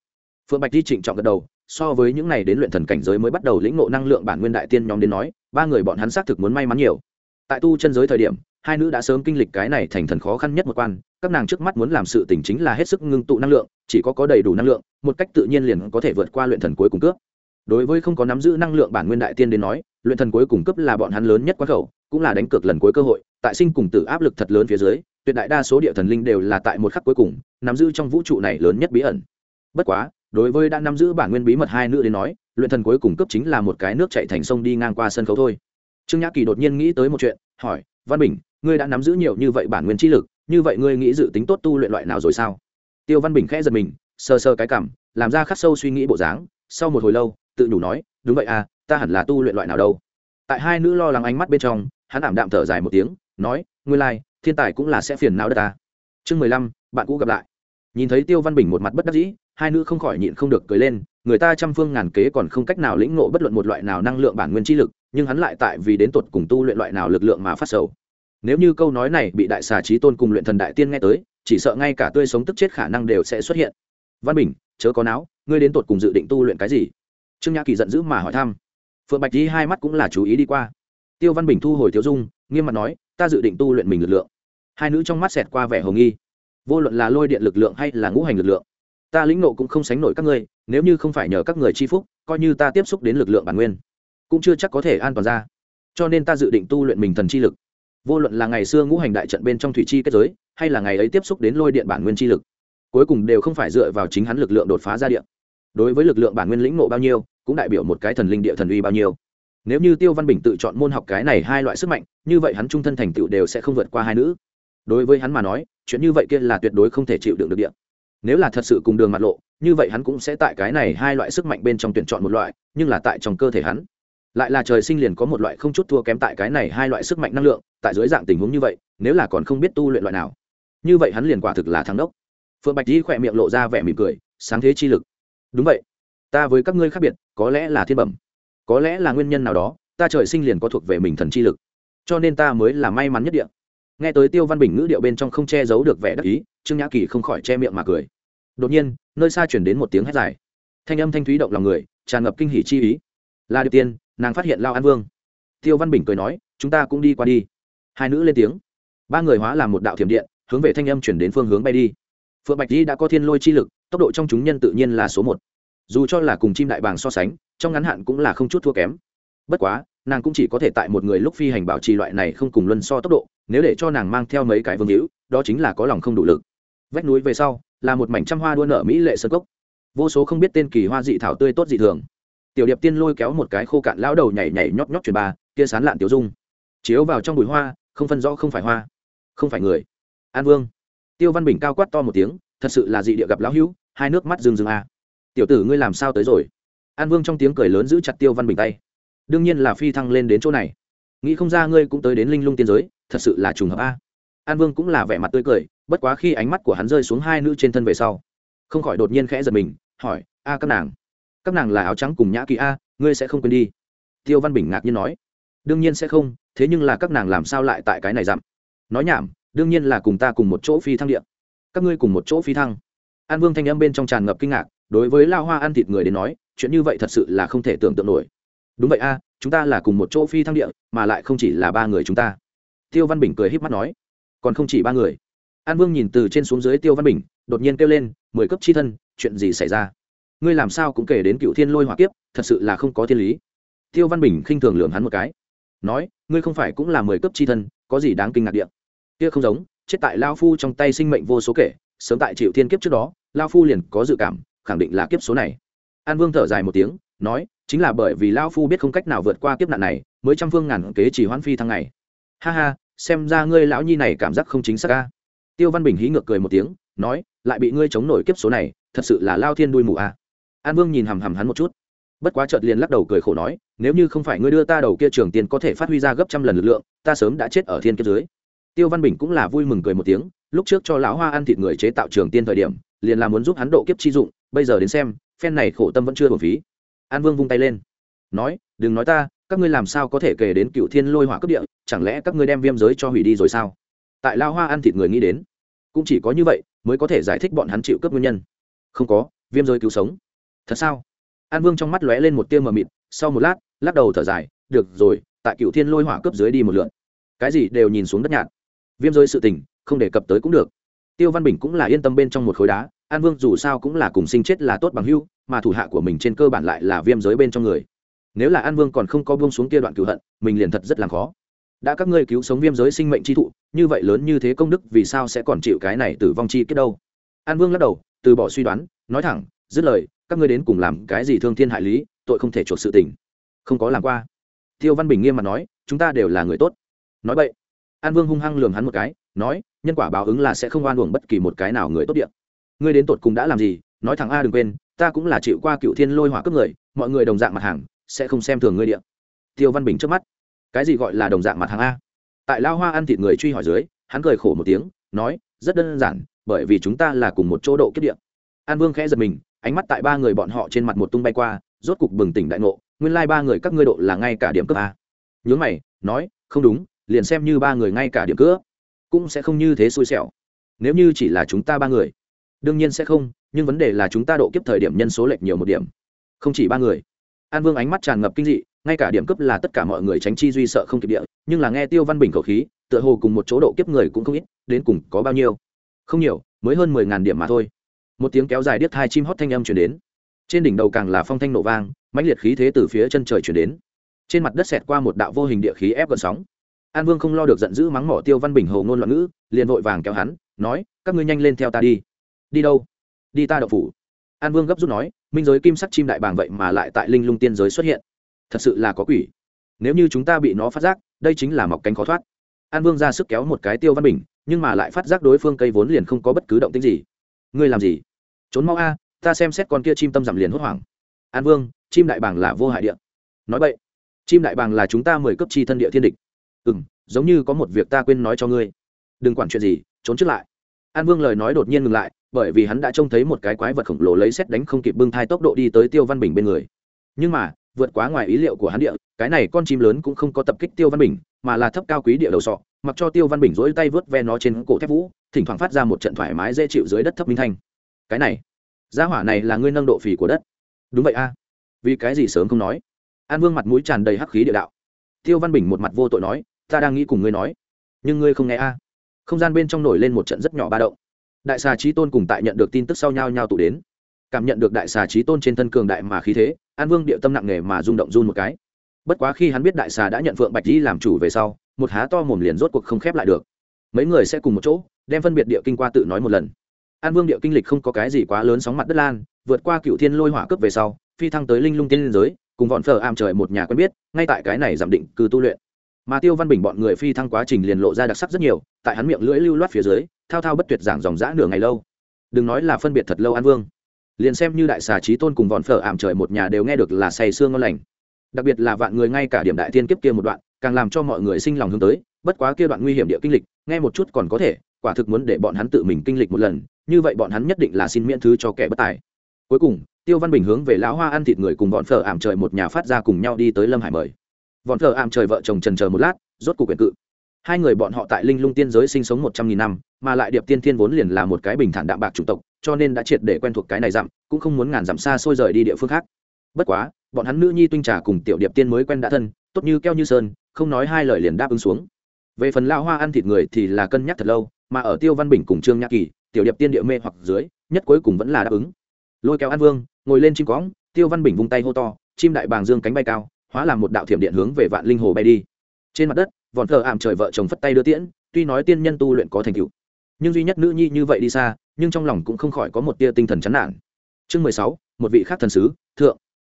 phượng bạch đi trịnh trọng gật đầu, so với những này đến luyện thần cảnh giới mới bắt đầu lĩnh ngộ năng lượng bản nguyên đại tiên nhóm đến nói, ba người bọn hắn xác thực muốn may mắn nhiều tại tu chân giới thời điểm, hai nữ đã sớm kinh lịch cái này thành thần khó khăn nhất một quan các nàng trước mắt muốn làm sự tình chính là hết sức ngưng tụ năng lượng, chỉ có có đầy đủ năng lượng, một cách tự nhiên liền có thể vượt qua luyện thần cuối cùng cướp. Đối với không có nắm giữ năng lượng bản nguyên đại tiên đến nói, luyện thần cuối cùng cấp là bọn hắn lớn nhất quan khẩu, cũng là đánh cược lần cuối cơ hội, tại sinh cùng tử áp lực thật lớn phía dưới, tuyệt đại đa số địa thần linh đều là tại một khắc cuối cùng, nắm giữ trong vũ trụ này lớn nhất bí ẩn. Bất quá, đối với đã nắm giữ bản nguyên bí mật hai nữ đến nói, luyện thần cuối cùng cấp chính là một cái nước chạy thành sông đi ngang qua sân khấu thôi. Trương nhã kỳ đột nhiên nghĩ tới một chuyện, hỏi, văn bình, ngươi đã nắm giữ nhiều như vậy bản nguyên trí lực như vậy ngươi nghĩ dự tính tốt tu luyện loại nào rồi sao? Tiêu văn bình khẽ giật mình sờ sờ cái cảm làm ra khắc sâu suy nghĩ bộ dáng sau một hồi lâu tự nhủ nói đúng vậy à ta hẳn là tu luyện loại nào đâu. Tại hai nữ lo lắng ánh mắt bên trong hắn ảm đạm thở dài một tiếng nói ngươi lai、like, thiên tài cũng là sẽ phiền não đất ta. Chương mười lăm bạn cũ gặp lại. Nhìn thấy tiêu văn bình một mặt bất đắc dĩ hai nữ không khỏi nhịn không được cười lên người ta trăm phương ngàn kế còn không cách nào lĩnh ngộ bất luận một loại nào năng lượng bản nguyên chi lực nhưng hắn lại tại vì đến tột cùng tu luyện loại nào lực lượng mà phát sầu nếu như câu nói này bị đại xà trí tôn cùng luyện thần đại tiên nghe tới, chỉ sợ ngay cả tươi sống tức chết khả năng đều sẽ xuất hiện. Văn bình, chớ có não ngươi đến tột cùng dự định tu luyện cái gì? Trương nhã kỳ giận dữ mà hỏi thăm. Phượng bạch đi hai mắt cũng là chú ý đi qua. Tiêu văn bình thu hồi thiếu dung, nghiêm mặt nói, ta dự định tu luyện mình lực lượng. Hai nữ trong mắt xẹt qua vẻ hồng nghi. Vô luận là lôi điện lực lượng hay là ngũ hành lực lượng, ta lĩnh nộ cũng không sánh nổi các ngươi, nếu như không phải nhờ các người chi phúc, coi như ta tiếp xúc đến lực lượng bản nguyên, cũng chưa chắc có thể an toàn ra. Cho nên ta dự định tu luyện mình thần chi lực vô luận là ngày xưa ngũ hành đại trận bên trong thủy chi kết giới, hay là ngày ấy tiếp xúc đến lôi điện bản nguyên chi lực, cuối cùng đều không phải dựa vào chính hắn lực lượng đột phá ra điện đối với lực lượng bản nguyên lĩnh nộ bao nhiêu, cũng đại biểu một cái thần linh địa thần uy bao nhiêu. Nếu như tiêu văn bình tự chọn môn học cái này hai loại sức mạnh, như vậy hắn trung thân thành tựu đều sẽ không vượt qua hai nữ. Đối với hắn mà nói, chuyện như vậy kia là tuyệt đối không thể chịu đựng được điện nếu là thật sự cùng đường mặt lộ, như vậy hắn cũng sẽ tại cái này hai loại sức mạnh bên trong tuyển chọn một loại, nhưng là tại trong cơ thể hắn lại là trời sinh liền có một loại không chút thua kém tại cái này hai loại sức mạnh năng lượng, tại dưới dạng tình huống như vậy, nếu là còn không biết tu luyện loại nào. Như vậy hắn liền quả thực là thắng đốc. Phượng bạch di khỏe miệng lộ ra vẻ mỉm cười, sáng thế chi lực. Đúng vậy. Ta với các ngươi khác biệt, có lẽ là thiên bẩm, có lẽ là nguyên nhân nào đó, ta trời sinh liền có thuộc về mình thần chi lực, cho nên ta mới là may mắn nhất địa. Nghe tới tiêu văn bình ngữ điệu bên trong không che giấu được vẻ đắc ý, trương nhã kỳ không khỏi che miệng mà cười. Đột nhiên, nơi xa chuyển đến một tiếng hét dài. Thanh âm thanh thúy động lòng người, tràn ngập kinh hỉ chi ý. Là điệp tiên nàng phát hiện lao an vương. Tiêu văn bình cười nói, chúng ta cũng đi qua đi. Hai nữ lên tiếng. Ba người hóa làm một đạo thiểm điện, hướng về thanh âm chuyển đến phương hướng bay đi. Phượng bạch di đã có thiên lôi chi lực, tốc độ trong chúng nhân tự nhiên là số một. Dù cho là cùng chim đại bàng so sánh, trong ngắn hạn cũng là không chút thua kém. Bất quá, nàng cũng chỉ có thể tại một người lúc phi hành bảo trì loại này không cùng luân so tốc độ, nếu để cho nàng mang theo mấy cái vương hữu, đó chính là có lòng không đủ lực. Vách núi về sau, là một mảnh trăm hoa đua nở mỹ lệ sơ cốc. Vô số không biết tên kỳ hoa dị thảo tươi tốt dị thường tiểu điệp tiên lôi kéo một cái khô cạn lão đầu nhảy nhảy nhóc nhóc truyền ba, kia sán lạn tiểu dung. Chiếu vào trong bụi hoa, không phân rõ không phải hoa, không phải người. An vương. Tiêu văn bình cao quát to một tiếng, thật sự là dị địa gặp lão hữu, hai nước mắt rừng rừng a. Tiểu tử ngươi làm sao tới rồi? An vương trong tiếng cười lớn giữ chặt tiêu văn bình tay. Đương nhiên là phi thăng lên đến chỗ này. Nghĩ không ra ngươi cũng tới đến linh lung tiên giới, thật sự là trùng hợp a. An vương cũng là vẻ mặt tươi cười, bất quá khi ánh mắt của hắn rơi xuống hai nữ trên thân về sau, không khỏi đột nhiên khẽ giật mình, hỏi, a các nàng các nàng là áo trắng cùng nhã kỳ a, ngươi sẽ không quên đi. Tiêu văn bình ngạc nhiên nói. Đương nhiên sẽ không, thế nhưng là các nàng làm sao lại tại cái này dặm? Nói nhảm, đương nhiên là cùng ta cùng một chỗ phi thăng điện các ngươi cùng một chỗ phi thăng. An vương thanh âm bên trong tràn ngập kinh ngạc, đối với lao hoa ăn thịt người đến nói, chuyện như vậy thật sự là không thể tưởng tượng nổi. Đúng vậy a, chúng ta là cùng một chỗ phi thăng địa, mà lại không chỉ là ba người chúng ta. Tiêu văn bình cười híp mắt nói. Còn không chỉ ba người. An vương nhìn từ trên xuống dưới tiêu văn bình, đột nhiên kêu lên, mười cấp chi thân, chuyện gì xảy ra? Ngươi làm sao cũng kể đến cựu thiên lôi hỏa kiếp, thật sự là không có thiên lý. Tiêu văn bình khinh thường lường hắn một cái. Nói, ngươi không phải cũng là mười cấp chi thân, có gì đáng kinh ngạc điện kia không giống, chết tại lao phu trong tay sinh mệnh vô số kể, sớm tại chịu thiên kiếp trước đó, lao phu liền có dự cảm, khẳng định là kiếp số này. An vương thở dài một tiếng, nói, chính là bởi vì lao phu biết không cách nào vượt qua kiếp nạn này, mới trăm phương ngàn kế chỉ hoãn phi thăng này. Ha ha, xem ra ngươi lão nhi này cảm giác không chính xác ca tiêu văn bình hí ngược cười một tiếng, nói, lại bị ngươi chống nổi kiếp số này, thật sự là lao thiên đuôi mù à? An vương nhìn hằm hằm hắn một chút. Bất quá chợt liền lắc đầu cười khổ nói, nếu như không phải ngươi đưa ta đầu kia trường tiền có thể phát huy ra gấp trăm lần lực lượng, ta sớm đã chết ở thiên kiếp dưới. Tiêu văn bình cũng là vui mừng cười một tiếng, lúc trước cho lão hoa ăn thịt người chế tạo trường tiên thời điểm, liền là muốn giúp hắn độ kiếp chi dụng, bây giờ đến xem, phen này khổ tâm vẫn chưa hồn phí. An vương vung tay lên, nói, đừng nói ta, các ngươi làm sao có thể kể đến cựu thiên lôi hỏa cấp địa, chẳng lẽ các ngươi đem viêm giới cho hủy đi rồi sao? Tại lao hoa ăn thịt người nghĩ đến, cũng chỉ có như vậy mới có thể giải thích bọn hắn chịu cấp nguyên nhân. Không có, viêm giới cứu sống thật sao? An vương trong mắt lóe lên một tiêu mờ mịt, sau một lát, lắc đầu thở dài, được rồi, tại cựu thiên lôi hỏa cấp dưới đi một lượn. Cái gì đều nhìn xuống đất nhạt. Viêm giới sự tình, không đề cập tới cũng được. Tiêu văn bình cũng là yên tâm bên trong một khối đá, an vương dù sao cũng là cùng sinh chết là tốt bằng hưu mà thủ hạ của mình trên cơ bản lại là viêm giới bên trong người. Nếu là an vương còn không có buông xuống kia đoạn cựu hận, mình liền thật rất là khó. Đã các ngươi cứu sống viêm giới sinh mệnh chi thụ, như vậy lớn như thế công đức vì sao sẽ còn chịu cái này tử vong chi kết đâu? An vương lắc đầu, từ bỏ suy đoán, nói thẳng, dứt lời các ngươi đến cùng làm cái gì thương thiên hại lý, tội không thể chuộc sự tình. Không có làm qua. Tiêu văn bình nghiêm mặt nói, chúng ta đều là người tốt. Nói vậy an vương hung hăng lường hắn một cái, nói, nhân quả báo ứng là sẽ không oan uổng bất kỳ một cái nào người tốt điện ngươi đến tột cùng đã làm gì? Nói thẳng a đừng quên, ta cũng là chịu qua cựu thiên lôi hỏa cướp người, mọi người đồng dạng mặt hàng, sẽ không xem thường ngươi điện tiêu văn bình trước mắt. Cái gì gọi là đồng dạng mặt hàng a? Tại lao hoa ăn thịt người truy hỏi dưới, hắn cười khổ một tiếng, nói, rất đơn giản, bởi vì chúng ta là cùng một chỗ độ kết điện an vương khẽ giật mình ánh mắt tại ba người bọn họ trên mặt một tung bay qua, rốt cục bừng tỉnh đại ngộ, nguyên lai ba người các ngươi độ là ngay cả điểm cướp à. a nhớ mày, nói, không đúng, liền xem như ba người ngay cả điểm cướp cũng sẽ không như thế xui xẻo. Nếu như chỉ là chúng ta ba người, đương nhiên sẽ không, nhưng vấn đề là chúng ta độ kiếp thời điểm nhân số lệch nhiều một điểm, không chỉ ba người. An vương ánh mắt tràn ngập kinh dị, ngay cả điểm cấp là tất cả mọi người tránh chi duy sợ không kịp địa, nhưng là nghe tiêu văn bình khẩu khí, tựa hồ cùng một chỗ độ kiếp người cũng không ít, đến cùng có bao nhiêu? Không nhiều, mới hơn mười ngàn điểm mà thôi một tiếng kéo dài điếc hai chim hót thanh âm chuyển đến. Trên đỉnh đầu càng là phong thanh nổ vang, mãnh liệt khí thế từ phía chân trời chuyển đến. Trên mặt đất xẹt qua một đạo vô hình địa khí ép gần sóng. An vương không lo được giận dữ mắng mỏ tiêu văn bình hầu ngôn loạn ngữ, liền vội vàng kéo hắn, nói, các ngươi nhanh lên theo ta đi. Đi đâu? Đi ta đậu phủ. An vương gấp rút nói, minh giới kim sắc chim đại bàng vậy mà lại tại linh lung tiên giới xuất hiện. Thật sự là có quỷ. Nếu như chúng ta bị nó phát giác, đây chính là mọc cánh khó thoát. An vương ra sức kéo một cái tiêu văn bình, nhưng mà lại phát giác đối phương cây vốn liền không có bất cứ động tính gì ngươi làm gì? Trốn mau a, ta xem xét con kia chim tâm giảm liền hốt hoảng. An vương, chim đại bàng là vô hại địa. Nói vậy chim đại bàng là chúng ta mời cấp chi thân địa thiên địch. Ừ m giống như có một việc ta quên nói cho ngươi. Đừng quản chuyện gì, trốn trước lại. An vương lời nói đột nhiên ngừng lại, bởi vì hắn đã trông thấy một cái quái vật khổng lồ lấy xét đánh không kịp bưng thai tốc độ đi tới tiêu văn bình bên người. Nhưng mà, vượt quá ngoài ý liệu của hắn địa, cái này con chim lớn cũng không có tập kích tiêu văn bình mà là thấp cao quý địa đầu sọ, mặc cho tiêu văn bình dỗi tay vớt ve nó trên cổ thép vũ, thỉnh thoảng phát ra một trận thoải mái dễ chịu dưới đất thấp minh thanh. Cái này, gia hỏa này là ngươi nâng độ phì của đất. Đúng vậy a. Vì cái gì sớm không nói? An vương mặt mũi tràn đầy hắc khí địa đạo. Tiêu văn bình một mặt vô tội nói, ta đang nghĩ cùng ngươi nói. Nhưng ngươi không nghe a. Không gian bên trong nổi lên một trận rất nhỏ ba động. Đại xà trí tôn cùng tại nhận được tin tức sau nhau nhau tụ đến. Cảm nhận được đại xà trí tôn trên thân cường đại mà khí thế, an vương địa tâm nặng nề mà rung động run một cái bất quá khi hắn biết đại xà đã nhận phượng bạch di làm chủ về sau, một há to mồm liền rốt cuộc không khép lại được. Mấy người sẽ cùng một chỗ, đem phân biệt địa kinh qua tự nói một lần. An vương địa kinh lịch không có cái gì quá lớn sóng mặt đất lan, vượt qua cựu thiên lôi hỏa cướp về sau, phi thăng tới linh lung tiên liên giới, cùng vọn phở am trời một nhà quen biết, ngay tại cái này giảm định cư tu luyện. Mà tiêu văn bình bọn người phi thăng quá trình liền lộ ra đặc sắc rất nhiều, tại hắn miệng lưỡi lưu loát phía dưới, thao thao bất tuyệt giảng dòng dã nửa ngày lâu. Đừng nói là phân biệt thật lâu an vương. Liền xem như đại xà trí tôn cùng vọn phở ảm trời một nhà đều nghe được là say sương ngon lành đặc biệt là vạn người ngay cả điểm đại thiên kiếp kia một đoạn, càng làm cho mọi người sinh lòng hướng tới, bất quá kia đoạn nguy hiểm địa kinh lịch, nghe một chút còn có thể, quả thực muốn để bọn hắn tự mình kinh lịch một lần, như vậy bọn hắn nhất định là xin miễn thứ cho kẻ bất tài. Cuối cùng, tiêu văn bình hướng về lão hoa ăn thịt người cùng bọn phở ảm trời một nhà phát ra cùng nhau đi tới lâm hải mời. Bọn phở ảm trời vợ chồng trần chờ một lát, rốt cuộc quyền cự. Hai người bọn họ tại linh lung tiên giới sinh sống một trăm nghìn năm, mà lại điệp tiên thiên vốn liền là một cái bình thản đạm bạc chủng tộc, cho nên đã triệt để quen thuộc cái này dặm, cũng không muốn ngàn dặm xa xôi rời đi địa phương khác. Bất quá bọn hắn nữ nhi tuynh trà cùng tiểu điệp tiên mới quen đã thân, tốt như keo như sơn, không nói hai lời liền đáp ứng xuống. Về phần lao hoa ăn thịt người thì là cân nhắc thật lâu, mà ở tiêu văn bình cùng trương nhã kỳ, tiểu điệp tiên địa mê hoặc dưới, nhất cuối cùng vẫn là đáp ứng. Lôi kéo an vương, ngồi lên chim cõng, tiêu văn bình vung tay hô to, chim đại bàng dương cánh bay cao, hóa làm một đạo thiểm điện hướng về vạn linh hồ bay đi. Trên mặt đất, vòn thờ ảm trời vợ chồng phất tay đưa tiễn, tuy nói tiên nhân tu luyện có thành tựu, nhưng duy nhất nữ nhi như vậy đi xa, nhưng trong lòng cũng không khỏi có một tia tinh thần chán nản. Chương mười sáu, một vị khác thần sứ, thượng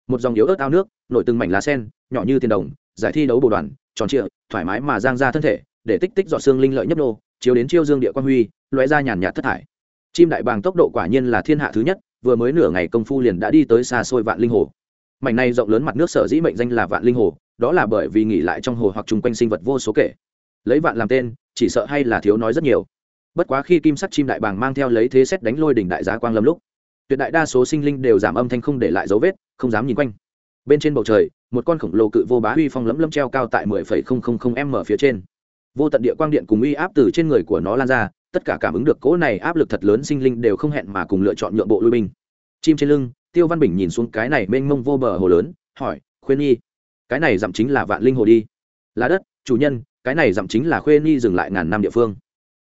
một dòng yếu ớt ao nước, nổi từng mảnh lá sen, nhỏ như tiền đồng, giải thi đấu bồ đoàn, tròn trịa, thoải mái mà giang ra thân thể, để tích tích dọ xương linh lợi nhấp nô, chiếu đến chiêu dương địa quan huy loé ra nhàn nhạt thất thải. Chim đại bàng tốc độ quả nhiên là thiên hạ thứ nhất, vừa mới nửa ngày công phu liền đã đi tới xa xôi vạn linh hồ. Mảnh này rộng lớn mặt nước sở dĩ mệnh danh là vạn linh hồ, đó là bởi vì nghỉ lại trong hồ hoặc chung quanh sinh vật vô số kể. Lấy vạn làm tên, chỉ sợ hay là thiếu nói rất nhiều. Bất quá khi kim sắc chim đại bàng mang theo lấy thế xét đánh lôi đỉnh đại giá quang lâm lúc, tuyệt đại đa số sinh linh đều giảm âm thanh không để lại dấu vết không dám nhìn quanh. Bên trên bầu trời, một con khổng lồ cự vô bá uy phong lẫm lẫm treo cao tại mười phẩy không không không m phía trên. Vô tận địa quang điện cùng uy áp từ trên người của nó lan ra, tất cả cảm ứng được cỗ này áp lực thật lớn sinh linh đều không hẹn mà cùng lựa chọn nhượng bộ lui binh. Chim trên lưng, tiêu văn bình nhìn xuống cái này mênh mông vô bờ hồ lớn, hỏi, khuyên nhi, cái này dặm chính là vạn linh hồ đi. Là đất, chủ nhân, cái này dặm chính là khuyên nhi dừng lại ngàn năm địa phương.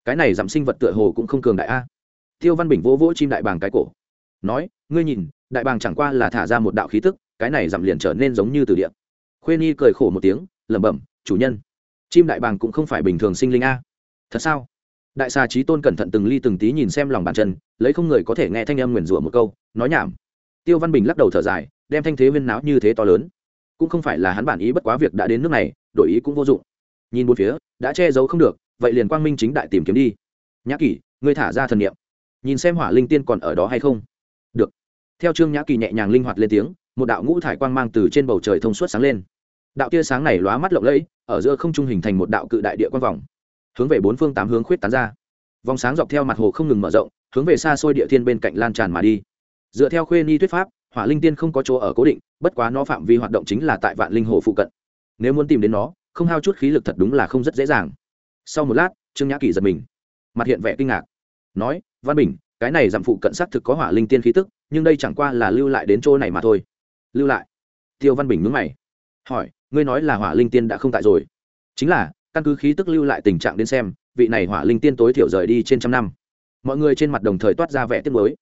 Cái này dặm sinh vật tựa hồ cũng không cường đại a. Tiêu văn bình vỗ vỗ chim đại bàng cái cổ nói, ngươi nhìn, đại bàng chẳng qua là thả ra một đạo khí tức, cái này dặm liền trở nên giống như từ địa. Khuyên nhi cười khổ một tiếng, lẩm bẩm, chủ nhân, chim đại bàng cũng không phải bình thường sinh linh a. Thật sao? Đại xà trí tôn cẩn thận từng ly từng tí nhìn xem lòng bàn chân, lấy không người có thể nghe thanh âm nguyền rủa một câu, nói nhảm. Tiêu văn bình lắc đầu thở dài, đem thanh thế viên náo như thế to lớn. Cũng không phải là hắn bản ý bất quá việc đã đến nước này, đổi ý cũng vô dụng. Nhìn một phía, đã che giấu không được, vậy liền quang minh chính đại tìm kiếm đi. Nhã kỷ, ngươi thả ra thần niệm. Nhìn xem hỏa linh tiên còn ở đó hay không? Theo trương nhã kỳ nhẹ nhàng linh hoạt lên tiếng, một đạo ngũ thải quang mang từ trên bầu trời thông suốt sáng lên. Đạo tia sáng này lóa mắt lộng lẫy, ở giữa không trung hình thành một đạo cự đại địa quang vòng. Hướng về bốn phương tám hướng khuyết tán ra. Vòng sáng dọc theo mặt hồ không ngừng mở rộng, hướng về xa xôi địa thiên bên cạnh lan tràn mà đi. Dựa theo khuê ni thuyết pháp, hỏa linh tiên không có chỗ ở cố định, bất quá nó phạm vi hoạt động chính là tại vạn linh hồ phụ cận. Nếu muốn tìm đến nó, không hao chút khí lực thật đúng là không rất dễ dàng. Sau một lát, trương nhã kỳ giật mình. Mặt hiện vẻ kinh ngạc. Nói, văn bình, cái này giảm phụ cận xác thực có hỏa linh tiên khí tức nhưng đây chẳng qua là lưu lại đến chỗ này mà thôi. Lưu lại? Tiêu văn bình mướn mày. Hỏi, ngươi nói là hỏa linh tiên đã không tại rồi. Chính là, căn cứ khí tức lưu lại tình trạng đến xem, vị này hỏa linh tiên tối thiểu rời đi trên trăm năm. Mọi người trên mặt đồng thời toát ra vẻ tiếc mới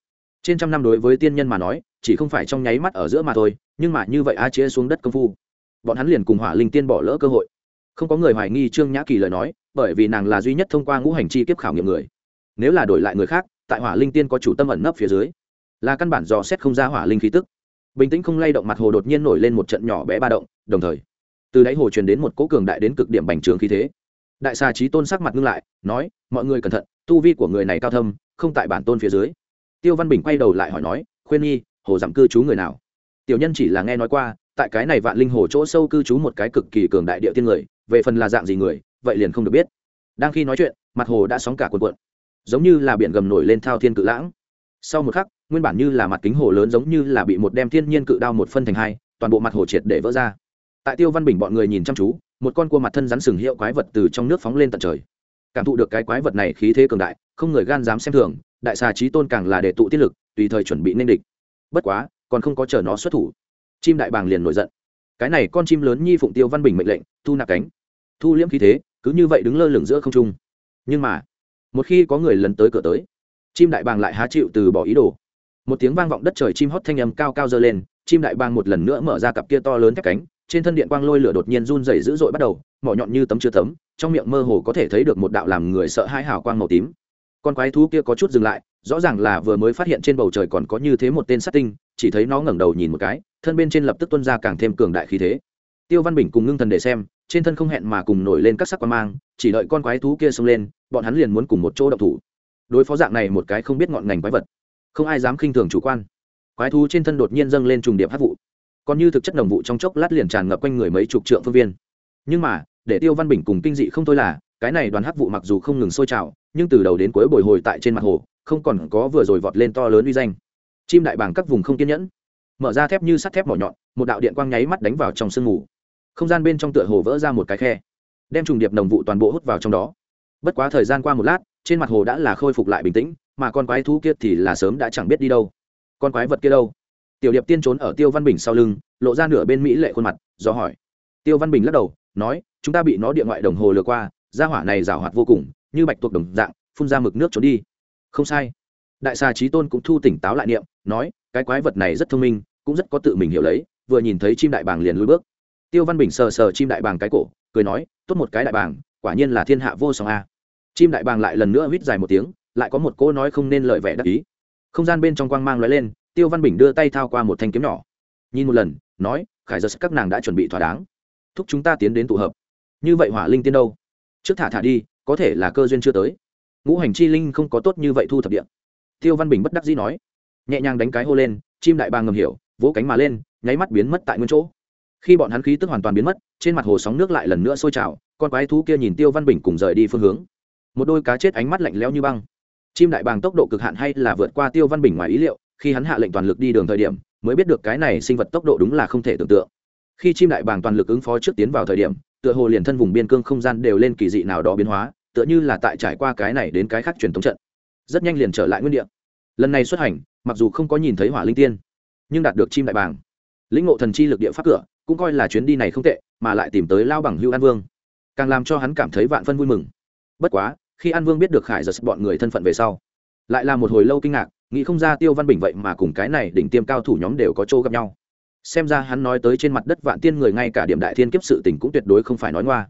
trên trăm năm đối với tiên nhân mà nói, chỉ không phải trong nháy mắt ở giữa mà thôi, nhưng mà như vậy a chia xuống đất công phu. Bọn hắn liền cùng hỏa linh tiên bỏ lỡ cơ hội. Không có người hoài nghi trương nhã kỳ lời nói, bởi vì nàng là duy nhất thông qua ngũ hành chi kiếp khảo nghiệm người. Nếu là đổi lại người khác, tại hỏa linh tiên có chủ tâm ẩn nấp phía dưới là căn bản dò xét không ra hỏa linh khí tức. Bình tĩnh không lay động mặt hồ đột nhiên nổi lên một trận nhỏ bé ba động, đồng thời, từ đáy hồ truyền đến một cỗ cường đại đến cực điểm bành trướng khí thế. Đại xà trí tôn sắc mặt ngưng lại, nói, mọi người cẩn thận, tu vi của người này cao thâm, không tại bản tôn phía dưới. Tiêu văn bình quay đầu lại hỏi nói, khuyên nhi, hồ giảm cư trú người nào? Tiểu nhân chỉ là nghe nói qua, tại cái này vạn linh hồ chỗ sâu cư trú một cái cực kỳ cường đại địa tiên người, về phần là dạng gì người, vậy liền không được biết. Đang khi nói chuyện, mặt hồ đã sóng cả cuộn cuộn, giống như là biển gầm nổi lên thao thiên cự lãng. Sau một khắc nguyên bản như là mặt kính hồ lớn giống như là bị một đem thiên nhiên cự đao một phân thành hai, toàn bộ mặt hồ triệt để vỡ ra. Tại tiêu văn bình bọn người nhìn chăm chú, một con cua mặt thân rắn sừng hiệu quái vật từ trong nước phóng lên tận trời. Cảm thụ được cái quái vật này khí thế cường đại, không người gan dám xem thường, đại xà trí tôn càng là để tụ tiết lực, tùy thời chuẩn bị nên địch. Bất quá, còn không có chờ nó xuất thủ. Chim đại bàng liền nổi giận. Cái này con chim lớn nhi phụng tiêu văn bình mệnh lệnh, thu nạp cánh. Thu liễm khí thế, cứ như vậy đứng lơ lửng giữa không trung. Nhưng mà, một khi có người lần tới cửa tới, chim đại bàng lại há chịu từ bỏ ý đồ một tiếng vang vọng đất trời chim hót thanh âm cao cao dơ lên, chim đại bang một lần nữa mở ra cặp kia to lớn thép cánh, trên thân điện quang lôi lửa đột nhiên run rẩy dữ dội bắt đầu, mỏ nhọn như tấm chưa tấm trong miệng mơ hồ có thể thấy được một đạo làm người sợ hãi hào quang màu tím. Con quái thú kia có chút dừng lại, rõ ràng là vừa mới phát hiện trên bầu trời còn có như thế một tên sát tinh, chỉ thấy nó ngẩng đầu nhìn một cái, thân bên trên lập tức tuân ra càng thêm cường đại khí thế. Tiêu văn bình cùng ngưng thần để xem, trên thân không hẹn mà cùng nổi lên các sắc quan mang, chỉ đợi con quái thú kia xông lên, bọn hắn liền muốn cùng một chỗ động thủ. Đối phó dạng này một cái không biết ngọn ngành quái vật không ai dám khinh thường chủ quan. Quái thú trên thân đột nhiên dâng lên trùng điệp hát vụ. Còn như thực chất đồng vụ trong chốc lát liền tràn ngập quanh người mấy chục trượng phương viên. Nhưng mà, để tiêu văn bình cùng kinh dị không thôi là, cái này đoàn hát vụ mặc dù không ngừng sôi trào, nhưng từ đầu đến cuối bồi hồi tại trên mặt hồ, không còn có vừa rồi vọt lên to lớn uy danh. Chim đại bàng các vùng không kiên nhẫn. Mở ra thép như sắt thép mỏ nhọn, một đạo điện quang nháy mắt đánh vào trong sương mù. Không gian bên trong tựa hồ vỡ ra một cái khe, đem trùng điệp đồng vụ toàn bộ hút vào trong đó. Bất quá thời gian qua một lát, trên mặt hồ đã là khôi phục lại bình tĩnh mà con quái thú kia thì là sớm đã chẳng biết đi đâu. Con quái vật kia đâu? Tiểu điệp tiên trốn ở tiêu văn bình sau lưng, lộ ra nửa bên mỹ lệ khuôn mặt, do hỏi. Tiêu văn bình lắc đầu, nói, chúng ta bị nó địa ngoại đồng hồ lừa qua, gia hỏa này rào hoạt vô cùng, như bạch tuộc đồng dạng, phun ra mực nước trốn đi. Không sai. Đại xà trí tôn cũng thu tỉnh táo lại niệm, nói, cái quái vật này rất thông minh, cũng rất có tự mình hiểu lấy, vừa nhìn thấy chim đại bàng liền lùi bước. Tiêu văn bình sờ sờ chim đại bàng cái cổ, cười nói, tốt một cái đại bàng, quả nhiên là thiên hạ vô song a. Chim đại bàng lại lần nữa huýt dài một tiếng lại có một cô nói không nên lời vẻ đắc ý. Không gian bên trong quang mang l lên, tiêu văn bình đưa tay thao qua một thanh kiếm nhỏ. Nhìn một lần, nói, khải giật, các nàng đã chuẩn bị thỏa đáng. Thúc chúng ta tiến đến tụ hợp. Như vậy hỏa linh tiên đâu? Trước thả thả đi, có thể là cơ duyên chưa tới. Ngũ hành chi linh không có tốt như vậy thu thập điện. Tiêu văn bình bất đắc dĩ nói. Nhẹ nhàng đánh cái hô lên, chim đại bàng ngầm hiểu, vỗ cánh mà lên, nháy mắt biến mất tại nguyên chỗ. Khi bọn hắn khí tức hoàn toàn biến mất, trên mặt hồ sóng nước lại lần nữa sôi trào, con quái thú kia nhìn tiêu văn bình cùng rời đi phương hướng. Một đôi cá chết ánh mắt lạnh lẽo như băng chim đại bàng tốc độ cực hạn hay là vượt qua tiêu văn bình ngoài ý liệu, khi hắn hạ lệnh toàn lực đi đường thời điểm, mới biết được cái này sinh vật tốc độ đúng là không thể tưởng tượng. Khi chim đại bàng toàn lực ứng phó trước tiến vào thời điểm, tựa hồ liền thân vùng biên cương không gian đều lên kỳ dị nào đó biến hóa, tựa như là tại trải qua cái này đến cái khác truyền thống trận. Rất nhanh liền trở lại nguyên địa. Lần này xuất hành, mặc dù không có nhìn thấy hỏa linh tiên, nhưng đạt được chim đại bàng. Lĩnh ngộ thần chi lực địa pháp cửa, cũng coi là chuyến đi này không tệ, mà lại tìm tới lao bằng hưu an vương. Càng làm cho hắn cảm thấy vạn phân vui mừng. Bất quá khi an vương biết được khải giật bọn người thân phận về sau, lại là một hồi lâu kinh ngạc, nghĩ không ra tiêu văn bình vậy mà cùng cái này đỉnh tiêm cao thủ nhóm đều có chỗ gặp nhau. Xem ra hắn nói tới trên mặt đất vạn tiên người ngay cả điểm đại thiên kiếp sự tình cũng tuyệt đối không phải nói ngoa.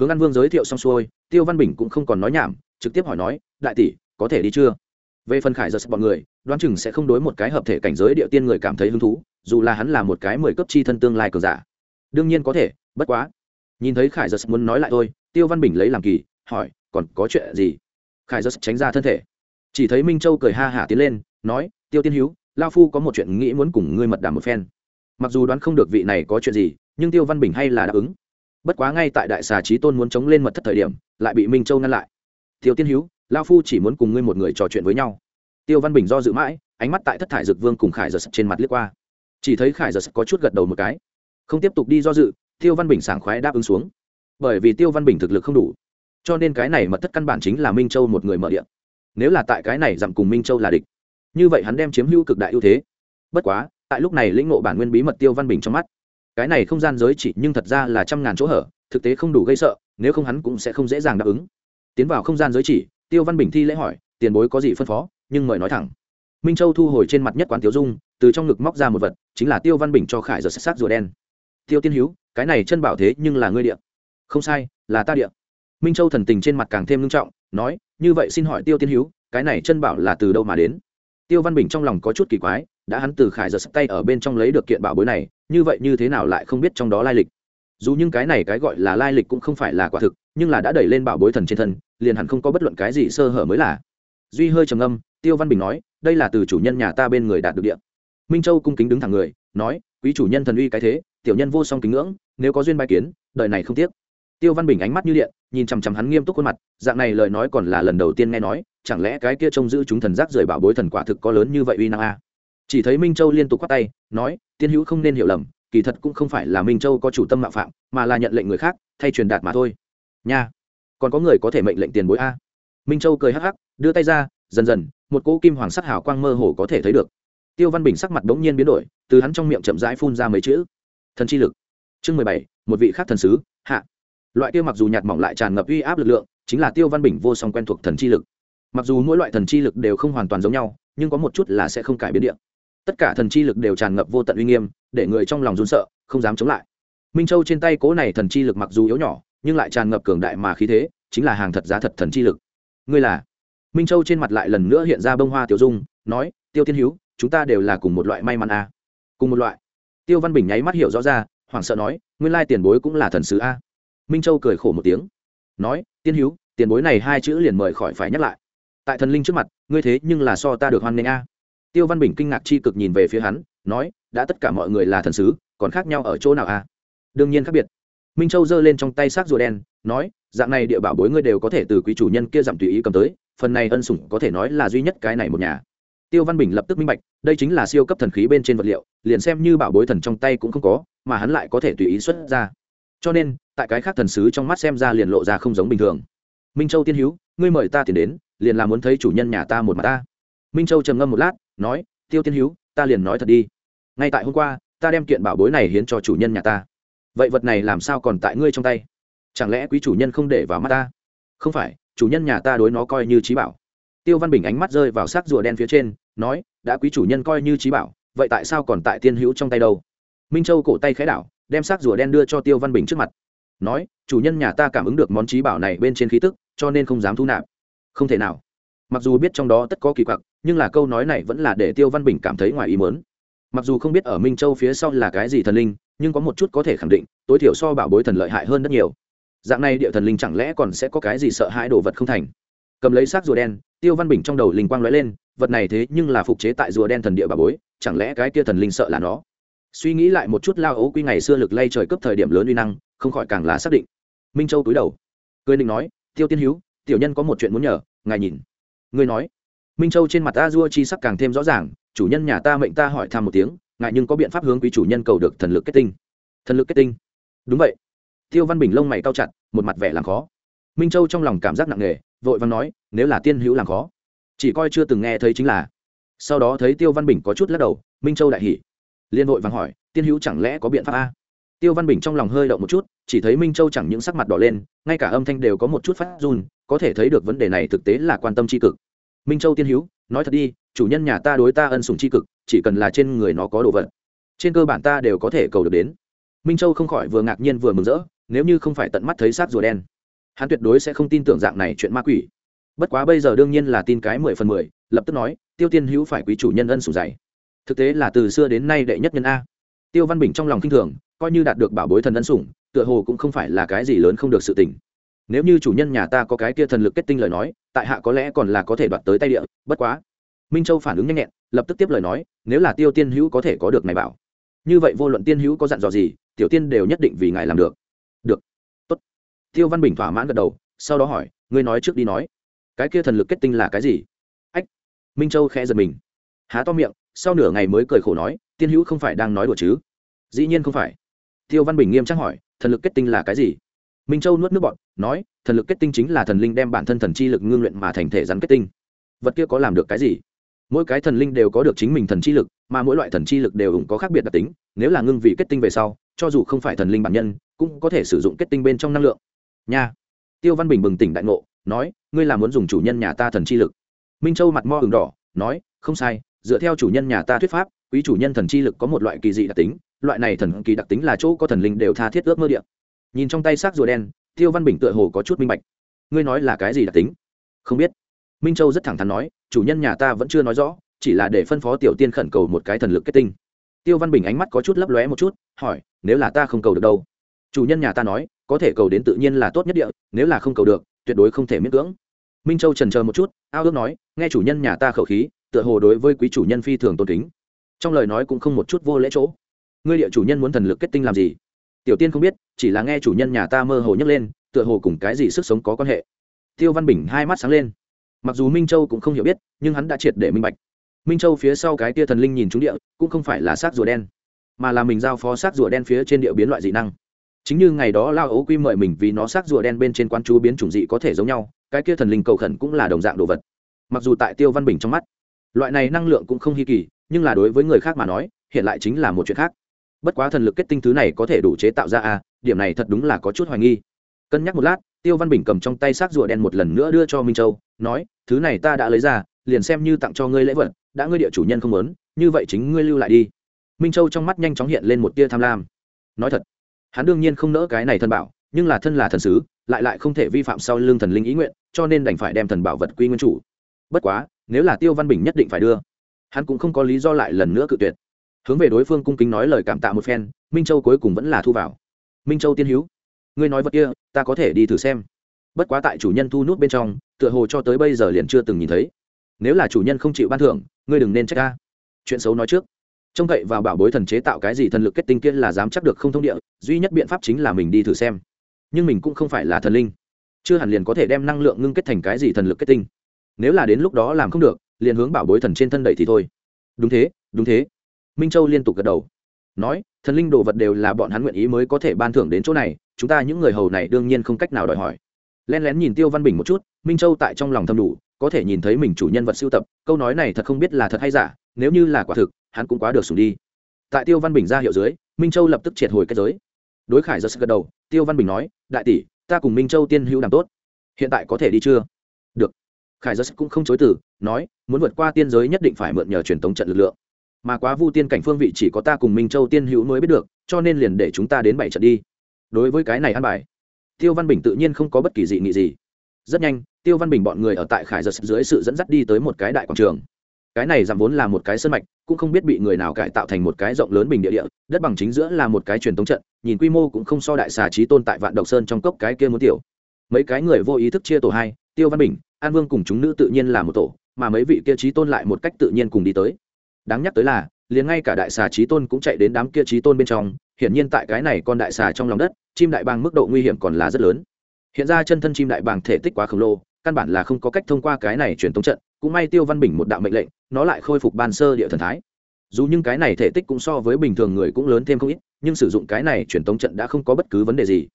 Hướng an vương giới thiệu xong xuôi, tiêu văn bình cũng không còn nói nhảm, trực tiếp hỏi nói, đại tỷ, có thể đi chưa? Về phần khải giật bọn người, đoán chừng sẽ không đối một cái hợp thể cảnh giới địa tiên người cảm thấy hứng thú, dù là hắn là một cái mười cấp chi thân tương lai cường giả. Đương nhiên có thể, bất quá. Nhìn thấy khải giật muốn nói lại thôi, tiêu văn bình lấy làm kỳ, hỏi còn có chuyện gì? Khải giật tránh ra thân thể. Chỉ thấy minh châu cười ha hả tiến lên, nói, tiêu tiên hữu lao phu có một chuyện nghĩ muốn cùng ngươi mật đàm một phen. Mặc dù đoán không được vị này có chuyện gì, nhưng tiêu văn bình hay là đáp ứng. Bất quá ngay tại đại xà trí tôn muốn chống lên mật thất thời điểm, lại bị minh châu ngăn lại. Tiêu tiên hữu lao phu chỉ muốn cùng ngươi một người trò chuyện với nhau. Tiêu văn bình do dự mãi, ánh mắt tại thất thải dực vương cùng khải giật trên mặt liếc qua. Chỉ thấy khải giật có chút gật đầu một cái. Không tiếp tục đi do dự, tiêu văn bình sảng khoái đáp ứng xuống. Bởi vì tiêu văn bình thực lực không đủ cho nên cái này mật thất căn bản chính là minh châu một người mở điện. Nếu là tại cái này giảm cùng minh châu là địch, như vậy hắn đem chiếm hữu cực đại ưu thế. Bất quá, tại lúc này lĩnh ngộ bản nguyên bí mật tiêu văn bình trong mắt, cái này không gian giới chỉ nhưng thật ra là trăm ngàn chỗ hở, thực tế không đủ gây sợ, nếu không hắn cũng sẽ không dễ dàng đáp ứng. Tiến vào không gian giới chỉ, tiêu văn bình thi lễ hỏi, tiền bối có gì phân phó? Nhưng mời nói thẳng. Minh châu thu hồi trên mặt nhất quán tiêu dung, từ trong ngực móc ra một vật, chính là tiêu văn bình cho khải giật sát rùa đen. Tiêu tiên hữu cái này chân bảo thế nhưng là ngươi điện không sai, là ta điện minh châu thần tình trên mặt càng thêm nghiêm trọng, nói, như vậy xin hỏi tiêu tiên hữu cái này chân bảo là từ đâu mà đến? Tiêu văn bình trong lòng có chút kỳ quái, đã hắn từ khải giật tay ở bên trong lấy được kiện bảo bối này, như vậy như thế nào lại không biết trong đó lai lịch? Dù những cái này cái gọi là lai lịch cũng không phải là quả thực, nhưng là đã đẩy lên bảo bối thần trên thân, liền hẳn không có bất luận cái gì sơ hở mới là. Duy hơi trầm âm tiêu văn bình nói, đây là từ chủ nhân nhà ta bên người đạt được điện minh châu cung kính đứng thẳng người, nói, quý chủ nhân thần uy cái thế, tiểu nhân vô song kính ngưỡng, nếu có duyên bài kiến, đời này không tiếc tiêu văn bình ánh mắt như điện, nhìn chằm chằm hắn nghiêm túc khuôn mặt, dạng này lời nói còn là lần đầu tiên nghe nói, chẳng lẽ cái kia trông giữ chúng thần giác rời bảo bối thần quả thực có lớn như vậy uy năng a? Chỉ thấy minh châu liên tục quát tay, nói, tiên hữu không nên hiểu lầm, kỳ thật cũng không phải là minh châu có chủ tâm mạo phạm, mà là nhận lệnh người khác, thay truyền đạt mà thôi. Nha, còn có người có thể mệnh lệnh tiền bối a? Minh châu cười hắc hắc, đưa tay ra, dần dần, một cỗ kim hoàng sắc hào quang mơ hồ có thể thấy được. Tiêu văn bình sắc mặt bỗng nhiên biến đổi, từ hắn trong miệng chậm rãi phun ra mấy chữ. Thần chi lực. Chương mười bảy, một vị khác thần sứ, hạ loại kia mặc dù nhạt mỏng lại tràn ngập uy áp lực lượng, chính là tiêu văn bình vô song quen thuộc thần chi lực. Mặc dù mỗi loại thần chi lực đều không hoàn toàn giống nhau, nhưng có một chút là sẽ không cải biến điện tất cả thần chi lực đều tràn ngập vô tận uy nghiêm, để người trong lòng run sợ, không dám chống lại. Minh châu trên tay cố này thần chi lực mặc dù yếu nhỏ, nhưng lại tràn ngập cường đại mà khí thế, chính là hàng thật giá thật thần chi lực. Ngươi là? Minh châu trên mặt lại lần nữa hiện ra bông hoa tiểu dung, nói, tiêu Thiên hữu chúng ta đều là cùng một loại may mắn a à. cùng một loại. Tiêu văn bình nháy mắt hiểu rõ ra, hoảng sợ nói, nguyên lai tiền bối cũng là thần sứ a minh châu cười khổ một tiếng. Nói, tiên hữu tiền bối này hai chữ liền mời khỏi phải nhắc lại. Tại thần linh trước mặt, ngươi thế nhưng là so ta được hoan nghênh a. Tiêu văn bình kinh ngạc chi cực nhìn về phía hắn, nói, đã tất cả mọi người là thần sứ, còn khác nhau ở chỗ nào a? Đương nhiên khác biệt. Minh châu giơ lên trong tay xác rùa đen, nói, dạng này địa bảo bối ngươi đều có thể từ quý chủ nhân kia giảm tùy ý cầm tới, phần này ân sủng có thể nói là duy nhất cái này một nhà. Tiêu văn bình lập tức minh bạch, đây chính là siêu cấp thần khí bên trên vật liệu, liền xem như bảo bối thần trong tay cũng không có, mà hắn lại có thể tùy ý xuất ra cho nên, tại cái khác thần sứ trong mắt xem ra liền lộ ra không giống bình thường. Minh châu tiên hữu, ngươi mời ta tiền đến, liền là muốn thấy chủ nhân nhà ta một mặt ta. Minh châu trầm ngâm một lát, nói, tiêu tiên hữu, ta liền nói thật đi. Ngay tại hôm qua, ta đem kiện bảo bối này hiến cho chủ nhân nhà ta. Vậy vật này làm sao còn tại ngươi trong tay? Chẳng lẽ quý chủ nhân không để vào mắt ta? Không phải, chủ nhân nhà ta đối nó coi như trí bảo. Tiêu văn bình ánh mắt rơi vào xác rùa đen phía trên, nói, đã quý chủ nhân coi như trí bảo, vậy tại sao còn tại tiên hữu trong tay đâu? Minh châu cổ tay khẽ đảo đem xác rùa đen đưa cho tiêu văn bình trước mặt. Nói, chủ nhân nhà ta cảm ứng được món trí bảo này bên trên khí tức, cho nên không dám thu nạp. Không thể nào. Mặc dù biết trong đó tất có kỳ quặc, nhưng là câu nói này vẫn là để tiêu văn bình cảm thấy ngoài ý mớn mặc dù không biết ở minh châu phía sau là cái gì thần linh, nhưng có một chút có thể khẳng định, tối thiểu so bảo bối thần lợi hại hơn rất nhiều. Dạng này địa thần linh chẳng lẽ còn sẽ có cái gì sợ hãi đồ vật không thành? Cầm lấy xác rùa đen, tiêu văn bình trong đầu linh quang lóe lên, vật này thế nhưng là phục chế tại rùa đen thần địa bà bối, chẳng lẽ cái kia thần linh sợ là nó? Suy nghĩ lại một chút lao ấu quy ngày xưa lực lay trời cấp thời điểm lớn uy năng, không khỏi càng là xác định. Minh châu cúi đầu, cười định nói, tiêu tiên hữu tiểu nhân có một chuyện muốn nhờ, ngài nhìn. Ngươi nói. Minh châu trên mặt ta dua chi sắc càng thêm rõ ràng, chủ nhân nhà ta mệnh ta hỏi thăm một tiếng ngại nhưng có biện pháp hướng quý chủ nhân cầu được thần lực kết tinh. Thần lực kết tinh? Đúng vậy. Tiêu văn bình lông mày cao chặt, một mặt vẻ làm khó. Minh châu trong lòng cảm giác nặng nề, vội văn nói, nếu là tiên hữu làm khó, chỉ coi chưa từng nghe thấy chính là. Sau đó thấy tiêu văn bình có chút lắc đầu, minh châu đại hỉ liên hội vàng hỏi, tiên hữu chẳng lẽ có biện pháp a? Tiêu văn bình trong lòng hơi động một chút, chỉ thấy minh châu chẳng những sắc mặt đỏ lên, ngay cả âm thanh đều có một chút phát run, có thể thấy được vấn đề này thực tế là quan tâm tri cực. Minh châu tiên hữu, nói thật đi, chủ nhân nhà ta đối ta ân sủng tri cực, chỉ cần là trên người nó có đồ vật, trên cơ bản ta đều có thể cầu được đến. Minh châu không khỏi vừa ngạc nhiên vừa mừng rỡ, nếu như không phải tận mắt thấy sát rùa đen, hắn tuyệt đối sẽ không tin tưởng dạng này chuyện ma quỷ. Bất quá bây giờ đương nhiên là tin cái mười phần mười, lập tức nói, tiêu tiên hữu phải quý chủ nhân ân sủng dày thực tế là từ xưa đến nay đệ nhất nhân a. Tiêu văn bình trong lòng kinh thường, coi như đạt được bảo bối thần ân sủng, tựa hồ cũng không phải là cái gì lớn không được sự tình. Nếu như chủ nhân nhà ta có cái kia thần lực kết tinh lời nói, tại hạ có lẽ còn là có thể đoạt tới tay địa, bất quá. Minh châu phản ứng nhanh nhẹn, lập tức tiếp lời nói, nếu là tiêu tiên hữu có thể có được này bảo. Như vậy vô luận tiên hữu có dặn dò gì, tiểu tiên đều nhất định vì ngài làm được. Được. Tốt. Tiêu văn bình thỏa mãn gật đầu, sau đó hỏi, ngươi nói trước đi nói. Cái kia thần lực kết tinh là cái gì? Ách. Minh châu khẽ giật mình. Há to miệng sau nửa ngày mới cười khổ nói, tiên hữu không phải đang nói đùa chứ? Dĩ nhiên không phải. Tiêu văn bình nghiêm trang hỏi, thần lực kết tinh là cái gì? Minh châu nuốt nước bọn nói, thần lực kết tinh chính là thần linh đem bản thân thần chi lực ngưng luyện mà thành thể rắn kết tinh. Vật kia có làm được cái gì? Mỗi cái thần linh đều có được chính mình thần chi lực, mà mỗi loại thần chi lực đều có khác biệt đặc tính, nếu là ngưng vị kết tinh về sau, cho dù không phải thần linh bản nhân, cũng có thể sử dụng kết tinh bên trong năng lượng. Nha. Tiêu văn bình bừng tỉnh đại ngộ, nói, ngươi là muốn dùng chủ nhân nhà ta thần chi lực? Minh châu mặt mo ừng đỏ, nói, không sai dựa theo chủ nhân nhà ta thuyết pháp, quý chủ nhân thần chi lực có một loại kỳ dị đặc tính, loại này thần kỳ đặc tính là chỗ có thần linh đều tha thiết ước mơ điện nhìn trong tay xác rùa đen, tiêu văn bình tựa hồ có chút minh bạch. Ngươi nói là cái gì đặc tính? Không biết. Minh châu rất thẳng thắn nói, chủ nhân nhà ta vẫn chưa nói rõ, chỉ là để phân phó tiểu tiên khẩn cầu một cái thần lực kết tinh. Tiêu văn bình ánh mắt có chút lấp lóe một chút, hỏi, nếu là ta không cầu được đâu? Chủ nhân nhà ta nói, có thể cầu đến tự nhiên là tốt nhất địa, nếu là không cầu được, tuyệt đối không thể miễn cưỡng. Minh châu trần chờ một chút, ao ước nói, nghe chủ nhân nhà ta khẩu khí tựa hồ đối với quý chủ nhân phi thường tôn kính. Trong lời nói cũng không một chút vô lễ chỗ. Ngươi địa chủ nhân muốn thần lực kết tinh làm gì? Tiểu tiên không biết, chỉ là nghe chủ nhân nhà ta mơ hồ nhấc lên, tựa hồ cùng cái gì sức sống có quan hệ. Tiêu văn bình hai mắt sáng lên. Mặc dù minh châu cũng không hiểu biết, nhưng hắn đã triệt để minh bạch. Minh châu phía sau cái tia thần linh nhìn trúng địa, cũng không phải là xác rùa đen, mà là mình giao phó xác rùa đen phía trên địa biến loại dị năng. Chính như ngày đó lao ấu quy mời mình vì nó xác rùa đen bên trên quan chú biến chủng dị có thể giống nhau, cái kia thần linh cầu khẩn cũng là đồng dạng đồ vật. Mặc dù tại tiêu văn bình trong mắt loại này năng lượng cũng không hy kỳ, nhưng là đối với người khác mà nói, hiện lại chính là một chuyện khác. Bất quá thần lực kết tinh thứ này có thể đủ chế tạo ra à điểm này thật đúng là có chút hoài nghi. Cân nhắc một lát, tiêu văn bình cầm trong tay xác rùa đen một lần nữa đưa cho minh châu, nói, thứ này ta đã lấy ra, liền xem như tặng cho ngươi lễ vật, đã ngươi địa chủ nhân không muốn, như vậy chính ngươi lưu lại đi. Minh châu trong mắt nhanh chóng hiện lên một tia tham lam. Nói thật, hắn đương nhiên không nỡ cái này thân bảo, nhưng là thân là thần sứ, lại lại không thể vi phạm sau lưng thần linh ý nguyện, cho nên đành phải đem thần bảo vật quy nguyên chủ. Bất quá nếu là tiêu văn bình nhất định phải đưa hắn cũng không có lý do lại lần nữa cự tuyệt hướng về đối phương cung kính nói lời cảm tạ một phen minh châu cuối cùng vẫn là thu vào minh châu tiên hữu ngươi nói vật kia ta có thể đi thử xem bất quá tại chủ nhân thu nút bên trong tựa hồ cho tới bây giờ liền chưa từng nhìn thấy nếu là chủ nhân không chịu ban thưởng ngươi đừng nên trách ta chuyện xấu nói trước trông cậy vào bảo bối thần chế tạo cái gì thần lực kết tinh kia là dám chắc được không thông địa duy nhất biện pháp chính là mình đi thử xem nhưng mình cũng không phải là thần linh chưa hẳn liền có thể đem năng lượng ngưng kết thành cái gì thần lực kết tinh nếu là đến lúc đó làm không được, liền hướng bảo bối thần trên thân đẩy thì thôi. Đúng thế đúng thế. Minh châu liên tục gật đầu. Nói, thần linh đồ vật đều là bọn hắn nguyện ý mới có thể ban thưởng đến chỗ này, chúng ta những người hầu này đương nhiên không cách nào đòi hỏi. Len lén nhìn tiêu văn bình một chút, minh châu tại trong lòng thầm đủ, có thể nhìn thấy mình chủ nhân vật sưu tập, câu nói này thật không biết là thật hay giả, nếu như là quả thực, hắn cũng quá được sủng đi. Tại tiêu văn bình ra hiệu dưới, minh châu lập tức triệt hồi kết giới. Đối khải giật gật đầu, tiêu văn bình nói, đại tỷ, ta cùng minh châu tiên hữu làm tốt. Hiện tại có thể đi chưa? Được khải giật cũng không chối từ, nói, muốn vượt qua tiên giới nhất định phải mượn nhờ truyền tống trận lực lượng. Mà quá vu tiên cảnh phương vị chỉ có ta cùng minh châu tiên hữu mới biết được, cho nên liền để chúng ta đến bảy trận đi. Đối với cái này ăn bài, tiêu văn bình tự nhiên không có bất kỳ dị nghị gì. Rất nhanh, tiêu văn bình bọn người ở tại khải giật dưới sự dẫn dắt đi tới một cái đại quảng trường. Cái này giảm vốn là một cái sân mạch, cũng không biết bị người nào cải tạo thành một cái rộng lớn bình địa địa, đất bằng chính giữa là một cái truyền thống trận, nhìn quy mô cũng không so đại xà trí tôn tại vạn độc sơn trong cốc cái kia muốn tiểu. Mấy cái người vô ý thức chia tổ hai tiêu văn bình, an vương cùng chúng nữ tự nhiên là một tổ, mà mấy vị kia trí tôn lại một cách tự nhiên cùng đi tới. Đáng nhắc tới là, liền ngay cả đại xà trí tôn cũng chạy đến đám kia trí tôn bên trong, hiển nhiên tại cái này con đại xà trong lòng đất, chim đại bàng mức độ nguy hiểm còn là rất lớn. Hiện ra chân thân chim đại bàng thể tích quá khổng lồ, căn bản là không có cách thông qua cái này truyền tống trận, cũng may tiêu văn bình một đạo mệnh lệnh, nó lại khôi phục ban sơ địa thần thái. Dù nhưng cái này thể tích cũng so với bình thường người cũng lớn thêm không ít, nhưng sử dụng cái này truyền tống trận đã không có bất cứ vấn đề gì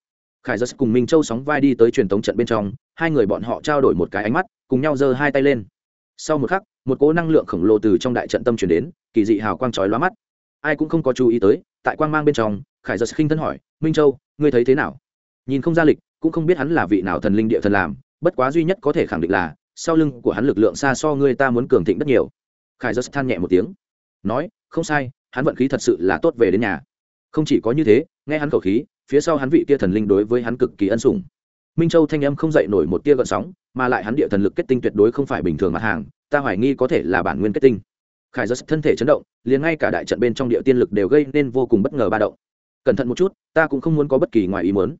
khải giật cùng minh châu sóng vai đi tới truyền tống trận bên trong, hai người bọn họ trao đổi một cái ánh mắt, cùng nhau giơ hai tay lên. Sau một khắc, một cỗ năng lượng khổng lồ từ trong đại trận tâm chuyển đến, kỳ dị hào quang trói lóa mắt. Ai cũng không có chú ý tới, tại quang mang bên trong, khải giật khinh thân hỏi, minh châu, ngươi thấy thế nào? Nhìn không ra lịch, cũng không biết hắn là vị nào thần linh địa thần làm, bất quá duy nhất có thể khẳng định là, sau lưng của hắn lực lượng xa so ngươi ta muốn cường thịnh rất nhiều. Khải giật than nhẹ một tiếng, nói, không sai, hắn vận khí thật sự là tốt về đến nhà. Không chỉ có như thế, nghe hắn khẩu khí phía sau hắn vị kia thần linh đối với hắn cực kỳ ân sủng. Minh châu thanh âm không dậy nổi một tia gợn sóng, mà lại hắn địa thần lực kết tinh tuyệt đối không phải bình thường mặt hàng, ta hoài nghi có thể là bản nguyên kết tinh. Khải giật thân thể chấn động, liền ngay cả đại trận bên trong địa tiên lực đều gây nên vô cùng bất ngờ ba động. Cẩn thận một chút, ta cũng không muốn có bất kỳ ngoài ý muốn.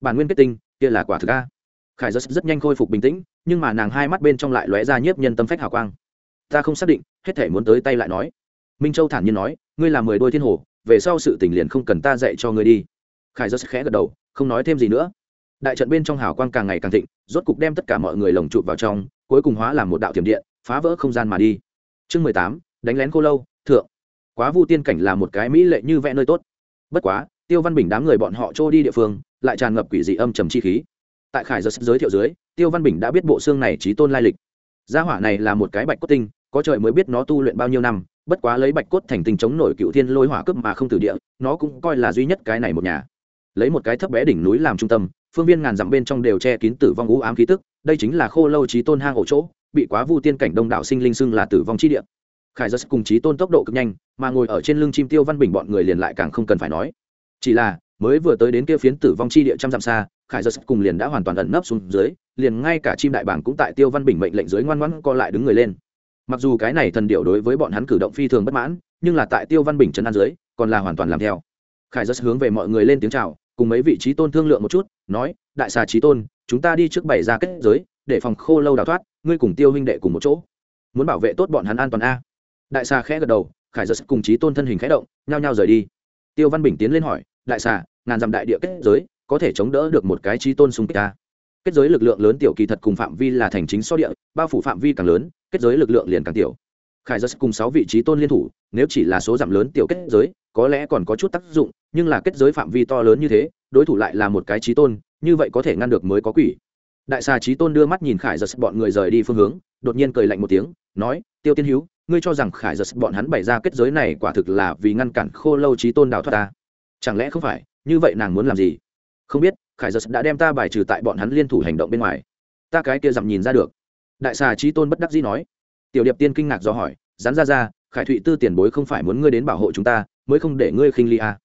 Bản nguyên kết tinh, kia là quả thực a. Khải giật rất nhanh khôi phục bình tĩnh, nhưng mà nàng hai mắt bên trong lại lóe ra nhiếp nhân tâm phách hào quang. Ta không xác định, hết thể muốn tới tay lại nói. Minh châu thản nhiên nói, ngươi là mười đôi thiên hồ, về sau sự tình liền không cần ta dạy cho ngươi đi khải giật khẽ gật đầu, không nói thêm gì nữa. Đại trận bên trong hào quang càng ngày càng thịnh, rốt cục đem tất cả mọi người lồng chụp vào trong, cuối cùng hóa làm một đạo thiểm điện, phá vỡ không gian mà đi. Chương mười tám, đánh lén cô lâu, thượng. Quá vu tiên cảnh là một cái mỹ lệ như vẽ nơi tốt. Bất quá, tiêu văn bình đám người bọn họ trôi đi địa phương, lại tràn ngập quỷ dị âm trầm chi khí. Tại khải giật giới thiệu dưới, tiêu văn bình đã biết bộ xương này trí tôn lai lịch. Gia hỏa này là một cái bạch cốt tinh, có trời mới biết nó tu luyện bao nhiêu năm, bất quá lấy bạch cốt thành tinh chống nổi cựu thiên lôi hỏa cướp mà không từ địa, nó cũng coi là duy nhất cái này một nhà lấy một cái thấp bé đỉnh núi làm trung tâm, phương viên ngàn dặm bên trong đều che kín tử vong ú ám khí tức, đây chính là khô lâu trí tôn hang ổ chỗ, bị quá vu tiên cảnh đông đảo sinh linh xưng là tử vong chi địa. Khải giật cùng trí tôn tốc độ cực nhanh, mà ngồi ở trên lưng chim tiêu văn bình bọn người liền lại càng không cần phải nói. Chỉ là, mới vừa tới đến kia phiến tử vong chi địa trăm dặm xa, khải giật cùng liền đã hoàn toàn ẩn nấp xuống dưới, liền ngay cả chim đại bảng cũng tại tiêu văn bình mệnh lệnh dưới ngoan ngoãn co lại đứng người lên. Mặc dù cái này thần điệu đối với bọn hắn cử động phi thường bất mãn, nhưng là tại tiêu văn bình trấn an dưới, còn là hoàn toàn làm theo khải giật hướng về mọi người lên tiếng chào, cùng mấy vị trí tôn thương lượng một chút, nói, đại xà trí tôn, chúng ta đi trước bày ra kết giới, để phòng khô lâu đào thoát, ngươi cùng tiêu huynh đệ cùng một chỗ. Muốn bảo vệ tốt bọn hắn an toàn a. Đại xà khẽ gật đầu, khải giật cùng trí tôn thân hình khẽ động, nhao nhao rời đi. Tiêu văn bình tiến lên hỏi, đại xà, ngàn dặm đại địa kết giới, có thể chống đỡ được một cái trí tôn xung kích ta? Kết giới lực lượng lớn tiểu kỳ thật cùng phạm vi là thành chính so địa, bao phủ phạm vi càng lớn, kết giới lực lượng liền càng tiểu. Khải giật cùng sáu vị trí tôn liên thủ, nếu chỉ là số giảm lớn tiểu kết giới, có lẽ còn có chút tác dụng nhưng là kết giới phạm vi to lớn như thế, đối thủ lại là một cái trí tôn, như vậy có thể ngăn được mới có quỷ. Đại xà trí tôn đưa mắt nhìn khải giật bọn người rời đi phương hướng, đột nhiên cười lạnh một tiếng, nói, tiêu tiên hữu ngươi cho rằng khải giật bọn hắn bày ra kết giới này quả thực là vì ngăn cản khô lâu trí tôn đào thoát ta? Chẳng lẽ không phải, như vậy nàng muốn làm gì? Không biết, khải giật đã đem ta bài trừ tại bọn hắn liên thủ hành động bên ngoài. Ta cái kia dặm nhìn ra được. Đại xà trí tôn bất đắc dĩ nói. Tiểu điệp tiên kinh ngạc do hỏi dán ra ra, khải thụy tư tiền bối không phải muốn ngươi đến bảo hộ chúng ta, mới không để ngươi khinh ly à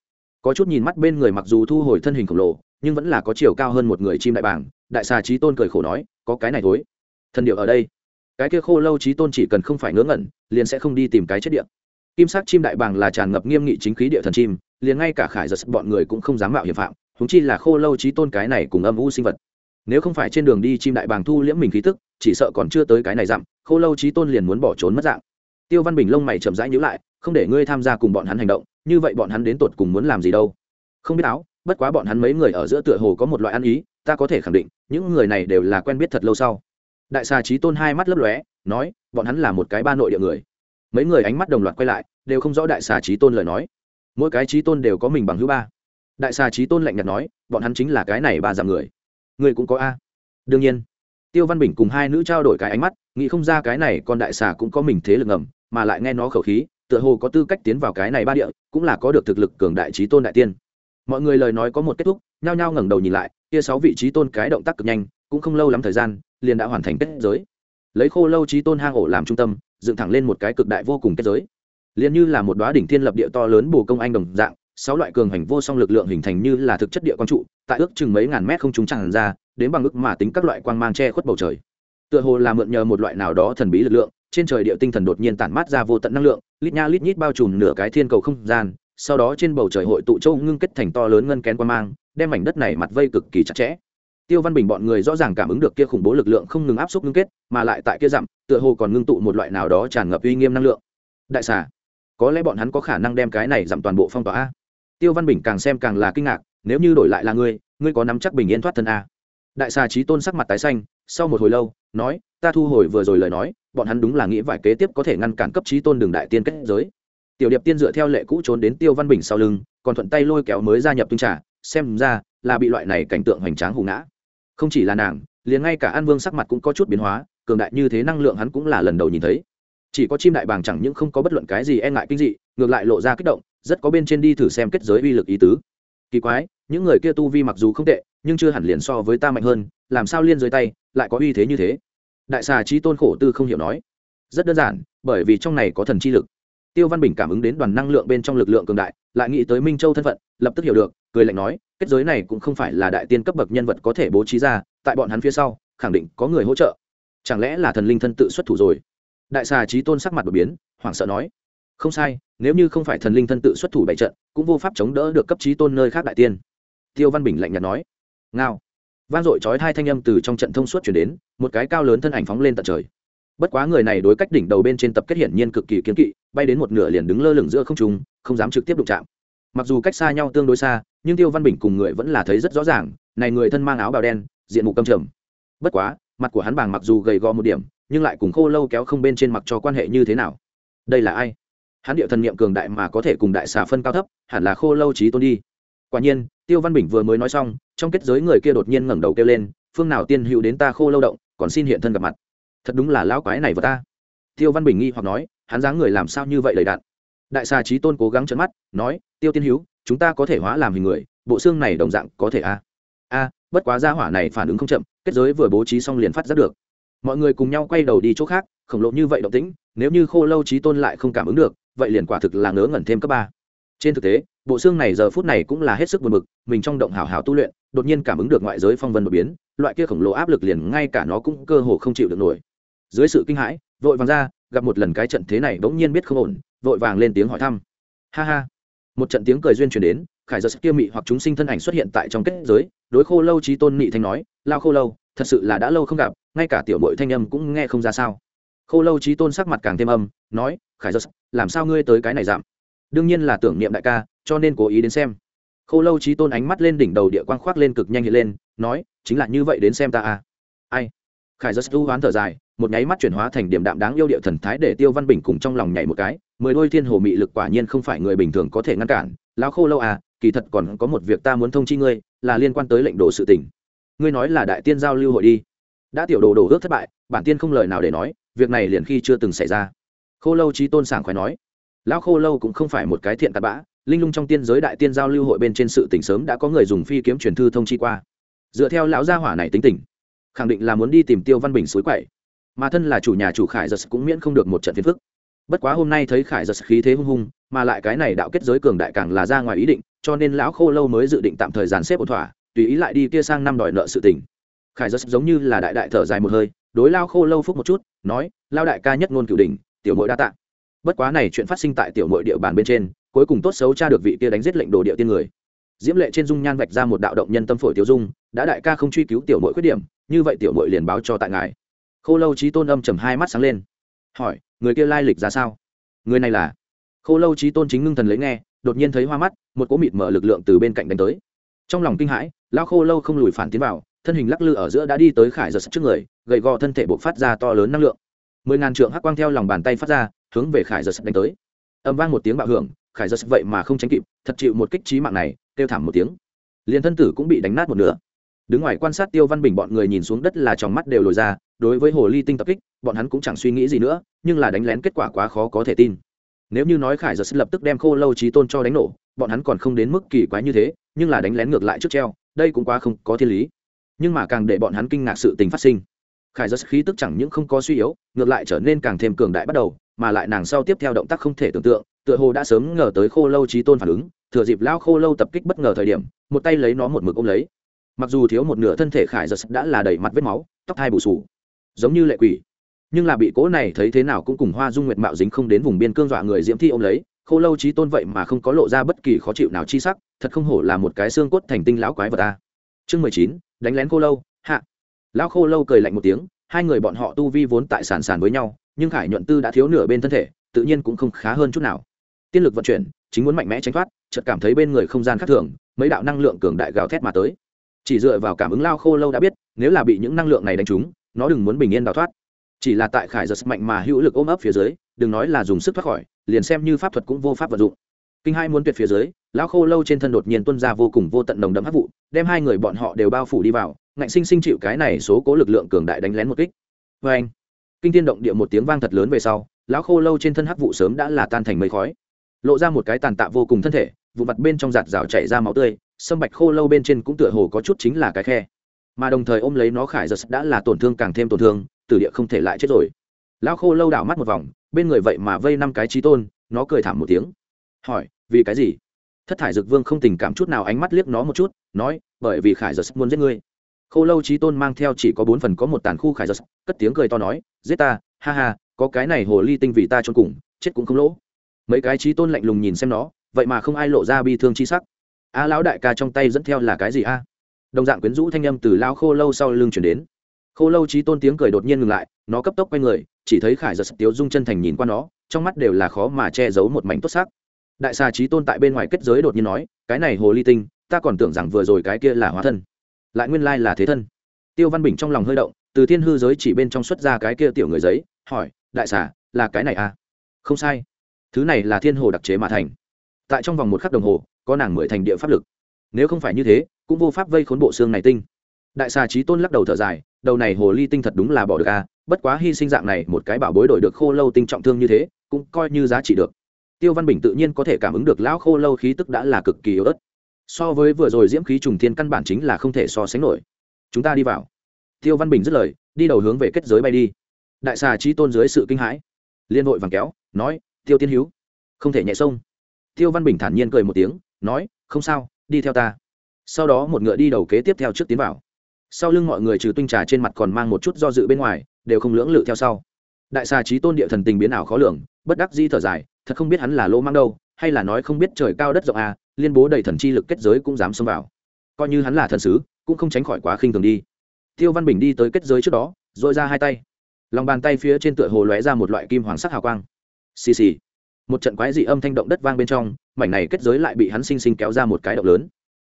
có chút nhìn mắt bên người mặc dù thu hồi thân hình khổng lồ, nhưng vẫn là có chiều cao hơn một người chim đại bảng đại xà trí tôn cười khổ nói, có cái này thối thần điệu ở đây. Cái kia khô lâu trí tôn chỉ cần không phải ngớ ngẩn, liền sẽ không đi tìm cái chết địa. Kim sắc chim đại bàng là tràn ngập nghiêm nghị chính khí địa thần chim, liền ngay cả khải giật bọn người cũng không dám mạo hiểm phạm húng chi là khô lâu trí tôn cái này cùng âm u sinh vật. Nếu không phải trên đường đi chim đại bàng thu liễm mình khí tức, chỉ sợ còn chưa tới cái này dặm, khô lâu trí tôn liền muốn bỏ trốn mất dạng tiêu văn bình lông mày chậm rãi nhữ lại, không để ngươi tham gia cùng bọn hắn hành động, như vậy bọn hắn đến tột cùng muốn làm gì đâu? Không biết áo, bất quá bọn hắn mấy người ở giữa tựa hồ có một loại ăn ý, ta có thể khẳng định, những người này đều là quen biết thật lâu sau. Đại xà trí tôn hai mắt lấp lóe, nói, bọn hắn là một cái ba nội địa người. Mấy người ánh mắt đồng loạt quay lại, đều không rõ đại xà trí tôn lời nói. Mỗi cái trí tôn đều có mình bằng hữu ba. Đại xà trí tôn lạnh nhạt nói, bọn hắn chính là cái này ba dặm người. Người cũng có a. Đương nhiên, tiêu văn bình cùng hai nữ trao đổi cái ánh mắt nghĩ không ra cái này con đại xà cũng có mình thế lực ngầm, mà lại nghe nó khẩu khí, tựa hồ có tư cách tiến vào cái này ba địa, cũng là có được thực lực cường đại trí tôn đại tiên. Mọi người lời nói có một kết thúc, nhao nhao ngẩng đầu nhìn lại, kia sáu vị trí tôn cái động tác cực nhanh, cũng không lâu lắm thời gian, liền đã hoàn thành kết giới. Lấy khô lâu trí tôn hang ổ làm trung tâm, dựng thẳng lên một cái cực đại vô cùng kết giới. Liền như là một đoá đỉnh thiên lập địa to lớn bù công anh đồng dạng, sáu loại cường hành vô song lực lượng hình thành như là thực chất địa quang trụ, tại ước chừng mấy ngàn mét không trúng tràn ra, đến bằng ước mà tính các loại quang mang che khuất bầu trời tựa hồ là mượn nhờ một loại nào đó thần bí lực lượng, trên trời địa tinh thần đột nhiên tản mát ra vô tận năng lượng, lít nha lít nhít bao trùm nửa cái thiên cầu không gian, sau đó trên bầu trời hội tụ châu ngưng kết thành to lớn ngân kén quan mang, đem mảnh đất này mặt vây cực kỳ chặt chẽ. Tiêu văn bình bọn người rõ ràng cảm ứng được kia khủng bố lực lượng không ngừng áp suất ngưng kết, mà lại tại kia dặm, tựa hồ còn ngưng tụ một loại nào đó tràn ngập uy nghiêm năng lượng. Đại xà, có lẽ bọn hắn có khả năng đem cái này giảm toàn bộ phong tỏa a? Tiêu văn bình càng xem càng là kinh ngạc, nếu như đổi lại là ngươi ngươi có nắm chắc bình yên thoát thân a? Đại xà trí tôn sắc mặt tái xanh sau một hồi lâu, nói, ta thu hồi vừa rồi lời nói, bọn hắn đúng là nghĩ vài kế tiếp có thể ngăn cản cấp trí tôn đường đại tiên kết giới. Tiểu điệp tiên dựa theo lệ cũ trốn đến tiêu văn bình sau lưng, còn thuận tay lôi kéo mới gia nhập tung trả xem ra là bị loại này cảnh tượng hoành tráng hù ngã. Không chỉ là nàng, liền ngay cả an vương sắc mặt cũng có chút biến hóa, cường đại như thế năng lượng hắn cũng là lần đầu nhìn thấy. Chỉ có chim đại bàng chẳng những không có bất luận cái gì e ngại kinh dị, ngược lại lộ ra kích động, rất có bên trên đi thử xem kết giới uy lực ý tứ. Kỳ quái những người kia tu vi mặc dù không tệ, nhưng chưa hẳn liền so với ta mạnh hơn, làm sao liên dưới tay, lại có uy thế như thế? Đại xà trí tôn khổ tư không hiểu nói. Rất đơn giản, bởi vì trong này có thần chi lực. Tiêu văn bình cảm ứng đến đoàn năng lượng bên trong lực lượng cường đại, lại nghĩ tới minh châu thân phận, lập tức hiểu được, cười lạnh nói, kết giới này cũng không phải là đại tiên cấp bậc nhân vật có thể bố trí ra, tại bọn hắn phía sau, khẳng định có người hỗ trợ. Chẳng lẽ là thần linh thân tự xuất thủ rồi? Đại xà trí tôn sắc mặt đột biến, hoảng sợ nói. Không sai, nếu như không phải thần linh thân tự xuất thủ bày trận, cũng vô pháp chống đỡ được cấp trí tôn nơi khác đại tiên tiêu văn bình lạnh nhạt nói. Ngao. Vang dội chói hai thanh âm từ trong trận thông suốt chuyển đến, một cái cao lớn thân ảnh phóng lên tận trời. Bất quá người này đối cách đỉnh đầu bên trên tập kết hiển nhiên cực kỳ kiến kỵ, bay đến một nửa liền đứng lơ lửng giữa không trung, không dám trực tiếp đụng chạm. Mặc dù cách xa nhau tương đối xa, nhưng tiêu văn bình cùng người vẫn là thấy rất rõ ràng, này người thân mang áo bào đen, diện mục câm trầm. Bất quá, mặt của hắn bàng mặc dù gầy gò một điểm, nhưng lại cùng khô lâu kéo không bên trên mặc cho quan hệ như thế nào? Đây là ai? Hắn điệu thần niệm cường đại mà có thể cùng đại xà phân cao thấp, hẳn là khô lâu trí tôn đi. Quả nhiên tiêu văn bình vừa mới nói xong, trong kết giới người kia đột nhiên ngẩng đầu kêu lên, phương nào tiên hữu đến ta khô lâu động, còn xin hiện thân gặp mặt. Thật đúng là lão quái này vào ta. Tiêu văn bình nghi hoặc nói, hắn dáng người làm sao như vậy đầy đạn đại xà trí tôn cố gắng trấn mắt, nói, tiêu tiên hữu, chúng ta có thể hóa làm hình người, bộ xương này đồng dạng có thể a. A, bất quá gia hỏa này phản ứng không chậm, kết giới vừa bố trí xong liền phát giác được. Mọi người cùng nhau quay đầu đi chỗ khác, khổng lồ như vậy động tĩnh, nếu như khô lâu trí tôn lại không cảm ứng được, vậy liền quả thực là ngớ ngẩn thêm cấp ba. Trên thực tế bộ xương này giờ phút này cũng là hết sức buồn bực, mình trong động hào hào tu luyện, đột nhiên cảm ứng được ngoại giới phong vân đột biến, loại kia khổng lồ áp lực liền ngay cả nó cũng cơ hồ không chịu được nổi. Dưới sự kinh hãi, vội vàng ra, gặp một lần cái trận thế này bỗng nhiên biết không ổn, vội vàng lên tiếng hỏi thăm. Ha ha. Một trận tiếng cười duyên truyền đến, khải giật kia mị hoặc chúng sinh thân ảnh xuất hiện tại trong kết giới, đối khô lâu trí tôn nị thanh nói, lao khô lâu, thật sự là đã lâu không gặp, ngay cả tiểu bội thanh âm cũng nghe không ra sao. Khô lâu trí tôn sắc mặt càng thêm âm, nói, khải giật, làm sao ngươi tới cái này giảm đương nhiên là tưởng niệm đại ca cho nên cố ý đến xem. Khô lâu trí tôn ánh mắt lên đỉnh đầu địa quang khoác lên cực nhanh hiện lên, nói, chính là như vậy đến xem ta à. Ai? Khải giật tu hoán thở dài, một nháy mắt chuyển hóa thành điểm đạm đáng yêu địa thần thái để tiêu văn bình cùng trong lòng nhảy một cái, mười đôi thiên hồ mị lực quả nhiên không phải người bình thường có thể ngăn cản. Lão khô lâu à kỳ thật còn có một việc ta muốn thông chi ngươi, là liên quan tới lệnh đồ sự tỉnh ngươi nói là đại tiên giao lưu hội đi. Đã tiểu đồ đồ ước thất bại, bản tiên không lời nào để nói, việc này liền khi chưa từng xảy ra. Khô lâu trí tôn sảng khoái nói, lão khô lâu cũng không phải một cái thiện tạt bã linh lung trong tiên giới đại tiên giao lưu hội bên trên sự tỉnh sớm đã có người dùng phi kiếm truyền thư thông chi qua. Dựa theo lão gia hỏa này tính tình, khẳng định là muốn đi tìm tiêu văn bình suối quậy. Mà thân là chủ nhà chủ khải giật cũng miễn không được một trận phiền phức. Bất quá hôm nay thấy khải giật khí thế hung hung, mà lại cái này đạo kết giới cường đại càng là ra ngoài ý định, cho nên lão khô lâu mới dự định tạm thời dàn xếp ổn thỏa, tùy ý lại đi kia sang năm đòi nợ sự tình. Khải giật giống như là đại đại thở dài một hơi, đối lao khô lâu phúc một chút, nói lao đại ca nhất ngôn cửu đình tiểu mội đa tạ. Bất quá này chuyện phát sinh tại tiểu mội địa bàn bên trên cuối cùng tốt xấu cha được vị kia đánh giết lệnh đồ địa tiên người. Diễm lệ trên dung nhan vạch ra một đạo động nhân tâm phổi tiêu dung, đã đại ca không truy cứu tiểu mội khuyết điểm, như vậy tiểu mội liền báo cho tại ngài. Khô lâu trí tôn âm trầm hai mắt sáng lên, hỏi, người kia lai lịch ra sao? Người này là? Khô lâu trí tôn chính ngưng thần lấy nghe, đột nhiên thấy hoa mắt, một cỗ mịt mở lực lượng từ bên cạnh đánh tới. Trong lòng kinh hãi lao khô lâu không lùi phản tiến vào, thân hình lắc lư ở giữa đã đi tới khải giật trước người gậy gò thân thể buộc phát ra to lớn năng lượng. Mười ngàn trượng hắc quang theo lòng bàn tay phát ra, hướng về khải giật đánh tới. Âm vang một tiếng bạo hưởng khải giật vậy mà không tránh kịp, thật chịu một kích trí mạng này, kêu thảm một tiếng. Liền thân tử cũng bị đánh nát một nửa. Đứng ngoài quan sát tiêu văn bình bọn người nhìn xuống đất là tròng mắt đều lồi ra, đối với hồ ly tinh tập kích, bọn hắn cũng chẳng suy nghĩ gì nữa, nhưng là đánh lén kết quả quá khó có thể tin. Nếu như nói khải giật lập tức đem khô lâu trí tôn cho đánh nổ, bọn hắn còn không đến mức kỳ quái như thế, nhưng là đánh lén ngược lại trước treo, đây cũng quá không có thiên lý. Nhưng mà càng để bọn hắn kinh ngạc sự tình phát sinh khải giật khí tức chẳng những không có suy yếu, ngược lại trở nên càng thêm cường đại bắt đầu, mà lại nàng sau tiếp theo động tác không thể tưởng tượng, tựa hồ đã sớm ngờ tới khô lâu trí tôn phản ứng, thừa dịp lao khô lâu tập kích bất ngờ thời điểm, một tay lấy nó một mực ôm lấy. Mặc dù thiếu một nửa thân thể khải giật đã là đầy mặt vết máu, tóc hai bù sù, giống như lệ quỷ, nhưng là bị cố này thấy thế nào cũng cùng hoa dung nguyệt mạo dính không đến vùng biên cương dọa người diễm thi ôm lấy, khô lâu trí tôn vậy mà không có lộ ra bất kỳ khó chịu nào chi sắc, thật không hổ là một cái xương cốt thành tinh lão quái vật ta. Chương mười chín, đánh lén khô lâu, hạ lão khô lâu cười lạnh một tiếng, hai người bọn họ tu vi vốn tại sản sản với nhau, nhưng khải nhuận tư đã thiếu nửa bên thân thể, tự nhiên cũng không khá hơn chút nào. Tiên lực vận chuyển, chính muốn mạnh mẽ tránh thoát, chợt cảm thấy bên người không gian khác thường, mấy đạo năng lượng cường đại gào thét mà tới. Chỉ dựa vào cảm ứng lao khô lâu đã biết, nếu là bị những năng lượng này đánh trúng, nó đừng muốn bình yên đào thoát. Chỉ là tại khải giật mạnh mà hữu lực ôm ấp phía dưới, đừng nói là dùng sức thoát khỏi, liền xem như pháp thuật cũng vô pháp vận dụng. Kinh hai muốn tuyệt phía dưới lão khô lâu trên thân đột nhiên tuân ra vô cùng vô tận nồng đấm hấp vụ, đem hai người bọn họ đều bao phủ đi vào, ngạnh sinh sinh chịu cái này số cố lực lượng cường đại đánh lén một kích. Vê anh kinh tiên động địa một tiếng vang thật lớn về sau, lão khô lâu trên thân hắc vụ sớm đã là tan thành mây khói. Lộ ra một cái tàn tạ vô cùng thân thể vụ mặt bên trong giạt rào chảy ra máu tươi, sâm bạch khô lâu bên trên cũng tựa hồ có chút chính là cái khe. Mà đồng thời ôm lấy nó khải giật đã là tổn thương càng thêm tổn thương tử địa không thể lại chết rồi. Lão khô lâu đảo mắt một vòng, bên người vậy mà vây năm cái trí tôn, nó cười thảm một tiếng. Hỏi, vì cái gì? Thất thải dực vương không tình cảm chút nào ánh mắt liếc nó một chút, nói, bởi vì khải giật muốn giết ngươi. Khô lâu trí tôn mang theo chỉ có bốn phần có một tàn khu khải giật, cất tiếng cười to nói, giết ta, ha ha, có cái này hồ ly tinh vì ta trốn cùng, chết cũng không lỗ. Mấy cái trí tôn lạnh lùng nhìn xem nó, vậy mà không ai lộ ra bi thương chi sắc. A lão đại ca trong tay dẫn theo là cái gì a? Đồng dạng quyến rũ thanh âm từ lao khô lâu sau lưng chuyển đến. Khô lâu trí tôn tiếng cười đột nhiên ngừng lại, nó cấp tốc quay người, chỉ thấy khải giật tiếu dung chân thành nhìn qua nó, trong mắt đều là khó mà che giấu một mảnh tốt sắc đại xà trí tôn tại bên ngoài kết giới đột nhiên nói, cái này hồ ly tinh, ta còn tưởng rằng vừa rồi cái kia là hóa thân, lại nguyên lai là thế thân. Tiêu văn bình trong lòng hơi động, từ thiên hư giới chỉ bên trong xuất ra cái kia tiểu người giấy, hỏi, đại xà, là cái này à? Không sai. Thứ này là thiên hồ đặc chế mà thành. Tại trong vòng một khắc đồng hồ, có nàng mười thành địa pháp lực. Nếu không phải như thế, cũng vô pháp vây khốn bộ xương này tinh. Đại xà trí tôn lắc đầu thở dài, đầu này hồ ly tinh thật đúng là bỏ được à bất quá hy sinh dạng này một cái bảo bối đổi được khô lâu tinh trọng thương như thế, cũng coi như giá trị được tiêu văn bình tự nhiên có thể cảm ứng được lão khô lâu khí tức đã là cực kỳ yếu ớt. So với vừa rồi diễm khí trùng thiên căn bản chính là không thể so sánh nổi. Chúng ta đi vào. Tiêu văn bình dứt lời, đi đầu hướng về kết giới bay đi. Đại xà trí tôn dưới sự kinh hãi. Liên hội vàng kéo, nói, tiêu tiên hữu không thể nhẹ sông. Tiêu văn bình thản nhiên cười một tiếng, nói, không sao, đi theo ta. Sau đó một ngựa đi đầu kế tiếp theo trước tiến vào. Sau lưng mọi người trừ tinh trà trên mặt còn mang một chút do dự bên ngoài, đều không lưỡng lự theo sau. Đại xà trí tôn địa thần tình biến ảo khó lường, bất đắc di thở dài thật không biết hắn là lỗ mang đâu, hay là nói không biết trời cao đất rộng à liên bố đầy thần chi lực kết giới cũng dám xông vào. Coi như hắn là thần sứ, cũng không tránh khỏi quá khinh thường đi. Tiêu văn bình đi tới kết giới trước đó dội ra hai tay. Lòng bàn tay phía trên tựa hồ lóe ra một loại kim hoàng sắc hào quang. Xì xì. Một trận quái dị âm thanh động đất vang bên trong, mảnh này kết giới lại bị hắn sinh sinh kéo ra một cái động lớn.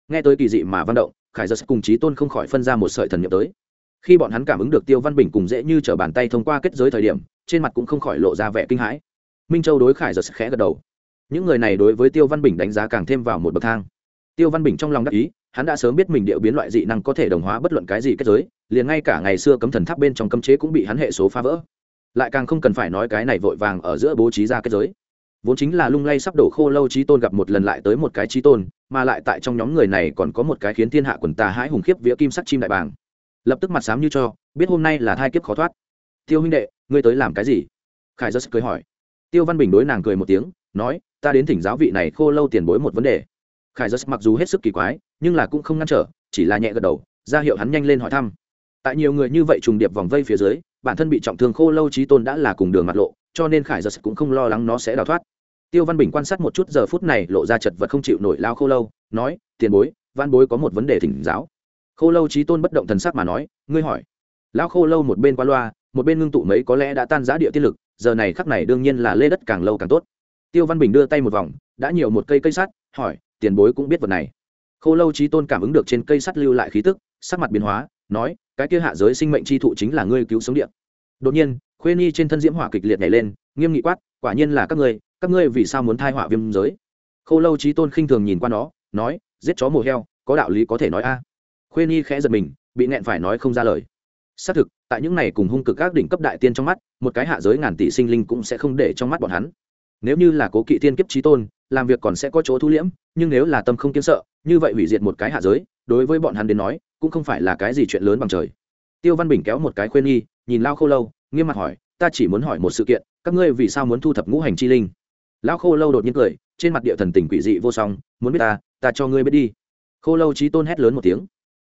Nghe tới kỳ dị mà văn động, khải giật cùng trí tôn không khỏi phân ra một sợi thần nhập tới. Khi bọn hắn cảm ứng được tiêu văn bình cùng dễ như t r ở bàn tay thông qua kết giới thời điểm, trên mặt cũng không khỏi lộ ra vẻ kinh hãi minh châu đối khải giật khẽ gật đầu những người này đối với tiêu văn bình đánh giá càng thêm vào một bậc thang tiêu văn bình trong lòng đắc ý hắn đã sớm biết mình điệu biến loại dị năng có thể đồng hóa bất luận cái gì kết giới liền ngay cả ngày xưa cấm thần tháp bên trong cấm chế cũng bị hắn hệ số phá vỡ lại càng không cần phải nói cái này vội vàng ở giữa bố trí ra kết giới vốn chính là lung lay sắp đổ khô lâu trí tôn gặp một lần lại tới một cái trí tôn mà lại tại trong nhóm người này còn có một cái khiến thiên hạ quần tà hãi hùng khiếp vía kim sắc chim đại bàng lập tức mặt sám như cho biết hôm nay là thai kiếp khó thoát tiêu huynh đệ ngươi tới làm cái gì khải giơ sức cưới hỏi tiêu văn bình đối nàng cười một tiếng, nói, ta đến thỉnh giáo vị này khô lâu tiền bối một vấn đề. Khải giật mặc dù hết sức kỳ quái, nhưng là cũng không ngăn trở, chỉ là nhẹ gật đầu, ra hiệu hắn nhanh lên hỏi thăm. Tại nhiều người như vậy trùng điệp vòng vây phía dưới, bản thân bị trọng thương khô lâu trí tôn đã là cùng đường mặt lộ, cho nên khải giật cũng không lo lắng nó sẽ đào thoát. Tiêu văn bình quan sát một chút giờ phút này lộ ra chật vật không chịu nổi lao khô lâu, nói, tiền bối, văn bối có một vấn đề thỉnh giáo. Khô lâu trí tôn bất động thần sắc mà nói, ngươi hỏi. Lao khô lâu một bên qua loa, một bên ngưng tụ mấy có lẽ đã tan giá địa tiên lực giờ này khắc này đương nhiên là lê đất càng lâu càng tốt. Tiêu văn bình đưa tay một vòng, đã nhiều một cây cây sắt, hỏi, tiền bối cũng biết vật này. Khô lâu trí tôn cảm ứng được trên cây sắt lưu lại khí tức, sắc mặt biến hóa, nói, cái kia hạ giới sinh mệnh chi thụ chính là ngươi cứu sống điện đột nhiên, khuê nhi trên thân diễm hỏa kịch liệt nhảy lên, nghiêm nghị quát, quả nhiên là các ngươi các ngươi vì sao muốn thai hỏa viêm giới? Khô lâu trí tôn khinh thường nhìn qua nó, nói, giết chó mổ heo, có đạo lý có thể nói a. Khuê nhi khẽ giật mình, bị nẹn phải nói không ra lời. Xác thực tại những này cùng hung cực các đỉnh cấp đại tiên trong mắt, một cái hạ giới ngàn tỷ sinh linh cũng sẽ không để trong mắt bọn hắn. Nếu như là cố kỵ thiên kiếp trí tôn, làm việc còn sẽ có chỗ thu liễm, nhưng nếu là tâm không kiếm sợ, như vậy hủy diệt một cái hạ giới, đối với bọn hắn đến nói, cũng không phải là cái gì chuyện lớn bằng trời. Tiêu văn bình kéo một cái khuyên nghi, nhìn lao khô lâu, nghiêm mặt hỏi, ta chỉ muốn hỏi một sự kiện, các ngươi vì sao muốn thu thập ngũ hành chi linh? Lão khô lâu đột nhiên cười, trên mặt địa thần tình quỷ dị vô song, muốn biết ta ta cho ngươi biết đi. Khô lâu trí tôn hét lớn một tiếng.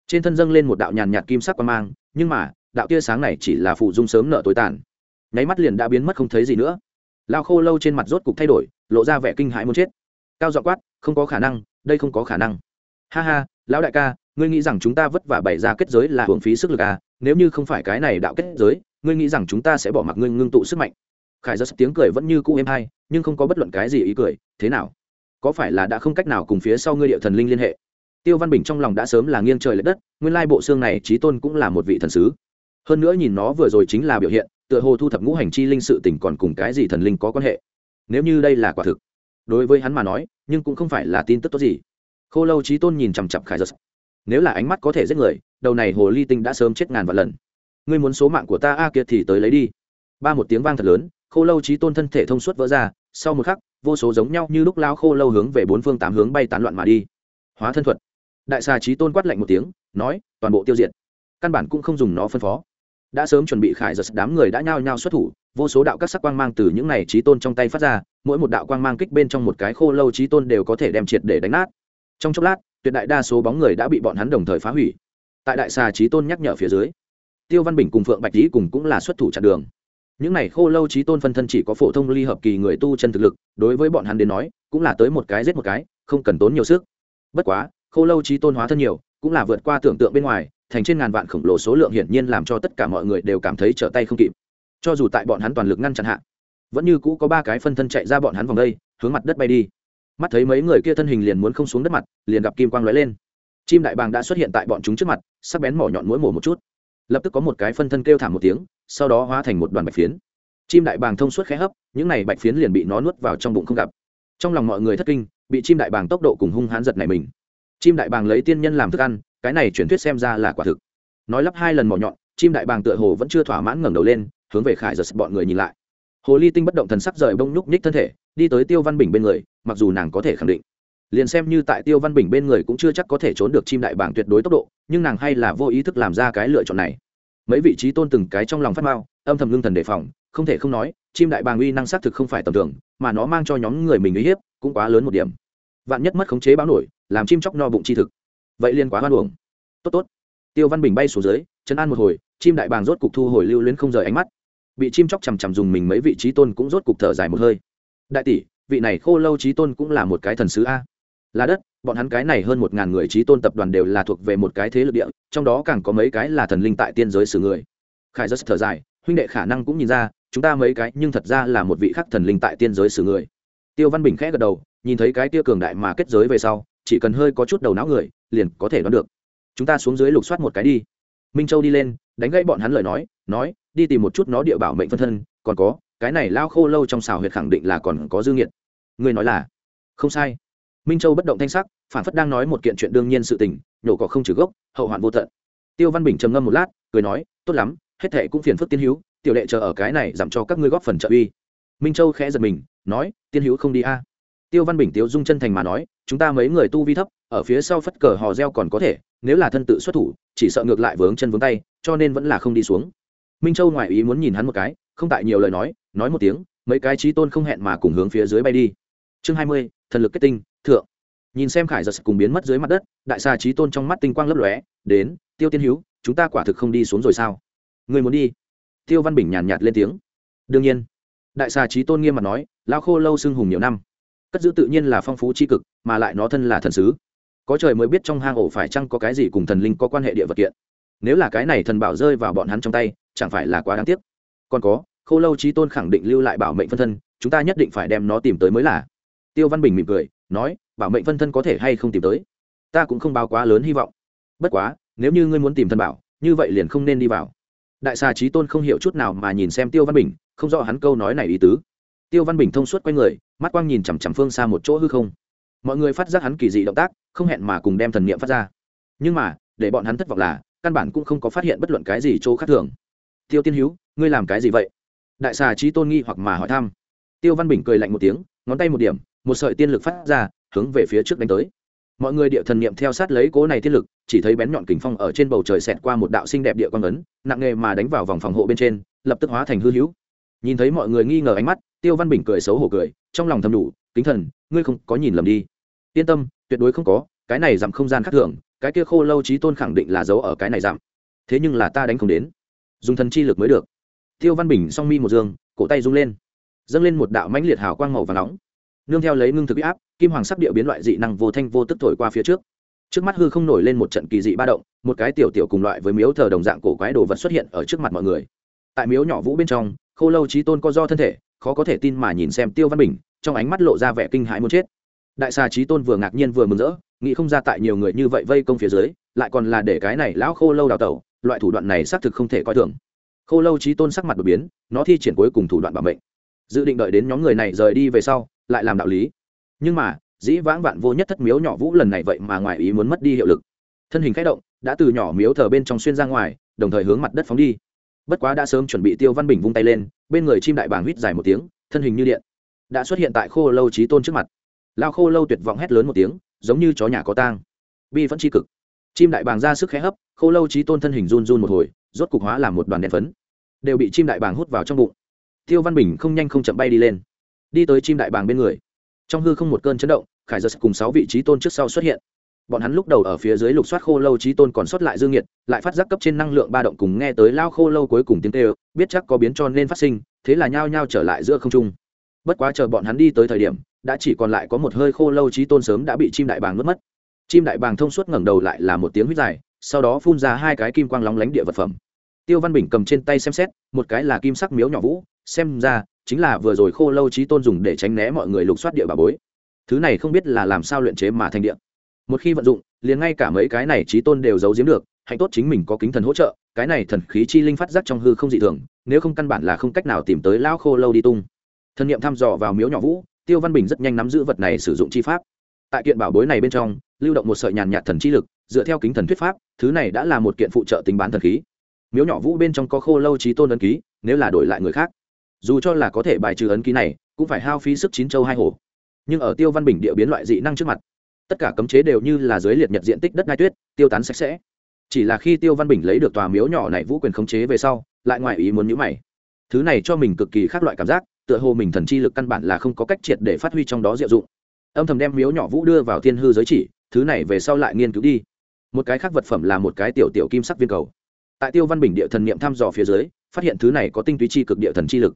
Trên thân dâng lên một đạo nhàn nhạt kim sắc quang mang, nhưng mà đạo tia sáng này chỉ là phụ dung sớm nợ tối tàn. Nháy mắt liền đã biến mất không thấy gì nữa. Lao khô lâu trên mặt rốt cục thay đổi, lộ ra vẻ kinh hãi muốn chết. Cao dọ quát, không có khả năng, đây không có khả năng. Ha ha, lão đại ca, ngươi nghĩ rằng chúng ta vất vả bày ra kết giới là hưởng phí sức lực à? Nếu như không phải cái này đạo kết giới, ngươi nghĩ rằng chúng ta sẽ bỏ mặc ngươi ngưng tụ sức mạnh. Khải giật tiếng cười vẫn như cũ êm hay, nhưng không có bất luận cái gì ý cười. Thế nào? Có phải là đã không cách nào cùng phía sau ngươi điệu thần linh liên hệ? Tiêu văn bình trong lòng đã sớm là nghiêng trời l ệ đất, nguyên lai bộ xương này trí tôn cũng là một vị thần sứ hơn nữa nhìn nó vừa rồi chính là biểu hiện, tựa hồ thu thập ngũ hành chi linh sự tỉnh còn cùng cái gì thần linh có quan hệ. Nếu như đây là quả thực, đối với hắn mà nói, nhưng cũng không phải là tin tức tốt gì. Khô lâu trí tôn nhìn chằm chặp khải giật nếu là ánh mắt có thể giết người, đầu này hồ ly tinh đã sớm chết ngàn vạn lần. Ngươi muốn số mạng của ta, a, kia thì tới lấy đi. Ba một tiếng vang thật lớn, khô lâu trí tôn thân thể thông suốt vỡ ra, sau một khắc, vô số giống nhau như lúc lao khô lâu hướng về bốn phương tám hướng bay tán loạn mà đi. Hóa thân thuật. Đại xà trí tôn quát lạnh một tiếng, nói, toàn bộ tiêu diệt. Căn bản cũng không dùng nó phân phó đã sớm chuẩn bị khải giật đám người đã nhao nhao xuất thủ, vô số đạo các sắc quang mang từ những này trí tôn trong tay phát ra, mỗi một đạo quang mang kích bên trong một cái khô lâu trí tôn đều có thể đem triệt để đánh nát. Trong chốc lát, tuyệt đại đa số bóng người đã bị bọn hắn đồng thời phá hủy. Tại đại xà trí tôn nhắc nhở phía dưới, tiêu văn bình cùng phượng bạch lý cùng cũng là xuất thủ chặn đường. Những này khô lâu trí tôn phân thân chỉ có phổ thông ly hợp kỳ người tu chân thực lực, đối với bọn hắn đến nói, cũng là tới một cái giết một cái, không cần tốn nhiều sức. Bất quá, khô lâu trí tôn hóa thân nhiều, cũng là vượt qua tưởng tượng bên ngoài thành trên ngàn vạn khổng lồ số lượng hiển nhiên làm cho tất cả mọi người đều cảm thấy trở tay không kịp. Cho dù tại bọn hắn toàn lực ngăn chặn hạ, vẫn như cũ có ba cái phân thân chạy ra bọn hắn vòng đây, hướng mặt đất bay đi. Mắt thấy mấy người kia thân hình liền muốn không xuống đất mặt, liền gặp kim quang lóe lên. Chim đại bàng đã xuất hiện tại bọn chúng trước mặt, sắc bén mỏ nhọn mũi mổ một chút. Lập tức có một cái phân thân kêu thảm một tiếng, sau đó hóa thành một đoàn bạch phiến. Chim đại bàng thông suốt khẽ hấp, những này bạch phiến liền bị nó nuốt vào trong bụng không gặp. Trong lòng mọi người thất kinh, bị chim đại bàng tốc độ cùng hung hãn giật này mình. Chim đại bàng lấy tiên nhân làm thức ăn cái này truyền thuyết xem ra là quả thực. Nói lắp hai lần mỏ nhọn, chim đại bàng tựa hồ vẫn chưa thỏa mãn ngẩng đầu lên, hướng về khải giật bọn người nhìn lại. Hồ ly tinh bất động thần sắc rời bông nhúc nhích thân thể, đi tới tiêu văn bình bên người, mặc dù nàng có thể khẳng định, liền xem như tại tiêu văn bình bên người cũng chưa chắc có thể trốn được chim đại bàng tuyệt đối tốc độ, nhưng nàng hay là vô ý thức làm ra cái lựa chọn này. Mấy vị trí tôn từng cái trong lòng phát mao âm thầm lương thần đề phòng, không thể không nói, chim đại bàng uy năng xác thực không phải tầm thường, mà nó mang cho nhóm người mình uy hiếp cũng quá lớn một điểm. Vạn nhất mất khống chế báo nổi, làm chim chóc no bụng chi thực vậy liên quá hoan uổng. Tốt tốt. Tiêu văn bình bay xuống dưới, chấn an một hồi, chim đại bàng rốt cục thu hồi lưu luyến không rời ánh mắt. Bị chim chóc chằm chằm dùng mình mấy vị trí tôn cũng rốt cục thở dài một hơi. Đại tỷ, vị này khô lâu trí tôn cũng là một cái thần sứ a. Là đất, bọn hắn cái này hơn một ngàn người trí tôn tập đoàn đều là thuộc về một cái thế lực địa, trong đó càng có mấy cái là thần linh tại tiên giới xử người. Khải rất thở dài, huynh đệ khả năng cũng nhìn ra, chúng ta mấy cái nhưng thật ra là một vị khắc thần linh tại tiên giới xử người. Tiêu văn bình khẽ gật đầu, nhìn thấy cái tia cường đại mà kết giới về sau chỉ cần hơi có chút đầu não người, liền có thể đoán được. Chúng ta xuống dưới lục soát một cái đi. Minh châu đi lên, đánh gãy bọn hắn lời nói nói, đi tìm một chút nó địa bảo mệnh phân thân, còn có, cái này lao khô lâu trong xào huyệt khẳng định là còn có dư nghiệt. Người nói là, không sai. Minh châu bất động thanh sắc, phản phất đang nói một kiện chuyện đương nhiên sự tình, nhổ cỏ không trừ gốc, hậu hoạn vô tận. Tiêu văn bình trầm ngâm một lát, cười nói, tốt lắm, hết thệ cũng phiền phức tiên hữu, tiểu đệ chờ ở cái này giảm cho các ngươi góp phần trợ uy. Minh châu khẽ giật mình, nói, tiên hữu không đi a. Tiêu văn bình tiếu dung chân thành mà nói chúng ta mấy người tu vi thấp, ở phía sau phất cờ hò reo còn có thể, nếu là thân tự xuất thủ, chỉ sợ ngược lại vướng chân vướng tay, cho nên vẫn là không đi xuống. Minh châu ngoại ý muốn nhìn hắn một cái, không tại nhiều lời nói nói một tiếng, mấy cái trí tôn không hẹn mà cùng hướng phía dưới bay đi. Chương hai mươi, thần lực kết tinh, thượng. Nhìn xem khải giật cùng biến mất dưới mặt đất, đại xà trí tôn trong mắt tinh quang lấp lóe, đến, tiêu tiên hữu chúng ta quả thực không đi xuống rồi sao? Người muốn đi? Tiêu văn bình nhàn nhạt lên tiếng. Đương nhiên. Đại xà trí tôn nghiêm mặt nói lao khô lâu xưng hùng nhiều năm cất giữ tự nhiên là phong phú c h i cực, mà lại nó thân là thần sứ. Có trời mới biết trong hang ổ phải chăng có cái gì cùng thần linh có quan hệ địa vật kiện. Nếu là cái này thần bảo rơi vào bọn hắn trong tay, chẳng phải là quá đáng tiếc. Còn có, khô lâu trí tôn khẳng định lưu lại bảo mệnh phân thân, chúng ta nhất định phải đem nó tìm tới mới là. Tiêu văn bình mỉm cười, nói, bảo mệnh phân thân có thể hay không tìm tới? Ta cũng không báo quá lớn hy vọng. Bất quá, nếu như ngươi muốn tìm thần bảo, như vậy liền không nên đi vào. Đại xà trí tôn không hiểu chút nào mà nhìn xem tiêu văn bình, không rõ hắn câu nói này ý tứ tiêu văn bình thông suốt q u a y người, mắt quang nhìn chằm chằm phương xa một chỗ hư không. Mọi người phát giác hắn kỳ dị động tác, không hẹn mà cùng đem thần niệm phát ra. Nhưng mà, để bọn hắn thất vọng là, căn bản cũng không có phát hiện bất luận cái gì chỗ khác thường. Tiêu tiên hữu ngươi làm cái gì vậy? Đại xà trí tôn nghi hoặc mà hỏi thăm. Tiêu văn bình cười lạnh một tiếng, ngón tay một điểm, một sợi tiên lực phát ra, hướng về phía trước đánh tới. Mọi người địa thần niệm theo sát lấy cố này tiên lực, chỉ thấy bén nhọn kình phong ở trên bầu trời xẹt qua một đạo xinh đẹp địa quang ấn, nặng nghề mà đánh vào vòng phòng hộ bên trên, lập tức hóa thành hư hữu nhìn thấy mọi người nghi ngờ ánh mắt, tiêu văn bình cười xấu hổ cười, trong lòng thầm đủ, kính thần, ngươi không có nhìn lầm đi. Yên tâm, tuyệt đối không có, cái này giảm không gian khác thường, cái kia khô lâu trí tôn khẳng định là giấu ở cái này giảm. Thế nhưng là ta đánh không đến. Dùng thần chi lực mới được. Tiêu văn bình song mi một dương, cổ tay rung lên. Dâng lên một đạo mãnh liệt hào quang màu và nóng. Nương theo lấy ngưng thực áp, kim hoàng sắc điệu biến loại dị năng vô thanh vô tức thổi qua phía trước. Trước mắt hư không nổi lên một trận kỳ dị ba động, một cái tiểu tiểu cùng loại với miếu thờ đồng dạng cổ quái đồ vật xuất hiện ở trước mặt mọi người. Tại miếu nhỏ vũ bên trong khô lâu trí tôn co do thân thể, khó có thể tin mà nhìn xem tiêu văn bình, trong ánh mắt lộ ra vẻ kinh hãi muốn chết. Đại xà trí tôn vừa ngạc nhiên vừa mừng rỡ, nghĩ không ra tại nhiều người như vậy vây công phía dưới, lại còn là để cái này lão khô lâu đào tẩu, loại thủ đoạn này xác thực không thể coi thường. Khô lâu trí tôn sắc mặt đột biến, nó thi triển cuối cùng thủ đoạn bảo mệnh. Dự định đợi đến nhóm người này rời đi về sau, lại làm đạo lý. Nhưng mà, dĩ vãng vạn vô nhất thất miếu nhỏ vũ lần này vậy mà ngoài ý muốn mất đi hiệu lực. Thân hình k h ẽ động, đã từ nhỏ miếu thờ bên trong xuyên ra ngoài, đồng thời hướng mặt đất phóng đi bất quá đã sớm chuẩn bị tiêu văn bình vung tay lên, bên người chim đại bàng huýt dài một tiếng, thân hình như điện, đã xuất hiện tại khô lâu trí tôn trước mặt. Lao khô lâu tuyệt vọng hét lớn một tiếng, giống như chó nhà có tang. Bi vẫn tri cực. Chim đại bàng ra sức khẽ hấp, khô lâu trí tôn thân hình run run một hồi, rốt cục hóa làm một đoàn đèn phấn. Đều bị chim đại bàng hút vào trong bụng. Tiêu văn bình không nhanh không chậm bay đi lên. Đi tới chim đại bàng bên người. Trong hư không một cơn chấn động, khải giật cùng sáu vị trí tôn trước sau xuất hiện bọn hắn lúc đầu ở phía dưới lục soát khô lâu trí tôn còn sót lại dương nhiệt, lại phát giác cấp trên năng lượng ba động cùng nghe tới lao khô lâu cuối cùng tiếng tê biết chắc có biến cho nên phát sinh, thế là nhao nhao trở lại giữa không trung. Bất quá chờ bọn hắn đi tới thời điểm, đã chỉ còn lại có một hơi khô lâu trí tôn sớm đã bị chim đại bàng nuốt mất. Chim đại bàng thông suốt ngẩng đầu lại là một tiếng huyết dài, sau đó phun ra hai cái kim quang lóng lánh địa vật phẩm. Tiêu văn bình cầm trên tay xem xét, một cái là kim sắc miếu nhỏ vũ, xem ra chính là vừa rồi khô lâu trí tôn dùng để tránh né mọi người lục soát địa bà bối. Thứ này không biết là làm sao luyện chế mà thành địa một khi vận dụng, liền ngay cả mấy cái này trí tôn đều giấu giếm được, hạnh tốt chính mình có kính thần hỗ trợ, cái này thần khí chi linh phát giác trong hư không dị thường, nếu không căn bản là không cách nào tìm tới lão khô lâu đi tung. Thân nhiệm thăm dò vào miếu nhỏ vũ, tiêu văn bình rất nhanh nắm giữ vật này sử dụng chi pháp. Tại kiện bảo bối này bên trong, lưu động một sợi nhàn nhạt thần chi lực, dựa theo kính thần thuyết pháp, thứ này đã là một kiện phụ trợ tính bán thần khí. Miếu nhỏ vũ bên trong có khô lâu trí tôn ấn ký, nếu là đổi lại người khác, dù cho là có thể bài trừ ấn ký này, cũng phải hao phí sức chín châu hai hồ. Nhưng ở tiêu văn bình địa biến loại dị năng trước mặt tất cả cấm chế đều như là dưới liệt nhật diện tích đất ngai tuyết, tiêu tán sạch sẽ. Chỉ là khi tiêu văn bình lấy được tòa miếu nhỏ này vũ quyền khống chế về sau, lại ngoài ý muốn nhữ mày. Thứ này cho mình cực kỳ khác loại cảm giác, tựa hồ mình thần chi lực căn bản là không có cách triệt để phát huy trong đó diệu dụng. Âm thầm đem miếu nhỏ vũ đưa vào thiên hư giới chỉ, thứ này về sau lại nghiên cứu đi. Một cái khác vật phẩm là một cái tiểu tiểu kim sắc viên cầu. Tại tiêu văn bình địa thần niệm thăm dò phía dưới, phát hiện thứ này có tinh túy chi cực địa thần chi lực.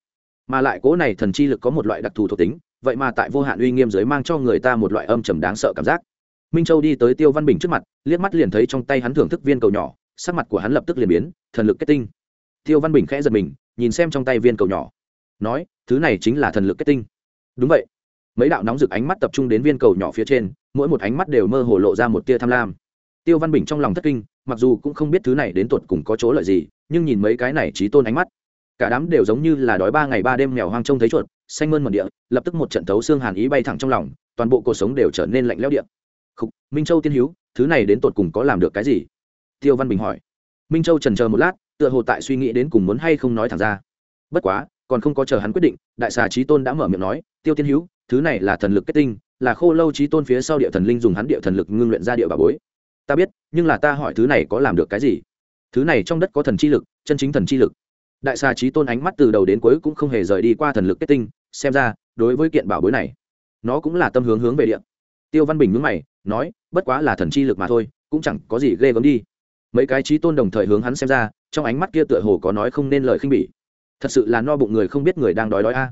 Mà lại cố này thần chi lực có một loại đặc thù thuộc tính vậy mà tại vô hạn uy nghiêm giới mang cho người ta một loại âm trầm đáng sợ cảm giác. Minh châu đi tới tiêu văn bình trước mặt, liếc mắt liền thấy trong tay hắn thưởng thức viên cầu nhỏ, sắc mặt của hắn lập tức liền biến, thần lực kết tinh. Tiêu văn bình khẽ giật mình, nhìn xem trong tay viên cầu nhỏ, nói, thứ này chính là thần lực kết tinh. Đúng vậy. Mấy đạo nóng rực ánh mắt tập trung đến viên cầu nhỏ phía trên, mỗi một ánh mắt đều mơ hồ lộ ra một tia tham lam. Tiêu văn bình trong lòng thất kinh, mặc dù cũng không biết thứ này đến tột cùng có chỗ lợi gì, nhưng nhìn mấy cái này trí tôn ánh mắt, cả đám đều giống như là đói ba ngày ba đêm mèo hoang trông thấy chuột xanh mơn mận địa lập tức một trận thấu xương hàn ý bay thẳng trong lòng toàn bộ cuộc sống đều trở nên lạnh lẽo điện Khúc, minh châu tiên hiếu thứ này đến tột cùng có làm được cái gì? Tiêu văn bình hỏi. Minh châu trần chờ một lát tựa hồ tại suy nghĩ đến cùng muốn hay không nói thẳng ra. Bất quá còn không có chờ hắn quyết định đại xà trí tôn đã mở miệng nói tiêu tiên hữu thứ này là thần lực kết tinh là khô lâu trí tôn phía sau địa thần linh dùng hắn địa thần lực ngưng luyện ra địa bà bối. Ta biết nhưng là ta hỏi thứ này có làm được cái gì? Thứ này trong đất có thần chi lực chân chính thần chi lực. Đại xà trí tôn ánh mắt từ đầu đến cuối cũng không hề rời đi qua thần lực kết tinh xem ra, đối với kiện bảo bối này, nó cũng là tâm hướng hướng về địa. Tiêu văn bình mướn mày, nói, bất quá là thần chi lực mà thôi, cũng chẳng có gì ghê gớm đi. Mấy cái trí tôn đồng thời hướng hắn xem ra, trong ánh mắt kia tựa hồ có nói không nên lời khinh bỉ. Thật sự là no bụng người không biết người đang đói đói a.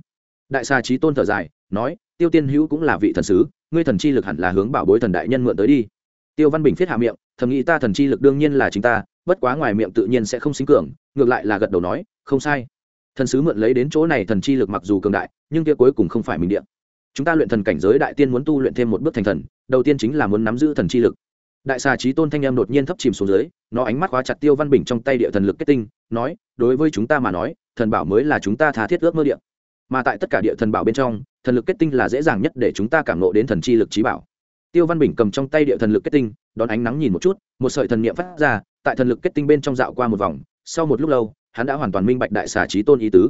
Đại xà trí tôn thở dài, nói, tiêu tiên hữu cũng là vị thần sứ, ngươi thần chi lực hẳn là hướng bảo bối thần đại nhân mượn tới đi. Tiêu văn bình thiết hạ miệng, thầm nghĩ ta thần chi lực đương nhiên là chính ta, bất quá ngoài miệng tự nhiên sẽ không sinh cường, ngược lại là gật đầu nói, không sai thần sứ mượn lấy đến chỗ này thần chi lực mặc dù cường đại, nhưng kia cuối cùng không phải mình điện chúng ta luyện thần cảnh giới đại tiên muốn tu luyện thêm một bước thành thần, đầu tiên chính là muốn nắm giữ thần chi lực. Đại xà trí tôn thanh em đột nhiên thấp chìm xuống dưới, nó ánh mắt khóa chặt tiêu văn bình trong tay địa thần lực kết tinh, nói, đối với chúng ta mà nói, thần bảo mới là chúng ta tha thiết ước mơ địa. Mà tại tất cả địa thần bảo bên trong, thần lực kết tinh là dễ dàng nhất để chúng ta cảm nộ đến thần chi lực trí bảo. Tiêu văn bình cầm trong tay địa thần lực kết tinh, đón ánh nắng nhìn một chút, một sợi thần niệm phát ra, tại thần lực kết tinh bên trong dạo qua một vòng, sau một lúc lâu hắn đã hoàn toàn minh bạch đại xà trí tôn ý tứ.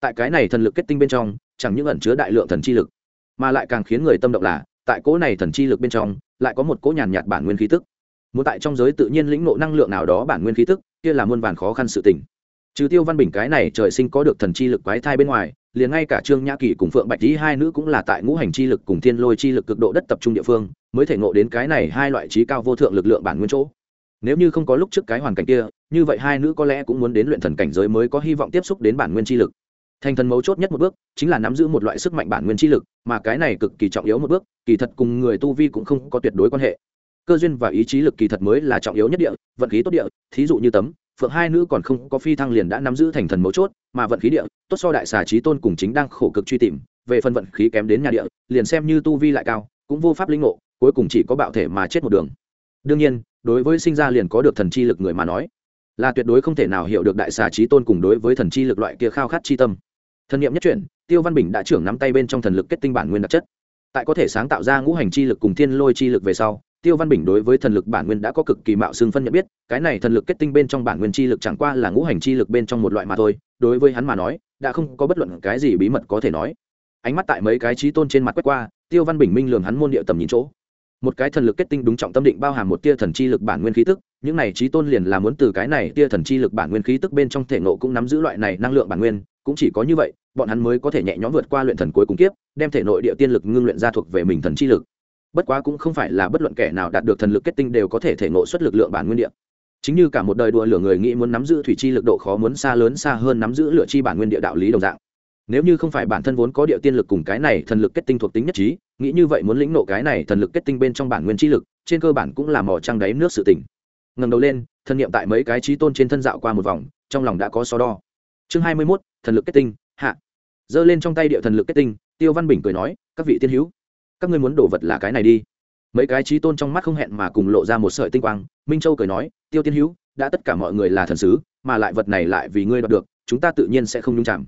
Tại cái này thần lực kết tinh bên trong, chẳng những ẩn chứa đại lượng thần chi lực, mà lại càng khiến người tâm động là, tại cỗ này thần chi lực bên trong, lại có một cỗ nhàn nhạt bản nguyên khí tức. Muốn tại trong giới tự nhiên lĩnh ngộ năng lượng nào đó bản nguyên khí tức, kia là muôn vàn khó khăn sự tình. Trừ tiêu văn bình cái này trời sinh có được thần chi lực quái thai bên ngoài, liền ngay cả trương nhã kỳ cùng phượng bạch lý hai nữ cũng là tại ngũ hành chi lực cùng thiên lôi chi lực cực độ đất tập trung địa phương, mới thể ngộ đến cái này hai loại trí cao vô thượng lực lượng bản nguyên chỗ nếu như không có lúc trước cái hoàn cảnh kia, như vậy hai nữ có lẽ cũng muốn đến luyện thần cảnh giới mới có hy vọng tiếp xúc đến bản nguyên chi lực. Thành thần mấu chốt nhất một bước, chính là nắm giữ một loại sức mạnh bản nguyên chi lực, mà cái này cực kỳ trọng yếu một bước, kỳ thật cùng người tu vi cũng không có tuyệt đối quan hệ. Cơ duyên và ý chí lực kỳ thật mới là trọng yếu nhất địa, vận khí tốt địa, thí dụ như tấm, phượng hai nữ còn không có phi thăng liền đã nắm giữ thành thần mấu chốt, mà vận khí địa, tốt so đại xà trí tôn cùng chính đang khổ cực truy tìm, về phần vận khí kém đến nhà địa, liền xem như tu vi lại cao, cũng vô pháp linh ngộ, cuối cùng chỉ có bạo thể mà chết một đường. Đương nhiên đối với sinh ra liền có được thần chi lực người mà nói, là tuyệt đối không thể nào hiểu được đại xà trí tôn cùng đối với thần chi lực loại kia khao khát chi tâm. Thần nghiệm nhất chuyển, tiêu văn bình đã trưởng nắm tay bên trong thần lực kết tinh bản nguyên đặc chất. Tại có thể sáng tạo ra ngũ hành chi lực cùng thiên lôi chi lực về sau, tiêu văn bình đối với thần lực bản nguyên đã có cực kỳ mạo xương phân nhận biết, cái này thần lực kết tinh bên trong bản nguyên chi lực chẳng qua là ngũ hành chi lực bên trong một loại mà thôi, đối với hắn mà nói, đã không có bất luận cái gì bí mật có thể nói. Ánh mắt tại mấy cái trí tôn trên mặt quét qua, tiêu văn bình minh lường hắn môn địa tầm nhìn chỗ một cái thần lực kết tinh đúng trọng tâm định bao hàm một tia thần chi lực bản nguyên khí tức, những này trí tôn liền là muốn từ cái này tia thần chi lực bản nguyên khí tức bên trong thể nộ cũng nắm giữ loại này năng lượng bản nguyên, cũng chỉ có như vậy, bọn hắn mới có thể nhẹ nhõm vượt qua luyện thần cuối cùng kiếp, đem thể nội địa tiên lực ngưng luyện ra thuộc về mình thần chi lực. Bất quá cũng không phải là bất luận kẻ nào đạt được thần lực kết tinh đều có thể thể ngộ xuất lực lượng bản nguyên địa. Chính như cả một đời đùa lửa người nghĩ muốn nắm giữ thủy chi lực độ khó muốn xa lớn xa hơn nắm giữ lửa chi bản nguyên địa đạo lý đồng dạng nếu như không phải bản thân vốn có địa tiên lực cùng cái này thần lực kết tinh thuộc tính nhất trí, nghĩ như vậy muốn lĩnh nộ cái này thần lực kết tinh bên trong bản nguyên trí lực, trên cơ bản cũng là mò trăng đáy nước sự tỉnh ngầm đầu lên thân nhiệm tại mấy cái trí tôn trên thân dạo qua một vòng, trong lòng đã có so đo. Chương hai mươi mốt, thần lực kết tinh, hạ. Giơ lên trong tay địa thần lực kết tinh, tiêu văn bình cười nói, các vị tiên hữu, các ngươi muốn đổ vật là cái này đi. Mấy cái trí tôn trong mắt không hẹn mà cùng lộ ra một sợi tinh quang, minh châu cười nói, tiêu tiên hữu, đã tất cả mọi người là thần sứ, mà lại vật này lại vì ngươi đoạt được, chúng ta tự nhiên sẽ không nhung chạm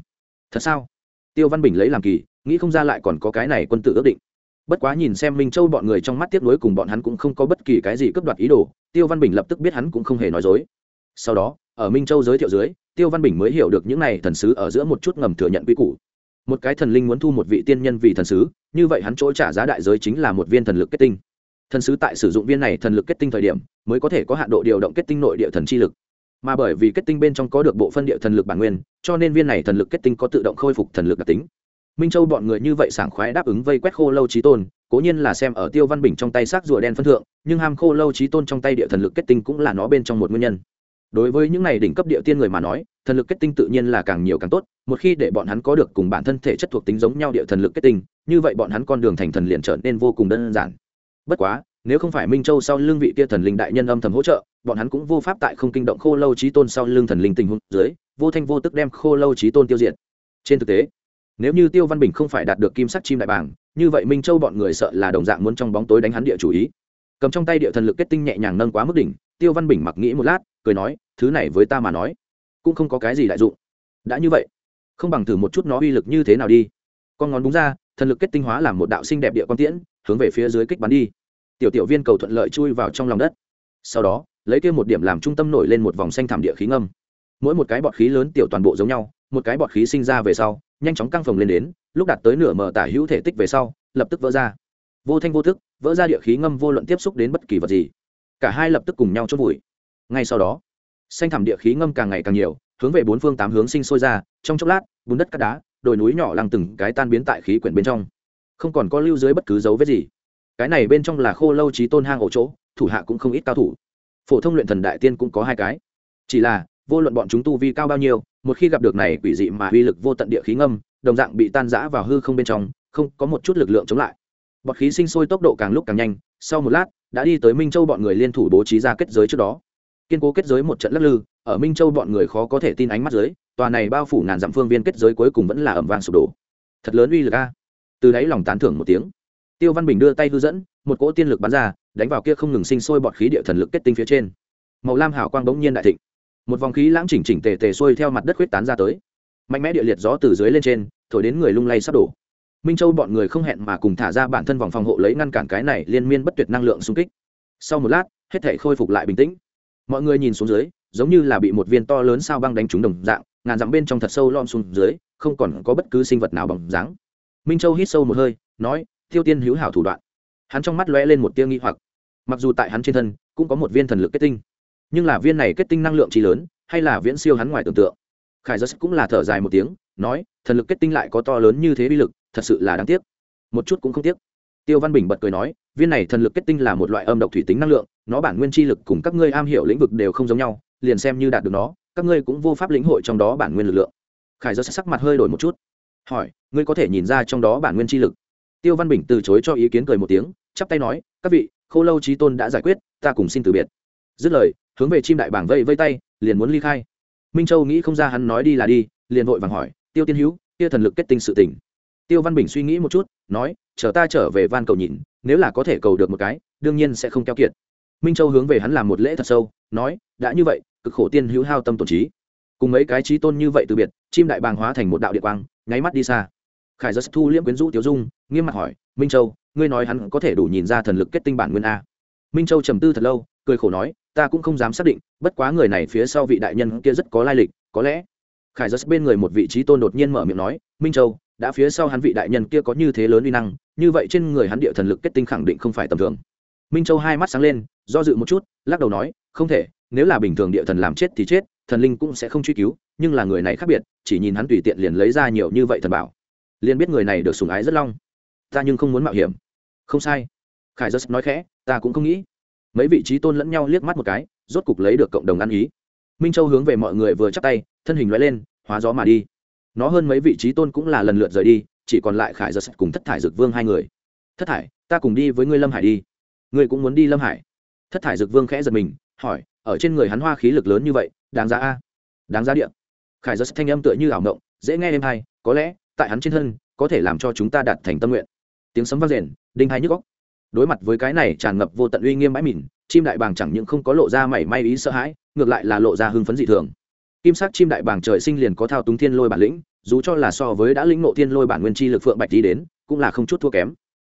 thật sao? Tiêu văn bình lấy làm kỳ, nghĩ không ra lại còn có cái này quân tự ước định. Bất quá nhìn xem minh châu bọn người trong mắt tiếp nối cùng bọn hắn cũng không có bất kỳ cái gì cướp đoạt ý đồ, tiêu văn bình lập tức biết hắn cũng không hề nói dối. Sau đó, ở minh châu giới thiệu dưới, tiêu văn bình mới hiểu được những này thần sứ ở giữa một chút ngầm thừa nhận quy củ. Một cái thần linh muốn thu một vị tiên nhân vì thần sứ, như vậy hắn chỗ trả giá đại giới chính là một viên thần lực kết tinh. Thần sứ tại sử dụng viên này thần lực kết tinh thời điểm, mới có thể có hạn độ điều động kết tinh nội địa thần chi lực mà bởi vì kết tinh bên trong có được bộ phân địa thần lực bản nguyên, cho nên viên này thần lực kết tinh có tự động khôi phục thần lực đặc tính. Minh châu bọn người như vậy sảng khoái đáp ứng vây quét khô lâu trí tôn, cố nhiên là xem ở tiêu văn bình trong tay xác rùa đen phân thượng, nhưng ham khô lâu trí tôn trong tay địa thần lực kết tinh cũng là nó bên trong một nguyên nhân. Đối với những này đỉnh cấp địa tiên người mà nói, thần lực kết tinh tự nhiên là càng nhiều càng tốt, một khi để bọn hắn có được cùng bản thân thể chất thuộc tính giống nhau địa thần lực kết tinh, như vậy bọn hắn con đường thành thần liền trở nên vô cùng đơn giản. Bất quá nếu không phải minh châu sau lưng vị kia thần linh đại nhân âm thầm hỗ trợ, bọn hắn cũng vô pháp tại không kinh động khô lâu trí tôn sau lưng thần linh tình huống dưới, vô thanh vô tức đem khô lâu trí tôn tiêu diệt. Trên thực tế, nếu như tiêu văn bình không phải đạt được kim sắc chim đại bàng, như vậy minh châu bọn người sợ là đồng dạng muốn trong bóng tối đánh hắn địa chủ ý. Cầm trong tay địa thần lực kết tinh nhẹ nhàng nâng quá mức đỉnh, tiêu văn bình mặc nghĩ một lát, cười nói, thứ này với ta mà nói, cũng không có cái gì đại dụng. Đã như vậy, không bằng thử một chút nó uy lực như thế nào đi. Con ngón búng ra, thần lực kết tinh hóa làm một đạo sinh đẹp địa quan tiễn, hướng về phía dưới kích bắn đi tiểu tiểu viên cầu thuận lợi chui vào trong lòng đất. Sau đó, lấy kia một điểm làm trung tâm nổi lên một vòng xanh thảm địa khí ngâm. Mỗi một cái bọt khí lớn tiểu toàn bộ giống nhau, một cái bọt khí sinh ra về sau, nhanh chóng căng phồng lên đến, lúc đạt tới nửa mở tả hữu thể tích về sau, lập tức vỡ ra. Vô thanh vô thức vỡ ra địa khí ngâm vô luận tiếp xúc đến bất kỳ vật gì. Cả hai lập tức cùng nhau chốt vùi. Ngay sau đó, xanh thảm địa khí ngâm càng ngày càng nhiều, hướng về bốn phương tám hướng sinh sôi ra, trong chốc lát, bùn đất cát đá, đồi núi nhỏ lăng từng cái tan biến tại khí quyển bên trong. Không còn có lưu dưới bất cứ dấu vết gì cái này bên trong là khô lâu trí tôn hang ổ chỗ, thủ hạ cũng không ít cao thủ. Phổ thông luyện thần đại tiên cũng có hai cái. Chỉ là, vô luận bọn chúng tu vi cao bao nhiêu, một khi gặp được này quỷ dị mà uy lực vô tận địa khí ngâm, đồng dạng bị tan rã vào hư không bên trong, không có một chút lực lượng chống lại. Bọt khí sinh sôi tốc độ càng lúc càng nhanh, sau một lát, đã đi tới minh châu bọn người liên thủ bố trí ra kết giới trước đó. Kiên cố kết giới một trận lắc lư, ở minh châu bọn người khó có thể tin ánh mắt dưới, tòa này bao phủ ngàn dặm phương viên kết giới cuối cùng vẫn là ẩm vang sụp đổ. Thật lớn uy lực a. Từ đáy lòng tán thưởng một tiếng tiêu văn bình đưa tay hư dẫn, một cỗ tiên lực bắn ra, đánh vào kia không ngừng sinh sôi bọt khí địa thần lực kết tinh phía trên. Màu lam hào quang bỗng nhiên đại thịnh. Một vòng khí lãng chỉnh chỉnh tề tề xuôi theo mặt đất huyết tán ra tới. Mạnh mẽ địa liệt gió từ dưới lên trên, thổi đến người lung lay sắp đổ. Minh châu bọn người không hẹn mà cùng thả ra bản thân vòng phòng hộ lấy ngăn cản cái này liên miên bất tuyệt năng lượng xung kích. Sau một lát, hết thể khôi phục lại bình tĩnh. Mọi người nhìn xuống dưới, giống như là bị một viên to lớn sao băng đánh trúng đồng dạng, ngàn dặm bên trong thật sâu lom xuống dưới, không còn có bất cứ sinh vật nào bằng dáng. Minh châu hít sâu một hơi, nói tiêu tiên hữu hảo thủ đoạn. Hắn trong mắt lóe lên một tia nghi hoặc. Mặc dù tại hắn trên thân, cũng có một viên thần lực kết tinh, nhưng là viên này kết tinh năng lượng trí lớn, hay là viễn siêu hắn ngoài tưởng tượng. Khải giật cũng là thở dài một tiếng, nói, thần lực kết tinh lại có to lớn như thế bi lực, thật sự là đáng tiếc. Một chút cũng không tiếc. Tiêu văn bình bật cười nói, viên này thần lực kết tinh là một loại âm độc thủy tính năng lượng, nó bản nguyên chi lực cùng các ngươi am hiểu lĩnh vực đều không giống nhau, liền xem như đạt được nó, các ngươi cũng vô pháp lĩnh hội trong đó bản nguyên lực lượng. Khải giật sắc mặt hơi đổi một chút. Hỏi, ngươi có thể nhìn ra trong đó bản nguyên chi lực? Tiêu văn bình từ chối cho ý kiến cười một tiếng, chắp tay nói, các vị khô lâu trí tôn đã giải quyết, ta cùng xin từ biệt. Dứt lời, hướng về chim đại bảng vây vây tay, liền muốn ly khai. Minh châu nghĩ không ra hắn nói đi là đi, liền vội vàng hỏi, tiêu tiên hữu, kia thần lực kết tinh sự tình. Tiêu văn bình suy nghĩ một chút, nói, chờ ta trở về van cầu nhìn, nếu là có thể cầu được một cái, đương nhiên sẽ không keo kiệt. Minh châu hướng về hắn làm một lễ thật sâu, nói, đã như vậy, cực khổ tiên hữu hao tâm tổn trí. Cùng mấy cái trí tôn như vậy từ biệt, chim đại bàng hóa thành một đạo địa quang, nháy mắt đi xa khải giật thu liễm quyến rũ tiểu dung, nghiêm mặt hỏi, minh châu, ngươi nói hắn có thể đủ nhìn ra thần lực kết tinh bản nguyên a? Minh châu trầm tư thật lâu, cười khổ nói, ta cũng không dám xác định, bất quá người này phía sau vị đại nhân kia rất có lai lịch, có lẽ. Khải giật bên người một vị trí tôn đột nhiên mở miệng nói, minh châu, đã phía sau hắn vị đại nhân kia có như thế lớn uy năng, như vậy trên người hắn địa thần lực kết tinh khẳng định không phải tầm thường. Minh châu hai mắt sáng lên, do dự một chút, lắc đầu nói, không thể, nếu là bình thường địa thần làm chết thì chết, thần linh cũng sẽ không truy cứu, nhưng là người này khác biệt, chỉ nhìn hắn tùy tiện liền lấy ra nhiều như vậy thần bảo liền biết người này được sùng ái rất long. Ta nhưng không muốn mạo hiểm. Không sai. Khải giật nói khẽ, ta cũng không nghĩ. Mấy vị trí tôn lẫn nhau liếc mắt một cái, rốt cục lấy được cộng đồng ăn ý. Minh châu hướng về mọi người vừa chắc tay, thân hình loại lên, hóa gió mà đi. Nó hơn mấy vị trí tôn cũng là lần lượt rời đi, chỉ còn lại khải giật cùng thất thải Dực vương hai người. Thất thải, ta cùng đi với ngươi lâm hải đi. Ngươi cũng muốn đi lâm hải? Thất thải Dực vương khẽ giật mình, hỏi, ở trên người hắn hoa khí lực lớn như vậy, đáng giá a? Đáng giá điện khải giật thanh âm tựa như ảo mộng, dễ nghe êm hay có lẽ tại hắn trên thân, có thể làm cho chúng ta đạt thành tâm nguyện. Tiếng sấm vang rền, đinh hai nhức góc đối mặt với cái này tràn ngập vô tận uy nghiêm bãi mìn, chim đại bàng chẳng những không có lộ ra mảy may ý sợ hãi, ngược lại là lộ ra hưng phấn dị thường. Kim sắc chim đại bàng trời sinh liền có thao túng thiên lôi bản lĩnh, dù cho là so với đã lĩnh ngộ thiên lôi bản nguyên chi lực phượng bạch đi đến, cũng là không chút thua kém.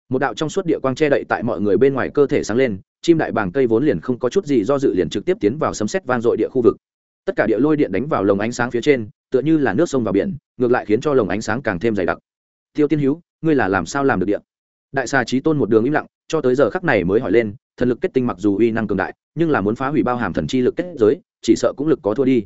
Một đạo trong suốt địa quang che đậy tại mọi người bên ngoài cơ thể sáng lên, chim đại bàng cây vốn liền không có chút gì do dự liền trực tiếp tiến vào sấm xét vang dội địa khu vực. Tất cả địa lôi điện đánh vào lồng ánh sáng phía trên tựa như là nước sông vào biển, ngược lại khiến cho lồng ánh sáng càng thêm dày đặc. Tiêu tiên hữu ngươi là làm sao làm được điện đại xà trí tôn một đường im lặng, cho tới giờ khắc này mới hỏi lên, thần lực kết tinh mặc dù uy năng cường đại, nhưng là muốn phá hủy bao hàm thần chi lực kết giới, chỉ sợ cũng lực có thua đi.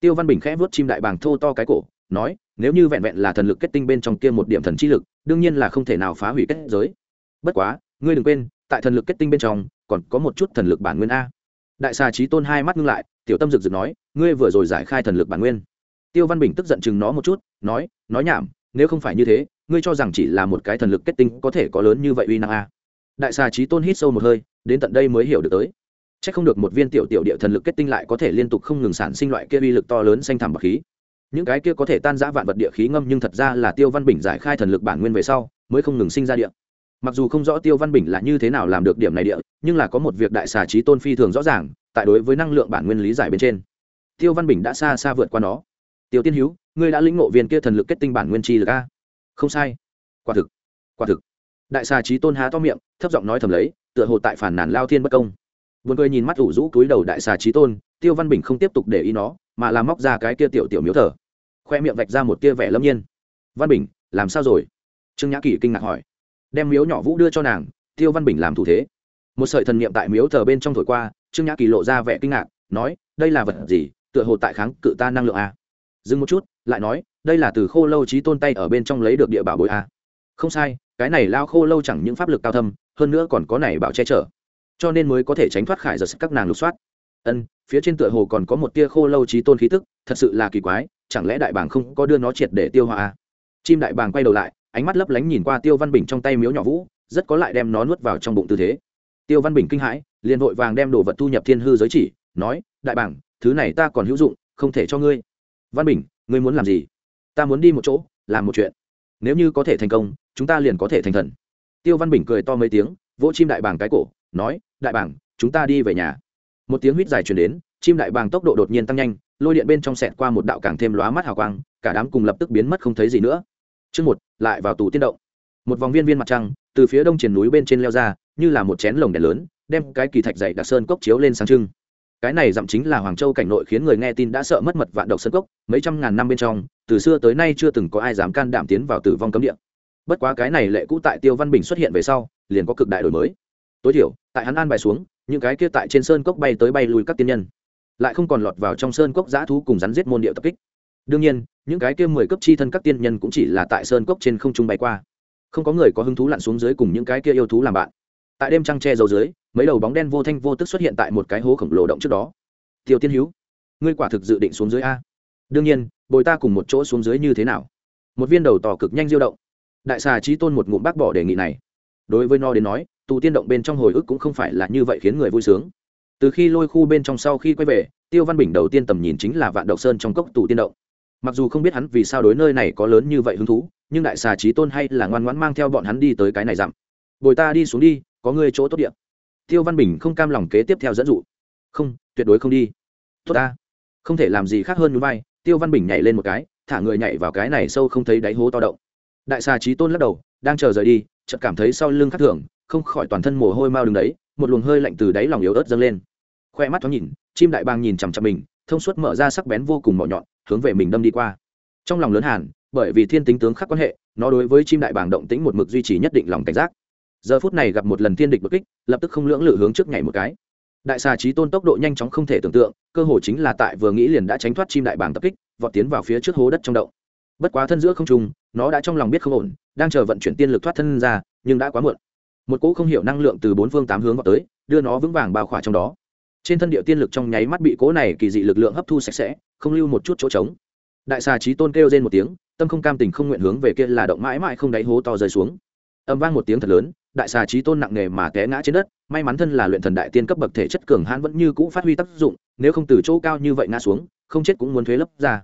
Tiêu văn bình khẽ vớt chim đại bàng thô to cái cổ, nói, nếu như vẹn vẹn là thần lực kết tinh bên trong kia một điểm thần chi lực, đương nhiên là không thể nào phá hủy kết giới. Bất quá, ngươi đừng quên, tại thần lực kết tinh bên trong, còn có một chút thần lực bản nguyên a. Đại xà trí tôn hai mắt ngưng lại, tiểu tâm rực rực nói, ngươi vừa rồi giải khai thần lực bản nguyên tiêu văn bình tức giận chừng nó một chút, nói nói nhảm, nếu không phải như thế, ngươi cho rằng chỉ là một cái thần lực kết tinh có thể có lớn như vậy uy năng a đại xà trí tôn hít sâu một hơi, đến tận đây mới hiểu được tới. C h ắ c không được một viên tiểu tiểu địa thần lực kết tinh lại có thể liên tục không ngừng sản sinh loại kia uy lực to lớn xanh thảm bạc khí. Những cái kia có thể tan giã vạn vật địa khí ngâm nhưng thật ra là tiêu văn bình giải khai thần lực bản nguyên về sau, mới không ngừng sinh ra địa. Mặc dù không rõ tiêu văn bình là như thế nào làm được điểm này địa, nhưng là có một việc đại xà trí tôn phi thường rõ ràng, tại đối với năng lượng bản nguyên lý giải bên trên. Tiêu văn bình đã xa xa vượt qua nó tiêu tiên hữu ngươi đã lĩnh ngộ viên kia thần lực kết tinh bản nguyên chi lực a? Không sai. Quả thực quả thực. Đại xà trí tôn há to miệng, thấp giọng nói thầm lấy, tựa hồ tại phản nàn lao thiên bất công. Vườn cười nhìn mắt ủ rũ túi đầu đại xà trí tôn, tiêu văn bình không tiếp tục để ý nó, mà làm móc ra cái kia tiểu tiểu miếu thờ. Khoe miệng vạch ra một tia vẻ lâm nhiên. Văn bình, làm sao rồi? Trương nhã kỳ kinh ngạc hỏi. Đem miếu nhỏ vũ đưa cho nàng, tiêu văn bình làm thủ thế. Một sợi thần niệm tại miếu thờ bên trong thổi qua, trương nhã kỳ lộ ra vẻ kinh ngạc, nói, đây là vật gì, tựa hồ tại kháng cự ta năng lượng a? Dừng một chút, lại nói, đây là từ khô lâu trí tôn tay ở bên trong lấy được địa bảo bội a. Không sai, cái này lao khô lâu chẳng những pháp lực cao thâm, hơn nữa còn có này bảo che chở. Cho nên mới có thể tránh thoát khải giật các nàng lục soát. Ân, phía trên tựa hồ còn có một tia khô lâu trí tôn khí tức, thật sự là kỳ quái, chẳng lẽ đại bàng không có đưa nó triệt để tiêu hóa a? Chim đại bàng quay đầu lại, ánh mắt lấp lánh nhìn qua tiêu văn bình trong tay miếu nhỏ vũ, rất có lại đem nó nuốt vào trong bụng tư thế. Tiêu văn bình kinh hãi, liền vội vàng đem đồ vật thu nhập thiên hư giới chỉ, nói, đại bảng thứ này ta còn hữu dụng, không thể cho ngươi văn bình, ngươi muốn làm gì? Ta muốn đi một chỗ, làm một chuyện. Nếu như có thể thành công, chúng ta liền có thể thành thần. Tiêu văn bình cười to mấy tiếng, vỗ chim đại bàng cái cổ, nói, đại bàng, chúng ta đi về nhà. Một tiếng huýt dài truyền đến, chim đại bàng tốc độ đột nhiên tăng nhanh, lôi điện bên trong sẹt qua một đạo càng thêm lóa mắt hào quang, cả đám cùng lập tức biến mất không thấy gì nữa. Chương một, lại vào tù tiên động. Một vòng viên viên mặt trăng, từ phía đông triển núi bên trên leo ra, như là một chén lồng đèn lớn, đem cái kỳ thạch dày đặc sơn cốc chiếu lên sáng trưng cái này dặm chính là hoàng châu cảnh nội khiến người nghe tin đã sợ mất mật vạn độc sân cốc, mấy trăm ngàn năm bên trong, từ xưa tới nay chưa từng có ai dám can đảm tiến vào tử vong cấm địa. Bất quá cái này lệ cũ tại tiêu văn bình xuất hiện về sau, liền có cực đại đổi mới. Tối thiểu, tại hắn an bài xuống, những cái kia tại trên sơn cốc bay tới bay lùi các tiên nhân, lại không còn lọt vào trong sơn cốc giã thú cùng rắn giết môn điệu tập kích. Đương nhiên, những cái kia mười cấp chi thân các tiên nhân cũng chỉ là tại sơn cốc trên không trung bay qua. Không có người có hứng thú lặn xuống dưới cùng những cái kia yêu thú làm bạn tại đêm trăng tre dầu dưới, mấy đầu bóng đen vô thanh vô tức xuất hiện tại một cái hố khổng lồ động trước đó. Tiêu tiên hữu ngươi quả thực dự định xuống dưới a. Đương nhiên, bồi ta cùng một chỗ xuống dưới như thế nào? Một viên đầu tỏ cực nhanh diêu động. Đại xà trí tôn một ngụm bác bỏ đề nghị này. Đối với nó đến nói, tù tiên động bên trong hồi ức cũng không phải là như vậy khiến người vui sướng. Từ khi lôi khu bên trong sau khi quay về, tiêu văn bình đầu tiên tầm nhìn chính là vạn độc sơn trong cốc tù tiên động. Mặc dù không biết hắn vì sao đối nơi này có lớn như vậy hứng thú, nhưng đại xà trí tôn hay là ngoan ngoãn mang theo bọn hắn đi tới cái này dặm. Bồi ta đi xuống đi có người chỗ tốt điện tiêu văn bình không cam lòng kế tiếp theo dẫn dụ. Không, tuyệt đối không đi. Tốt ta. Không thể làm gì khác hơn núi bay tiêu văn bình nhảy lên một cái, thả người nhảy vào cái này sâu không thấy đáy hố to động. Đại xà trí tôn lắc đầu, đang chờ rời đi, chợt cảm thấy sau lưng khắc thường, không khỏi toàn thân mồ hôi mau đứng đấy, một luồng hơi lạnh từ đáy lòng yếu ớt dâng lên. Khoe mắt thoáng nhìn, chim đại bàng nhìn chằm chằm mình, thông suốt mở ra sắc bén vô cùng mỏ nhọn, hướng về mình đâm đi qua. Trong lòng lớn hàn, bởi vì thiên tính tướng khắc quan hệ, nó đối với chim đại bàng động tĩnh một mực duy trì nhất định lòng cảnh giác giờ phút này gặp một lần thiên địch bất kích, lập tức không lưỡng lự hướng trước nhảy một cái. Đại xà trí tôn tốc độ nhanh chóng không thể tưởng tượng, cơ hồ chính là tại vừa nghĩ liền đã tránh thoát chim đại bàng tập kích, vọt tiến vào phía trước hố đất trong động. Bất quá thân giữa không trung, nó đã trong lòng biết không ổn, đang chờ vận chuyển tiên lực thoát thân ra, nhưng đã quá muộn. Một cỗ không hiểu năng lượng từ bốn phương tám hướng vào tới, đưa nó vững vàng bao khỏa trong đó. Trên thân địa tiên lực trong nháy mắt bị cỗ này kỳ dị lực lượng hấp thu sạch sẽ, không lưu một chút chỗ trống. Đại xà trí tôn kêu lên một tiếng, tâm không cam tình không nguyện hướng về kia là động mãi mãi không đáy hố to rơi xuống. Âm vang một tiếng thật lớn đại xà trí tôn nặng nề mà té ngã trên đất, may mắn thân là luyện thần đại tiên cấp bậc thể chất cường hãn vẫn như cũ phát huy tác dụng, nếu không từ chỗ cao như vậy ngã xuống, không chết cũng muốn thuế lấp ra.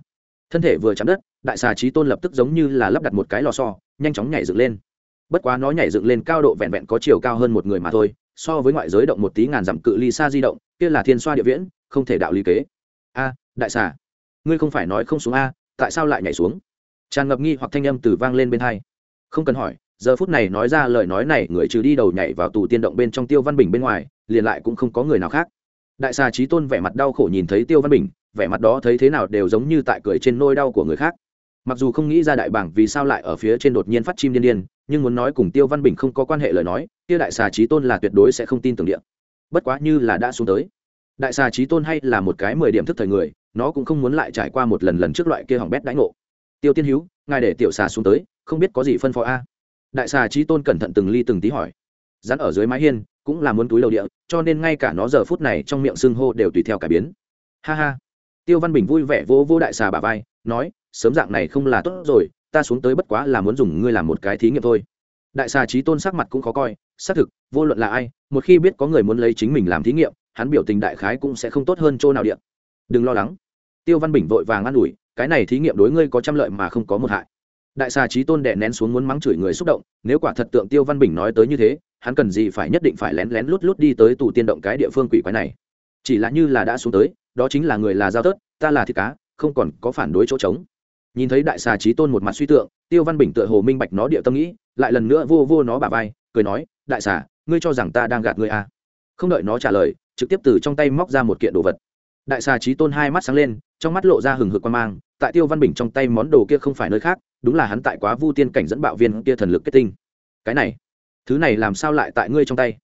Thân thể vừa chạm đất, đại xà trí tôn lập tức giống như là lắp đặt một cái lò xo, nhanh chóng nhảy dựng lên. Bất quá nó nhảy dựng lên cao độ vẹn vẹn có chiều cao hơn một người mà thôi, so với ngoại giới động một tí ngàn dặm cự ly xa di động, kia là thiên xoa địa viễn, không thể đạo lý kế. A, đại xà, ngươi không phải nói không xuống a, tại sao lại nhảy xuống? Tràn ngập nghi hoặc thanh âm từ vang lên bên hai. Không cần hỏi giờ phút này nói ra lời nói này, người trừ đi đầu nhảy vào tù tiên động bên trong tiêu văn bình bên ngoài, liền lại cũng không có người nào khác. Đại xà trí tôn vẻ mặt đau khổ nhìn thấy tiêu văn bình, vẻ mặt đó thấy thế nào đều giống như tại cười trên nôi đau của người khác. Mặc dù không nghĩ ra đại bảng vì sao lại ở phía trên đột nhiên phát chim điên điên, nhưng muốn nói cùng tiêu văn bình không có quan hệ lời nói, tiêu đại xà trí tôn là tuyệt đối sẽ không tin tưởng điện bất quá như là đã xuống tới. Đại xà trí tôn hay là một cái mười điểm thức thời người, nó cũng không muốn lại trải qua một lần lần trước loại kia hỏng bét đãi ngộ. Tiêu tiên hữu ngài để tiểu xà xuống tới, không biết có gì phân phó a? Đại xà trí tôn cẩn thận từng ly từng tí hỏi. Rắn ở dưới mái hiên, cũng là muốn túi lầu địa, cho nên ngay cả nó giờ phút này trong miệng xưng hô đều tùy theo cải biến. Ha ha. Tiêu văn bình vui vẻ vô vô đại xà bà vai, nói, sớm dạng này không là tốt rồi, ta xuống tới bất quá là muốn dùng ngươi làm một cái thí nghiệm thôi. Đại xà trí tôn sắc mặt cũng khó coi, xác thực, vô luận là ai, một khi biết có người muốn lấy chính mình làm thí nghiệm, hắn biểu tình đại khái cũng sẽ không tốt hơn chỗ nào điện đừng lo lắng. Tiêu văn bình vội vàng an ủi, cái này thí nghiệm đối ngươi có trăm lợi mà không có một hại đại xà trí tôn đè nén xuống muốn mắng chửi người xúc động, nếu quả thật tượng tiêu văn bình nói tới như thế, hắn cần gì phải nhất định phải lén lén lút lút đi tới tù tiên động cái địa phương quỷ quái này. Chỉ là như là đã xuống tới, đó chính là người là giao tớt, ta là thịt cá, không còn có phản đối chỗ trống. Nhìn thấy đại xà trí tôn một mặt suy tượng, tiêu văn bình tựa hồ minh bạch nó địa tâm nghĩ, lại lần nữa vô vô nó bà vai, cười nói, đại xà, ngươi cho rằng ta đang gạt ngươi à. không đợi nó trả lời, trực tiếp từ trong tay móc ra một kiện đồ vật. Đại xà trí tôn hai mắt sáng lên, trong mắt lộ ra hừng hực quan mang, tại tiêu văn bình trong tay món đồ kia không phải nơi khác đúng là hắn tại quá vu tiên cảnh dẫn bạo viên kia thần lực kết tinh. Cái này, thứ này làm sao lại tại ngươi trong tay?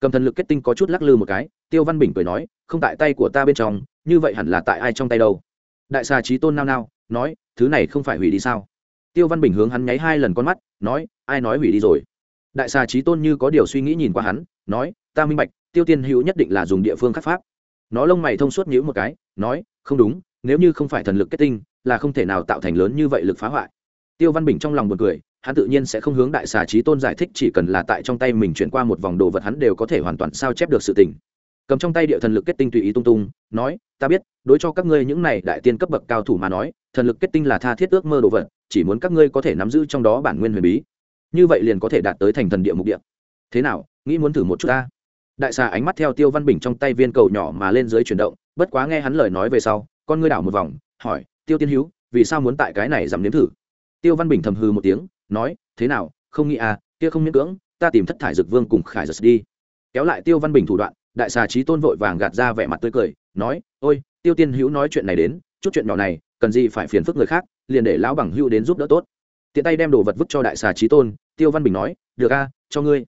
Cầm thần lực kết tinh có chút lắc lư một cái, tiêu văn bình cười nói, không tại tay của ta bên trong, như vậy hẳn là tại ai trong tay đâu? Đại xà trí tôn nao nao, nói, thứ này không phải hủy đi sao? Tiêu văn bình hướng hắn nháy hai lần con mắt, nói, ai nói hủy đi rồi? Đại xà trí tôn như có điều suy nghĩ nhìn qua hắn, nói, ta minh bạch, tiêu tiên hữu nhất định là dùng địa phương khắc pháp. Nó lông mày thông suốt nhữ một cái, nói, không đúng, nếu như không phải thần lực kết tinh, là không thể nào tạo thành lớn như vậy lực phá hoại tiêu văn bình trong lòng b u ồ n cười, hắn tự nhiên sẽ không hướng đại xà trí tôn giải thích, chỉ cần là tại trong tay mình chuyển qua một vòng đồ vật hắn đều có thể hoàn toàn sao chép được sự tình. Cầm trong tay địa thần lực kết tinh tùy ý tung tung, nói, ta biết, đối cho các ngươi những này đại tiên cấp bậc cao thủ mà nói, thần lực kết tinh là tha thiết ước mơ đồ vật, chỉ muốn các ngươi có thể nắm giữ trong đó bản nguyên huyền bí. Như vậy liền có thể đạt tới thành thần địa mục địa. Thế nào, nghĩ muốn thử một chút ta? Đại xà ánh mắt theo tiêu văn bình trong tay viên cầu nhỏ mà lên dưới chuyển động, bất quá nghe hắn lời nói về sau, con ngươi đảo một vòng, hỏi, tiêu tiên hữu, vì sao muốn tại cái này giảm nếm thử? Tiêu văn bình thầm hư một tiếng, nói, thế nào, không nghĩ à kia không miễn cưỡng, ta tìm thất thải dực vương cùng khải giật đi. Kéo lại tiêu văn bình thủ đoạn, đại xà trí tôn vội vàng gạt ra vẻ mặt tươi cười, nói, ôi, tiêu tiên hữu nói chuyện này đến, chút chuyện nhỏ này, cần gì phải phiền phức người khác, liền để lão bằng hữu đến giúp đỡ tốt. Tiện tay đem đồ vật vứt cho đại xà trí tôn, tiêu văn bình nói, được a, cho ngươi.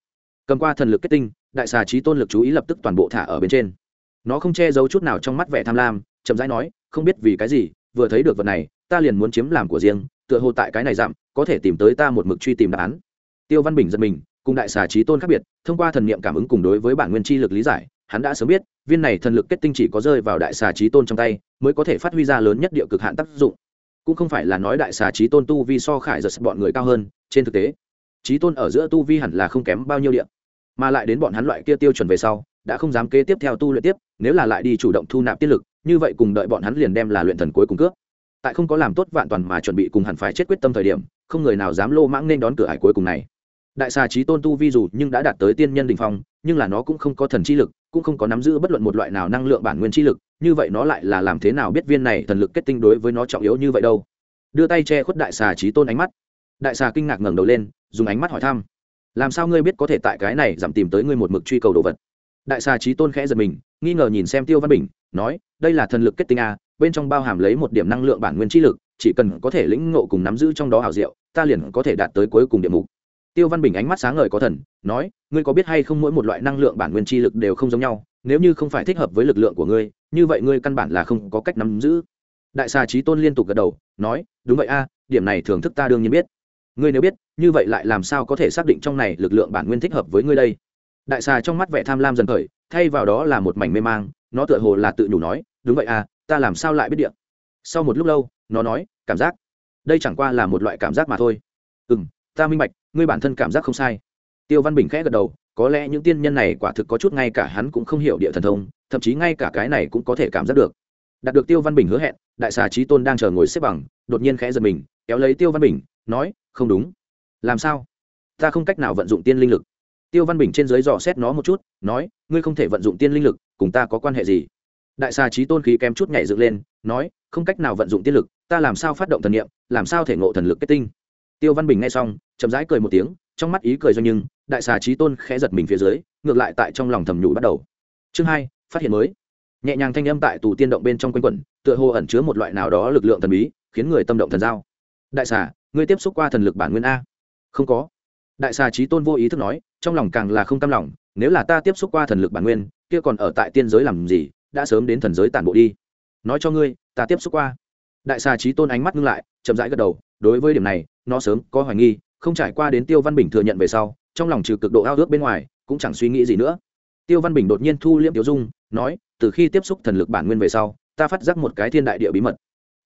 Cầm qua thần lực kết tinh, đại xà trí tôn lực chú ý lập tức toàn bộ thả ở bên trên. Nó không che giấu chút nào trong mắt vẻ tham lam, chậm rãi nói, không biết vì cái gì, vừa thấy được vật này, ta liền muốn chiếm làm của riêng tựa hồ tại cái này giảm, có thể tìm tới ta một mực truy tìm đáp án. Tiêu văn bình giật mình cùng đại xà trí tôn khác biệt thông qua thần niệm cảm ứng cùng đối với bản nguyên chi lực lý giải hắn đã sớm biết viên này thần lực kết tinh chỉ có rơi vào đại xà trí tôn trong tay mới có thể phát huy ra lớn nhất địa cực hạn tác dụng. Cũng không phải là nói đại xà trí tôn tu vi so khải giật bọn người cao hơn trên thực tế trí tôn ở giữa tu vi hẳn là không kém bao nhiêu điện mà lại đến bọn hắn loại kia tiêu chuẩn về sau đã không dám kế tiếp theo tu luyện tiếp nếu là lại đi chủ động thu nạp tiết lực như vậy cùng đợi bọn hắn liền đem là luyện thần cuối cùng cướp tại không có làm tốt vạn toàn mà chuẩn bị cùng hẳn phải chết quyết tâm thời điểm, không người nào dám lô mãng nên đón cửa hải cuối cùng này. Đại xà trí tôn tu vi dù nhưng đã đạt tới tiên nhân đình phong, nhưng là nó cũng không có thần chi lực, cũng không có nắm giữ bất luận một loại nào năng lượng bản nguyên chi lực, như vậy nó lại là làm thế nào biết viên này thần lực kết tinh đối với nó trọng yếu như vậy đâu? Đưa tay che khuất đại xà trí tôn ánh mắt. Đại xà kinh ngạc ngẩng đầu lên, dùng ánh mắt hỏi thăm. Làm sao ngươi biết có thể tại cái này giảm tìm tới ngươi một mực truy cầu đồ vật? Đại xà trí tôn khẽ giật mình, nghi ngờ nhìn xem tiêu văn bình, nói, đây là thần lực kết tinh a, bên trong bao hàm lấy một điểm năng lượng bản nguyên chi lực, chỉ cần có thể lĩnh ngộ cùng nắm giữ trong đó hảo diệu, ta liền có thể đạt tới cuối cùng địa mục. Tiêu văn bình ánh mắt sáng ngời có thần, nói, ngươi có biết hay không mỗi một loại năng lượng bản nguyên chi lực đều không giống nhau, nếu như không phải thích hợp với lực lượng của ngươi, như vậy ngươi căn bản là không có cách nắm giữ. Đại xà trí tôn liên tục gật đầu, nói, đúng vậy a, điểm này thưởng thức ta đương nhiên biết. Ngươi nếu biết, như vậy lại làm sao có thể xác định trong này lực lượng bản nguyên thích hợp với ngươi đây? Đại xà trong mắt vẻ tham lam dần khởi, thay vào đó là một mảnh mê mang, nó tựa hồ là tự nhủ nói, đúng vậy à ta làm sao lại biết điện sau một lúc lâu, nó nói, cảm giác. Đây chẳng qua là một loại cảm giác mà thôi. Ừ m ta minh bạch, ngươi bản thân cảm giác không sai. Tiêu văn bình khẽ gật đầu, có lẽ những tiên nhân này quả thực có chút ngay cả hắn cũng không hiểu địa thần thông, thậm chí ngay cả cái này cũng có thể cảm giác được. Đạt được tiêu văn bình hứa hẹn, đại xà trí tôn đang chờ ngồi xếp bằng, đột nhiên khẽ giật mình, kéo lấy tiêu văn bình, nói, không đúng. Làm sao? Ta không cách nào vận dụng tiên linh lực tiêu văn bình trên dưới dò xét nó một chút, nói, ngươi không thể vận dụng tiên linh lực, cùng ta có quan hệ gì? Đại xà trí tôn khí kém chút nhảy dựng lên, nói, không cách nào vận dụng tiên lực, ta làm sao phát động thần nghiệm làm sao thể ngộ thần lực kết tinh? Tiêu văn bình nghe xong, chậm rãi cười một tiếng, trong mắt ý cười do nhưng, đại xà trí tôn khẽ giật mình phía dưới, ngược lại tại trong lòng thầm nhủ bắt đầu. Chương hai, phát hiện mới. Nhẹ nhàng thanh âm tại tù tiên động bên trong quanh quẩn, tựa hồ ẩn chứa một loại nào đó lực lượng thần bí, khiến người tâm động thần giao. Đại xà, ngươi tiếp xúc qua thần lực bản nguyên a? Không có đại xà trí tôn vô ý thức nói, trong lòng càng là không cam lòng, nếu là ta tiếp xúc qua thần lực bản nguyên, kia còn ở tại tiên giới làm gì, đã sớm đến thần giới tản bộ đi. Nói cho ngươi, ta tiếp xúc qua. Đại xà trí tôn ánh mắt ngưng lại, chậm rãi gật đầu, đối với điểm này, nó sớm có hoài nghi, không trải qua đến tiêu văn bình thừa nhận về sau, trong lòng trừ cực độ ao ước bên ngoài, cũng chẳng suy nghĩ gì nữa. Tiêu văn bình đột nhiên thu liễm tiêu dung, nói, từ khi tiếp xúc thần lực bản nguyên về sau, ta phát giác một cái thiên đại địa bí mật.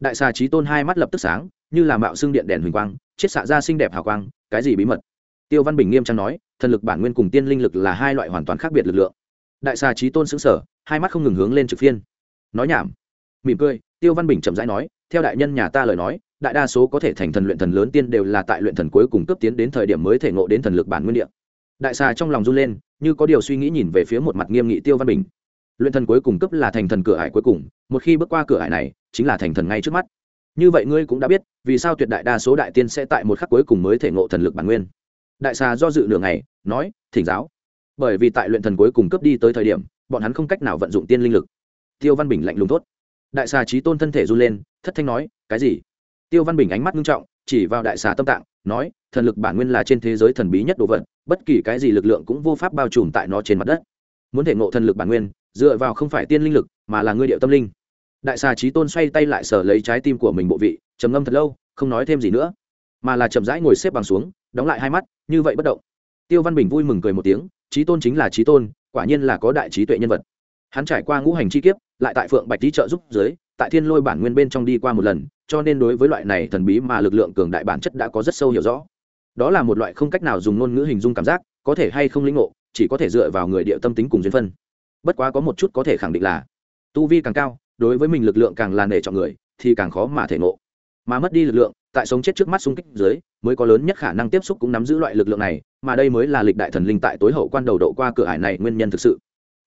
Đại xà trí tôn hai mắt lập tức sáng, như là mạo xương điện đèn huỳnh quang, chiết xạ ra xinh đẹp hào quang, cái gì bí mật? Tiêu văn bình nghiêm trang nói, thần lực bản nguyên cùng tiên linh lực là hai loại hoàn toàn khác biệt lực lượng. Đại xà trí tôn xứng sở hai mắt không ngừng hướng lên trực phiên. Nói nhảm. Mỉm cười, tiêu văn bình chậm rãi nói, theo đại nhân nhà ta lời nói, đại đa số có thể thành thần luyện thần lớn tiên đều là tại luyện thần cuối cùng cấp tiến đến thời điểm mới thể ngộ đến thần lực bản nguyên địa. Đại xà trong lòng run lên, như có điều suy nghĩ nhìn về phía một mặt nghiêm nghị tiêu văn bình. Luyện thần cuối cùng cấp là thành thần cửa hải cuối cùng, một khi bước qua cửa hải này, chính là thành thần ngay trước mắt. Như vậy ngươi cũng đã biết, vì sao tuyệt đại đa số đại tiên sẽ tại một khắc cuối cùng mới thể ngộ thần lực bản nguyên đại xà do dự nửa ngày, nói, thỉnh giáo. Bởi vì tại luyện thần cuối cùng cấp đi tới thời điểm, bọn hắn không cách nào vận dụng tiên linh lực. Tiêu văn bình lạnh lùng tốt đại xà trí tôn thân thể run lên, thất thanh nói, cái gì? Tiêu văn bình ánh mắt nghiêm trọng, chỉ vào đại xà tâm tạng, nói, thần lực bản nguyên là trên thế giới thần bí nhất đồ vật, bất kỳ cái gì lực lượng cũng vô pháp bao trùm tại nó trên mặt đất. Muốn thể ngộ thần lực bản nguyên, dựa vào không phải tiên linh lực, mà là ngươi điệu tâm linh. Đại xà trí tôn xoay tay lại sở lấy trái tim của mình bộ vị, trầm ngâm thật lâu, không nói thêm gì nữa, mà là chậm rãi ngồi xếp bằng xuống đóng lại hai mắt, như vậy bất động. Tiêu văn bình vui mừng cười một tiếng, trí tôn chính là trí tôn, quả nhiên là có đại trí tuệ nhân vật. Hắn trải qua ngũ hành chi kiếp, lại tại phượng bạch tý trợ giúp dưới, tại thiên lôi bản nguyên bên trong đi qua một lần, cho nên đối với loại này thần bí mà lực lượng cường đại bản chất đã có rất sâu hiểu rõ. Đó là một loại không cách nào dùng ngôn ngữ hình dung cảm giác, có thể hay không lĩnh ngộ, chỉ có thể dựa vào người địa tâm tính cùng duyên phân. Bất quá có một chút có thể khẳng định là, tu vi càng cao, đối với mình lực lượng càng là nể chọn người, thì càng khó mà thể ngộ. Mà mất đi lực lượng tại sống chết trước mắt xung kích dưới, mới có lớn nhất khả năng tiếp xúc cũng nắm giữ loại lực lượng này, mà đây mới là lịch đại thần linh tại tối hậu quan đầu độ qua cửa ải này nguyên nhân thực sự.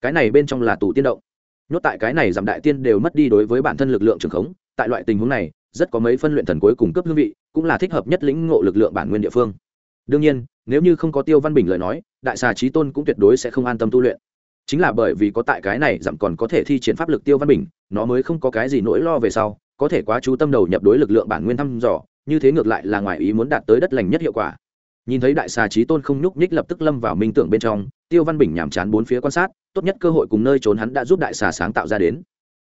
Cái này bên trong là tù tiên động. Nhốt tại cái này giảm đại tiên đều mất đi đối với bản thân lực lượng trường khống, tại loại tình huống này, rất có mấy phân luyện thần cuối cùng cấp hương vị, cũng là thích hợp nhất lĩnh ngộ lực lượng bản nguyên địa phương. Đương nhiên, nếu như không có tiêu văn bình lời nói, đại xà trí tôn cũng tuyệt đối sẽ không an tâm tu luyện. Chính là bởi vì có tại cái này giảm còn có thể thi triển pháp lực tiêu văn bình, nó mới không có cái gì nỗi lo về sau, có thể quá chú tâm đầu nhập đối lực lượng bản nguyên thăm dò như thế ngược lại là ngoài ý muốn đạt tới đất lành nhất hiệu quả. Nhìn thấy đại xà trí tôn không nhúc nhích lập tức lâm vào minh tưởng bên trong, tiêu văn bình nhàm chán bốn phía quan sát, tốt nhất cơ hội cùng nơi trốn hắn đã giúp đại xà sáng tạo ra đến.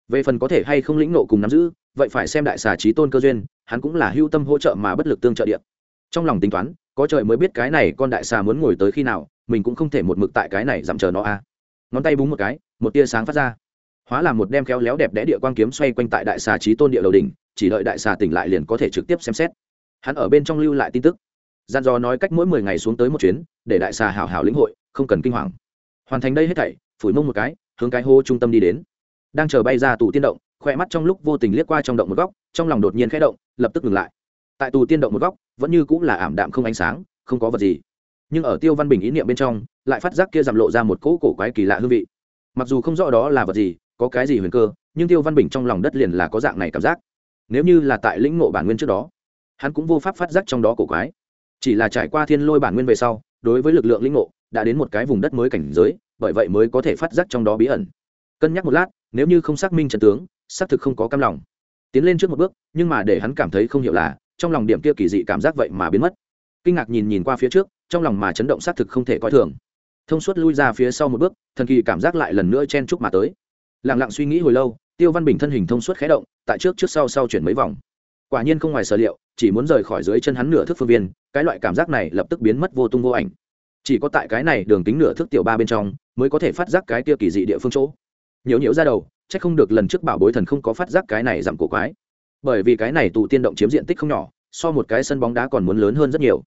Về phần có thể hay không lĩnh nộ cùng nắm giữ, vậy phải xem đại xà trí tôn cơ duyên, hắn cũng là hưu tâm hỗ trợ mà bất lực tương trợ điện trong lòng tính toán, có trời mới biết cái này con đại xà muốn ngồi tới khi nào, mình cũng không thể một mực tại cái này dặm chờ nó a. Ngón tay búng một cái, một tia sáng phát ra. Hóa là một đem khéo léo đẹp đẽ địa quang kiếm xoay quanh tại đại xà trí tôn địa đầu đỉnh chỉ đợi đại xà tỉnh lại liền có thể trực tiếp xem xét. Hắn ở bên trong lưu lại tin tức. Gian dò nói cách mỗi mười ngày xuống tới một chuyến, để đại xà hảo hảo lĩnh hội, không cần kinh hoàng. Hoàn thành đây hết thảy, phủi mông một cái, hướng cái hô trung tâm đi đến. Đang chờ bay ra tù tiên động khoe mắt trong lúc vô tình liếc qua trong động một góc, trong lòng đột nhiên khẽ động, lập tức ngừng lại. Tại tù tiên động một góc, vẫn như cũng là ảm đạm không ánh sáng, không có vật gì. Nhưng ở tiêu văn bình ý niệm bên trong, lại phát giác kia giảm lộ ra một cỗ cổ quái kỳ lạ hương vị. Mặc dù không rõ đó là vật gì, có cái gì huyền cơ, nhưng tiêu văn bình trong lòng đất liền là có dạng này cảm giác nếu như là tại lĩnh ngộ bản nguyên trước đó, hắn cũng vô pháp phát giác trong đó cổ quái. Chỉ là trải qua thiên lôi bản nguyên về sau, đối với lực lượng lĩnh ngộ đã đến một cái vùng đất mới cảnh giới, bởi vậy mới có thể phát giác trong đó bí ẩn. Cân nhắc một lát, nếu như không xác minh trận tướng, xác thực không có cam lòng. Tiến lên trước một bước, nhưng mà để hắn cảm thấy không hiểu là, trong lòng điểm kia kỳ dị cảm giác vậy mà biến mất. Kinh ngạc nhìn nhìn qua phía trước, trong lòng mà chấn động xác thực không thể coi thường. Thông suốt lui ra phía sau một bước, thần kỳ cảm giác lại lần nữa chen chúc mà tới. Lẳng lặng suy nghĩ hồi lâu tiêu văn bình thân hình thông suốt khé động, tại trước trước sau sau chuyển mấy vòng. Quả nhiên không ngoài sở liệu, chỉ muốn rời khỏi dưới chân hắn nửa thước phương viên, cái loại cảm giác này lập tức biến mất vô tung vô ảnh. Chỉ có tại cái này đường tính nửa thước tiểu ba bên trong, mới có thể phát giác cái kia kỳ dị địa phương chỗ. Nhiễu nhiễu ra đầu c h ắ c không được lần trước bảo bối thần không có phát giác cái này giảm cổ quái. Bởi vì cái này tụ tiên động chiếm diện tích không nhỏ, so một cái sân bóng đá còn muốn lớn hơn rất nhiều.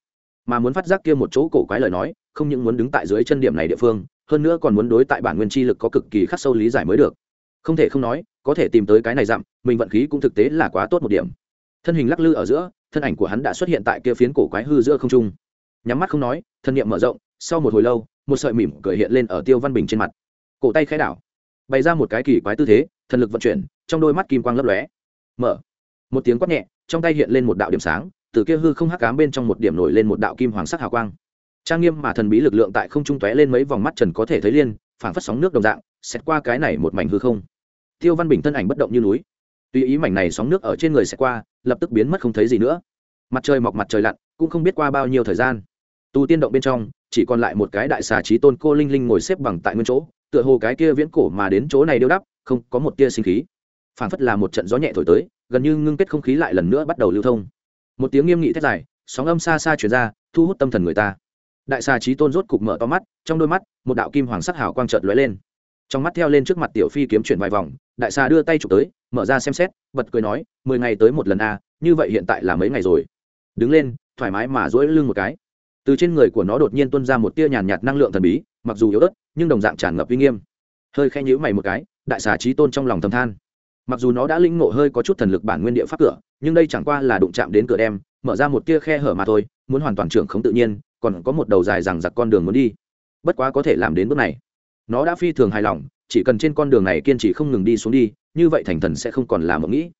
Mà muốn phát giác kia một chỗ cổ quái lời nói, không những muốn đứng tại dưới chân điểm này địa phương, hơn nữa còn muốn đối tại bản nguyên chi lực có cực kỳ khắc sâu lý giải mới được không thể không nói, có thể tìm tới cái này dặm, mình vận khí cũng thực tế là quá tốt một điểm. Thân hình lắc lư ở giữa, thân ảnh của hắn đã xuất hiện tại kia phiến cổ quái hư giữa không trung. Nhắm mắt không nói, thân niệm mở rộng, sau một hồi lâu, một sợi mỉm cười hiện lên ở tiêu văn bình trên mặt. Cổ tay khai đảo, bày ra một cái kỳ quái tư thế, thần lực vận chuyển, trong đôi mắt kim quang lấp lóe. Mở. Một tiếng quát nhẹ, trong tay hiện lên một đạo điểm sáng, từ kia hư không hắc cám bên trong một điểm nổi lên một đạo kim hoàng sắc hào quang. Trang nghiêm mà thần bí lực lượng tại không trung tóe lên mấy vòng mắt trần có thể thấy liên phảng phất sóng nước đồng dạng xét qua cái này một mảnh hư không. Tiêu văn bình thân ảnh bất động như núi. Tùy ý mảnh này sóng nước ở trên người xét qua, lập tức biến mất không thấy gì nữa. Mặt trời mọc mặt trời lặn, cũng không biết qua bao nhiêu thời gian. Tu tiên động bên trong, chỉ còn lại một cái đại xà trí tôn cô linh linh ngồi xếp bằng tại nguyên chỗ, tựa hồ cái kia viễn cổ mà đến chỗ này điêu đắp, không có một tia sinh khí. Phảng phất là một trận gió nhẹ thổi tới, gần như ngưng kết không khí lại lần nữa bắt đầu lưu thông. Một tiếng nghiêm nghị thét dài, sóng âm xa xa chuyển ra, thu hút tâm thần người ta đại xà trí tôn rốt cục mở to mắt, trong đôi mắt, một đạo kim hoàng sắc hảo quang trợt lóe lên. Trong mắt theo lên trước mặt tiểu phi kiếm chuyển vài vòng, đại xà đưa tay chụp tới, mở ra xem xét, bật cười nói, mười ngày tới một lần a như vậy hiện tại là mấy ngày rồi? Đứng lên, thoải mái mà dỗi lưng một cái. Từ trên người của nó đột nhiên tuôn ra một tia nhàn nhạt năng lượng thần bí, mặc dù yếu ớt, nhưng đồng dạng tràn ngập uy nghiêm. Hơi khen nhữ mày một cái, đại xà trí tôn trong lòng thầm than. Mặc dù nó đã linh ngộ hơi có chút thần lực bản nguyên địa pháp cửa, nhưng đây chẳng qua là đụng chạm đến cửa đem, mở ra một tia khe hở mà thôi, muốn hoàn toàn trưởng không tự nhiên còn có một đầu dài rằng giặc con đường muốn đi. Bất quá có thể làm đến bước này. Nó đã phi thường hài lòng, chỉ cần trên con đường này kiên trì không ngừng đi xuống đi, như vậy thành thần sẽ không còn làm mộng nghĩ.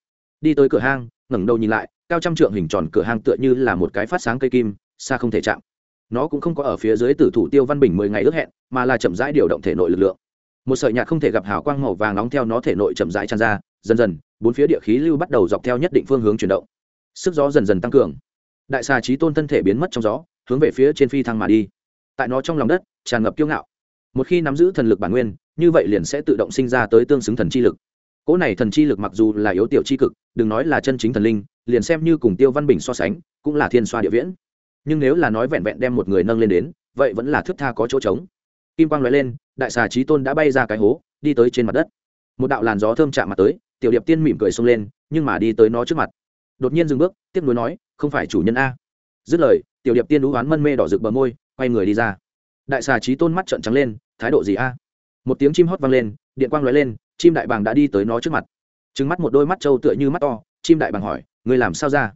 Đi tới cửa hang, ngẩng đầu nhìn lại, cao trăm trượng hình tròn cửa hang tựa như là một cái phát sáng cây kim, xa không thể chạm. Nó cũng không có ở phía dưới tử thủ tiêu văn bình mười ngày ước hẹn, mà là chậm rãi điều động thể nội lực lượng. Một sợi nhạt không thể gặp hào quang màu vàng nóng theo nó thể nội chậm rãi tràn ra, dần dần, bốn phía địa khí lưu bắt đầu dọc theo nhất định phương hướng chuyển động. Sức gió dần dần tăng cường. Đại xà trí tôn thân thể biến mất trong gió hướng về phía trên phi thăng mà đi. Tại nó trong lòng đất, tràn ngập kiêu ngạo. Một khi nắm giữ thần lực bản nguyên, như vậy liền sẽ tự động sinh ra tới tương xứng thần chi lực. Cỗ này thần chi lực mặc dù là yếu tiểu chi cực, đừng nói là chân chính thần linh, liền xem như cùng tiêu văn bình so sánh, cũng là thiên xoa địa viễn. Nhưng nếu là nói vẹn vẹn đem một người nâng lên đến, vậy vẫn là thước tha có chỗ trống. Kim quang nói lên, đại xà trí tôn đã bay ra cái hố, đi tới trên mặt đất. Một đạo làn gió thơm chạm mặt tới, tiểu điệp tiên mỉm cười xông lên, nhưng mà đi tới nó trước mặt. Đột nhiên dừng bước, tiếp nối nói, không phải chủ nhân a. Dứt lời tiểu điệp tiên đũ oán mân mê đỏ rực bờ môi, quay người đi ra. Đại xà trí tôn mắt trợn trắng lên, thái độ gì a? Một tiếng chim hót vang lên, điện quang lóe lên, chim đại bàng đã đi tới nó trước mặt. Trứng mắt một đôi mắt trâu tựa như mắt to, chim đại bàng hỏi người làm sao ra?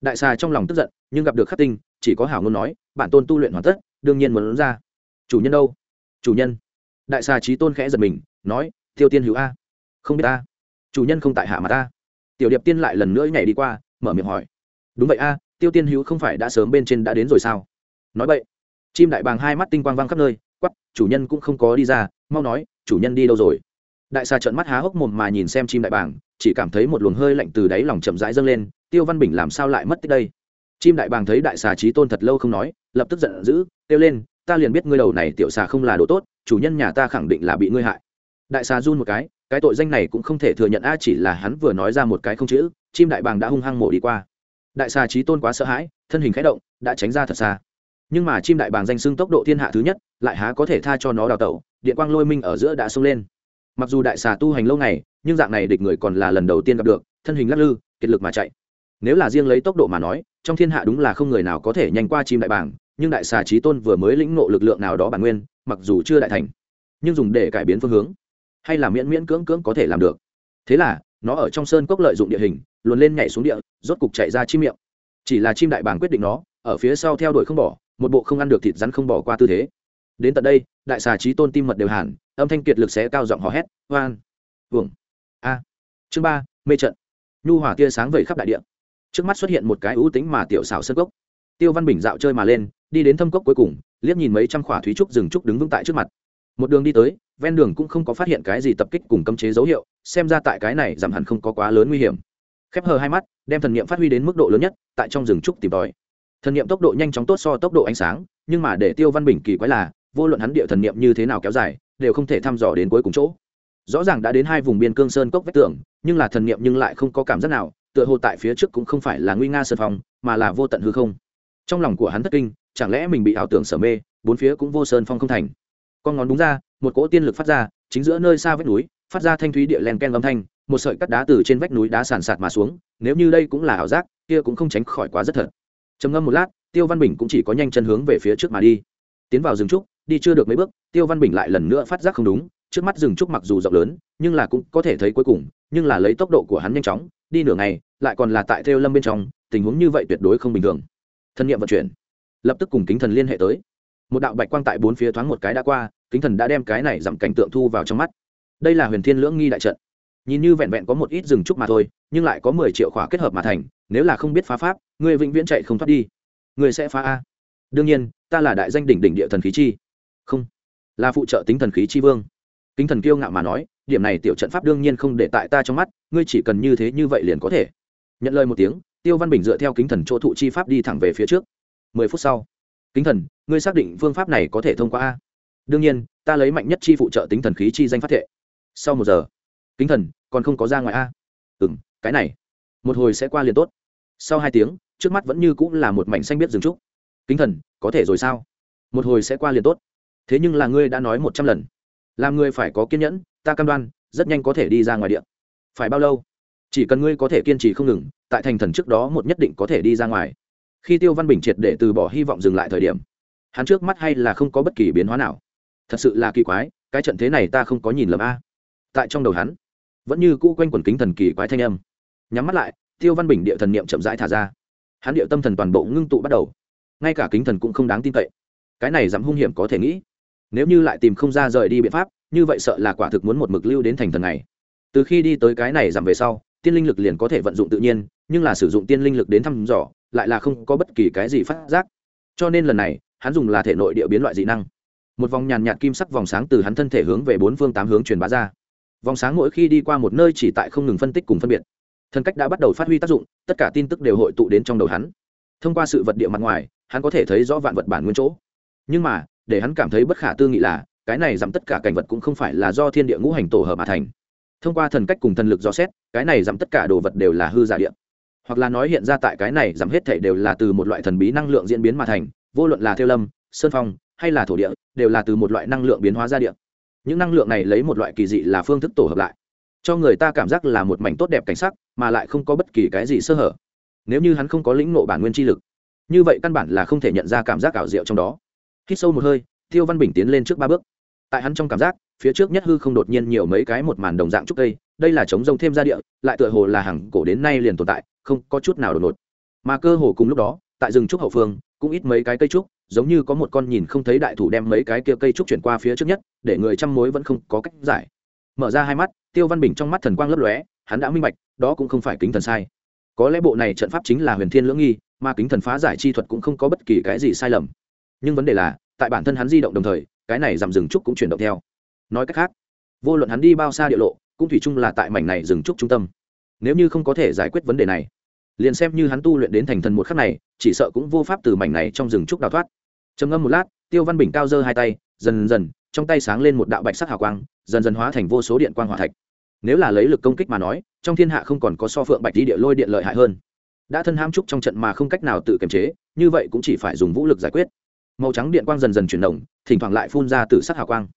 Đại xà trong lòng tức giận, nhưng gặp được khắc tinh, chỉ có hảo ngôn nói, bản tôn tu luyện hoàn tất, đương nhiên muốn lớn ra. Chủ nhân đâu? Chủ nhân. Đại xà trí tôn khẽ giật mình, nói tiêu tiên hữu a. Không biết ta. Chủ nhân không tại hạ mà ta. Tiểu điệp tiên lại lần nữa nhảy đi qua, mở miệng hỏi, đúng vậy a tiêu tiên hữu không phải đã sớm bên trên đã đến rồi sao? Nói vậy chim đại bàng hai mắt tinh quang vang khắp nơi quắp chủ nhân cũng không có đi ra, mau nói, chủ nhân đi đâu rồi? Đại xà trợn mắt há hốc mồm mà nhìn xem chim đại bàng, chỉ cảm thấy một luồng hơi lạnh từ đáy lòng chậm rãi dâng lên, tiêu văn bình làm sao lại mất tích đây? Chim đại bàng thấy đại xà trí tôn thật lâu không nói, lập tức giận dữ, kêu lên, ta liền biết ngươi đầu này tiểu xà không là đồ tốt, chủ nhân nhà ta khẳng định là bị ngươi hại. Đại xà run một cái cái tội danh này cũng không thể thừa nhận, a, chỉ là hắn vừa nói ra một cái không chữ, chim đại bàng đã hung hăng mổ đi qua đại xà trí tôn quá sợ hãi, thân hình khẽ động, đã tránh ra thật xa. Nhưng mà chim đại bàng danh xưng tốc độ thiên hạ thứ nhất, lại há có thể tha cho nó đào tẩu, điện quang lôi minh ở giữa đã xông lên. Mặc dù đại xà tu hành lâu ngày, nhưng dạng này địch người còn là lần đầu tiên gặp được, thân hình lắc lư, kiệt lực mà chạy. Nếu là riêng lấy tốc độ mà nói, trong thiên hạ đúng là không người nào có thể nhanh qua chim đại bàng, nhưng đại xà trí tôn vừa mới lĩnh ngộ lực lượng nào đó bản nguyên, mặc dù chưa đại thành, nhưng dùng để cải biến phương hướng, hay là miễn miễn cưỡng cưỡng có thể làm được. Thế là, nó ở trong sơn cốc lợi dụng địa hình luồn lên nhảy xuống địa rốt cục chạy ra chim miệng. Chỉ là chim đại bàng quyết định nó ở phía sau theo đuổi không bỏ một bộ không ăn được thịt rắn không bỏ qua tư thế. Đến tận đây đại xà trí tôn tim mật đều hàn, âm thanh kiệt lực sẽ cao giọng hò hét hoan vườn a. Chương ba mê trận. Nhu hỏa tia sáng vẩy khắp đại địa. Trước mắt xuất hiện một cái ưu tính mà tiểu xảo sân cốc. Tiêu văn bình dạo chơi mà lên đi đến thâm cốc cuối cùng liếc nhìn mấy trăm khỏa thúy trúc rừng trúc đứng vững tại trước mặt. Một đường đi tới ven đường cũng không có phát hiện cái gì tập kích cùng cấm chế dấu hiệu xem ra tại cái này giảm hẳn không có quá lớn nguy hiểm khép hờ hai mắt, đem thần niệm phát huy đến mức độ lớn nhất, tại trong rừng trúc tìm tòi. Thần niệm tốc độ nhanh chóng tốt so tốc độ ánh sáng, nhưng mà để tiêu văn bình kỳ quái là, vô luận hắn địa thần niệm như thế nào kéo dài, đều không thể thăm dò đến cuối cùng chỗ. Rõ ràng đã đến hai vùng biên cương sơn cốc vách tường, nhưng là thần niệm nhưng lại không có cảm giác nào, tựa hồ tại phía trước cũng không phải là nguy nga sơn phong, mà là vô tận hư không. Trong lòng của hắn thất kinh, chẳng lẽ mình bị ảo tưởng sở mê, bốn phía cũng vô sơn phong không thành. Con ngón đúng ra, một cỗ tiên lực phát ra, chính giữa nơi xa vách núi, phát ra thanh thúy địa len ken âm thanh một sợi cắt đá từ trên vách núi đá sàn sạt mà xuống, nếu như đây cũng là ảo giác, kia cũng không tránh khỏi quá rất thật. Trầm ngâm một lát, tiêu văn bình cũng chỉ có nhanh chân hướng về phía trước mà đi. Tiến vào rừng trúc, đi chưa được mấy bước, tiêu văn bình lại lần nữa phát giác không đúng, trước mắt rừng trúc mặc dù rộng lớn, nhưng là cũng có thể thấy cuối cùng, nhưng là lấy tốc độ của hắn nhanh chóng, đi nửa ngày, lại còn là tại theo lâm bên trong, tình huống như vậy tuyệt đối không bình thường. Thân nhiệm vận chuyển. Lập tức cùng kính thần liên hệ tới. Một đạo bạch quang tại bốn phía thoáng một cái đã qua, kính thần đã đem cái này giảm cảnh tượng thu vào trong mắt. Đây là huyền thiên lưỡng nghi đại trận nhìn như vẹn vẹn có một ít rừng trúc mà thôi, nhưng lại có mười triệu khỏa kết hợp mà thành, nếu là không biết phá pháp người vĩnh viễn chạy không thoát đi. Người sẽ phá a. Đương nhiên, ta là đại danh đỉnh đỉnh địa thần khí chi. Không. Là phụ trợ tính thần khí chi vương. Kính thần kiêu ngạo mà nói, điểm này tiểu trận pháp đương nhiên không để tại ta trong mắt, ngươi chỉ cần như thế như vậy liền có thể. Nhận lời một tiếng, tiêu văn bình dựa theo kính thần chỗ thụ chi pháp đi thẳng về phía trước. Mười phút sau, kính thần, ngươi xác định phương pháp này có thể thông qua a? Đương nhiên, ta lấy mạnh nhất chi phụ trợ tính thần khí chi danh phát thệ. Sau một giờ, kính thần còn không có ra ngoài a? Ừ m cái này, một hồi sẽ qua liền tốt. Sau hai tiếng, trước mắt vẫn như cũng là một mảnh xanh biết dừng trúc. Kính thần, có thể rồi sao? Một hồi sẽ qua liền tốt. Thế nhưng là ngươi đã nói một trăm lần. Làm ngươi phải có kiên nhẫn, ta cam đoan, rất nhanh có thể đi ra ngoài điện phải bao lâu? Chỉ cần ngươi có thể kiên trì không ngừng, tại thành thần trước đó một nhất định có thể đi ra ngoài. Khi tiêu văn bình triệt để từ bỏ hy vọng dừng lại thời điểm, hắn trước mắt hay là không có bất kỳ biến hóa nào. Thật sự là kỳ quái, cái trận thế này ta không có nhìn lầm a. Tại trong đầu hắn vẫn như cũ quanh quần kính thần kỳ quái thanh âm. Nhắm mắt lại, tiêu văn bình địa thần niệm chậm rãi thả ra. Hắn địa tâm thần toàn bộ ngưng tụ bắt đầu. Ngay cả kính thần cũng không đáng tin cậy. Cái này dám hung hiểm có thể nghĩ. Nếu như lại tìm không ra rời đi biện pháp, như vậy sợ là quả thực muốn một mực lưu đến thành thần này. Từ khi đi tới cái này giảm về sau, tiên linh lực liền có thể vận dụng tự nhiên, nhưng là sử dụng tiên linh lực đến thăm dò, lại là không có bất kỳ cái gì phát giác. Cho nên lần này, hắn dùng là thể nội địa biến loại dị năng. Một vòng nhàn nhạt kim sắc vòng sáng từ hắn thân thể hướng về bốn phương tám hướng truyền bá ra vòng sáng mỗi khi đi qua một nơi chỉ tại không ngừng phân tích cùng phân biệt. Thần cách đã bắt đầu phát huy tác dụng, tất cả tin tức đều hội tụ đến trong đầu hắn. Thông qua sự vật địa mặt ngoài, hắn có thể thấy rõ vạn vật bản nguyên chỗ. Nhưng mà, để hắn cảm thấy bất khả tư nghị là, cái này giảm tất cả cảnh vật cũng không phải là do thiên địa ngũ hành tổ hợp mà thành. Thông qua thần cách cùng thần lực do xét, cái này giảm tất cả đồ vật đều là hư giả điện hoặc là nói hiện ra tại cái này giảm hết thể đều là từ một loại thần bí năng lượng diễn biến mà thành, vô luận là theo lâm, sơn phong, hay là thổ địa, đều là từ một loại năng lượng biến hóa ra điện những năng lượng này lấy một loại kỳ dị là phương thức tổ hợp lại, cho người ta cảm giác là một mảnh tốt đẹp cảnh sắc, mà lại không có bất kỳ cái gì sơ hở. Nếu như hắn không có lĩnh nộ bản nguyên chi lực, như vậy căn bản là không thể nhận ra cảm giác ảo diệu trong đó. Hít sâu một hơi, tiêu văn bình tiến lên trước ba bước. Tại hắn trong cảm giác, phía trước nhất hư không đột nhiên nhiều mấy cái một màn đồng dạng trúc cây, đây là chống rông thêm ra địa, lại tựa hồ là hàng cổ đến nay liền tồn tại, không có chút nào đột ngột. Mà cơ hồ cùng lúc đó, tại rừng trúc hậu phương, cũng ít mấy cái cây trúc giống như có một con nhìn không thấy đại thủ đem mấy cái kia cây trúc chuyển qua phía trước nhất, để người chăm mối vẫn không có cách giải. Mở ra hai mắt, tiêu văn bình trong mắt thần quang lấp lóe, hắn đã minh bạch, đó cũng không phải kính thần sai. Có lẽ bộ này trận pháp chính là huyền thiên lưỡng nghi, mà kính thần phá giải chi thuật cũng không có bất kỳ cái gì sai lầm. Nhưng vấn đề là, tại bản thân hắn di động đồng thời, cái này giảm rừng trúc cũng chuyển động theo. Nói cách khác, vô luận hắn đi bao xa địa lộ, cũng thủy chung là tại mảnh này rừng trúc trung tâm. Nếu như không có thể giải quyết vấn đề này, liền xem như hắn tu luyện đến thành thần một khắc này, chỉ sợ cũng vô pháp từ mảnh này trong rừng trúc đào thoát trầm ngâm một lát, tiêu văn bình cao giơ hai tay, dần dần, trong tay sáng lên một đạo bạch sắc hào quang, dần dần hóa thành vô số điện quang hỏa thạch. Nếu là lấy lực công kích mà nói, trong thiên hạ không còn có so phượng bạch đi địa lôi điện lợi hại hơn. Đã thân ham trúc trong trận mà không cách nào tự kiềm chế, như vậy cũng chỉ phải dùng vũ lực giải quyết. Màu trắng điện quang dần dần chuyển động, thỉnh thoảng lại phun ra từ sắc hào quang.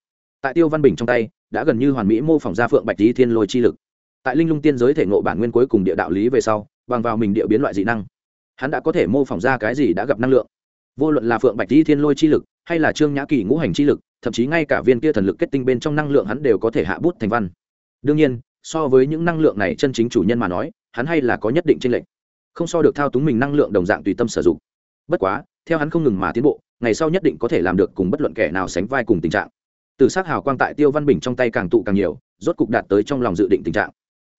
Tại tiêu văn bình trong tay, đã gần như hoàn mỹ mô phỏng ra phượng bạch lý thiên lôi chi lực. Tại linh lung tiên giới thể ngộ bản nguyên cuối cùng địa đạo lý về sau, bằng vào mình địa biến loại dị năng, hắn đã có thể mô phỏng ra cái gì đã gặp năng lượng vô luận là phượng bạch di thiên lôi chi lực, hay là trương nhã kỳ ngũ hành chi lực, thậm chí ngay cả viên kia thần lực kết tinh bên trong năng lượng hắn đều có thể hạ bút thành văn. Đương nhiên, so với những năng lượng này chân chính chủ nhân mà nói, hắn hay là có nhất định tranh lệch. Không so được thao túng mình năng lượng đồng dạng tùy tâm sử dụng. Bất quá, theo hắn không ngừng mà tiến bộ, ngày sau nhất định có thể làm được cùng bất luận kẻ nào sánh vai cùng tình trạng. Từ s hào quang tại tiêu văn bình trong tay càng tụ càng nhiều, rốt cục đạt tới trong lòng dự định tình trạng.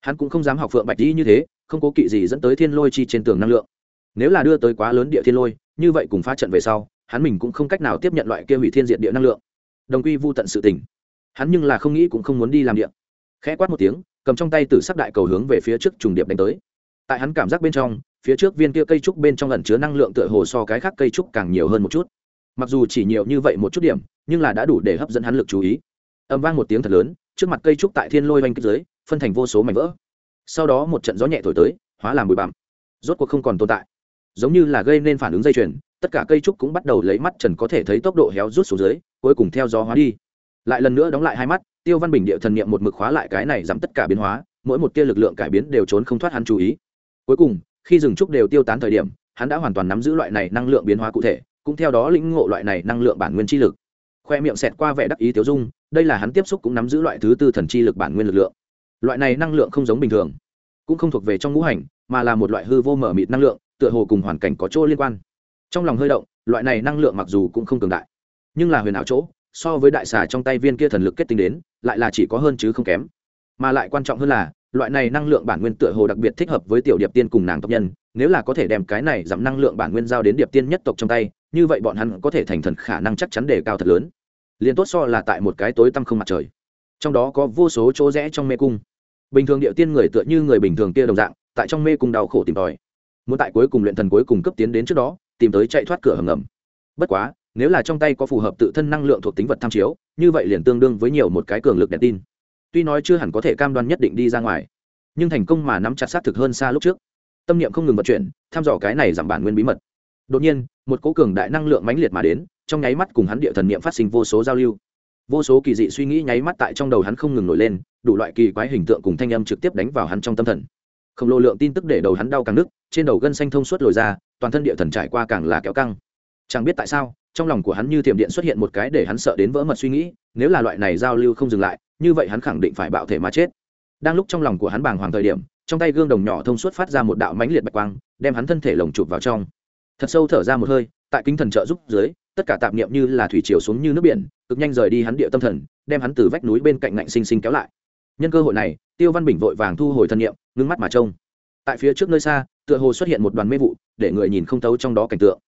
Hắn cũng không dám học phượng bạch đi như thế, không cố kỵ gì dẫn tới thiên lôi chi trên tường năng lượng nếu là đưa tới quá lớn địa thiên lôi, như vậy cùng phá trận về sau, hắn mình cũng không cách nào tiếp nhận loại kia hủy thiên diện địa năng lượng. Đồng quy vô tận sự tình. Hắn nhưng là không nghĩ cũng không muốn đi làm điện khẽ quát một tiếng, cầm trong tay tử sắc đại cầu hướng về phía trước trùng điệp đánh tới. Tại hắn cảm giác bên trong, phía trước viên kia cây trúc bên trong ẩn chứa năng lượng tựa hồ so cái khác cây trúc càng nhiều hơn một chút. Mặc dù chỉ nhiều như vậy một chút điểm, nhưng là đã đủ để hấp dẫn hắn lực chú ý. Âm vang một tiếng thật lớn, trước mặt cây trúc tại thiên lôi oanh kích dưới, phân thành vô số mảnh vỡ. Sau đó một trận gió nhẹ thổi tới, hóa làm bụi bặm. Rốt cuộc không còn tồn tại giống như là gây nên phản ứng dây chuyền, tất cả cây trúc cũng bắt đầu lấy mắt trần có thể thấy tốc độ héo rút xuống dưới, cuối cùng theo gió hóa đi. Lại lần nữa đóng lại hai mắt, tiêu văn bình địa thần niệm một mực khóa lại cái này giảm tất cả biến hóa, mỗi một tia lực lượng cải biến đều trốn không thoát hắn chú ý. Cuối cùng, khi rừng trúc đều tiêu tán thời điểm, hắn đã hoàn toàn nắm giữ loại này năng lượng biến hóa cụ thể, cũng theo đó lĩnh ngộ loại này năng lượng bản nguyên chi lực. Khoe miệng xẹt qua vẻ đắc ý tiêu dung, đây là hắn tiếp xúc cũng nắm giữ loại thứ tư thần chi lực bản nguyên lực lượng. Loại này năng lượng không giống bình thường, cũng không thuộc về trong ngũ hành, mà là một loại hư vô mở mịt năng lượng tựa hồ cùng hoàn cảnh có chỗ liên quan. Trong lòng hơi động, loại này năng lượng mặc dù cũng không cường đại, nhưng là huyền ảo chỗ, so với đại xà trong tay viên kia thần lực kết tinh đến, lại là chỉ có hơn chứ không kém. Mà lại quan trọng hơn là, loại này năng lượng bản nguyên tựa hồ đặc biệt thích hợp với tiểu điệp tiên cùng nàng tộc nhân, nếu là có thể đem cái này giảm năng lượng bản nguyên giao đến điệp tiên nhất tộc trong tay, như vậy bọn hắn có thể thành thần khả năng chắc chắn đề cao thật lớn. Liền tốt so là tại một cái tối tăm không mặt trời. Trong đó có vô số chỗ rẽ trong mê cung. Bình thường điệu tiên người tựa như người bình thường kia đồng dạng, tại trong mê cung đau khổ tìm tòi muốn tại cuối cùng luyện thần cuối cùng cấp tiến đến trước đó, tìm tới chạy thoát cửa hầm ngầm. Bất quá, nếu là trong tay có phù hợp tự thân năng lượng thuộc tính vật tham chiếu, như vậy liền tương đương với nhiều một cái cường lực đèn tin. Tuy nói chưa hẳn có thể cam đoan nhất định đi ra ngoài, nhưng thành công mà nắm chặt xác thực hơn xa lúc trước. Tâm niệm không ngừng vận chuyển thăm dò cái này giảm bản nguyên bí mật. Đột nhiên, một cố cường đại năng lượng mãnh liệt mà đến, trong nháy mắt cùng hắn địa thần niệm phát sinh vô số giao lưu. Vô số kỳ dị suy nghĩ nháy mắt tại trong đầu hắn không ngừng nổi lên, đủ loại kỳ quái hình tượng cùng thanh âm trực tiếp đánh vào hắn trong tâm thần khổng lồ lượng tin tức để đầu hắn đau càng nức, trên đầu gân xanh thông suốt lồi ra, toàn thân địa thần trải qua càng là kéo căng. Chẳng biết tại sao, trong lòng của hắn như tiềm điện xuất hiện một cái để hắn sợ đến vỡ mật suy nghĩ, nếu là loại này giao lưu không dừng lại, như vậy hắn khẳng định phải bạo thể mà chết. Đang lúc trong lòng của hắn bàng hoàng thời điểm, trong tay gương đồng nhỏ thông suốt phát ra một đạo mãnh liệt bạch quang, đem hắn thân thể lồng chụp vào trong. Thật sâu thở ra một hơi, tại kính thần trợ giúp dưới, tất cả tạp niệm như là thủy chiều xuống như nước biển, cực nhanh rời đi hắn địa tâm thần, đem hắn từ vách núi bên cạnh ngạnh sinh sinh kéo lại. Nhân cơ hội này tiêu văn bình vội vàng thu hồi thân niệm ngưng mắt mà trông. Tại phía trước nơi xa, tựa hồ xuất hiện một đoàn mê vụ, để người nhìn không thấu trong đó cảnh tượng.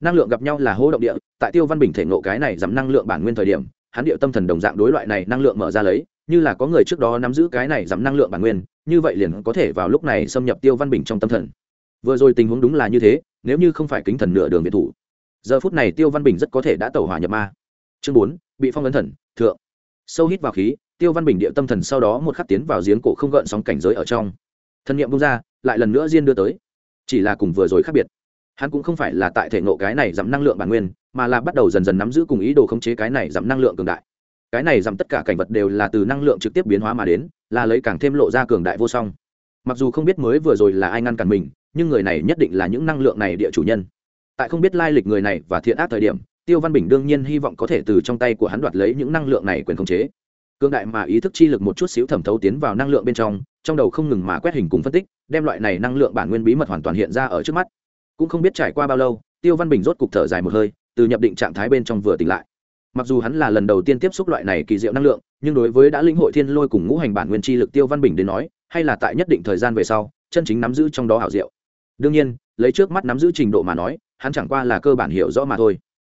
Năng lượng gặp nhau là hô động địa, tại tiêu văn bình thể nộ cái này giảm năng lượng bản nguyên thời điểm, hắn điệu tâm thần đồng dạng đối loại này năng lượng mở ra lấy, như là có người trước đó nắm giữ cái này giảm năng lượng bản nguyên, như vậy liền có thể vào lúc này xâm nhập tiêu văn bình trong tâm thần. Vừa rồi tình huống đúng là như thế, nếu như không phải kính thần nửa đường biệt thủ, giờ phút này tiêu văn bình rất có thể đã tẩu hỏa nhập ma. Chương bốn, bị phong ấn thần, thượng. Sâu hít vào khí tiêu văn bình địa tâm thần sau đó một khắc tiến vào giếng cổ không gợn sóng cảnh giới ở trong. Thân nhiệm bung ra, lại lần nữa diên đưa tới. Chỉ là cùng vừa rồi khác biệt. Hắn cũng không phải là tại thể ngộ cái này giảm năng lượng bản nguyên, mà là bắt đầu dần dần nắm giữ cùng ý đồ khống chế cái này giảm năng lượng cường đại. Cái này giảm tất cả cảnh vật đều là từ năng lượng trực tiếp biến hóa mà đến, là lấy càng thêm lộ ra cường đại vô song. Mặc dù không biết mới vừa rồi là ai ngăn cản mình, nhưng người này nhất định là những năng lượng này địa chủ nhân. Tại không biết lai lịch người này và thiện ác thời điểm, tiêu văn bình đương nhiên hy vọng có thể từ trong tay của hắn đoạt lấy những năng lượng này quyền khống chế cương đại mà ý thức chi lực một chút xíu thẩm thấu tiến vào năng lượng bên trong trong đầu không ngừng mà quét hình cùng phân tích, đem loại này năng lượng bản nguyên bí mật hoàn toàn hiện ra ở trước mắt. Cũng không biết trải qua bao lâu, tiêu văn bình rốt cục thở dài một hơi, từ nhập định trạng thái bên trong vừa tỉnh lại. Mặc dù hắn là lần đầu tiên tiếp xúc loại này kỳ diệu năng lượng, nhưng đối với đã linh hội thiên lôi cùng ngũ hành bản nguyên chi lực tiêu văn bình đến nói, hay là tại nhất định thời gian về sau, chân chính nắm giữ trong đó hảo diệu. Đương nhiên, lấy trước mắt nắm giữ trình độ mà nói, hắn chẳng qua là cơ bản hiểu rõ mà thôi.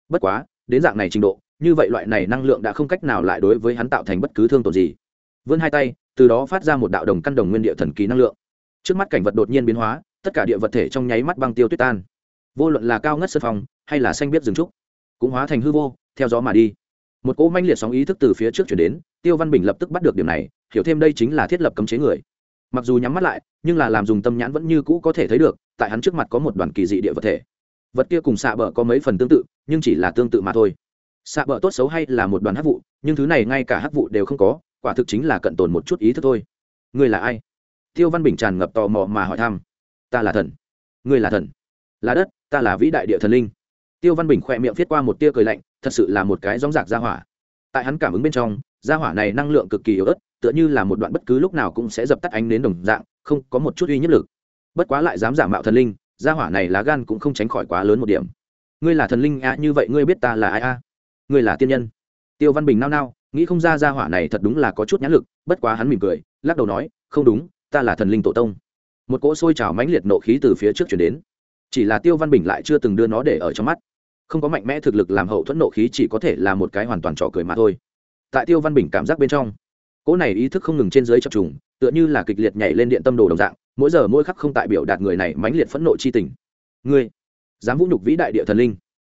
Bất quá, đến dạng này trình độ như vậy loại này năng lượng đã không cách nào lại đối với hắn tạo thành bất cứ thương tổn gì. Vươn hai tay, từ đó phát ra một đạo đồng căn đồng nguyên địa thần kỳ năng lượng. Trước mắt cảnh vật đột nhiên biến hóa, tất cả địa vật thể trong nháy mắt băng tiêu tuyết tan. Vô luận là cao ngất sân phòng hay là xanh biết rừng trúc, cũng hóa thành hư vô, theo gió mà đi. Một cỗ manh liệt sóng ý thức từ phía trước chuyển đến, tiêu văn bình lập tức bắt được điểm này, hiểu thêm đây chính là thiết lập cấm chế người. Mặc dù nhắm mắt lại, nhưng là làm dùng tâm nhãn vẫn như cũ có thể thấy được, tại hắn trước mặt có một đoàn kỳ dị địa vật thể. Vật kia cùng xạ bờ có mấy phần tương tự, nhưng chỉ là tương tự mà thôi xạ bờ tốt xấu hay là một đoàn hắc vụ, nhưng thứ này ngay cả hắc vụ đều không có, quả thực chính là cận tồn một chút ý thức thôi. Ngươi là ai? Tiêu văn bình tràn ngập tò mò mà hỏi thăm. Ta là thần. Ngươi là thần. Là đất, ta là vĩ đại địa thần linh. Tiêu văn bình khỏe miệng viết qua một tia cười lạnh, thật sự là một cái gióng giạc ra hỏa. Tại hắn cảm ứng bên trong ra hỏa này năng lượng cực kỳ yếu ớt, tựa như là một đoạn bất cứ lúc nào cũng sẽ dập tắt ánh đến đồng dạng, không có một chút uy nhất lực. Bất quá lại dám giả mạo thần linh ra hỏa này lá gan cũng không tránh khỏi quá lớn một điểm. Ngươi là thần linh ạ như vậy ngươi biết ta là ai a ngươi là tiên nhân. Tiêu văn bình nao nao, nghĩ không ra gia hỏa này thật đúng là có chút nhãn lực, bất quá hắn mỉm cười, lắc đầu nói, không đúng, ta là thần linh tổ tông. Một cỗ sôi trào mãnh liệt nộ khí từ phía trước chuyển đến. Chỉ là tiêu văn bình lại chưa từng đưa nó để ở trong mắt. Không có mạnh mẽ thực lực làm hậu thuẫn nộ khí chỉ có thể là một cái hoàn toàn trò cười mà thôi. Tại tiêu văn bình cảm giác bên trong, cỗ này ý thức không ngừng trên dưới chập trùng, tựa như là kịch liệt nhảy lên điện tâm đồ đồng dạng, mỗi giờ mỗi khắc không tại biểu đạt người này mãnh liệt phẫn nộ chi tình. Ngươi, dám vũ nhục vĩ đại địa thần linh.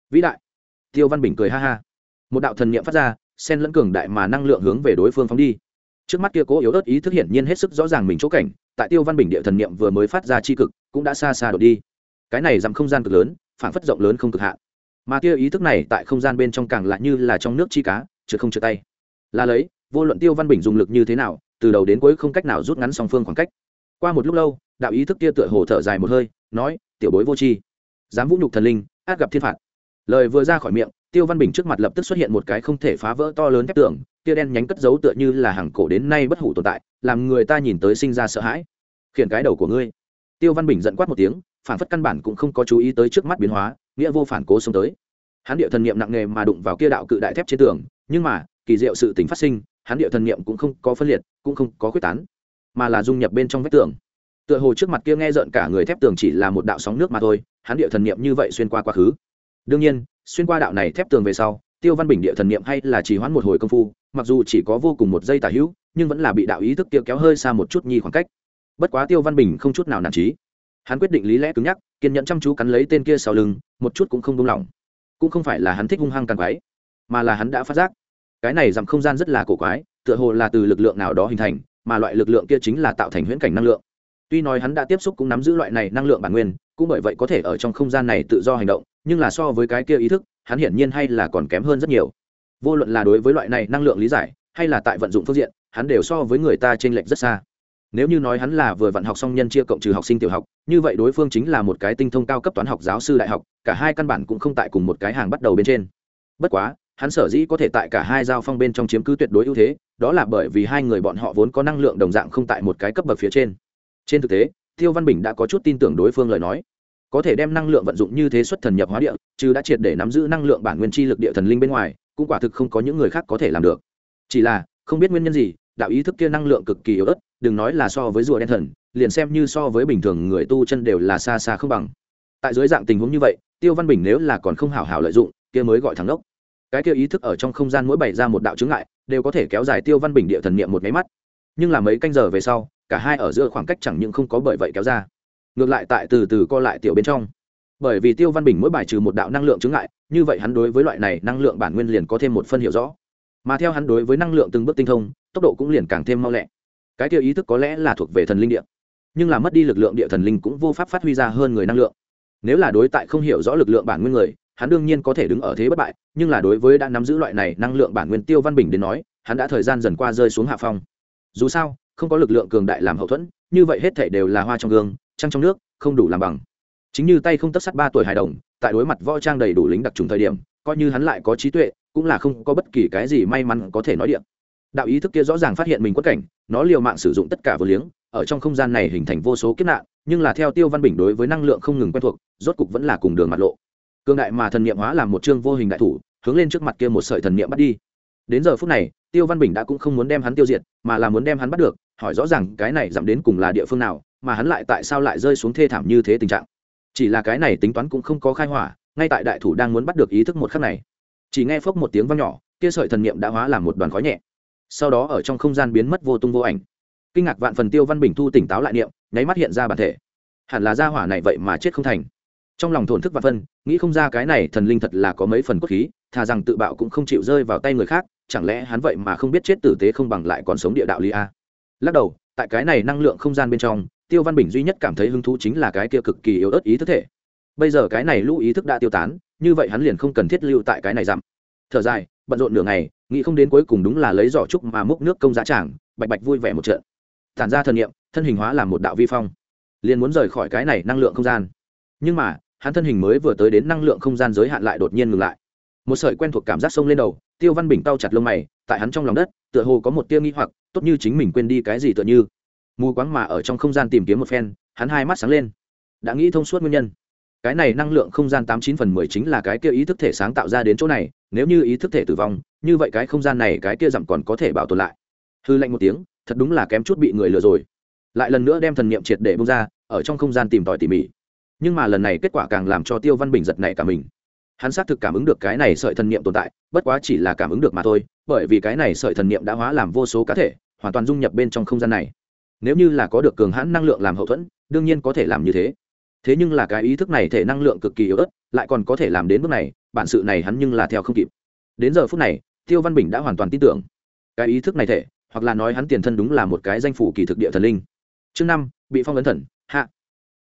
Vĩ đại. Tiêu văn bình cười ha ha một đạo thần niệm phát ra, sen lẫn cường đại mà năng lượng hướng về đối phương phóng đi. Trước mắt kia cố yếu ớt ý thức hiển nhiên hết sức rõ ràng mình chỗ cảnh, tại tiêu văn bình địa thần niệm vừa mới phát ra chi cực, cũng đã xa xa đột đi. Cái này dằm không gian cực lớn phản phất rộng lớn không cực hạn. Mà kia ý thức này tại không gian bên trong càng lại như là trong nước chi cá chứ không chưa tay. Là lấy, vô luận tiêu văn bình dùng lực như thế nào, từ đầu đến cuối không cách nào rút ngắn song phương khoảng cách. Qua một lúc lâu, đạo ý thức kia tựa hồ thở dài một hơi, nói, tiểu bối vô tri, dám vũ nhục thần linh, át gặp thiên phạt. Lời vừa ra khỏi miệng tiêu văn bình trước mặt lập tức xuất hiện một cái không thể phá vỡ to lớn thép tường kia đen nhánh cất giấu tựa như là hàng cổ đến nay bất hủ tồn tại, làm người ta nhìn tới sinh ra sợ hãi. Khiển cái đầu của ngươi. Tiêu văn bình giận quát một tiếng, phản phất căn bản cũng không có chú ý tới trước mắt biến hóa, nghĩa vô phản cố xông tới. Hắn điệu thần niệm nặng nề mà đụng vào kia đạo cự đại thép trên tường, nhưng mà, kỳ diệu sự tình phát sinh, hắn điệu thần niệm cũng không có phân liệt, cũng không có quyết tán, mà là dung nhập bên trong vách tường. Tựa hồ trước mặt kia nghe rợn cả người thép tường chỉ là một đạo sóng nước mà thôi, hắn điệu thần niệm như vậy xuyên qua quá khứ đương nhiên, xuyên qua đạo này thép tường về sau, tiêu văn bình địa thần niệm hay là chỉ hoãn một hồi công phu, mặc dù chỉ có vô cùng một giây tả hữu, nhưng vẫn là bị đạo ý thức kia kéo hơi xa một chút nhi khoảng cách. Bất quá tiêu văn bình không chút nào nản trí hắn quyết định lý lẽ cứng nhắc, kiên nhẫn chăm chú cắn lấy tên kia sau lưng, một chút cũng không buông lỏng. Cũng không phải là hắn thích hung hăng càng quái mà là hắn đã phát giác. Cái này dặm không gian rất là cổ quái, tựa hồ là từ lực lượng nào đó hình thành, mà loại lực lượng kia chính là tạo thành huyễn cảnh năng lượng. Tuy nói hắn đã tiếp xúc cũng nắm giữ loại này năng lượng bản nguyên, cũng bởi vậy có thể ở trong không gian này tự do hành động nhưng là so với cái kia ý thức, hắn hiển nhiên hay là còn kém hơn rất nhiều. Vô luận là đối với loại này năng lượng lý giải, hay là tại vận dụng phương diện, hắn đều so với người ta t r ê n lệch rất xa. Nếu như nói hắn là vừa vận học xong nhân chia cộng trừ học sinh tiểu học, như vậy đối phương chính là một cái tinh thông cao cấp toán học giáo sư đại học, cả hai căn bản cũng không tại cùng một cái hàng bắt đầu bên trên. Bất quá, hắn sở dĩ có thể tại cả hai giao phong bên trong chiếm cứ tuyệt đối ưu thế, đó là bởi vì hai người bọn họ vốn có năng lượng đồng dạng không tại một cái cấp bậc phía trên. Trên thực tế, tiêu văn bình đã có chút tin tưởng đối phương lời nói có thể đem năng lượng vận dụng như thế xuất thần nhập hóa địa, chứ đã triệt để nắm giữ năng lượng bản nguyên chi lực địa thần linh bên ngoài, cũng quả thực không có những người khác có thể làm được. Chỉ là, không biết nguyên nhân gì, đạo ý thức kia năng lượng cực kỳ yếu ớt, đừng nói là so với rùa đen thần, liền xem như so với bình thường người tu chân đều là xa xa không bằng. Tại dưới dạng tình huống như vậy, tiêu văn bình nếu là còn không hảo hảo lợi dụng, kia mới gọi thắng đốc cái kia ý thức ở trong không gian mỗi bày ra một đạo chứng ngại, đều có thể kéo dài tiêu văn bình địa thần niệm một máy mắt. Nhưng là mấy canh giờ về sau, cả hai ở giữa khoảng cách chẳng những không có bởi vậy kéo ra ngược lại tại từ từ co lại tiểu bên trong. Bởi vì tiêu văn bình mỗi bài trừ một đạo năng lượng chứng ngại, như vậy hắn đối với loại này năng lượng bản nguyên liền có thêm một phân hiểu rõ. Mà theo hắn đối với năng lượng từng bước tinh thông, tốc độ cũng liền càng thêm mau lẹ. Cái tiêu ý thức có lẽ là thuộc về thần linh địa. Nhưng là mất đi lực lượng địa thần linh cũng vô pháp phát huy ra hơn người năng lượng. Nếu là đối tại không hiểu rõ lực lượng bản nguyên người, hắn đương nhiên có thể đứng ở thế bất bại, nhưng là đối với đã nắm giữ loại này năng lượng bản nguyên tiêu văn bình đến nói, hắn đã thời gian dần qua rơi xuống hạ phong. Dù sao, không có lực lượng cường đại làm hậu thuẫn, như vậy hết thể đều là hoa trong gương trăng trong nước, không đủ làm bằng. Chính như tay không tất sắt ba tuổi hài đồng, tại đối mặt võ trang đầy đủ lính đặc trùng thời điểm, coi như hắn lại có trí tuệ, cũng là không có bất kỳ cái gì may mắn có thể nói điện. Đạo ý thức kia rõ ràng phát hiện mình quất cảnh, nó liều mạng sử dụng tất cả vừa liếng, ở trong không gian này hình thành vô số kiếp nạn, nhưng là theo tiêu văn bình đối với năng lượng không ngừng quen thuộc, rốt cục vẫn là cùng đường mặt lộ. Cương đại mà thần niệm hóa làm một chương vô hình đại thủ, hướng lên trước mặt kia một sợi thần niệm bắt đi. Đến giờ phút này, tiêu văn bình đã cũng không muốn đem hắn tiêu diệt, mà là muốn đem hắn bắt được, hỏi rõ ràng cái này giảm đến cùng là địa phương nào mà hắn lại tại sao lại rơi xuống thê thảm như thế tình trạng? Chỉ là cái này tính toán cũng không có khai hỏa, ngay tại đại thủ đang muốn bắt được ý thức một khắc này. Chỉ nghe phốc một tiếng văng nhỏ, kia sợi thần niệm đã hóa làm một đoàn khói nhẹ. Sau đó ở trong không gian biến mất vô tung vô ảnh. Kinh ngạc vạn phần tiêu văn bình thu tỉnh táo lại niệm, nháy mắt hiện ra bản thể. Hẳn là gia hỏa này vậy mà chết không thành. Trong lòng thổn thức và phân nghĩ không ra cái này thần linh thật là có mấy phần cốt khí, thà rằng tự bạo cũng không chịu rơi vào tay người khác, chẳng lẽ hắn vậy mà không biết chết tử tế không bằng lại còn sống địa đạo lý a? Lắc đầu, tại cái này năng lượng không gian bên trong tiêu văn bình duy nhất cảm thấy hứng thú chính là cái kia cực kỳ yếu ớt ý thức thể. Bây giờ cái này lũ ý thức đã tiêu tán, như vậy hắn liền không cần thiết lưu tại cái này dặm. Thở dài, bận rộn nửa ngày, nghĩ không đến cuối cùng đúng là lấy giỏ trúc mà múc nước công giá tràng, bạch bạch vui vẻ một trận. Tản ra thần nghiệm thân hình hóa làm một đạo vi phong. Liền muốn rời khỏi cái này năng lượng không gian. Nhưng mà, hắn thân hình mới vừa tới đến năng lượng không gian giới hạn lại đột nhiên ngừng lại. Một sợi quen thuộc cảm giác sông lên đầu, tiêu văn bình tao chặt lông mày, tại hắn trong lòng đất, tựa hồ có một tia nghi hoặc, tốt như chính mình quên đi cái gì tựa như mù quáng mà ở trong không gian tìm kiếm một phen, hắn hai mắt sáng lên. Đã nghĩ thông suốt nguyên nhân. Cái này năng lượng không gian tám chín phần mười chính là cái kia ý thức thể sáng tạo ra đến chỗ này, nếu như ý thức thể tử vong, như vậy cái không gian này cái kia dặm còn có thể bảo tồn lại. Hư lạnh một tiếng, thật đúng là kém chút bị người lừa rồi. Lại lần nữa đem thần niệm triệt để bung ra, ở trong không gian tìm tòi tỉ mỉ. Nhưng mà lần này kết quả càng làm cho tiêu văn bình giật này cả mình. Hắn xác thực cảm ứng được cái này sợi thần niệm tồn tại, bất quá chỉ là cảm ứng được mà thôi, bởi vì cái này sợi thần niệm đã hóa làm vô số cá thể, hoàn toàn dung nhập bên trong không gian này nếu như là có được cường hãn năng lượng làm hậu thuẫn, đương nhiên có thể làm như thế. Thế nhưng là cái ý thức này thể năng lượng cực kỳ yếu ớt, lại còn có thể làm đến bước này, bản sự này hắn nhưng là theo không kịp. Đến giờ phút này, tiêu văn bình đã hoàn toàn tin tưởng. Cái ý thức này thể, hoặc là nói hắn tiền thân đúng là một cái danh phủ kỳ thực địa thần linh. Chương năm, bị phong ấn thần, hạ.